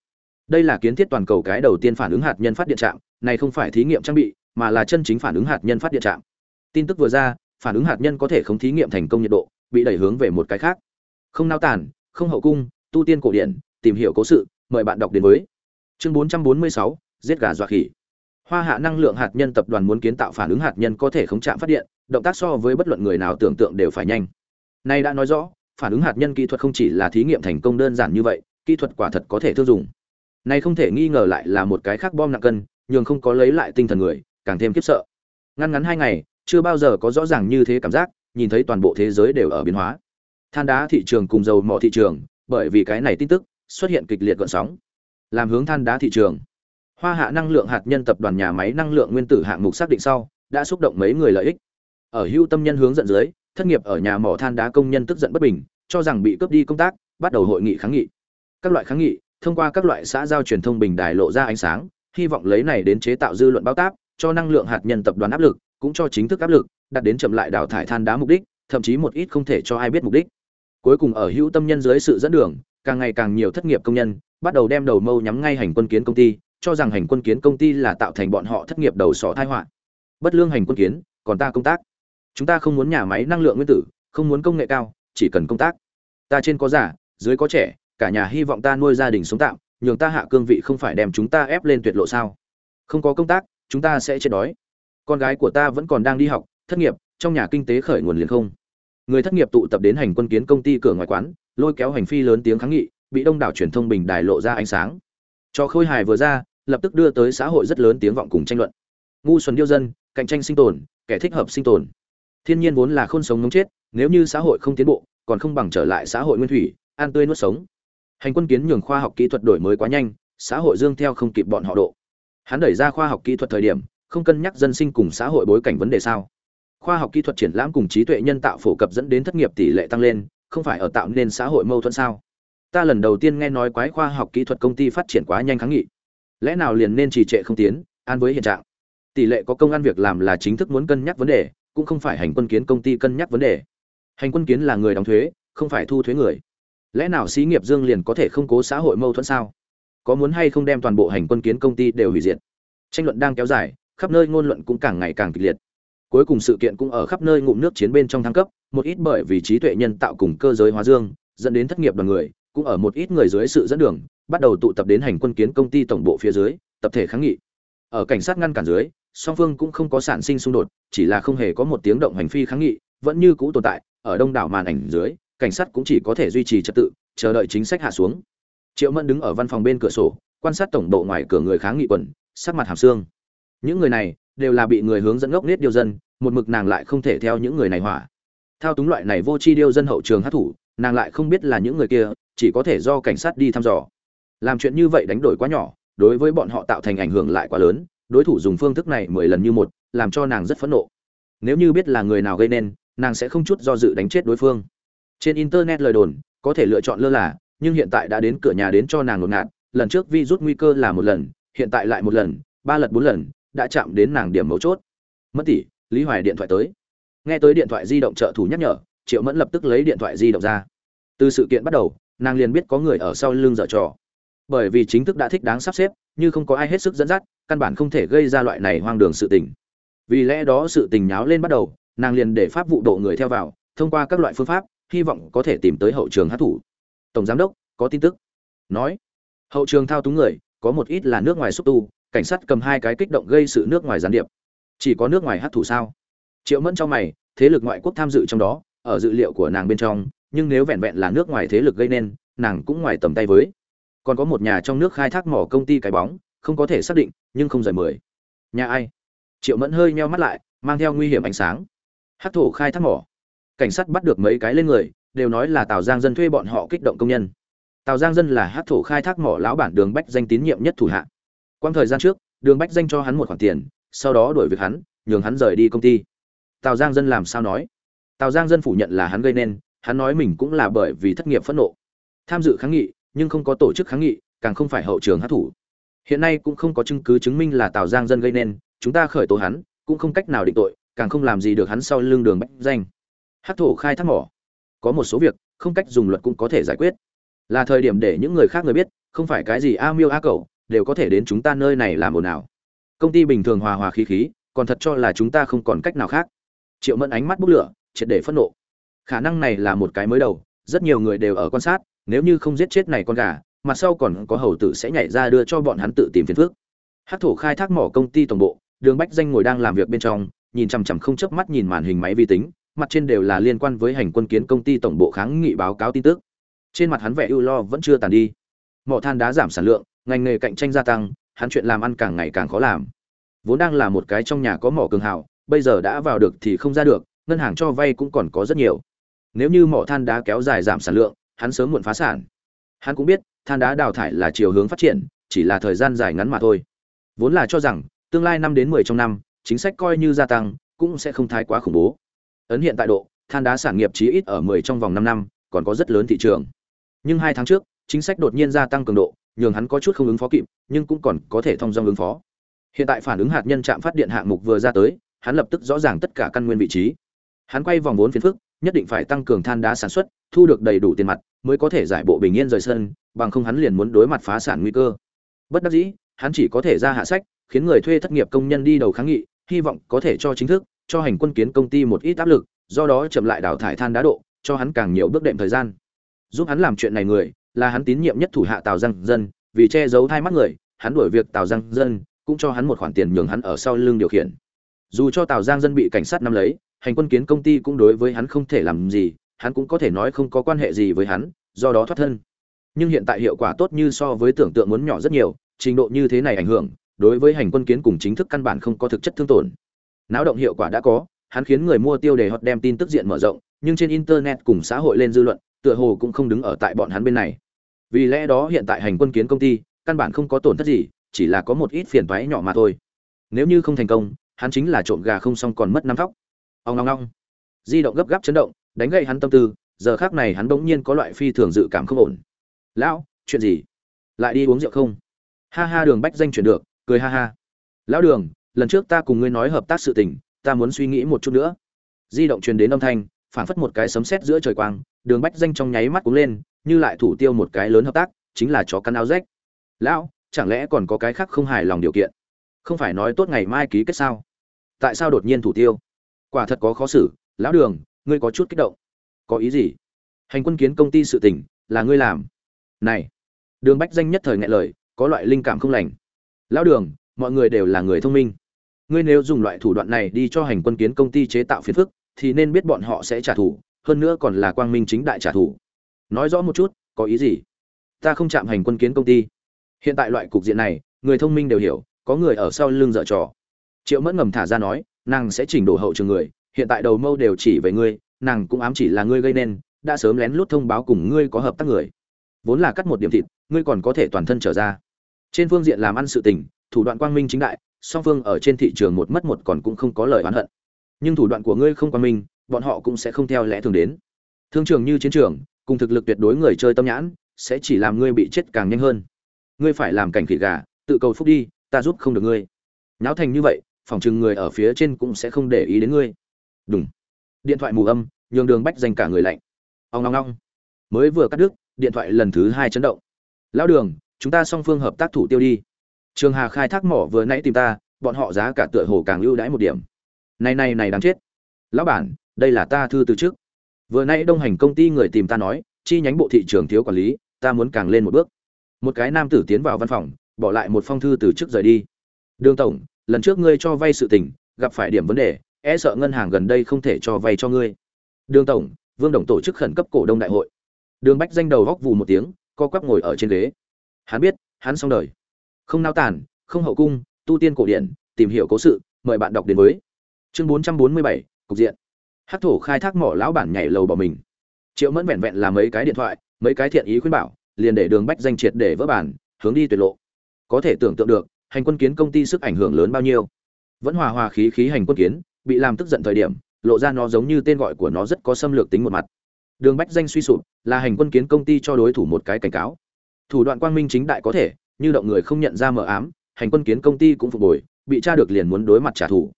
Đây là kiến thiết toàn cầu cái đầu tiên phản ứng hạt nhân phát điện trạm, này không phải thí nghiệm trang bị mà là chân chính phản ứng hạt nhân phát điện trạm. Tin tức vừa ra phản ứng hạt nhân có thể không thí nghiệm thành công nhiệt độ bị đẩy hướng về một cái khác. Không nao tản không hậu cung tu tiên cổ điển tìm hiểu cố sự mời bạn đọc đến với. Chương 446, giết gà dọa khỉ. Hoa hạ năng lượng hạt nhân tập đoàn muốn kiến tạo phản ứng hạt nhân có thể không chạm phát điện động tác so với bất luận người nào tưởng tượng đều phải nhanh. Nay đã nói rõ phản ứng hạt nhân kỹ thuật không chỉ là thí nghiệm thành công đơn giản như vậy kỹ thuật quả thật có thể thương dùng nay không thể nghi ngờ lại là một cái khác bom nặng cân nhường không có lấy lại tinh thần người càng thêm khiếp sợ. Ngăn ngắn hai ngày, chưa bao giờ có rõ ràng như thế cảm giác, nhìn thấy toàn bộ thế giới đều ở biến hóa. Than đá thị trường cùng dầu mỏ thị trường, bởi vì cái này tin tức, xuất hiện kịch liệt gợn sóng. Làm hướng than đá thị trường. Hoa hạ năng lượng hạt nhân tập đoàn nhà máy năng lượng nguyên tử hạng mục xác định sau, đã xúc động mấy người lợi ích. Ở hưu tâm nhân hướng dẫn dưới, thất nghiệp ở nhà mỏ than đá công nhân tức giận bất bình, cho rằng bị cướp đi công tác, bắt đầu hội nghị kháng nghị. Các loại kháng nghị, thông qua các loại xã giao truyền thông bình đài lộ ra ánh sáng, hy vọng lấy này đến chế tạo dư luận báo táp cho năng lượng hạt nhân tập đoàn áp lực, cũng cho chính thức áp lực đặt đến chậm lại đào thải than đá mục đích, thậm chí một ít không thể cho ai biết mục đích. Cuối cùng ở hữu tâm nhân dưới sự dẫn đường, càng ngày càng nhiều thất nghiệp công nhân, bắt đầu đem đầu mâu nhắm ngay hành quân kiến công ty, cho rằng hành quân kiến công ty là tạo thành bọn họ thất nghiệp đầu sỏ tai họa. Bất lương hành quân kiến, còn ta công tác. Chúng ta không muốn nhà máy năng lượng nguyên tử, không muốn công nghệ cao, chỉ cần công tác. Ta trên có già, dưới có trẻ, cả nhà hy vọng ta nuôi gia đình sống tạm, nhường ta hạ cương vị không phải đem chúng ta ép lên tuyệt lộ sao? Không có công tác chúng ta sẽ chết đói. Con gái của ta vẫn còn đang đi học, thất nghiệp, trong nhà kinh tế khởi nguồn liền không. Người thất nghiệp tụ tập đến hành quân kiến công ty cửa ngoài quán, lôi kéo hành phi lớn tiếng kháng nghị, bị đông đảo truyền thông bình đài lộ ra ánh sáng. Cho khôi hài vừa ra, lập tức đưa tới xã hội rất lớn tiếng vọng cùng tranh luận. Ngu xuẩn điêu dân, cạnh tranh sinh tồn, kẻ thích hợp sinh tồn. Thiên nhiên vốn là khôn sống ngống chết, nếu như xã hội không tiến bộ, còn không bằng trở lại xã hội nguyên thủy an tươi nuốt sống. Hành quân kiến nhường khoa học kỹ thuật đổi mới quá nhanh, xã hội dương theo không kịp bọn họ độ hắn đẩy ra khoa học kỹ thuật thời điểm, không cân nhắc dân sinh cùng xã hội bối cảnh vấn đề sao. Khoa học kỹ thuật triển lãm cùng trí tuệ nhân tạo phổ cập dẫn đến thất nghiệp tỷ lệ tăng lên, không phải ở tạo nên xã hội mâu thuẫn sao? Ta lần đầu tiên nghe nói quái khoa học kỹ thuật công ty phát triển quá nhanh kháng nghị. Lẽ nào liền nên trì trệ không tiến, an với hiện trạng? Tỷ lệ có công ăn việc làm là chính thức muốn cân nhắc vấn đề, cũng không phải hành quân kiến công ty cân nhắc vấn đề. Hành quân kiến là người đóng thuế, không phải thu thuế người. Lẽ nào xí nghiệp dương liền có thể không cố xã hội mâu thuẫn sao? Có muốn hay không đem toàn bộ hành quân kiến công ty đều hủy diệt. Tranh luận đang kéo dài, khắp nơi ngôn luận cũng càng ngày càng kịch liệt. Cuối cùng sự kiện cũng ở khắp nơi ngụm nước chiến bên trong thăng cấp, một ít bởi vì trí tuệ nhân tạo cùng cơ giới hóa dương, dẫn đến thất nghiệp đoàn người, cũng ở một ít người dưới sự dẫn đường, bắt đầu tụ tập đến hành quân kiến công ty tổng bộ phía dưới, tập thể kháng nghị. Ở cảnh sát ngăn cản dưới, song phương cũng không có sản sinh xung đột, chỉ là không hề có một tiếng động hành phi kháng nghị, vẫn như cũ tồn tại, ở đông đảo màn ảnh dưới, cảnh sát cũng chỉ có thể duy trì trật tự, chờ đợi chính sách hạ xuống triệu mẫn đứng ở văn phòng bên cửa sổ, quan sát tổng bộ ngoài cửa người kháng nghị quần sắc mặt hàm xương. Những người này đều là bị người hướng dẫn ngốc nết điêu dân, một mực nàng lại không thể theo những người này hỏa. Thao túng loại này vô tri điêu dân hậu trường hát thủ, nàng lại không biết là những người kia chỉ có thể do cảnh sát đi thăm dò. Làm chuyện như vậy đánh đổi quá nhỏ, đối với bọn họ tạo thành ảnh hưởng lại quá lớn, đối thủ dùng phương thức này mười lần như một, làm cho nàng rất phẫn nộ. Nếu như biết là người nào gây nên, nàng sẽ không chút do dự đánh chết đối phương. Trên internet lời đồn, có thể lựa chọn lơ là nhưng hiện tại đã đến cửa nhà đến cho nàng ngột ngạt, lần trước vi rút nguy cơ là một lần, hiện tại lại một lần, ba lần bốn lần, đã chạm đến nàng điểm mấu chốt. Mất tỷ, lý hoài điện thoại tới. Nghe tới điện thoại di động trợ thủ nhắc nhở, triệu mẫn lập tức lấy điện thoại di động ra. Từ sự kiện bắt đầu, nàng liền biết có người ở sau lưng dở trò. Bởi vì chính thức đã thích đáng sắp xếp, như không có ai hết sức dẫn dắt, căn bản không thể gây ra loại này hoang đường sự tình. Vì lẽ đó sự tình nháo lên bắt đầu, nàng liền để pháp vụ độ người theo vào, thông qua các loại phương pháp, hy vọng có thể tìm tới hậu trường hát thủ tổng giám đốc, có tin tức. Nói, hậu trường thao túng người, có một ít là nước ngoài xúc tu, cảnh sát cầm hai cái kích động gây sự nước ngoài gián điệp. Chỉ có nước ngoài hát thủ sao? Triệu mẫn cho mày, thế lực ngoại quốc tham dự trong đó, ở dự liệu của nàng bên trong, nhưng nếu vẹn vẹn là nước ngoài thế lực gây nên, nàng cũng ngoài tầm tay với. Còn có một nhà trong nước khai thác mỏ công ty cái bóng, không có thể xác định, nhưng không rời mười. Nhà ai? Triệu mẫn hơi meo mắt lại, mang theo nguy hiểm ánh sáng. Hát thổ khai thác mỏ. Cảnh sát bắt được mấy cái lên người đều nói là tào giang dân thuê bọn họ kích động công nhân. Tào giang dân là hát thổ khai thác mỏ lão bản đường bách danh tín nhiệm nhất thủ hạ. Quang thời gian trước, đường bách danh cho hắn một khoản tiền, sau đó đuổi việc hắn, nhường hắn rời đi công ty. Tào giang dân làm sao nói? Tào giang dân phủ nhận là hắn gây nên, hắn nói mình cũng là bởi vì thất nghiệp phẫn nộ. Tham dự kháng nghị, nhưng không có tổ chức kháng nghị, càng không phải hậu trường hát thủ. Hiện nay cũng không có chứng cứ chứng minh là tào giang dân gây nên, chúng ta khởi tố hắn, cũng không cách nào định tội, càng không làm gì được hắn sau lưng đường bách danh. Hát thổ khai thác mỏ có một số việc, không cách dùng luật cũng có thể giải quyết. Là thời điểm để những người khác người biết, không phải cái gì a miêu a cầu đều có thể đến chúng ta nơi này làm ồn ào. Công ty bình thường hòa hòa khí khí, còn thật cho là chúng ta không còn cách nào khác. Triệu mẫn ánh mắt bốc lửa, triệt để phẫn nộ. Khả năng này là một cái mới đầu, rất nhiều người đều ở quan sát, nếu như không giết chết này con gà mặt sau còn có hầu tử sẽ nhảy ra đưa cho bọn hắn tự tìm phiền phước hát thổ khai thác mỏ công ty tổng bộ, đường bách danh ngồi đang làm việc bên trong, nhìn chằm chằm không chớp mắt nhìn màn hình máy vi tính mặt trên đều là liên quan với hành quân kiến công ty tổng bộ kháng nghị báo cáo tin tức. Trên mặt hắn vẻ ưu lo vẫn chưa tàn đi. Mỏ than đá giảm sản lượng, ngành nghề cạnh tranh gia tăng, hắn chuyện làm ăn càng ngày càng khó làm. Vốn đang là một cái trong nhà có mỏ cường hào, bây giờ đã vào được thì không ra được, ngân hàng cho vay cũng còn có rất nhiều. Nếu như mỏ than đá kéo dài giảm sản lượng, hắn sớm muộn phá sản. Hắn cũng biết, than đá đào thải là chiều hướng phát triển, chỉ là thời gian dài ngắn mà thôi. Vốn là cho rằng, tương lai năm đến mười trong năm, chính sách coi như gia tăng, cũng sẽ không thái quá khủng bố ấn hiện tại độ, than đá sản nghiệp chí ít ở mười trong vòng năm năm, còn có rất lớn thị trường. Nhưng hai tháng trước, chính sách đột nhiên gia tăng cường độ, nhường hắn có chút không ứng phó kịp, nhưng cũng còn có thể thông dong ứng phó. Hiện tại phản ứng hạt nhân trạm phát điện hạng mục vừa ra tới, hắn lập tức rõ ràng tất cả căn nguyên vị trí. Hắn quay vòng vốn phiền phức, nhất định phải tăng cường than đá sản xuất, thu được đầy đủ tiền mặt, mới có thể giải bộ bình yên rời sân, bằng không hắn liền muốn đối mặt phá sản nguy cơ. Bất đắc dĩ, hắn chỉ có thể ra hạ sách, khiến người thuê thất nghiệp công nhân đi đầu kháng nghị, hy vọng có thể cho chính thức cho hành quân kiến công ty một ít áp lực, do đó chậm lại đào thải than đá độ, cho hắn càng nhiều bước đệm thời gian. Giúp hắn làm chuyện này người, là hắn tín nhiệm nhất thủ hạ tào giang dân, vì che giấu thai mắt người, hắn đuổi việc tào giang dân, cũng cho hắn một khoản tiền nhường hắn ở sau lưng điều khiển. Dù cho tào giang dân bị cảnh sát nắm lấy, hành quân kiến công ty cũng đối với hắn không thể làm gì, hắn cũng có thể nói không có quan hệ gì với hắn, do đó thoát thân. Nhưng hiện tại hiệu quả tốt như so với tưởng tượng muốn nhỏ rất nhiều, trình độ như thế này ảnh hưởng, đối với hành quân kiến cùng chính thức căn bản không có thực chất thương tổn náo động hiệu quả đã có, hắn khiến người mua tiêu đề hoặc đem tin tức diện mở rộng, nhưng trên internet cùng xã hội lên dư luận, tựa hồ cũng không đứng ở tại bọn hắn bên này. Vì lẽ đó hiện tại hành quân kiến công ty, căn bản không có tổn thất gì, chỉ là có một ít phiền thoái nhỏ mà thôi. Nếu như không thành công, hắn chính là trộm gà không xong còn mất năm thóc. Ông long long di động gấp gáp chấn động, đánh gậy hắn tâm tư, giờ khác này hắn bỗng nhiên có loại phi thường dự cảm không ổn. Lão, chuyện gì? Lại đi uống rượu không? Ha ha, đường bách danh chuyển được. Cười ha ha. Lão đường lần trước ta cùng ngươi nói hợp tác sự tình, ta muốn suy nghĩ một chút nữa. Di động truyền đến âm thanh phản phất một cái sấm sét giữa trời quang, đường bách danh trong nháy mắt cũng lên, như lại thủ tiêu một cái lớn hợp tác, chính là chó căn áo rách. Lão, chẳng lẽ còn có cái khác không hài lòng điều kiện? Không phải nói tốt ngày mai ký kết sao? Tại sao đột nhiên thủ tiêu? Quả thật có khó xử, lão đường, ngươi có chút kích động. Có ý gì? Hành quân kiến công ty sự tình, là ngươi làm. Này, đường bách danh nhất thời ngại lời, có loại linh cảm không lành. Lão đường, mọi người đều là người thông minh ngươi nếu dùng loại thủ đoạn này đi cho hành quân kiến công ty chế tạo phiền phức, thì nên biết bọn họ sẽ trả thù, hơn nữa còn là quang minh chính đại trả thù. Nói rõ một chút, có ý gì? Ta không chạm hành quân kiến công ty. Hiện tại loại cục diện này, người thông minh đều hiểu, có người ở sau lưng dở trò. Triệu mẫn ngầm thả ra nói, nàng sẽ chỉnh đổ hậu trường người, hiện tại đầu mâu đều chỉ về ngươi, nàng cũng ám chỉ là ngươi gây nên, đã sớm lén lút thông báo cùng ngươi có hợp tác người. Vốn là cắt một điểm thịt, ngươi còn có thể toàn thân trở ra. Trên phương diện làm ăn sự tình, thủ đoạn quang minh chính đại song phương ở trên thị trường một mất một còn cũng không có lời oán hận. Nhưng thủ đoạn của ngươi không quan minh bọn họ cũng sẽ không theo lẽ thường đến. Thương trường như chiến trường, cùng thực lực tuyệt đối người chơi tâm nhãn, sẽ chỉ làm ngươi bị chết càng nhanh hơn. Ngươi phải làm cảnh khỉ gà, tự cầu phúc đi, ta giúp không được ngươi. Nháo thành như vậy, phòng chừng người ở phía trên cũng sẽ không để ý đến ngươi. Đúng điện thoại mù âm, nhường đường bách dành cả người lạnh. Ông ngong ngong mới vừa cắt đứt, điện thoại lần thứ hai chấn động. Lão đường, chúng ta song phương hợp tác thủ tiêu đi trường hà khai thác mỏ vừa nãy tìm ta, bọn họ giá cả tựa hồ càng ưu đãi một điểm. Này này này, đáng chết. Lão bản, đây là ta thư từ trước. Vừa nãy đông hành công ty người tìm ta nói, chi nhánh bộ thị trường thiếu quản lý, ta muốn càng lên một bước. Một cái nam tử tiến vào văn phòng, bỏ lại một phong thư từ trước rời đi. Đường tổng, lần trước ngươi cho vay sự tình, gặp phải điểm vấn đề e sợ ngân hàng gần đây không thể cho vay cho ngươi. Đường tổng, vương đồng tổ chức khẩn cấp cổ đông đại hội. Đường bách danh đầu góc vù một tiếng, co quắp ngồi ở trên ghế. Hắn biết, hắn xong đời không nao tản không hậu cung, tu tiên cổ điển, tìm hiểu cố sự, mời bạn đọc đến với chương bốn trăm bốn mươi bảy, cục diện. Hát thổ khai thác mỏ lão bản nhảy lầu bỏ mình. Triệu mẫn vẹn vẹn làm mấy cái điện thoại, mấy cái thiện ý khuyên bảo, liền để đường bách danh triệt để vỡ bản, hướng đi tuyệt lộ. Có thể tưởng tượng được, hành quân kiến công ty sức ảnh hưởng lớn bao nhiêu. Vẫn hòa hòa khí khí hành quân kiến, bị làm tức giận thời điểm, lộ ra nó giống như tên gọi của nó rất có xâm lược tính một mặt. Đường bách danh suy sụp, là hành quân kiến công ty cho đối thủ một cái cảnh cáo. Thủ đoạn quang minh chính đại có thể như động người không nhận ra mờ ám, hành quân kiến công ty cũng phục hồi, bị tra được liền muốn đối mặt trả thù.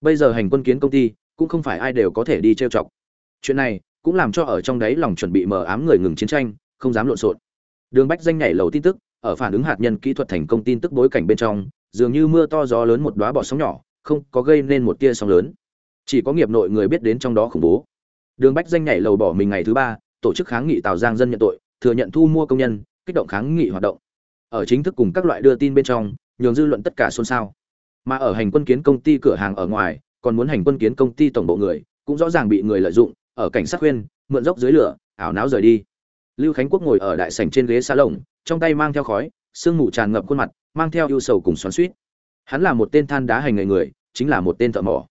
Bây giờ hành quân kiến công ty cũng không phải ai đều có thể đi trêu chọc. Chuyện này cũng làm cho ở trong đấy lòng chuẩn bị mờ ám người ngừng chiến tranh, không dám lộn xộn. Đường bách danh nhảy lầu tin tức, ở phản ứng hạt nhân kỹ thuật thành công tin tức bối cảnh bên trong, dường như mưa to gió lớn một đóa bọt sóng nhỏ, không có gây nên một tia sóng lớn. Chỉ có nghiệp nội người biết đến trong đó khủng bố. Đường bách danh nhảy lầu bỏ mình ngày thứ ba, tổ chức kháng nghị tào giang dân nhận tội, thừa nhận thu mua công nhân, kích động kháng nghị hoạt động ở chính thức cùng các loại đưa tin bên trong, nhường dư luận tất cả xôn xao. Mà ở hành quân kiến công ty cửa hàng ở ngoài, còn muốn hành quân kiến công ty tổng bộ người, cũng rõ ràng bị người lợi dụng, ở cảnh sát khuyên, mượn dốc dưới lửa, ảo não rời đi. Lưu khánh quốc ngồi ở đại sảnh trên ghế xa lồng trong tay mang theo khói, sương mù tràn ngập khuôn mặt, mang theo ưu sầu cùng xoắn suýt hắn là một tên than đá hành nghề người, chính là một tên thợ mỏ.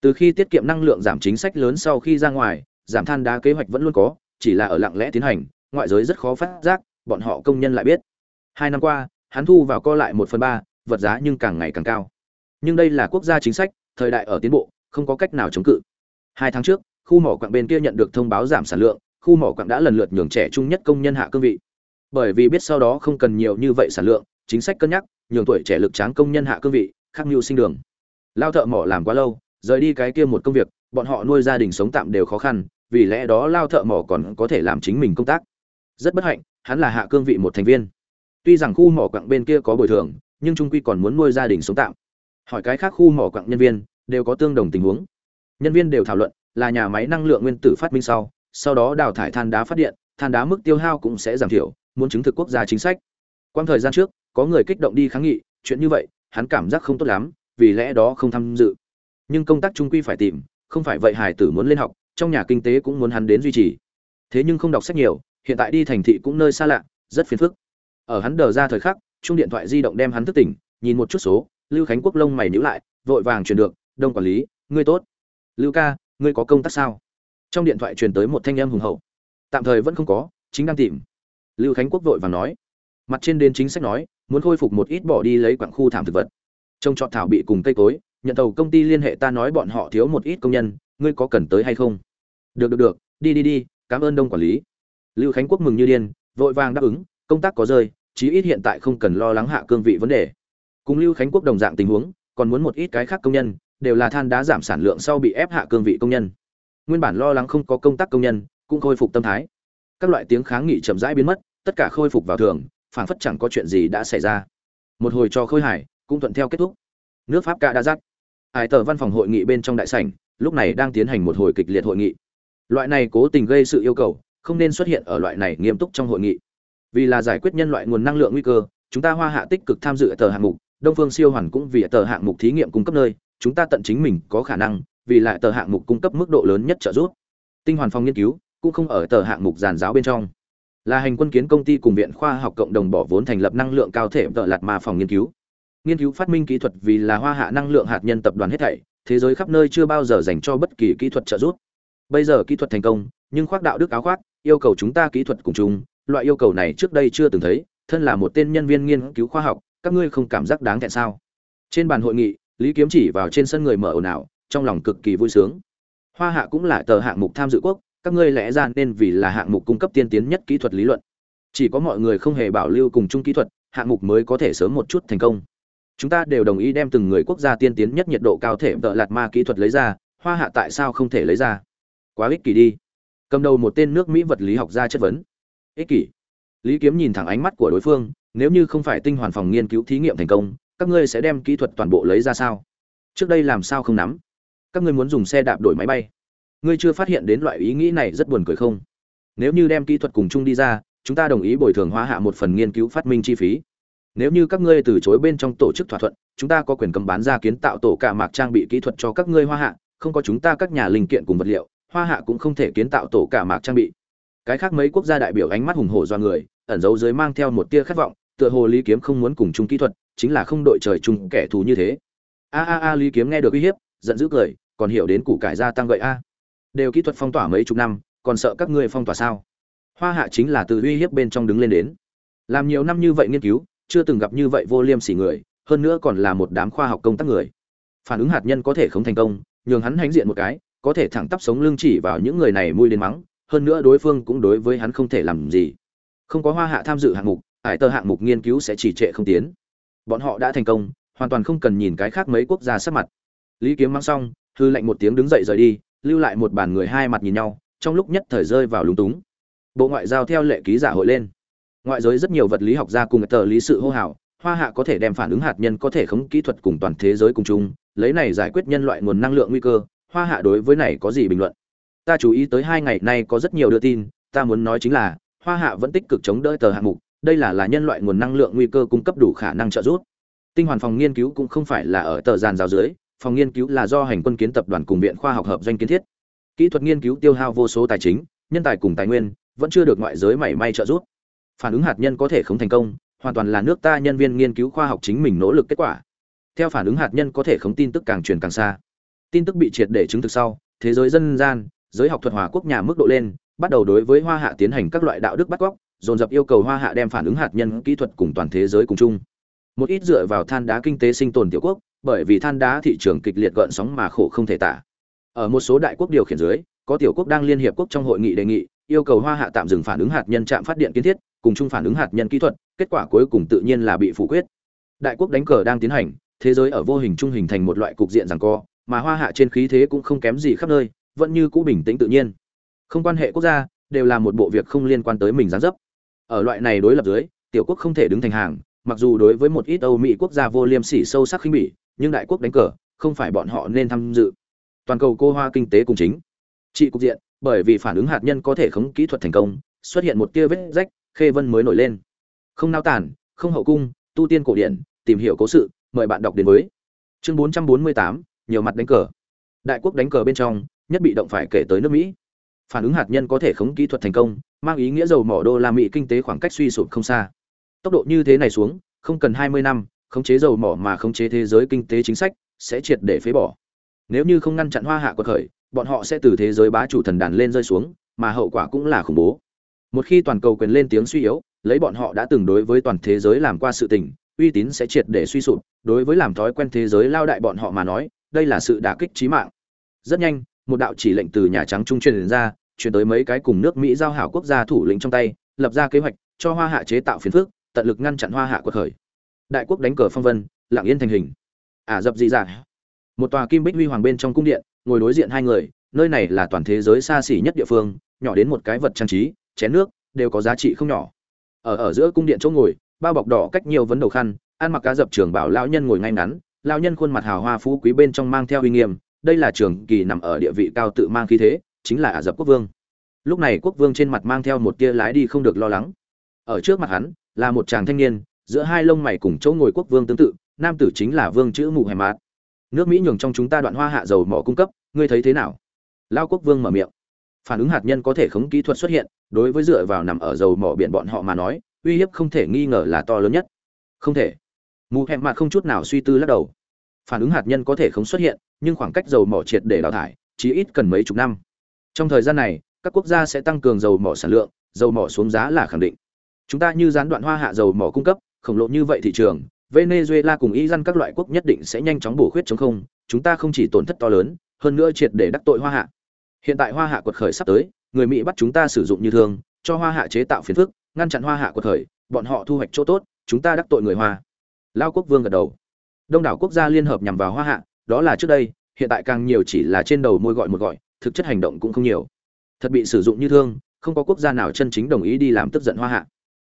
Từ khi tiết kiệm năng lượng giảm chính sách lớn sau khi ra ngoài, giảm than đá kế hoạch vẫn luôn có, chỉ là ở lặng lẽ tiến hành, ngoại giới rất khó phát giác, bọn họ công nhân lại biết hai năm qua, hắn thu vào co lại một phần ba, vật giá nhưng càng ngày càng cao. Nhưng đây là quốc gia chính sách, thời đại ở tiến bộ, không có cách nào chống cự. Hai tháng trước, khu mỏ quặng bên kia nhận được thông báo giảm sản lượng, khu mỏ quặng đã lần lượt nhường trẻ trung nhất công nhân hạ cương vị. Bởi vì biết sau đó không cần nhiều như vậy sản lượng, chính sách cân nhắc, nhường tuổi trẻ lực tráng công nhân hạ cương vị khắc mưu sinh đường. Lao thợ mỏ làm quá lâu, rời đi cái kia một công việc, bọn họ nuôi gia đình sống tạm đều khó khăn, vì lẽ đó lao thợ mỏ còn có thể làm chính mình công tác. Rất bất hạnh, hắn là hạ cương vị một thành viên tuy rằng khu mỏ quặng bên kia có bồi thường, nhưng trung quy còn muốn nuôi gia đình sống tạm. Hỏi cái khác khu mỏ quặng nhân viên, đều có tương đồng tình huống. Nhân viên đều thảo luận, là nhà máy năng lượng nguyên tử phát minh sau sau đó đào thải than đá phát điện, than đá mức tiêu hao cũng sẽ giảm thiểu, muốn chứng thực quốc gia chính sách. Quang thời gian trước, có người kích động đi kháng nghị, chuyện như vậy, hắn cảm giác không tốt lắm, vì lẽ đó không tham dự. Nhưng công tác trung quy phải tìm, không phải vậy hải tử muốn lên học, trong nhà kinh tế cũng muốn hắn đến duy trì. Thế nhưng không đọc sách nhiều, hiện tại đi thành thị cũng nơi xa lạ, rất phiền phức ở hắn đờ ra thời khắc, chung điện thoại di động đem hắn thức tỉnh, nhìn một chút số, lưu khánh quốc lông mày nhữ lại, vội vàng truyền được, đông quản lý, ngươi tốt. Lưu ca, ngươi có công tác sao? Trong điện thoại truyền tới một thanh âm hùng hậu. Tạm thời vẫn không có, chính đang tìm. Lưu khánh quốc vội vàng nói. Mặt trên đến chính sách nói, muốn khôi phục một ít bỏ đi lấy quặng khu thảm thực vật. Trông trọt thảo bị cùng cây cối, nhận tàu công ty liên hệ ta nói bọn họ thiếu một ít công nhân, ngươi có cần tới hay không? Được được được, đi đi đi, cảm ơn đông quản lý. Lưu khánh quốc mừng như điên, vội vàng đáp ứng, công tác có rơi chí ít hiện tại không cần lo lắng hạ cương vị vấn đề. Cùng lưu khánh quốc đồng dạng tình huống, còn muốn một ít cái khác công nhân, đều là than đá giảm sản lượng sau bị ép hạ cương vị công nhân. Nguyên bản lo lắng không có công tác công nhân, cũng khôi phục tâm thái. Các loại tiếng kháng nghị chậm rãi biến mất, tất cả khôi phục vào thường, phảng phất chẳng có chuyện gì đã xảy ra. Một hồi cho khôi hải cũng thuận theo kết thúc. Nước pháp cả đã dắt hải tờ văn phòng hội nghị bên trong đại sảnh, lúc này đang tiến hành một hồi kịch liệt hội nghị. Loại này cố tình gây sự yêu cầu, không nên xuất hiện ở loại này nghiêm túc trong hội nghị vì là giải quyết nhân loại nguồn năng lượng nguy cơ, chúng ta hoa hạ tích cực tham dự tờ hạng mục, đông phương siêu hoàn cũng vì tờ hạng mục thí nghiệm cung cấp nơi, chúng ta tận chính mình có khả năng, vì lại tờ hạng mục cung cấp mức độ lớn nhất trợ giúp. Tinh hoàn phòng nghiên cứu cũng không ở tờ hạng mục giàn giáo bên trong. Là hành quân kiến công ty cùng viện khoa học cộng đồng bỏ vốn thành lập năng lượng cao thể tợ lạt mà phòng nghiên cứu. Nghiên cứu phát minh kỹ thuật vì là hoa hạ năng lượng hạt nhân tập đoàn hết thảy, thế giới khắp nơi chưa bao giờ dành cho bất kỳ kỹ thuật trợ giúp. Bây giờ kỹ thuật thành công, nhưng khoác đạo đức áo khoác, yêu cầu chúng ta kỹ thuật cùng chung loại yêu cầu này trước đây chưa từng thấy, thân là một tên nhân viên nghiên cứu khoa học, các ngươi không cảm giác đáng thẹn sao? Trên bàn hội nghị, lý kiếm chỉ vào trên sân người mở ồn ào, trong lòng cực kỳ vui sướng. Hoa hạ cũng là tờ hạng mục tham dự quốc, các ngươi lẽ ra nên vì là hạng mục cung cấp tiên tiến nhất kỹ thuật lý luận. Chỉ có mọi người không hề bảo lưu cùng chung kỹ thuật, hạng mục mới có thể sớm một chút thành công. Chúng ta đều đồng ý đem từng người quốc gia tiên tiến nhất nhiệt độ cao thể vợ lạt ma kỹ thuật lấy ra, hoa hạ tại sao không thể lấy ra? Quá ích kỷ đi. Cầm đầu một tên nước mỹ vật lý học gia chất vấn ích kỷ. Lý kiếm nhìn thẳng ánh mắt của đối phương, nếu như không phải tinh hoàn phòng nghiên cứu thí nghiệm thành công, các ngươi sẽ đem kỹ thuật toàn bộ lấy ra sao? Trước đây làm sao không nắm? Các ngươi muốn dùng xe đạp đổi máy bay. Ngươi chưa phát hiện đến loại ý nghĩ này rất buồn cười không? Nếu như đem kỹ thuật cùng chung đi ra, chúng ta đồng ý bồi thường hóa hạ một phần nghiên cứu phát minh chi phí. Nếu như các ngươi từ chối bên trong tổ chức thỏa thuận, chúng ta có quyền cấm bán ra kiến tạo tổ cả mạc trang bị kỹ thuật cho các ngươi hoa hạ, không có chúng ta các nhà linh kiện cùng vật liệu hoa hạ cũng không thể kiến tạo tổ cả mạc trang bị cái khác mấy quốc gia đại biểu ánh mắt hùng hổ do người, ẩn giấu dưới mang theo một tia khát vọng, tựa hồ lý kiếm không muốn cùng chung kỹ thuật, chính là không đội trời chung kẻ thù như thế. A a a, lý kiếm nghe được uy hiếp, giận dữ cười, còn hiểu đến củ cải gia tăng vậy a. Đều kỹ thuật phong tỏa mấy chục năm, còn sợ các ngươi phong tỏa sao? Hoa hạ chính là từ uy hiếp bên trong đứng lên đến. Làm nhiều năm như vậy nghiên cứu, chưa từng gặp như vậy vô liêm sỉ người, hơn nữa còn là một đám khoa học công tác người. Phản ứng hạt nhân có thể không thành công, nhường hắn hãnh diện một cái, có thể thẳng tắp sống lưng chỉ vào những người này mui đến mắng hơn nữa đối phương cũng đối với hắn không thể làm gì. Không có hoa hạ tham dự hạng mục hải tờ hạng mục nghiên cứu sẽ chỉ trệ không tiến. Bọn họ đã thành công, hoàn toàn không cần nhìn cái khác mấy quốc gia sắp mặt. Lý kiếm mang xong, hư lệnh một tiếng đứng dậy rời đi, lưu lại một bàn người hai mặt nhìn nhau, trong lúc nhất thời rơi vào lúng túng. Bộ ngoại giao theo lệ ký giả hội lên. Ngoại giới rất nhiều vật lý học gia cùng tờ lý sự hô hào, hoa hạ có thể đem phản ứng hạt nhân có thể khống kỹ thuật cùng toàn thế giới cùng chung, lấy này giải quyết nhân loại nguồn năng lượng nguy cơ, hoa hạ đối với này có gì bình luận? Ta chú ý tới hai ngày nay có rất nhiều đưa tin, ta muốn nói chính là, hoa hạ vẫn tích cực chống đỡ tờ hạng mục, đây là là nhân loại nguồn năng lượng nguy cơ cung cấp đủ khả năng trợ giúp. Tinh hoàn phòng nghiên cứu cũng không phải là ở tờ giàn giáo dưới, phòng nghiên cứu là do hành quân kiến tập đoàn cùng viện khoa học hợp doanh kiến thiết. Kỹ thuật nghiên cứu tiêu hao vô số tài chính, nhân tài cùng tài nguyên, vẫn chưa được ngoại giới mảy may trợ giúp. Phản ứng hạt nhân có thể không thành công, hoàn toàn là nước ta nhân viên nghiên cứu khoa học chính mình nỗ lực kết quả. Theo phản ứng hạt nhân có thể không tin tức càng truyền càng xa. Tin tức bị triệt để chứng thực sau, thế giới dân gian giới học thuật hòa quốc nhà mức độ lên, bắt đầu đối với hoa hạ tiến hành các loại đạo đức bắt cóc, dồn dập yêu cầu hoa hạ đem phản ứng hạt nhân kỹ thuật cùng toàn thế giới cùng chung. Một ít dựa vào than đá kinh tế sinh tồn tiểu quốc, bởi vì than đá thị trường kịch liệt gợn sóng mà khổ không thể tả. Ở một số đại quốc điều khiển dưới, có tiểu quốc đang liên hiệp quốc trong hội nghị đề nghị, yêu cầu hoa hạ tạm dừng phản ứng hạt nhân trạm phát điện kiến thiết, cùng chung phản ứng hạt nhân kỹ thuật, kết quả cuối cùng tự nhiên là bị phủ quyết. Đại quốc đánh cờ đang tiến hành, thế giới ở vô hình trung hình thành một loại cục diện rằng co, mà hoa hạ trên khí thế cũng không kém gì khắp nơi vẫn như cũ bình tĩnh tự nhiên. Không quan hệ quốc gia đều là một bộ việc không liên quan tới mình gián dấp. Ở loại này đối lập dưới tiểu quốc không thể đứng thành hàng mặc dù đối với một ít âu mỹ quốc gia vô liêm sỉ sâu sắc khinh bỉ nhưng đại quốc đánh cờ không phải bọn họ nên tham dự. Toàn cầu cô hoa kinh tế cùng chính. Trị cục diện bởi vì phản ứng hạt nhân có thể khống kỹ thuật thành công xuất hiện một tia vết rách khê vân mới nổi lên. Không nao tản không hậu cung tu tiên cổ điển tìm hiểu cố sự mời bạn đọc đến với. Chương 448, nhiều mặt đánh cờ. Đại quốc đánh cờ bên trong nhất bị động phải kể tới nước mỹ. Phản ứng hạt nhân có thể khống kỹ thuật thành công, mang ý nghĩa dầu mỏ đô la mỹ kinh tế khoảng cách suy sụp không xa. Tốc độ như thế này xuống, không cần 20 năm, khống chế dầu mỏ mà khống chế thế giới kinh tế chính sách sẽ triệt để phế bỏ. Nếu như không ngăn chặn hoa hạ quật khởi, bọn họ sẽ từ thế giới bá chủ thần đàn lên rơi xuống, mà hậu quả cũng là khủng bố. Một khi toàn cầu quyền lên tiếng suy yếu, lấy bọn họ đã từng đối với toàn thế giới làm qua sự tình, uy tín sẽ triệt để suy sụp. Đối với làm thói quen thế giới lao đại bọn họ mà nói, đây là sự đả kích chí mạng. Rất nhanh một đạo chỉ lệnh từ nhà trắng trung truyền ra chuyển tới mấy cái cùng nước mỹ giao hảo quốc gia thủ lĩnh trong tay, lập ra kế hoạch cho hoa hạ chế tạo phiền phức, tận lực ngăn chặn hoa hạ quật khởi. Đại quốc đánh cờ phong vân, lặng yên thành hình. Ả dập dị dạ một tòa kim bích huy hoàng bên trong cung điện, ngồi đối diện hai người, nơi này là toàn thế giới xa xỉ nhất địa phương, nhỏ đến một cái vật trang trí, chén nước, đều có giá trị không nhỏ. Ở ở giữa cung điện chỗ ngồi, bao bọc đỏ cách nhiều vấn đầu khăn, ăn mặc cá dập trường bảo lão nhân ngồi ngay ngắn, lão nhân khuôn mặt hào hoa phú quý bên trong mang theo uy nghiêm đây là trường kỳ nằm ở địa vị cao tự mang khí thế, chính là ả rập quốc vương. Lúc này quốc vương trên mặt mang theo một tia lái đi không được lo lắng. Ở trước mặt hắn, là một chàng thanh niên, giữa hai lông mày cùng chỗ ngồi quốc vương tương tự, nam tử chính là vương chữ mù hèm mát nước mỹ nhường trong chúng ta đoạn hoa hạ dầu mỏ cung cấp, ngươi thấy thế nào? Lao quốc vương mở miệng. Phản ứng hạt nhân có thể khống kỹ thuật xuất hiện, đối với dựa vào nằm ở dầu mỏ biển bọn họ mà nói, uy hiếp không thể nghi ngờ là to lớn nhất. Không thể. Mù hẹn mặt không chút nào suy tư lắc đầu. Phản ứng hạt nhân có thể không xuất hiện nhưng khoảng cách dầu mỏ triệt để đào thải, chỉ ít cần mấy chục năm. Trong thời gian này, các quốc gia sẽ tăng cường dầu mỏ sản lượng, dầu mỏ xuống giá là khẳng định. Chúng ta như gián đoạn hoa hạ dầu mỏ cung cấp, khổng lồ như vậy thị trường, venezuela cùng iran các loại quốc nhất định sẽ nhanh chóng bổ khuyết chống không, chúng ta không chỉ tổn thất to lớn, hơn nữa triệt để đắc tội hoa hạ. Hiện tại hoa hạ quật khởi sắp tới, người mỹ bắt chúng ta sử dụng như thường, cho hoa hạ chế tạo phiền phức, ngăn chặn hoa hạ quật khởi, bọn họ thu hoạch chỗ tốt, chúng ta đắc tội người hoa. Lao quốc vương gật đầu. Đông đảo quốc gia liên hợp nhằm vào hoa hạ đó là trước đây, hiện tại càng nhiều chỉ là trên đầu môi gọi một gọi, thực chất hành động cũng không nhiều. Thật bị sử dụng như thương, không có quốc gia nào chân chính đồng ý đi làm tức giận hoa hạ.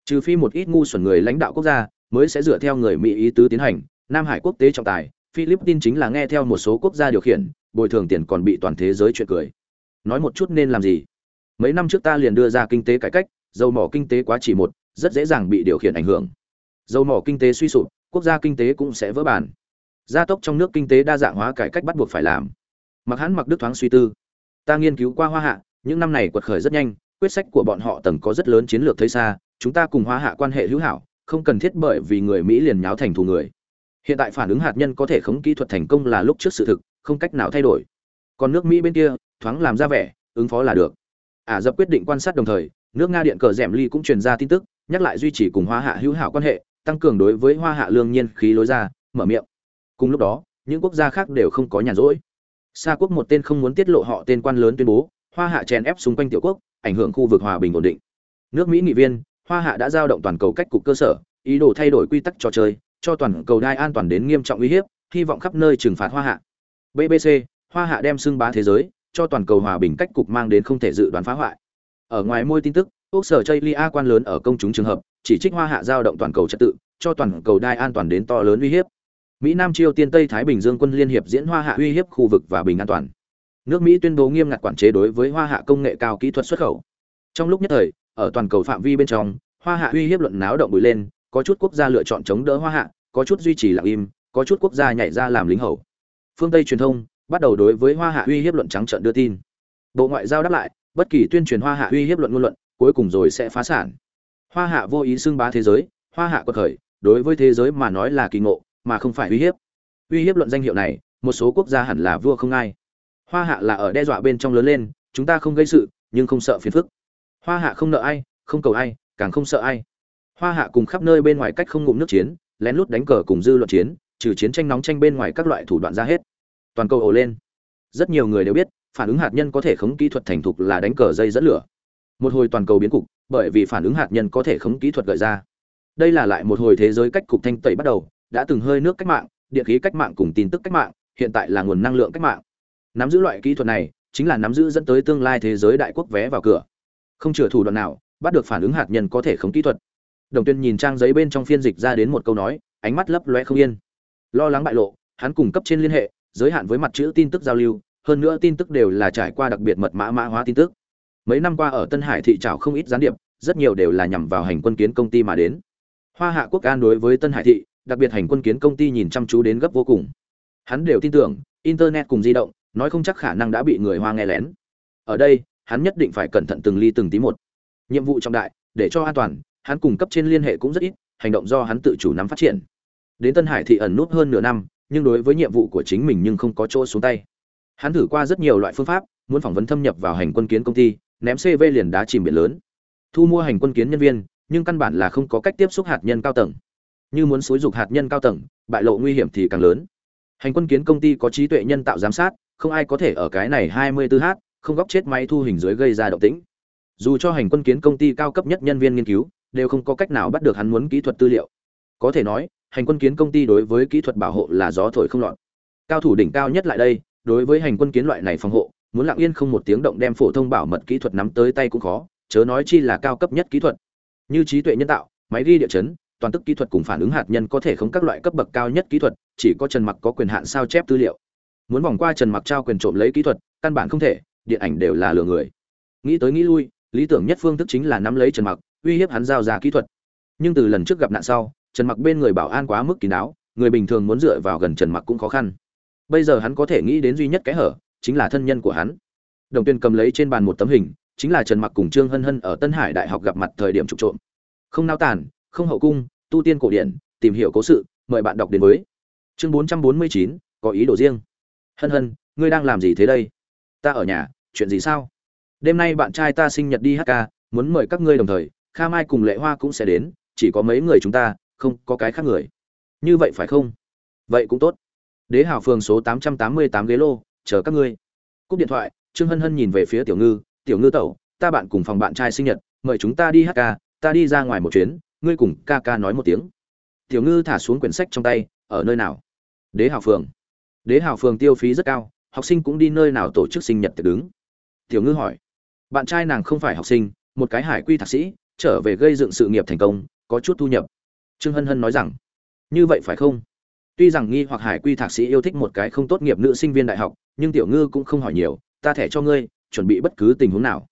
Trừ phi một ít ngu xuẩn người lãnh đạo quốc gia mới sẽ dựa theo người mỹ ý tứ tiến hành, nam hải quốc tế trọng tài, philippines chính là nghe theo một số quốc gia điều khiển, bồi thường tiền còn bị toàn thế giới chuyện cười. Nói một chút nên làm gì? Mấy năm trước ta liền đưa ra kinh tế cải cách, dầu mỏ kinh tế quá chỉ một, rất dễ dàng bị điều khiển ảnh hưởng. Dầu mỏ kinh tế suy sụp, quốc gia kinh tế cũng sẽ vỡ bản gia tốc trong nước kinh tế đa dạng hóa cải cách bắt buộc phải làm. Mặc hắn mặc đức thoáng suy tư. Ta nghiên cứu qua hoa hạ, những năm này quật khởi rất nhanh, quyết sách của bọn họ tầng có rất lớn chiến lược thấy xa, chúng ta cùng hoa hạ quan hệ hữu hảo, không cần thiết bởi vì người mỹ liền nháo thành thù người. Hiện tại phản ứng hạt nhân có thể khống kỹ thuật thành công là lúc trước sự thực, không cách nào thay đổi. Còn nước mỹ bên kia, thoáng làm ra vẻ, ứng phó là được. Ả dập quyết định quan sát đồng thời, nước nga điện cờ rèm ly cũng truyền ra tin tức, nhắc lại duy trì cùng hoa hạ hữu hảo quan hệ, tăng cường đối với hoa hạ lương nhiên khí lối ra, mở miệng cùng lúc đó, những quốc gia khác đều không có nhàn rỗi. Xa quốc một tên không muốn tiết lộ họ tên quan lớn tuyên bố, hoa hạ chèn ép xung quanh tiểu quốc, ảnh hưởng khu vực hòa bình ổn định. Nước mỹ nghị viên, hoa hạ đã giao động toàn cầu cách cục cơ sở, ý đồ thay đổi quy tắc trò chơi, cho toàn cầu đai an toàn đến nghiêm trọng uy hiếp, hy vọng khắp nơi trừng phạt hoa hạ. Bbc hoa hạ đem xưng bá thế giới, cho toàn cầu hòa bình cách cục mang đến không thể dự đoán phá hoại. Ở ngoài môi tin tức, quốc sở chây lia quan lớn ở công chúng trường hợp, chỉ trích hoa hạ giao động toàn cầu trật tự, cho toàn cầu đai an toàn đến to lớn uy hiếp mỹ nam triều tiên tây thái bình dương quân liên hiệp diễn hoa hạ uy hiếp khu vực và bình an toàn. Nước mỹ tuyên bố nghiêm ngặt quản chế đối với hoa hạ công nghệ cao kỹ thuật xuất khẩu. Trong lúc nhất thời, ở toàn cầu phạm vi bên trong, hoa hạ uy hiếp luận náo động bụi lên, có chút quốc gia lựa chọn chống đỡ hoa hạ, có chút duy trì lặng im, có chút quốc gia nhảy ra làm lính hầu. Phương tây truyền thông bắt đầu đối với hoa hạ uy hiếp luận trắng trợn đưa tin. Bộ ngoại giao đáp lại, bất kỳ tuyên truyền hoa hạ uy hiếp luận ngôn luận, cuối cùng rồi sẽ phá sản. Hoa hạ vô ý xưng bá thế giới, hoa hạ quật khởi, đối với thế giới mà nói là kỳ ngộ mà không phải uy hiếp. Uy hiếp luận danh hiệu này, một số quốc gia hẳn là vua không ai. Hoa hạ là ở đe dọa bên trong lớn lên, chúng ta không gây sự, nhưng không sợ phiền phức. Hoa hạ không nợ ai, không cầu ai, càng không sợ ai. Hoa hạ cùng khắp nơi bên ngoài cách không ngụm nước chiến, lén lút đánh cờ cùng dư luận chiến, trừ chiến tranh nóng tranh bên ngoài các loại thủ đoạn ra hết. Toàn cầu ồ lên. Rất nhiều người đều biết, phản ứng hạt nhân có thể khống kỹ thuật thành thục là đánh cờ dây dẫn lửa. Một hồi toàn cầu biến cục, bởi vì phản ứng hạt nhân có thể khống kỹ thuật gợi ra. Đây là lại một hồi thế giới cách cục thanh tẩy bắt đầu đã từng hơi nước cách mạng điện khí cách mạng cùng tin tức cách mạng, hiện tại là nguồn năng lượng cách mạng. Nắm giữ loại kỹ thuật này, chính là nắm giữ dẫn tới tương lai thế giới đại quốc vé vào cửa. Không chừa thủ đoạn nào, bắt được phản ứng hạt nhân có thể khống kỹ thuật. Đồng tuyên nhìn trang giấy bên trong phiên dịch ra đến một câu nói, ánh mắt lấp loe không yên. Lo lắng bại lộ, hắn cùng cấp trên liên hệ, giới hạn với mặt chữ tin tức giao lưu, hơn nữa tin tức đều là trải qua đặc biệt mật mã mã hóa tin tức. Mấy năm qua ở tân hải thị trảo không ít gián điệp, rất nhiều đều là nhằm vào hành quân kiến công ty mà đến. Hoa hạ quốc an đối với tân hải thị đặc biệt hành quân kiến công ty nhìn chăm chú đến gấp vô cùng. Hắn đều tin tưởng, internet cùng di động, nói không chắc khả năng đã bị người hoa nghe lén. Ở đây, hắn nhất định phải cẩn thận từng ly từng tí một. Nhiệm vụ trọng đại, để cho an toàn, hắn cung cấp trên liên hệ cũng rất ít, hành động do hắn tự chủ nắm phát triển. Đến tân hải thị ẩn nút hơn nửa năm, nhưng đối với nhiệm vụ của chính mình nhưng không có chỗ xuống tay. Hắn thử qua rất nhiều loại phương pháp, muốn phỏng vấn thâm nhập vào hành quân kiến công ty, ném cv liền đá chìm biển lớn. Thu mua hành quân kiến nhân viên, nhưng căn bản là không có cách tiếp xúc hạt nhân cao tầng như muốn xúi dục hạt nhân cao tầng, bại lộ nguy hiểm thì càng lớn. Hành quân kiến công ty có trí tuệ nhân tạo giám sát, không ai có thể ở cái này 24h không góc chết máy thu hình dưới gây ra động tĩnh. Dù cho hành quân kiến công ty cao cấp nhất nhân viên nghiên cứu, đều không có cách nào bắt được hắn muốn kỹ thuật tư liệu. Có thể nói, hành quân kiến công ty đối với kỹ thuật bảo hộ là gió thổi không lọt. Cao thủ đỉnh cao nhất lại đây, đối với hành quân kiến loại này phòng hộ, muốn lặng yên không một tiếng động đem phổ thông bảo mật kỹ thuật nắm tới tay cũng khó, chớ nói chi là cao cấp nhất kỹ thuật. Như trí tuệ nhân tạo, máy ghi địa chấn toàn tức kỹ thuật cùng phản ứng hạt nhân có thể không các loại cấp bậc cao nhất kỹ thuật, chỉ có trần mặc có quyền hạn sao chép tư liệu. Muốn vòng qua trần mặc trao quyền trộm lấy kỹ thuật, căn bản không thể, điện ảnh đều là lừa người. Nghĩ tới nghĩ lui, lý tưởng nhất phương thức chính là nắm lấy trần mặc, uy hiếp hắn giao ra kỹ thuật. Nhưng từ lần trước gặp nạn sau, trần mặc bên người bảo an quá mức kín đáo, người bình thường muốn dựa vào gần trần mặc cũng khó khăn. Bây giờ hắn có thể nghĩ đến duy nhất cái hở, chính là thân nhân của hắn. Đồng tuyên cầm lấy trên bàn một tấm hình, chính là trần mặc cùng trương hân hân ở tân hải đại học gặp mặt thời điểm trục trộm. Không nao tản không hậu cung tu tiên cổ điển tìm hiểu cố sự mời bạn đọc đến với. Chương 449, có ý đồ riêng. Hân hân ngươi đang làm gì thế đây? Ta ở nhà chuyện gì sao? Đêm nay bạn trai ta sinh nhật đi hát ca muốn mời các ngươi đồng thời kha mai cùng lệ hoa cũng sẽ đến chỉ có mấy người chúng ta không có cái khác người. Như vậy phải không? Vậy cũng tốt. Đế hảo phường số tám trăm tám mươi tám ghế lô chờ các ngươi. Cúp điện thoại trương hân hân nhìn về phía tiểu ngư tiểu ngư tẩu ta bạn cùng phòng bạn trai sinh nhật mời chúng ta đi hát ca ta đi ra ngoài một chuyến ngươi cùng ca ca nói một tiếng. Tiểu ngư thả xuống quyển sách trong tay, ở nơi nào? Đế hảo phường. Đế hảo phường tiêu phí rất cao, học sinh cũng đi nơi nào tổ chức sinh nhật tiệc đứng? Tiểu ngư hỏi. Bạn trai nàng không phải học sinh, một cái hải quy thạc sĩ, trở về gây dựng sự nghiệp thành công, có chút thu nhập. Trương hân hân nói rằng. Như vậy phải không? Tuy rằng nghi hoặc hải quy thạc sĩ yêu thích một cái không tốt nghiệp nữ sinh viên đại học, nhưng tiểu ngư cũng không hỏi nhiều, ta thẻ cho ngươi, chuẩn bị bất cứ tình huống nào.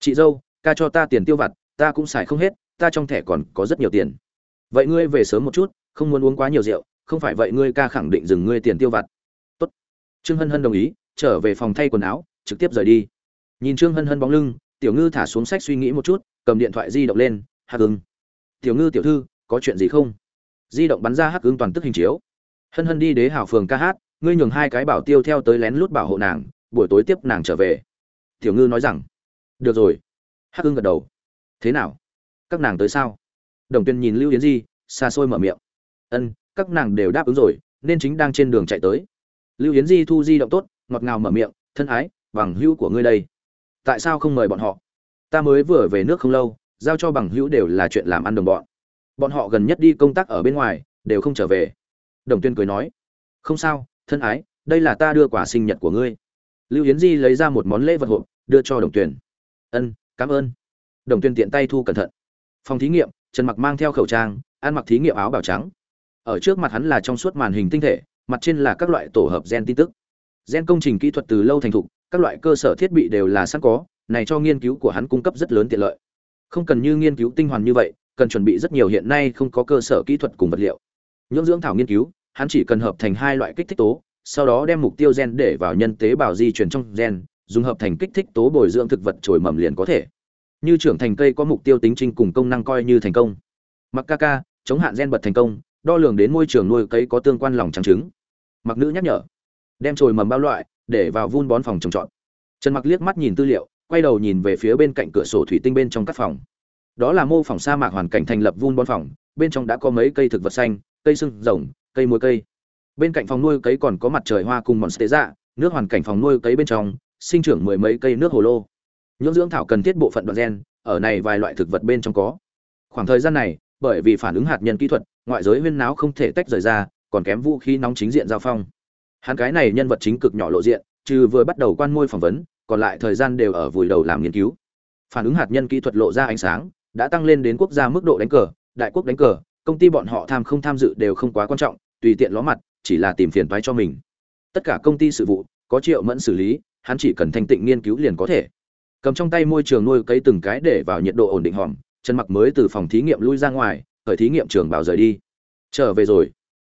Chị dâu, ca cho ta tiền tiêu vặt, ta cũng xài không hết ta trong thẻ còn có rất nhiều tiền. Vậy ngươi về sớm một chút, không muốn uống quá nhiều rượu, không phải vậy ngươi ca khẳng định dừng ngươi tiền tiêu vặt. Tốt. Trương hân hân đồng ý, trở về phòng thay quần áo, trực tiếp rời đi. Nhìn trương hân hân bóng lưng, tiểu ngư thả xuống sách suy nghĩ một chút, cầm điện thoại di động lên hắc ứng tiểu ngư tiểu thư, có chuyện gì không? Di động bắn ra hắc ứng toàn tức hình chiếu. Hân hân đi đế hảo phường ca hát, ngươi nhường hai cái bảo tiêu theo tới lén lút bảo hộ nàng, buổi tối tiếp nàng trở về. Tiểu ngư nói rằng, được rồi. Hắc ưng gật đầu. Thế nào? Các nàng tới sao? Đồng tuyên nhìn lưu yến di, xa xôi mở miệng. Ân, các nàng đều đáp ứng rồi, nên chính đang trên đường chạy tới. Lưu yến di thu di động tốt, ngọt ngào mở miệng, thân ái, bằng hữu của ngươi đây. Tại sao không mời bọn họ? Ta mới vừa về nước không lâu, giao cho bằng hữu đều là chuyện làm ăn đồng bọn. Bọn họ gần nhất đi công tác ở bên ngoài, đều không trở về. Đồng tuyên cười nói, không sao, thân ái, đây là ta đưa quả sinh nhật của ngươi. Lưu yến di lấy ra một món lễ vật hộp, đưa cho đồng tuyển ân, cảm ơn. Đồng tuyên tiện tay thu cẩn thận phòng thí nghiệm, trần mặc mang theo khẩu trang, ăn mặc thí nghiệm áo bào trắng. Ở trước mặt hắn là trong suốt màn hình tinh thể, mặt trên là các loại tổ hợp gen tin tức. Gen công trình kỹ thuật từ lâu thành thục, các loại cơ sở thiết bị đều là sẵn có, này cho nghiên cứu của hắn cung cấp rất lớn tiện lợi. Không cần như nghiên cứu tinh hoàn như vậy, cần chuẩn bị rất nhiều hiện nay không có cơ sở kỹ thuật cùng vật liệu. Nhưỡng dưỡng thảo nghiên cứu, hắn chỉ cần hợp thành hai loại kích thích tố, sau đó đem mục tiêu gen để vào nhân tế bào di chuyển trong gen, dùng hợp thành kích thích tố bồi dưỡng thực vật trồi mầm liền có thể như trưởng thành cây có mục tiêu tính trinh cùng công năng coi như thành công. Mặc ca ca, chống hạn gen bật thành công, đo lường đến môi trường nuôi cây có tương quan lòng trắng trứng. Mặc nữ nhắc nhở, đem trồi mầm bao loại để vào vun bón phòng trồng trọt. Trần mặc liếc mắt nhìn tư liệu, quay đầu nhìn về phía bên cạnh cửa sổ thủy tinh bên trong các phòng. Đó là mô phỏng sa mạc hoàn cảnh thành lập vun bón phòng, bên trong đã có mấy cây thực vật xanh, cây sưng, rồng, cây muối cây. Bên cạnh phòng nuôi cấy còn có mặt trời hoa cùng mòn stê dạ nước hoàn cảnh phòng nuôi cấy bên trong, sinh trưởng mười mấy cây nước hồ lô nhưỡng dưỡng thảo cần thiết bộ phận đoạn gen, ở này vài loại thực vật bên trong có. Khoảng thời gian này, bởi vì phản ứng hạt nhân kỹ thuật, ngoại giới huyên náo không thể tách rời ra, còn kém vũ khí nóng chính diện giao phong. Hắn cái này nhân vật chính cực nhỏ lộ diện, trừ vừa bắt đầu quan môi phỏng vấn, còn lại thời gian đều ở vùi đầu làm nghiên cứu. Phản ứng hạt nhân kỹ thuật lộ ra ánh sáng, đã tăng lên đến quốc gia mức độ đánh cờ, đại quốc đánh cờ, công ty bọn họ tham không tham dự đều không quá quan trọng, tùy tiện ló mặt, chỉ là tìm phiền toái cho mình. Tất cả công ty sự vụ, có triệu mẫn xử lý, hắn chỉ cần thanh tịnh nghiên cứu liền có thể cầm trong tay môi trường nuôi cấy từng cái để vào nhiệt độ ổn định hòm trần mặc mới từ phòng thí nghiệm lui ra ngoài, khởi thí nghiệm trường bảo rời đi. Trở về rồi.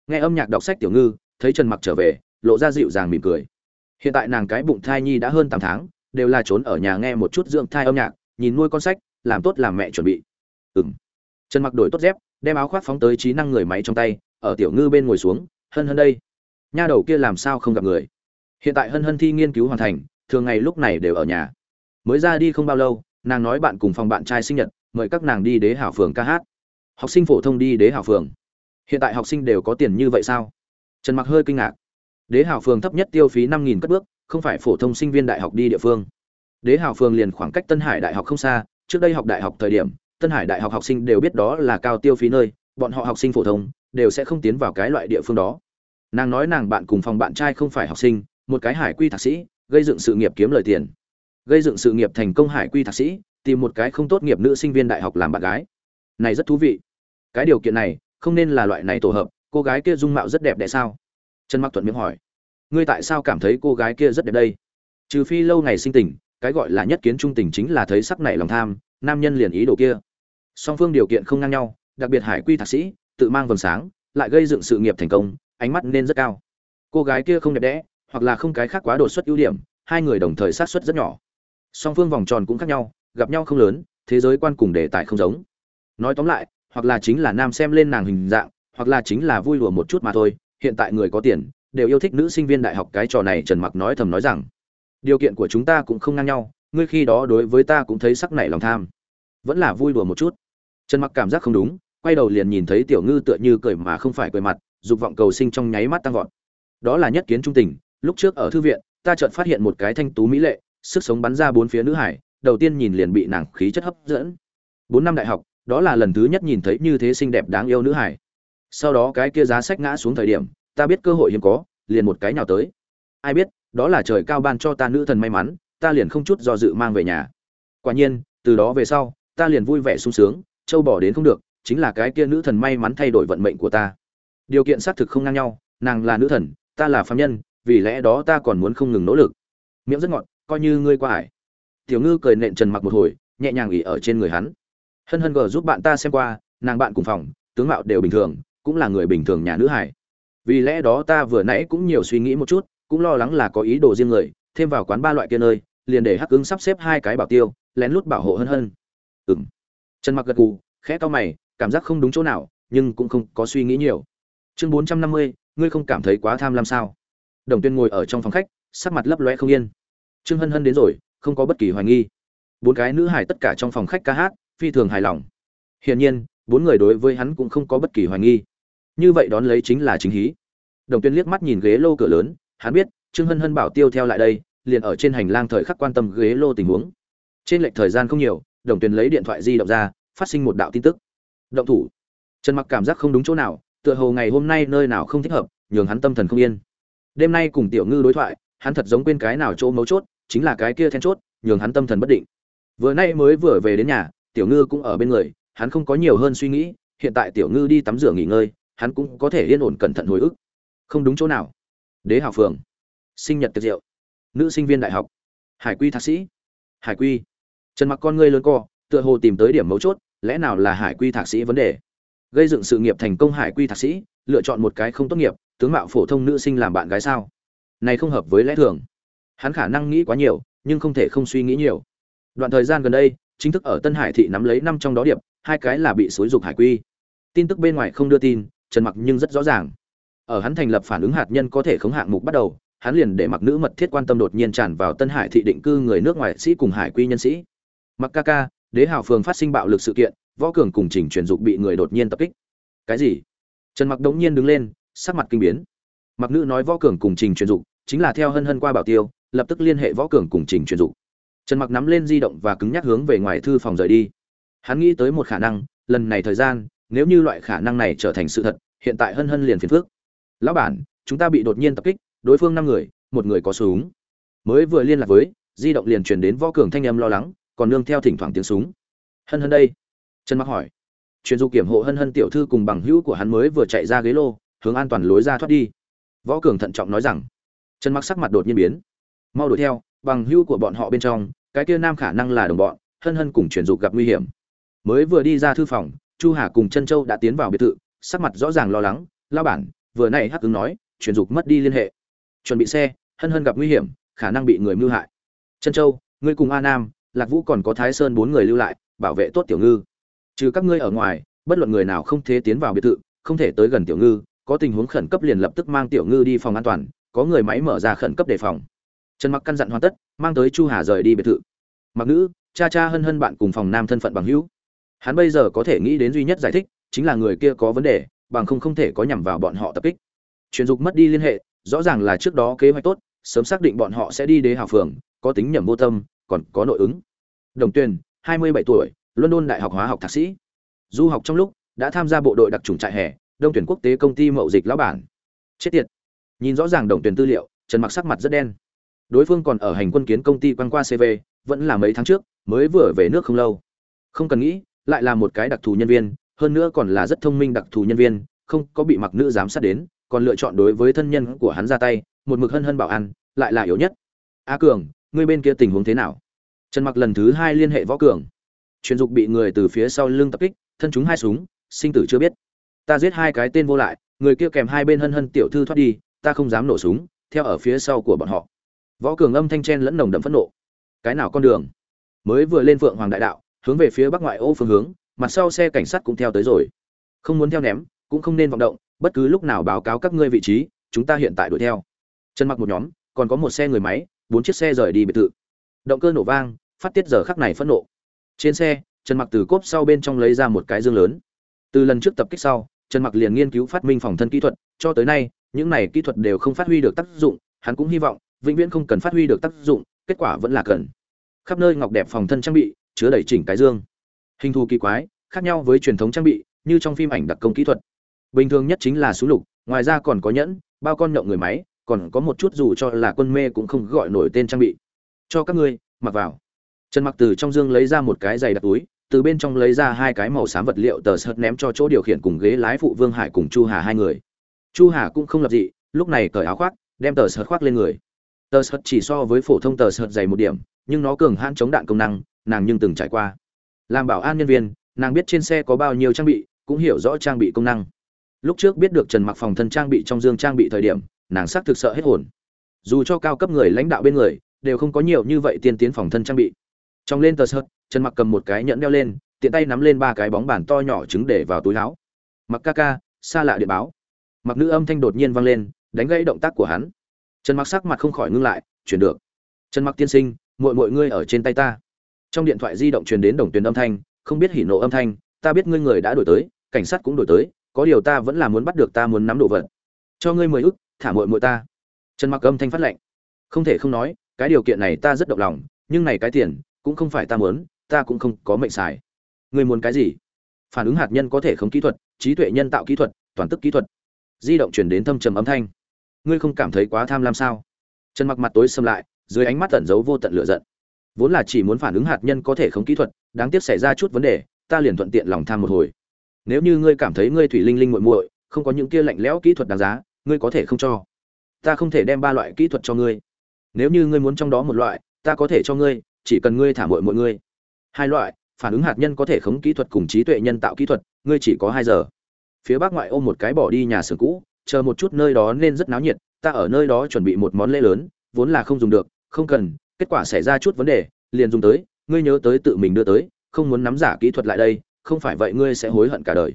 Nghe âm nhạc đọc sách tiểu ngư, thấy trần mặc trở về, lộ ra dịu dàng mỉm cười. Hiện tại nàng cái bụng thai nhi đã hơn 8 tháng, đều là trốn ở nhà nghe một chút dưỡng thai âm nhạc, nhìn nuôi con sách, làm tốt làm mẹ chuẩn bị. Ừm. Trần mặc đổi tốt dép, đem áo khoác phóng tới trí năng người máy trong tay, ở tiểu ngư bên ngồi xuống, hân hân đây, nha đầu kia làm sao không gặp người? Hiện tại hân hân thi nghiên cứu hoàn thành, thường ngày lúc này đều ở nhà mới ra đi không bao lâu, nàng nói bạn cùng phòng bạn trai sinh nhật, mời các nàng đi đế hảo phường ca hát. Học sinh phổ thông đi đế hảo phường. Hiện tại học sinh đều có tiền như vậy sao? Trần mặc hơi kinh ngạc. Đế hảo phường thấp nhất tiêu phí năm nghìn cất bước, không phải phổ thông sinh viên đại học đi địa phương. Đế hảo phường liền khoảng cách tân hải đại học không xa, trước đây học đại học thời điểm, tân hải đại học học sinh đều biết đó là cao tiêu phí nơi, bọn họ học sinh phổ thông, đều sẽ không tiến vào cái loại địa phương đó. Nàng nói nàng bạn cùng phòng bạn trai không phải học sinh, một cái hải quy thạc sĩ, gây dựng sự nghiệp kiếm lời tiền gây dựng sự nghiệp thành công hải quy thạc sĩ, tìm một cái không tốt nghiệp nữ sinh viên đại học làm bạn gái. Này rất thú vị. Cái điều kiện này, không nên là loại này tổ hợp, cô gái kia dung mạo rất đẹp đẽ sao? Trần mặc thuận miệng hỏi. Ngươi tại sao cảm thấy cô gái kia rất đẹp đây? Trừ phi lâu ngày sinh tình, cái gọi là nhất kiến trung tình chính là thấy sắc này lòng tham, nam nhân liền ý đồ kia. Song phương điều kiện không ngang nhau, đặc biệt hải quy thạc sĩ, tự mang vầng sáng, lại gây dựng sự nghiệp thành công, ánh mắt nên rất cao. Cô gái kia không đẹp đẽ, hoặc là không cái khác quá đột xuất ưu điểm, hai người đồng thời sát xuất rất nhỏ song phương vòng tròn cũng khác nhau, gặp nhau không lớn, thế giới quan cùng đề tài không giống. Nói tóm lại, hoặc là chính là nam xem lên nàng hình dạng, hoặc là chính là vui lùa một chút mà thôi, hiện tại người có tiền, đều yêu thích nữ sinh viên đại học cái trò này trần mặc nói thầm nói rằng, điều kiện của chúng ta cũng không ngang nhau, ngươi khi đó đối với ta cũng thấy sắc nảy lòng tham, vẫn là vui đùa một chút. Trần mặc cảm giác không đúng, quay đầu liền nhìn thấy tiểu ngư tựa như cười mà không phải cười mặt, dục vọng cầu sinh trong nháy mắt tăng vọt. Đó là nhất kiến trung tình, lúc trước ở thư viện, ta chợt phát hiện một cái thanh tú mỹ lệ sức sống bắn ra bốn phía nữ hải, đầu tiên nhìn liền bị nàng khí chất hấp dẫn. Bốn năm đại học, đó là lần thứ nhất nhìn thấy như thế xinh đẹp đáng yêu nữ hải. Sau đó cái kia giá sách ngã xuống thời điểm, ta biết cơ hội hiếm có, liền một cái nhào tới. Ai biết, đó là trời cao ban cho ta nữ thần may mắn, ta liền không chút do dự mang về nhà. Quả nhiên, từ đó về sau, ta liền vui vẻ sung sướng, châu bỏ đến không được, chính là cái kia nữ thần may mắn thay đổi vận mệnh của ta. Điều kiện xác thực không ngang nhau, nàng là nữ thần, ta là phạm nhân, vì lẽ đó ta còn muốn không ngừng nỗ lực. Miệng rất ngọt coi như ngươi qua hải tiểu ngư cười nện trần mặc một hồi, nhẹ nhàng ỉ ở trên người hắn. Hân hân gờ giúp bạn ta xem qua, nàng bạn cùng phòng, tướng mạo đều bình thường, cũng là người bình thường nhà nữ hải. Vì lẽ đó ta vừa nãy cũng nhiều suy nghĩ một chút, cũng lo lắng là có ý đồ riêng người, thêm vào quán ba loại kia nơi, liền để hắc ứng sắp xếp hai cái bảo tiêu, lén lút bảo hộ hân hân. Ừng trần mặc gật gù, khẽ to mày, cảm giác không đúng chỗ nào, nhưng cũng không có suy nghĩ nhiều. Chương bốn trăm năm mươi, ngươi không cảm thấy quá tham lam sao? Đồng tuyên ngồi ở trong phòng khách, sắc mặt lấp loe không yên trương hân hân đến rồi, không có bất kỳ hoài nghi. Bốn cái nữ hải tất cả trong phòng khách ca hát, phi thường hài lòng. Hiển nhiên, bốn người đối với hắn cũng không có bất kỳ hoài nghi. Như vậy đón lấy chính là chính hí. Đồng tuyên liếc mắt nhìn ghế lô cửa lớn, hắn biết, trương hân hân bảo tiêu theo lại đây, liền ở trên hành lang thời khắc quan tâm ghế lô tình huống. Trên lệch thời gian không nhiều, đồng tuyên lấy điện thoại di động ra, phát sinh một đạo tin tức. Động thủ. Trần mặc cảm giác không đúng chỗ nào, tựa hồ ngày hôm nay nơi nào không thích hợp, nhường hắn tâm thần không yên. Đêm nay cùng tiểu ngư đối thoại, hắn thật giống quên cái nào chỗ mấu chốt chính là cái kia then chốt, nhường hắn tâm thần bất định. Vừa nay mới vừa về đến nhà, tiểu ngư cũng ở bên người, hắn không có nhiều hơn suy nghĩ, hiện tại tiểu ngư đi tắm rửa nghỉ ngơi, hắn cũng có thể yên ổn cẩn thận hồi ức. Không đúng chỗ nào. Đế hào phường sinh nhật tiệc rượu. Nữ sinh viên đại học. Hải quy thạc sĩ. Hải quy. Trần mặc con ngươi lớn co, tựa hồ tìm tới điểm mấu chốt, lẽ nào là hải quy thạc sĩ vấn đề? Gây dựng sự nghiệp thành công hải quy thạc sĩ, lựa chọn một cái không tốt nghiệp, tướng mạo phổ thông nữ sinh làm bạn gái sao? Này không hợp với lẽ thường hắn khả năng nghĩ quá nhiều, nhưng không thể không suy nghĩ nhiều. Đoạn thời gian gần đây, chính thức ở tân hải thị nắm lấy năm trong đó điệp, hai cái là bị xúi dục hải quy. Tin tức bên ngoài không đưa tin, trần mặc nhưng rất rõ ràng. Ở hắn thành lập phản ứng hạt nhân có thể khống hạng mục bắt đầu, hắn liền để mặc nữ mật thiết quan tâm đột nhiên tràn vào tân hải thị định cư người nước ngoài sĩ cùng hải quy nhân sĩ. Mặc ca ca, đế hào phường phát sinh bạo lực sự kiện, võ cường cùng trình truyền dục bị người đột nhiên tập kích. Cái gì? Trần mặc đống nhiên đứng lên, sắc mặt kinh biến. Mặc nữ nói võ cường cùng trình truyền dục chính là theo hân hân qua bảo tiêu lập tức liên hệ võ cường cùng trình truyền dục. Trần mặc nắm lên di động và cứng nhắc hướng về ngoài thư phòng rời đi. Hắn nghĩ tới một khả năng, lần này thời gian, nếu như loại khả năng này trở thành sự thật, hiện tại hân hân liền phiền phước lão bản, chúng ta bị đột nhiên tập kích, đối phương năm người, một người có súng. Mới vừa liên lạc với, di động liền truyền đến võ cường thanh âm lo lắng, còn nương theo thỉnh thoảng tiếng súng. Hân hân đây. Trần mặc hỏi. Truyền du kiểm hộ hân hân tiểu thư cùng bằng hữu của hắn mới vừa chạy ra ghế lô, hướng an toàn lối ra thoát đi. Võ cường thận trọng nói rằng. Trần mặc sắc mặt đột nhiên biến mau đuổi theo, bằng hữu của bọn họ bên trong, cái kia nam khả năng là đồng bọn, hân hân cùng truyền dục gặp nguy hiểm. Mới vừa đi ra thư phòng, chu hà cùng chân châu đã tiến vào biệt thự, sắc mặt rõ ràng lo lắng lao bản, vừa nãy hắc ứng nói truyền dục mất đi liên hệ. Chuẩn bị xe, hân hân gặp nguy hiểm, khả năng bị người mưu hại. Chân châu, ngươi cùng a nam, lạc vũ còn có thái sơn bốn người lưu lại, bảo vệ tốt tiểu ngư. Trừ các ngươi ở ngoài, bất luận người nào không thể tiến vào biệt thự, không thể tới gần tiểu ngư, có tình huống khẩn cấp liền lập tức mang tiểu ngư đi phòng an toàn, có người máy mở ra khẩn cấp đề phòng trần mặc căn dặn hoàn tất, mang tới chu hà rời đi biệt thự. Mặc nữ, cha cha hân hân bạn cùng phòng nam thân phận bằng hữu. Hắn bây giờ có thể nghĩ đến duy nhất giải thích, chính là người kia có vấn đề, bằng không không thể có nhằm vào bọn họ tập kích. Truyền dục mất đi liên hệ, rõ ràng là trước đó kế hoạch tốt, sớm xác định bọn họ sẽ đi đế hào phường, có tính nhầm vô tâm, còn có nội ứng. Đồng tuyền, hai mươi bảy tuổi, london đại học hóa học thạc sĩ. Du học trong lúc, đã tham gia bộ đội đặc trùng trại hè, đông tuyển quốc tế công ty mậu dịch lão bản. Chết tiệt. Nhìn rõ ràng đồng tuyển tư liệu, trần mặc sắc mặt rất đen đối phương còn ở hành quân kiến công ty quan qua cv vẫn là mấy tháng trước, mới vừa về nước không lâu. Không cần nghĩ, lại là một cái đặc thù nhân viên, hơn nữa còn là rất thông minh đặc thù nhân viên, không có bị mặc nữ giám sát đến, còn lựa chọn đối với thân nhân của hắn ra tay, một mực hân hân bảo ăn lại là yếu nhất. A cường, ngươi bên kia tình huống thế nào? Trần mặc lần thứ hai liên hệ võ cường. Truyền dục bị người từ phía sau lưng tập kích, thân chúng hai súng, sinh tử chưa biết. Ta giết hai cái tên vô lại, người kia kèm hai bên hân hân tiểu thư thoát đi, ta không dám nổ súng, theo ở phía sau của bọn họ võ cường âm thanh chen lẫn nồng đậm phẫn nộ. Cái nào con đường? Mới vừa lên phượng hoàng đại đạo, hướng về phía bắc ngoại ô phương hướng, mặt sau xe cảnh sát cũng theo tới rồi. Không muốn theo ném, cũng không nên vọng động, bất cứ lúc nào báo cáo các ngươi vị trí, chúng ta hiện tại đuổi theo. Chân mặc một nhóm, còn có một xe người máy, bốn chiếc xe rời đi biệt thự. Động cơ nổ vang, phát tiết giờ khắc này phẫn nộ. Trên xe, trần mặc từ cốp sau bên trong lấy ra một cái dương lớn. Từ lần trước tập kích sau, trần mặc liền nghiên cứu phát minh phòng thân kỹ thuật, cho tới nay, những này kỹ thuật đều không phát huy được tác dụng, hắn cũng hy vọng vĩnh viễn không cần phát huy được tác dụng, kết quả vẫn là cần. Khắp nơi ngọc đẹp phòng thân trang bị, chứa đầy chỉnh cái dương. Hình thù kỳ quái, khác nhau với truyền thống trang bị, như trong phim ảnh đặc công kỹ thuật. Bình thường nhất chính là súng lục, ngoài ra còn có nhẫn, bao con nhậu người máy, còn có một chút dù cho là quân mê cũng không gọi nổi tên trang bị. Cho các ngươi, mặc vào. Trần mặc từ trong dương lấy ra một cái giày đặt túi, từ bên trong lấy ra hai cái màu xám vật liệu tờ sợt ném cho chỗ điều khiển cùng ghế lái phụ vương hải cùng chu hà hai người. Chu hà cũng không lập dị, lúc này cởi áo khoác, đem tờ sợt khoác lên người tờ sợt chỉ so với phổ thông tờ sợt dày một điểm, nhưng nó cường hãn chống đạn công năng, nàng nhưng từng trải qua. Làm bảo an nhân viên, nàng biết trên xe có bao nhiêu trang bị, cũng hiểu rõ trang bị công năng. Lúc trước biết được trần mặc phòng thân trang bị trong dương trang bị thời điểm, nàng xác thực sợ hết hồn. Dù cho cao cấp người lãnh đạo bên người, đều không có nhiều như vậy tiên tiến phòng thân trang bị. Trong lên tờ sợt, trần mặc cầm một cái nhẫn đeo lên, tiện tay nắm lên ba cái bóng bàn to nhỏ trứng để vào túi áo. Mặc ca ca, xa lạ điện báo. Mặc nữ âm thanh đột nhiên vang lên, đánh gãy động tác của hắn trần mặc sắc mặt không khỏi ngưng lại, chuyển được. Trần mặc tiên sinh, muội muội ngươi ở trên tay ta. Trong điện thoại di động truyền đến đồng tuyến âm thanh, không biết hỉ nộ âm thanh, ta biết ngươi người đã đổi tới, cảnh sát cũng đổi tới, có điều ta vẫn là muốn bắt được ta muốn nắm đồ vật. Cho ngươi mười ức, thả muội muội ta. Trần mặc âm thanh phát lệnh. Không thể không nói, cái điều kiện này ta rất động lòng, nhưng này cái tiền cũng không phải ta muốn, ta cũng không có mệnh xài. Ngươi muốn cái gì? Phản ứng hạt nhân có thể không kỹ thuật, trí tuệ nhân tạo kỹ thuật, toàn tức kỹ thuật. Di động chuyển đến thâm trầm âm thanh ngươi không cảm thấy quá tham lam sao? Trần mặc mặt tối xâm lại, dưới ánh mắt tẩn giấu vô tận lửa giận. Vốn là chỉ muốn phản ứng hạt nhân có thể không kỹ thuật, đáng tiếc xảy ra chút vấn đề, ta liền thuận tiện lòng tham một hồi. Nếu như ngươi cảm thấy ngươi thủy linh linh muội muội, không có những kia lạnh lẽo kỹ thuật đáng giá, ngươi có thể không cho. Ta không thể đem ba loại kỹ thuật cho ngươi. Nếu như ngươi muốn trong đó một loại, ta có thể cho ngươi, chỉ cần ngươi thả muội muội ngươi. Hai loại, phản ứng hạt nhân có thể khống kỹ thuật cùng trí tuệ nhân tạo kỹ thuật, ngươi chỉ có hai giờ. Phía bắc ngoại ôm một cái bỏ đi nhà xưởng cũ chờ một chút nơi đó nên rất náo nhiệt ta ở nơi đó chuẩn bị một món lễ lớn vốn là không dùng được không cần kết quả xảy ra chút vấn đề liền dùng tới ngươi nhớ tới tự mình đưa tới không muốn nắm giả kỹ thuật lại đây không phải vậy ngươi sẽ hối hận cả đời.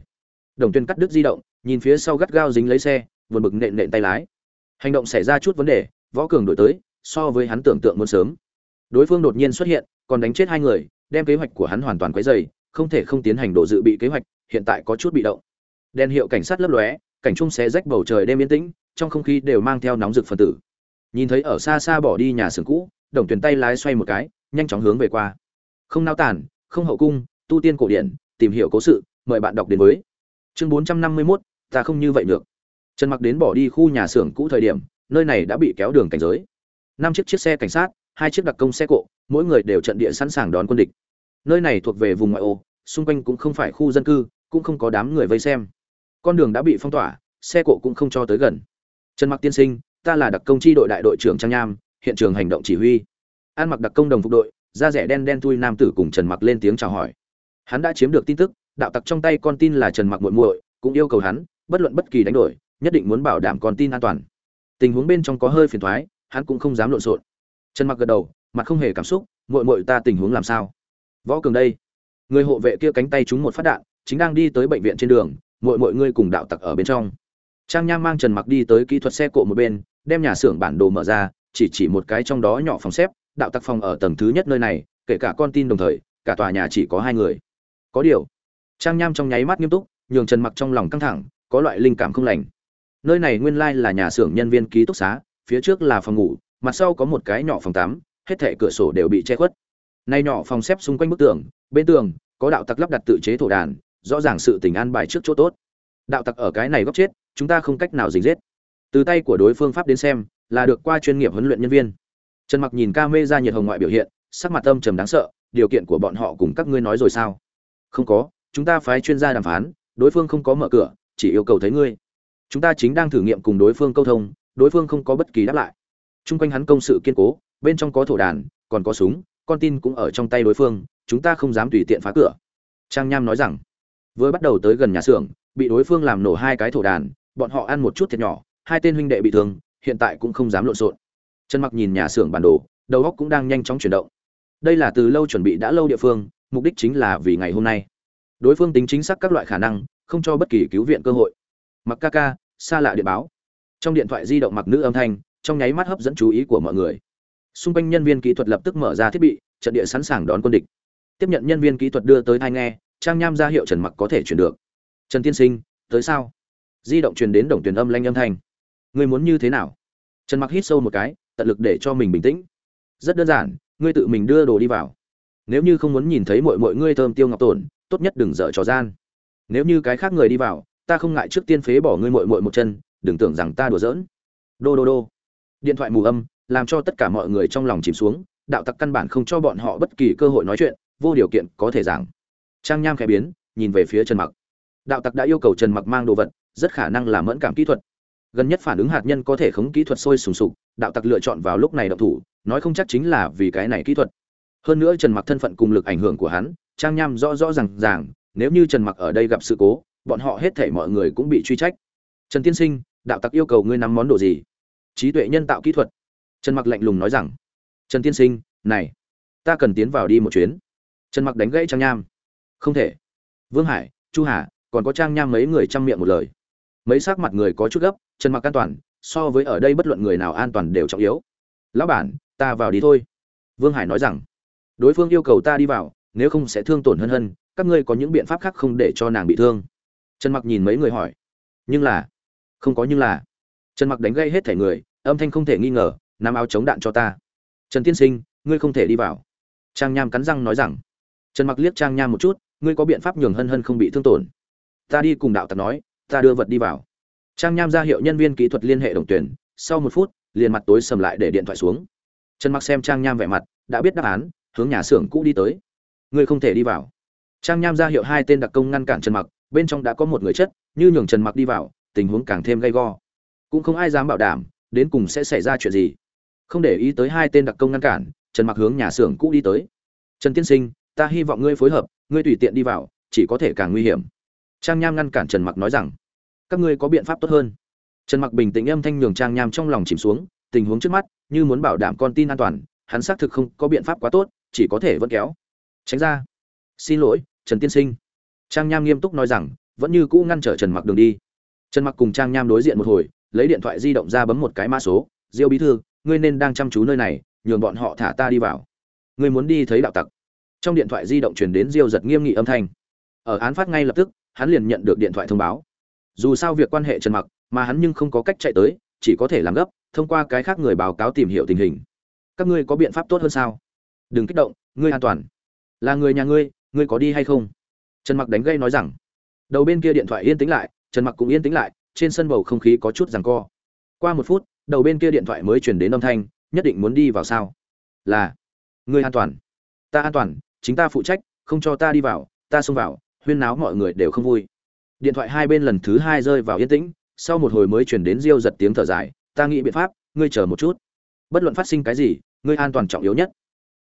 Đồng tuyên cắt đứt di động nhìn phía sau gắt gao dính lấy xe vừa bực nện nện tay lái. Hành động xảy ra chút vấn đề võ cường đổi tới so với hắn tưởng tượng muốn sớm. Đối phương đột nhiên xuất hiện còn đánh chết hai người đem kế hoạch của hắn hoàn toàn quấy rầy, không thể không tiến hành độ dự bị kế hoạch hiện tại có chút bị động. Đèn hiệu cảnh sát lấp lóe cảnh trung xé rách bầu trời đêm yên tĩnh trong không khí đều mang theo nóng rực phần tử. Nhìn thấy ở xa xa bỏ đi nhà xưởng cũ đồng tuyển tay lái xoay một cái nhanh chóng hướng về qua. Không nao tản không hậu cung tu tiên cổ điển tìm hiểu cố sự mời bạn đọc đến với. Chương bốn trăm năm mươi 451, ta không như vậy được. Trần mặc đến bỏ đi khu nhà xưởng cũ thời điểm nơi này đã bị kéo đường cảnh giới. Năm chiếc chiếc xe cảnh sát hai chiếc đặc công xe cộ mỗi người đều trận địa sẵn sàng đón quân địch. Nơi này thuộc về vùng ngoại ô xung quanh cũng không phải khu dân cư cũng không có đám người vây xem con đường đã bị phong tỏa, xe cộ cũng không cho tới gần. Trần mặc tiên sinh, ta là đặc công chi đội đại đội trưởng trang nham, hiện trường hành động chỉ huy. An mặc đặc công đồng phục đội, da rẻ đen đen thui nam tử cùng trần mặc lên tiếng chào hỏi. Hắn đã chiếm được tin tức, đạo tặc trong tay con tin là trần mặc muội muội, cũng yêu cầu hắn, bất luận bất kỳ đánh đổi, nhất định muốn bảo đảm con tin an toàn. Tình huống bên trong có hơi phiền thoái hắn cũng không dám lộn xộn. Trần mặc gật đầu, mặt không hề cảm xúc, muội muội ta tình huống làm sao? Võ cường đây. Người hộ vệ kia cánh tay trúng một phát đạn, chính đang đi tới bệnh viện trên đường mọi mọi ngươi cùng đạo tặc ở bên trong. Trang nham mang trần mặc đi tới kỹ thuật xe cộ một bên, đem nhà xưởng bản đồ mở ra, chỉ chỉ một cái trong đó nhỏ phòng xếp, đạo tặc phòng ở tầng thứ nhất nơi này, kể cả con tin đồng thời, cả tòa nhà chỉ có hai người. Có điều, trang nham trong nháy mắt nghiêm túc, nhường trần mặc trong lòng căng thẳng, có loại linh cảm không lành. Nơi này nguyên lai là nhà xưởng nhân viên ký túc xá, phía trước là phòng ngủ, mặt sau có một cái nhỏ phòng tắm, hết thảy cửa sổ đều bị che khuất. Nay nhỏ phòng xếp xung quanh bức tường, bên tường, có đạo tặc lắp đặt tự chế thổ đàn rõ ràng sự tình an bài trước chỗ tốt. Đạo tặc ở cái này góc chết, chúng ta không cách nào dính giết. Từ tay của đối phương pháp đến xem, là được qua chuyên nghiệp huấn luyện nhân viên. Trần mặc nhìn ca mê ra nhiệt hồng ngoại biểu hiện, sắc mặt âm trầm đáng sợ, điều kiện của bọn họ cùng các ngươi nói rồi sao? Không có, chúng ta phái chuyên gia đàm phán, đối phương không có mở cửa, chỉ yêu cầu thấy ngươi. Chúng ta chính đang thử nghiệm cùng đối phương câu thông, đối phương không có bất kỳ đáp lại. Chung quanh hắn công sự kiên cố, bên trong có thổ đàn, còn có súng, con tin cũng ở trong tay đối phương, chúng ta không dám tùy tiện phá cửa. Trang nham nói rằng vừa bắt đầu tới gần nhà xưởng, bị đối phương làm nổ hai cái thổ đàn, bọn họ ăn một chút thiệt nhỏ, hai tên huynh đệ bị thương, hiện tại cũng không dám lộn xộn. Trần mặc nhìn nhà xưởng bản đồ, đầu óc cũng đang nhanh chóng chuyển động. Đây là từ lâu chuẩn bị đã lâu địa phương, mục đích chính là vì ngày hôm nay. Đối phương tính chính xác các loại khả năng, không cho bất kỳ cứu viện cơ hội. Mặc ca ca, xa lạ điện báo. Trong điện thoại di động mặc nữ âm thanh, trong nháy mắt hấp dẫn chú ý của mọi người. Xung quanh nhân viên kỹ thuật lập tức mở ra thiết bị, trận địa sẵn sàng đón quân địch. Tiếp nhận nhân viên kỹ thuật đưa tới tai nghe trang nham ra hiệu trần mặc có thể chuyển được. Trần tiên sinh, tới sao? Di động truyền đến đồng tuyển âm lanh âm thanh. Ngươi muốn như thế nào? Trần mặc hít sâu một cái, tận lực để cho mình bình tĩnh. Rất đơn giản, ngươi tự mình đưa đồ đi vào. Nếu như không muốn nhìn thấy mọi mọi ngươi thơm tiêu ngọc tổn, tốt nhất đừng dở trò gian. Nếu như cái khác người đi vào, ta không ngại trước tiên phế bỏ ngươi mội mội một chân, đừng tưởng rằng ta đùa giỡn. Đô đô đô. Điện thoại mù âm, làm cho tất cả mọi người trong lòng chìm xuống, đạo tặc căn bản không cho bọn họ bất kỳ cơ hội nói chuyện, vô điều kiện có thể giảng trang nham khẽ biến, nhìn về phía trần mặc. Đạo tặc đã yêu cầu trần mặc mang đồ vật, rất khả năng là mẫn cảm kỹ thuật. Gần nhất phản ứng hạt nhân có thể khống kỹ thuật sôi sùng sục, đạo tặc lựa chọn vào lúc này động thủ, nói không chắc chính là vì cái này kỹ thuật. Hơn nữa trần mặc thân phận cùng lực ảnh hưởng của hắn, trang nham rõ rõ rằng ràng, nếu như trần mặc ở đây gặp sự cố, bọn họ hết thảy mọi người cũng bị truy trách. Trần tiên sinh, đạo tặc yêu cầu ngươi nắm món đồ gì? Trí tuệ nhân tạo kỹ thuật. Trần mặc lạnh lùng nói rằng, trần tiên sinh, này, ta cần tiến vào đi một chuyến. Trần mặc đánh gãy trang nham không thể. Vương hải, chu hà, còn có trang nham mấy người chăm miệng một lời. Mấy sắc mặt người có chút gấp trần mặc an toàn, so với ở đây bất luận người nào an toàn đều trọng yếu. Lão bản, ta vào đi thôi. Vương hải nói rằng, đối phương yêu cầu ta đi vào, nếu không sẽ thương tổn hơn hơn các ngươi có những biện pháp khác không để cho nàng bị thương. Trần mặc nhìn mấy người hỏi, nhưng là, không có nhưng là. Trần mặc đánh gây hết thể người, âm thanh không thể nghi ngờ, nắm áo chống đạn cho ta. Trần tiên sinh, ngươi không thể đi vào. Trang nham cắn răng nói rằng, trần mặc liếc trang nham một chút ngươi có biện pháp nhường hân hân không bị thương tổn. Ta đi cùng đạo tặc nói, ta đưa vật đi vào. Trang nham ra hiệu nhân viên kỹ thuật liên hệ đồng tuyển, sau một phút, liền mặt tối sầm lại để điện thoại xuống. Trần mặc xem trang nham vẻ mặt, đã biết đáp án, hướng nhà xưởng cũ đi tới. Ngươi không thể đi vào. Trang nham ra hiệu hai tên đặc công ngăn cản trần mặc, bên trong đã có một người chất, như nhường trần mặc đi vào, tình huống càng thêm gay go. Cũng không ai dám bảo đảm, đến cùng sẽ xảy ra chuyện gì. Không để ý tới hai tên đặc công ngăn cản, trần mặc hướng nhà xưởng cũ đi tới. Trần tiên sinh, ta hy vọng ngươi phối hợp ngươi tùy tiện đi vào, chỉ có thể càng nguy hiểm. Trang nham ngăn cản trần mặc nói rằng, các ngươi có biện pháp tốt hơn. Trần mặc bình tĩnh âm thanh nhường trang nham trong lòng chìm xuống, tình huống trước mắt, như muốn bảo đảm con tin an toàn, hắn xác thực không có biện pháp quá tốt, chỉ có thể vẫn kéo. Tránh ra. Xin lỗi, trần tiên sinh. Trang nham nghiêm túc nói rằng, vẫn như cũ ngăn trở trần mặc đường đi. Trần mặc cùng trang nham đối diện một hồi, lấy điện thoại di động ra bấm một cái mã số. Diêu bí thư, ngươi nên đang chăm chú nơi này, nhường bọn họ thả ta đi vào. Ngươi muốn đi thấy đạo tặc trong điện thoại di động truyền đến diêu giật nghiêm nghị âm thanh. Ở án phát ngay lập tức, hắn liền nhận được điện thoại thông báo. Dù sao việc quan hệ trần mặc, mà hắn nhưng không có cách chạy tới, chỉ có thể làm gấp, thông qua cái khác người báo cáo tìm hiểu tình hình. Các ngươi có biện pháp tốt hơn sao? Đừng kích động, ngươi an toàn. Là người nhà ngươi ngươi có đi hay không? Trần mặc đánh gây nói rằng. Đầu bên kia điện thoại yên tĩnh lại, trần mặc cũng yên tĩnh lại, trên sân bầu không khí có chút rằng co. Qua một phút, đầu bên kia điện thoại mới chuyển đến âm thanh, nhất định muốn đi vào sao? Là, ngươi an toàn. Ta an toàn chính ta phụ trách, không cho ta đi vào, ta xông vào, huyên náo mọi người đều không vui. Điện thoại hai bên lần thứ hai rơi vào yên tĩnh, sau một hồi mới chuyển đến diêu giật tiếng thở dài, ta nghĩ biện pháp, ngươi chờ một chút. Bất luận phát sinh cái gì, ngươi an toàn trọng yếu nhất.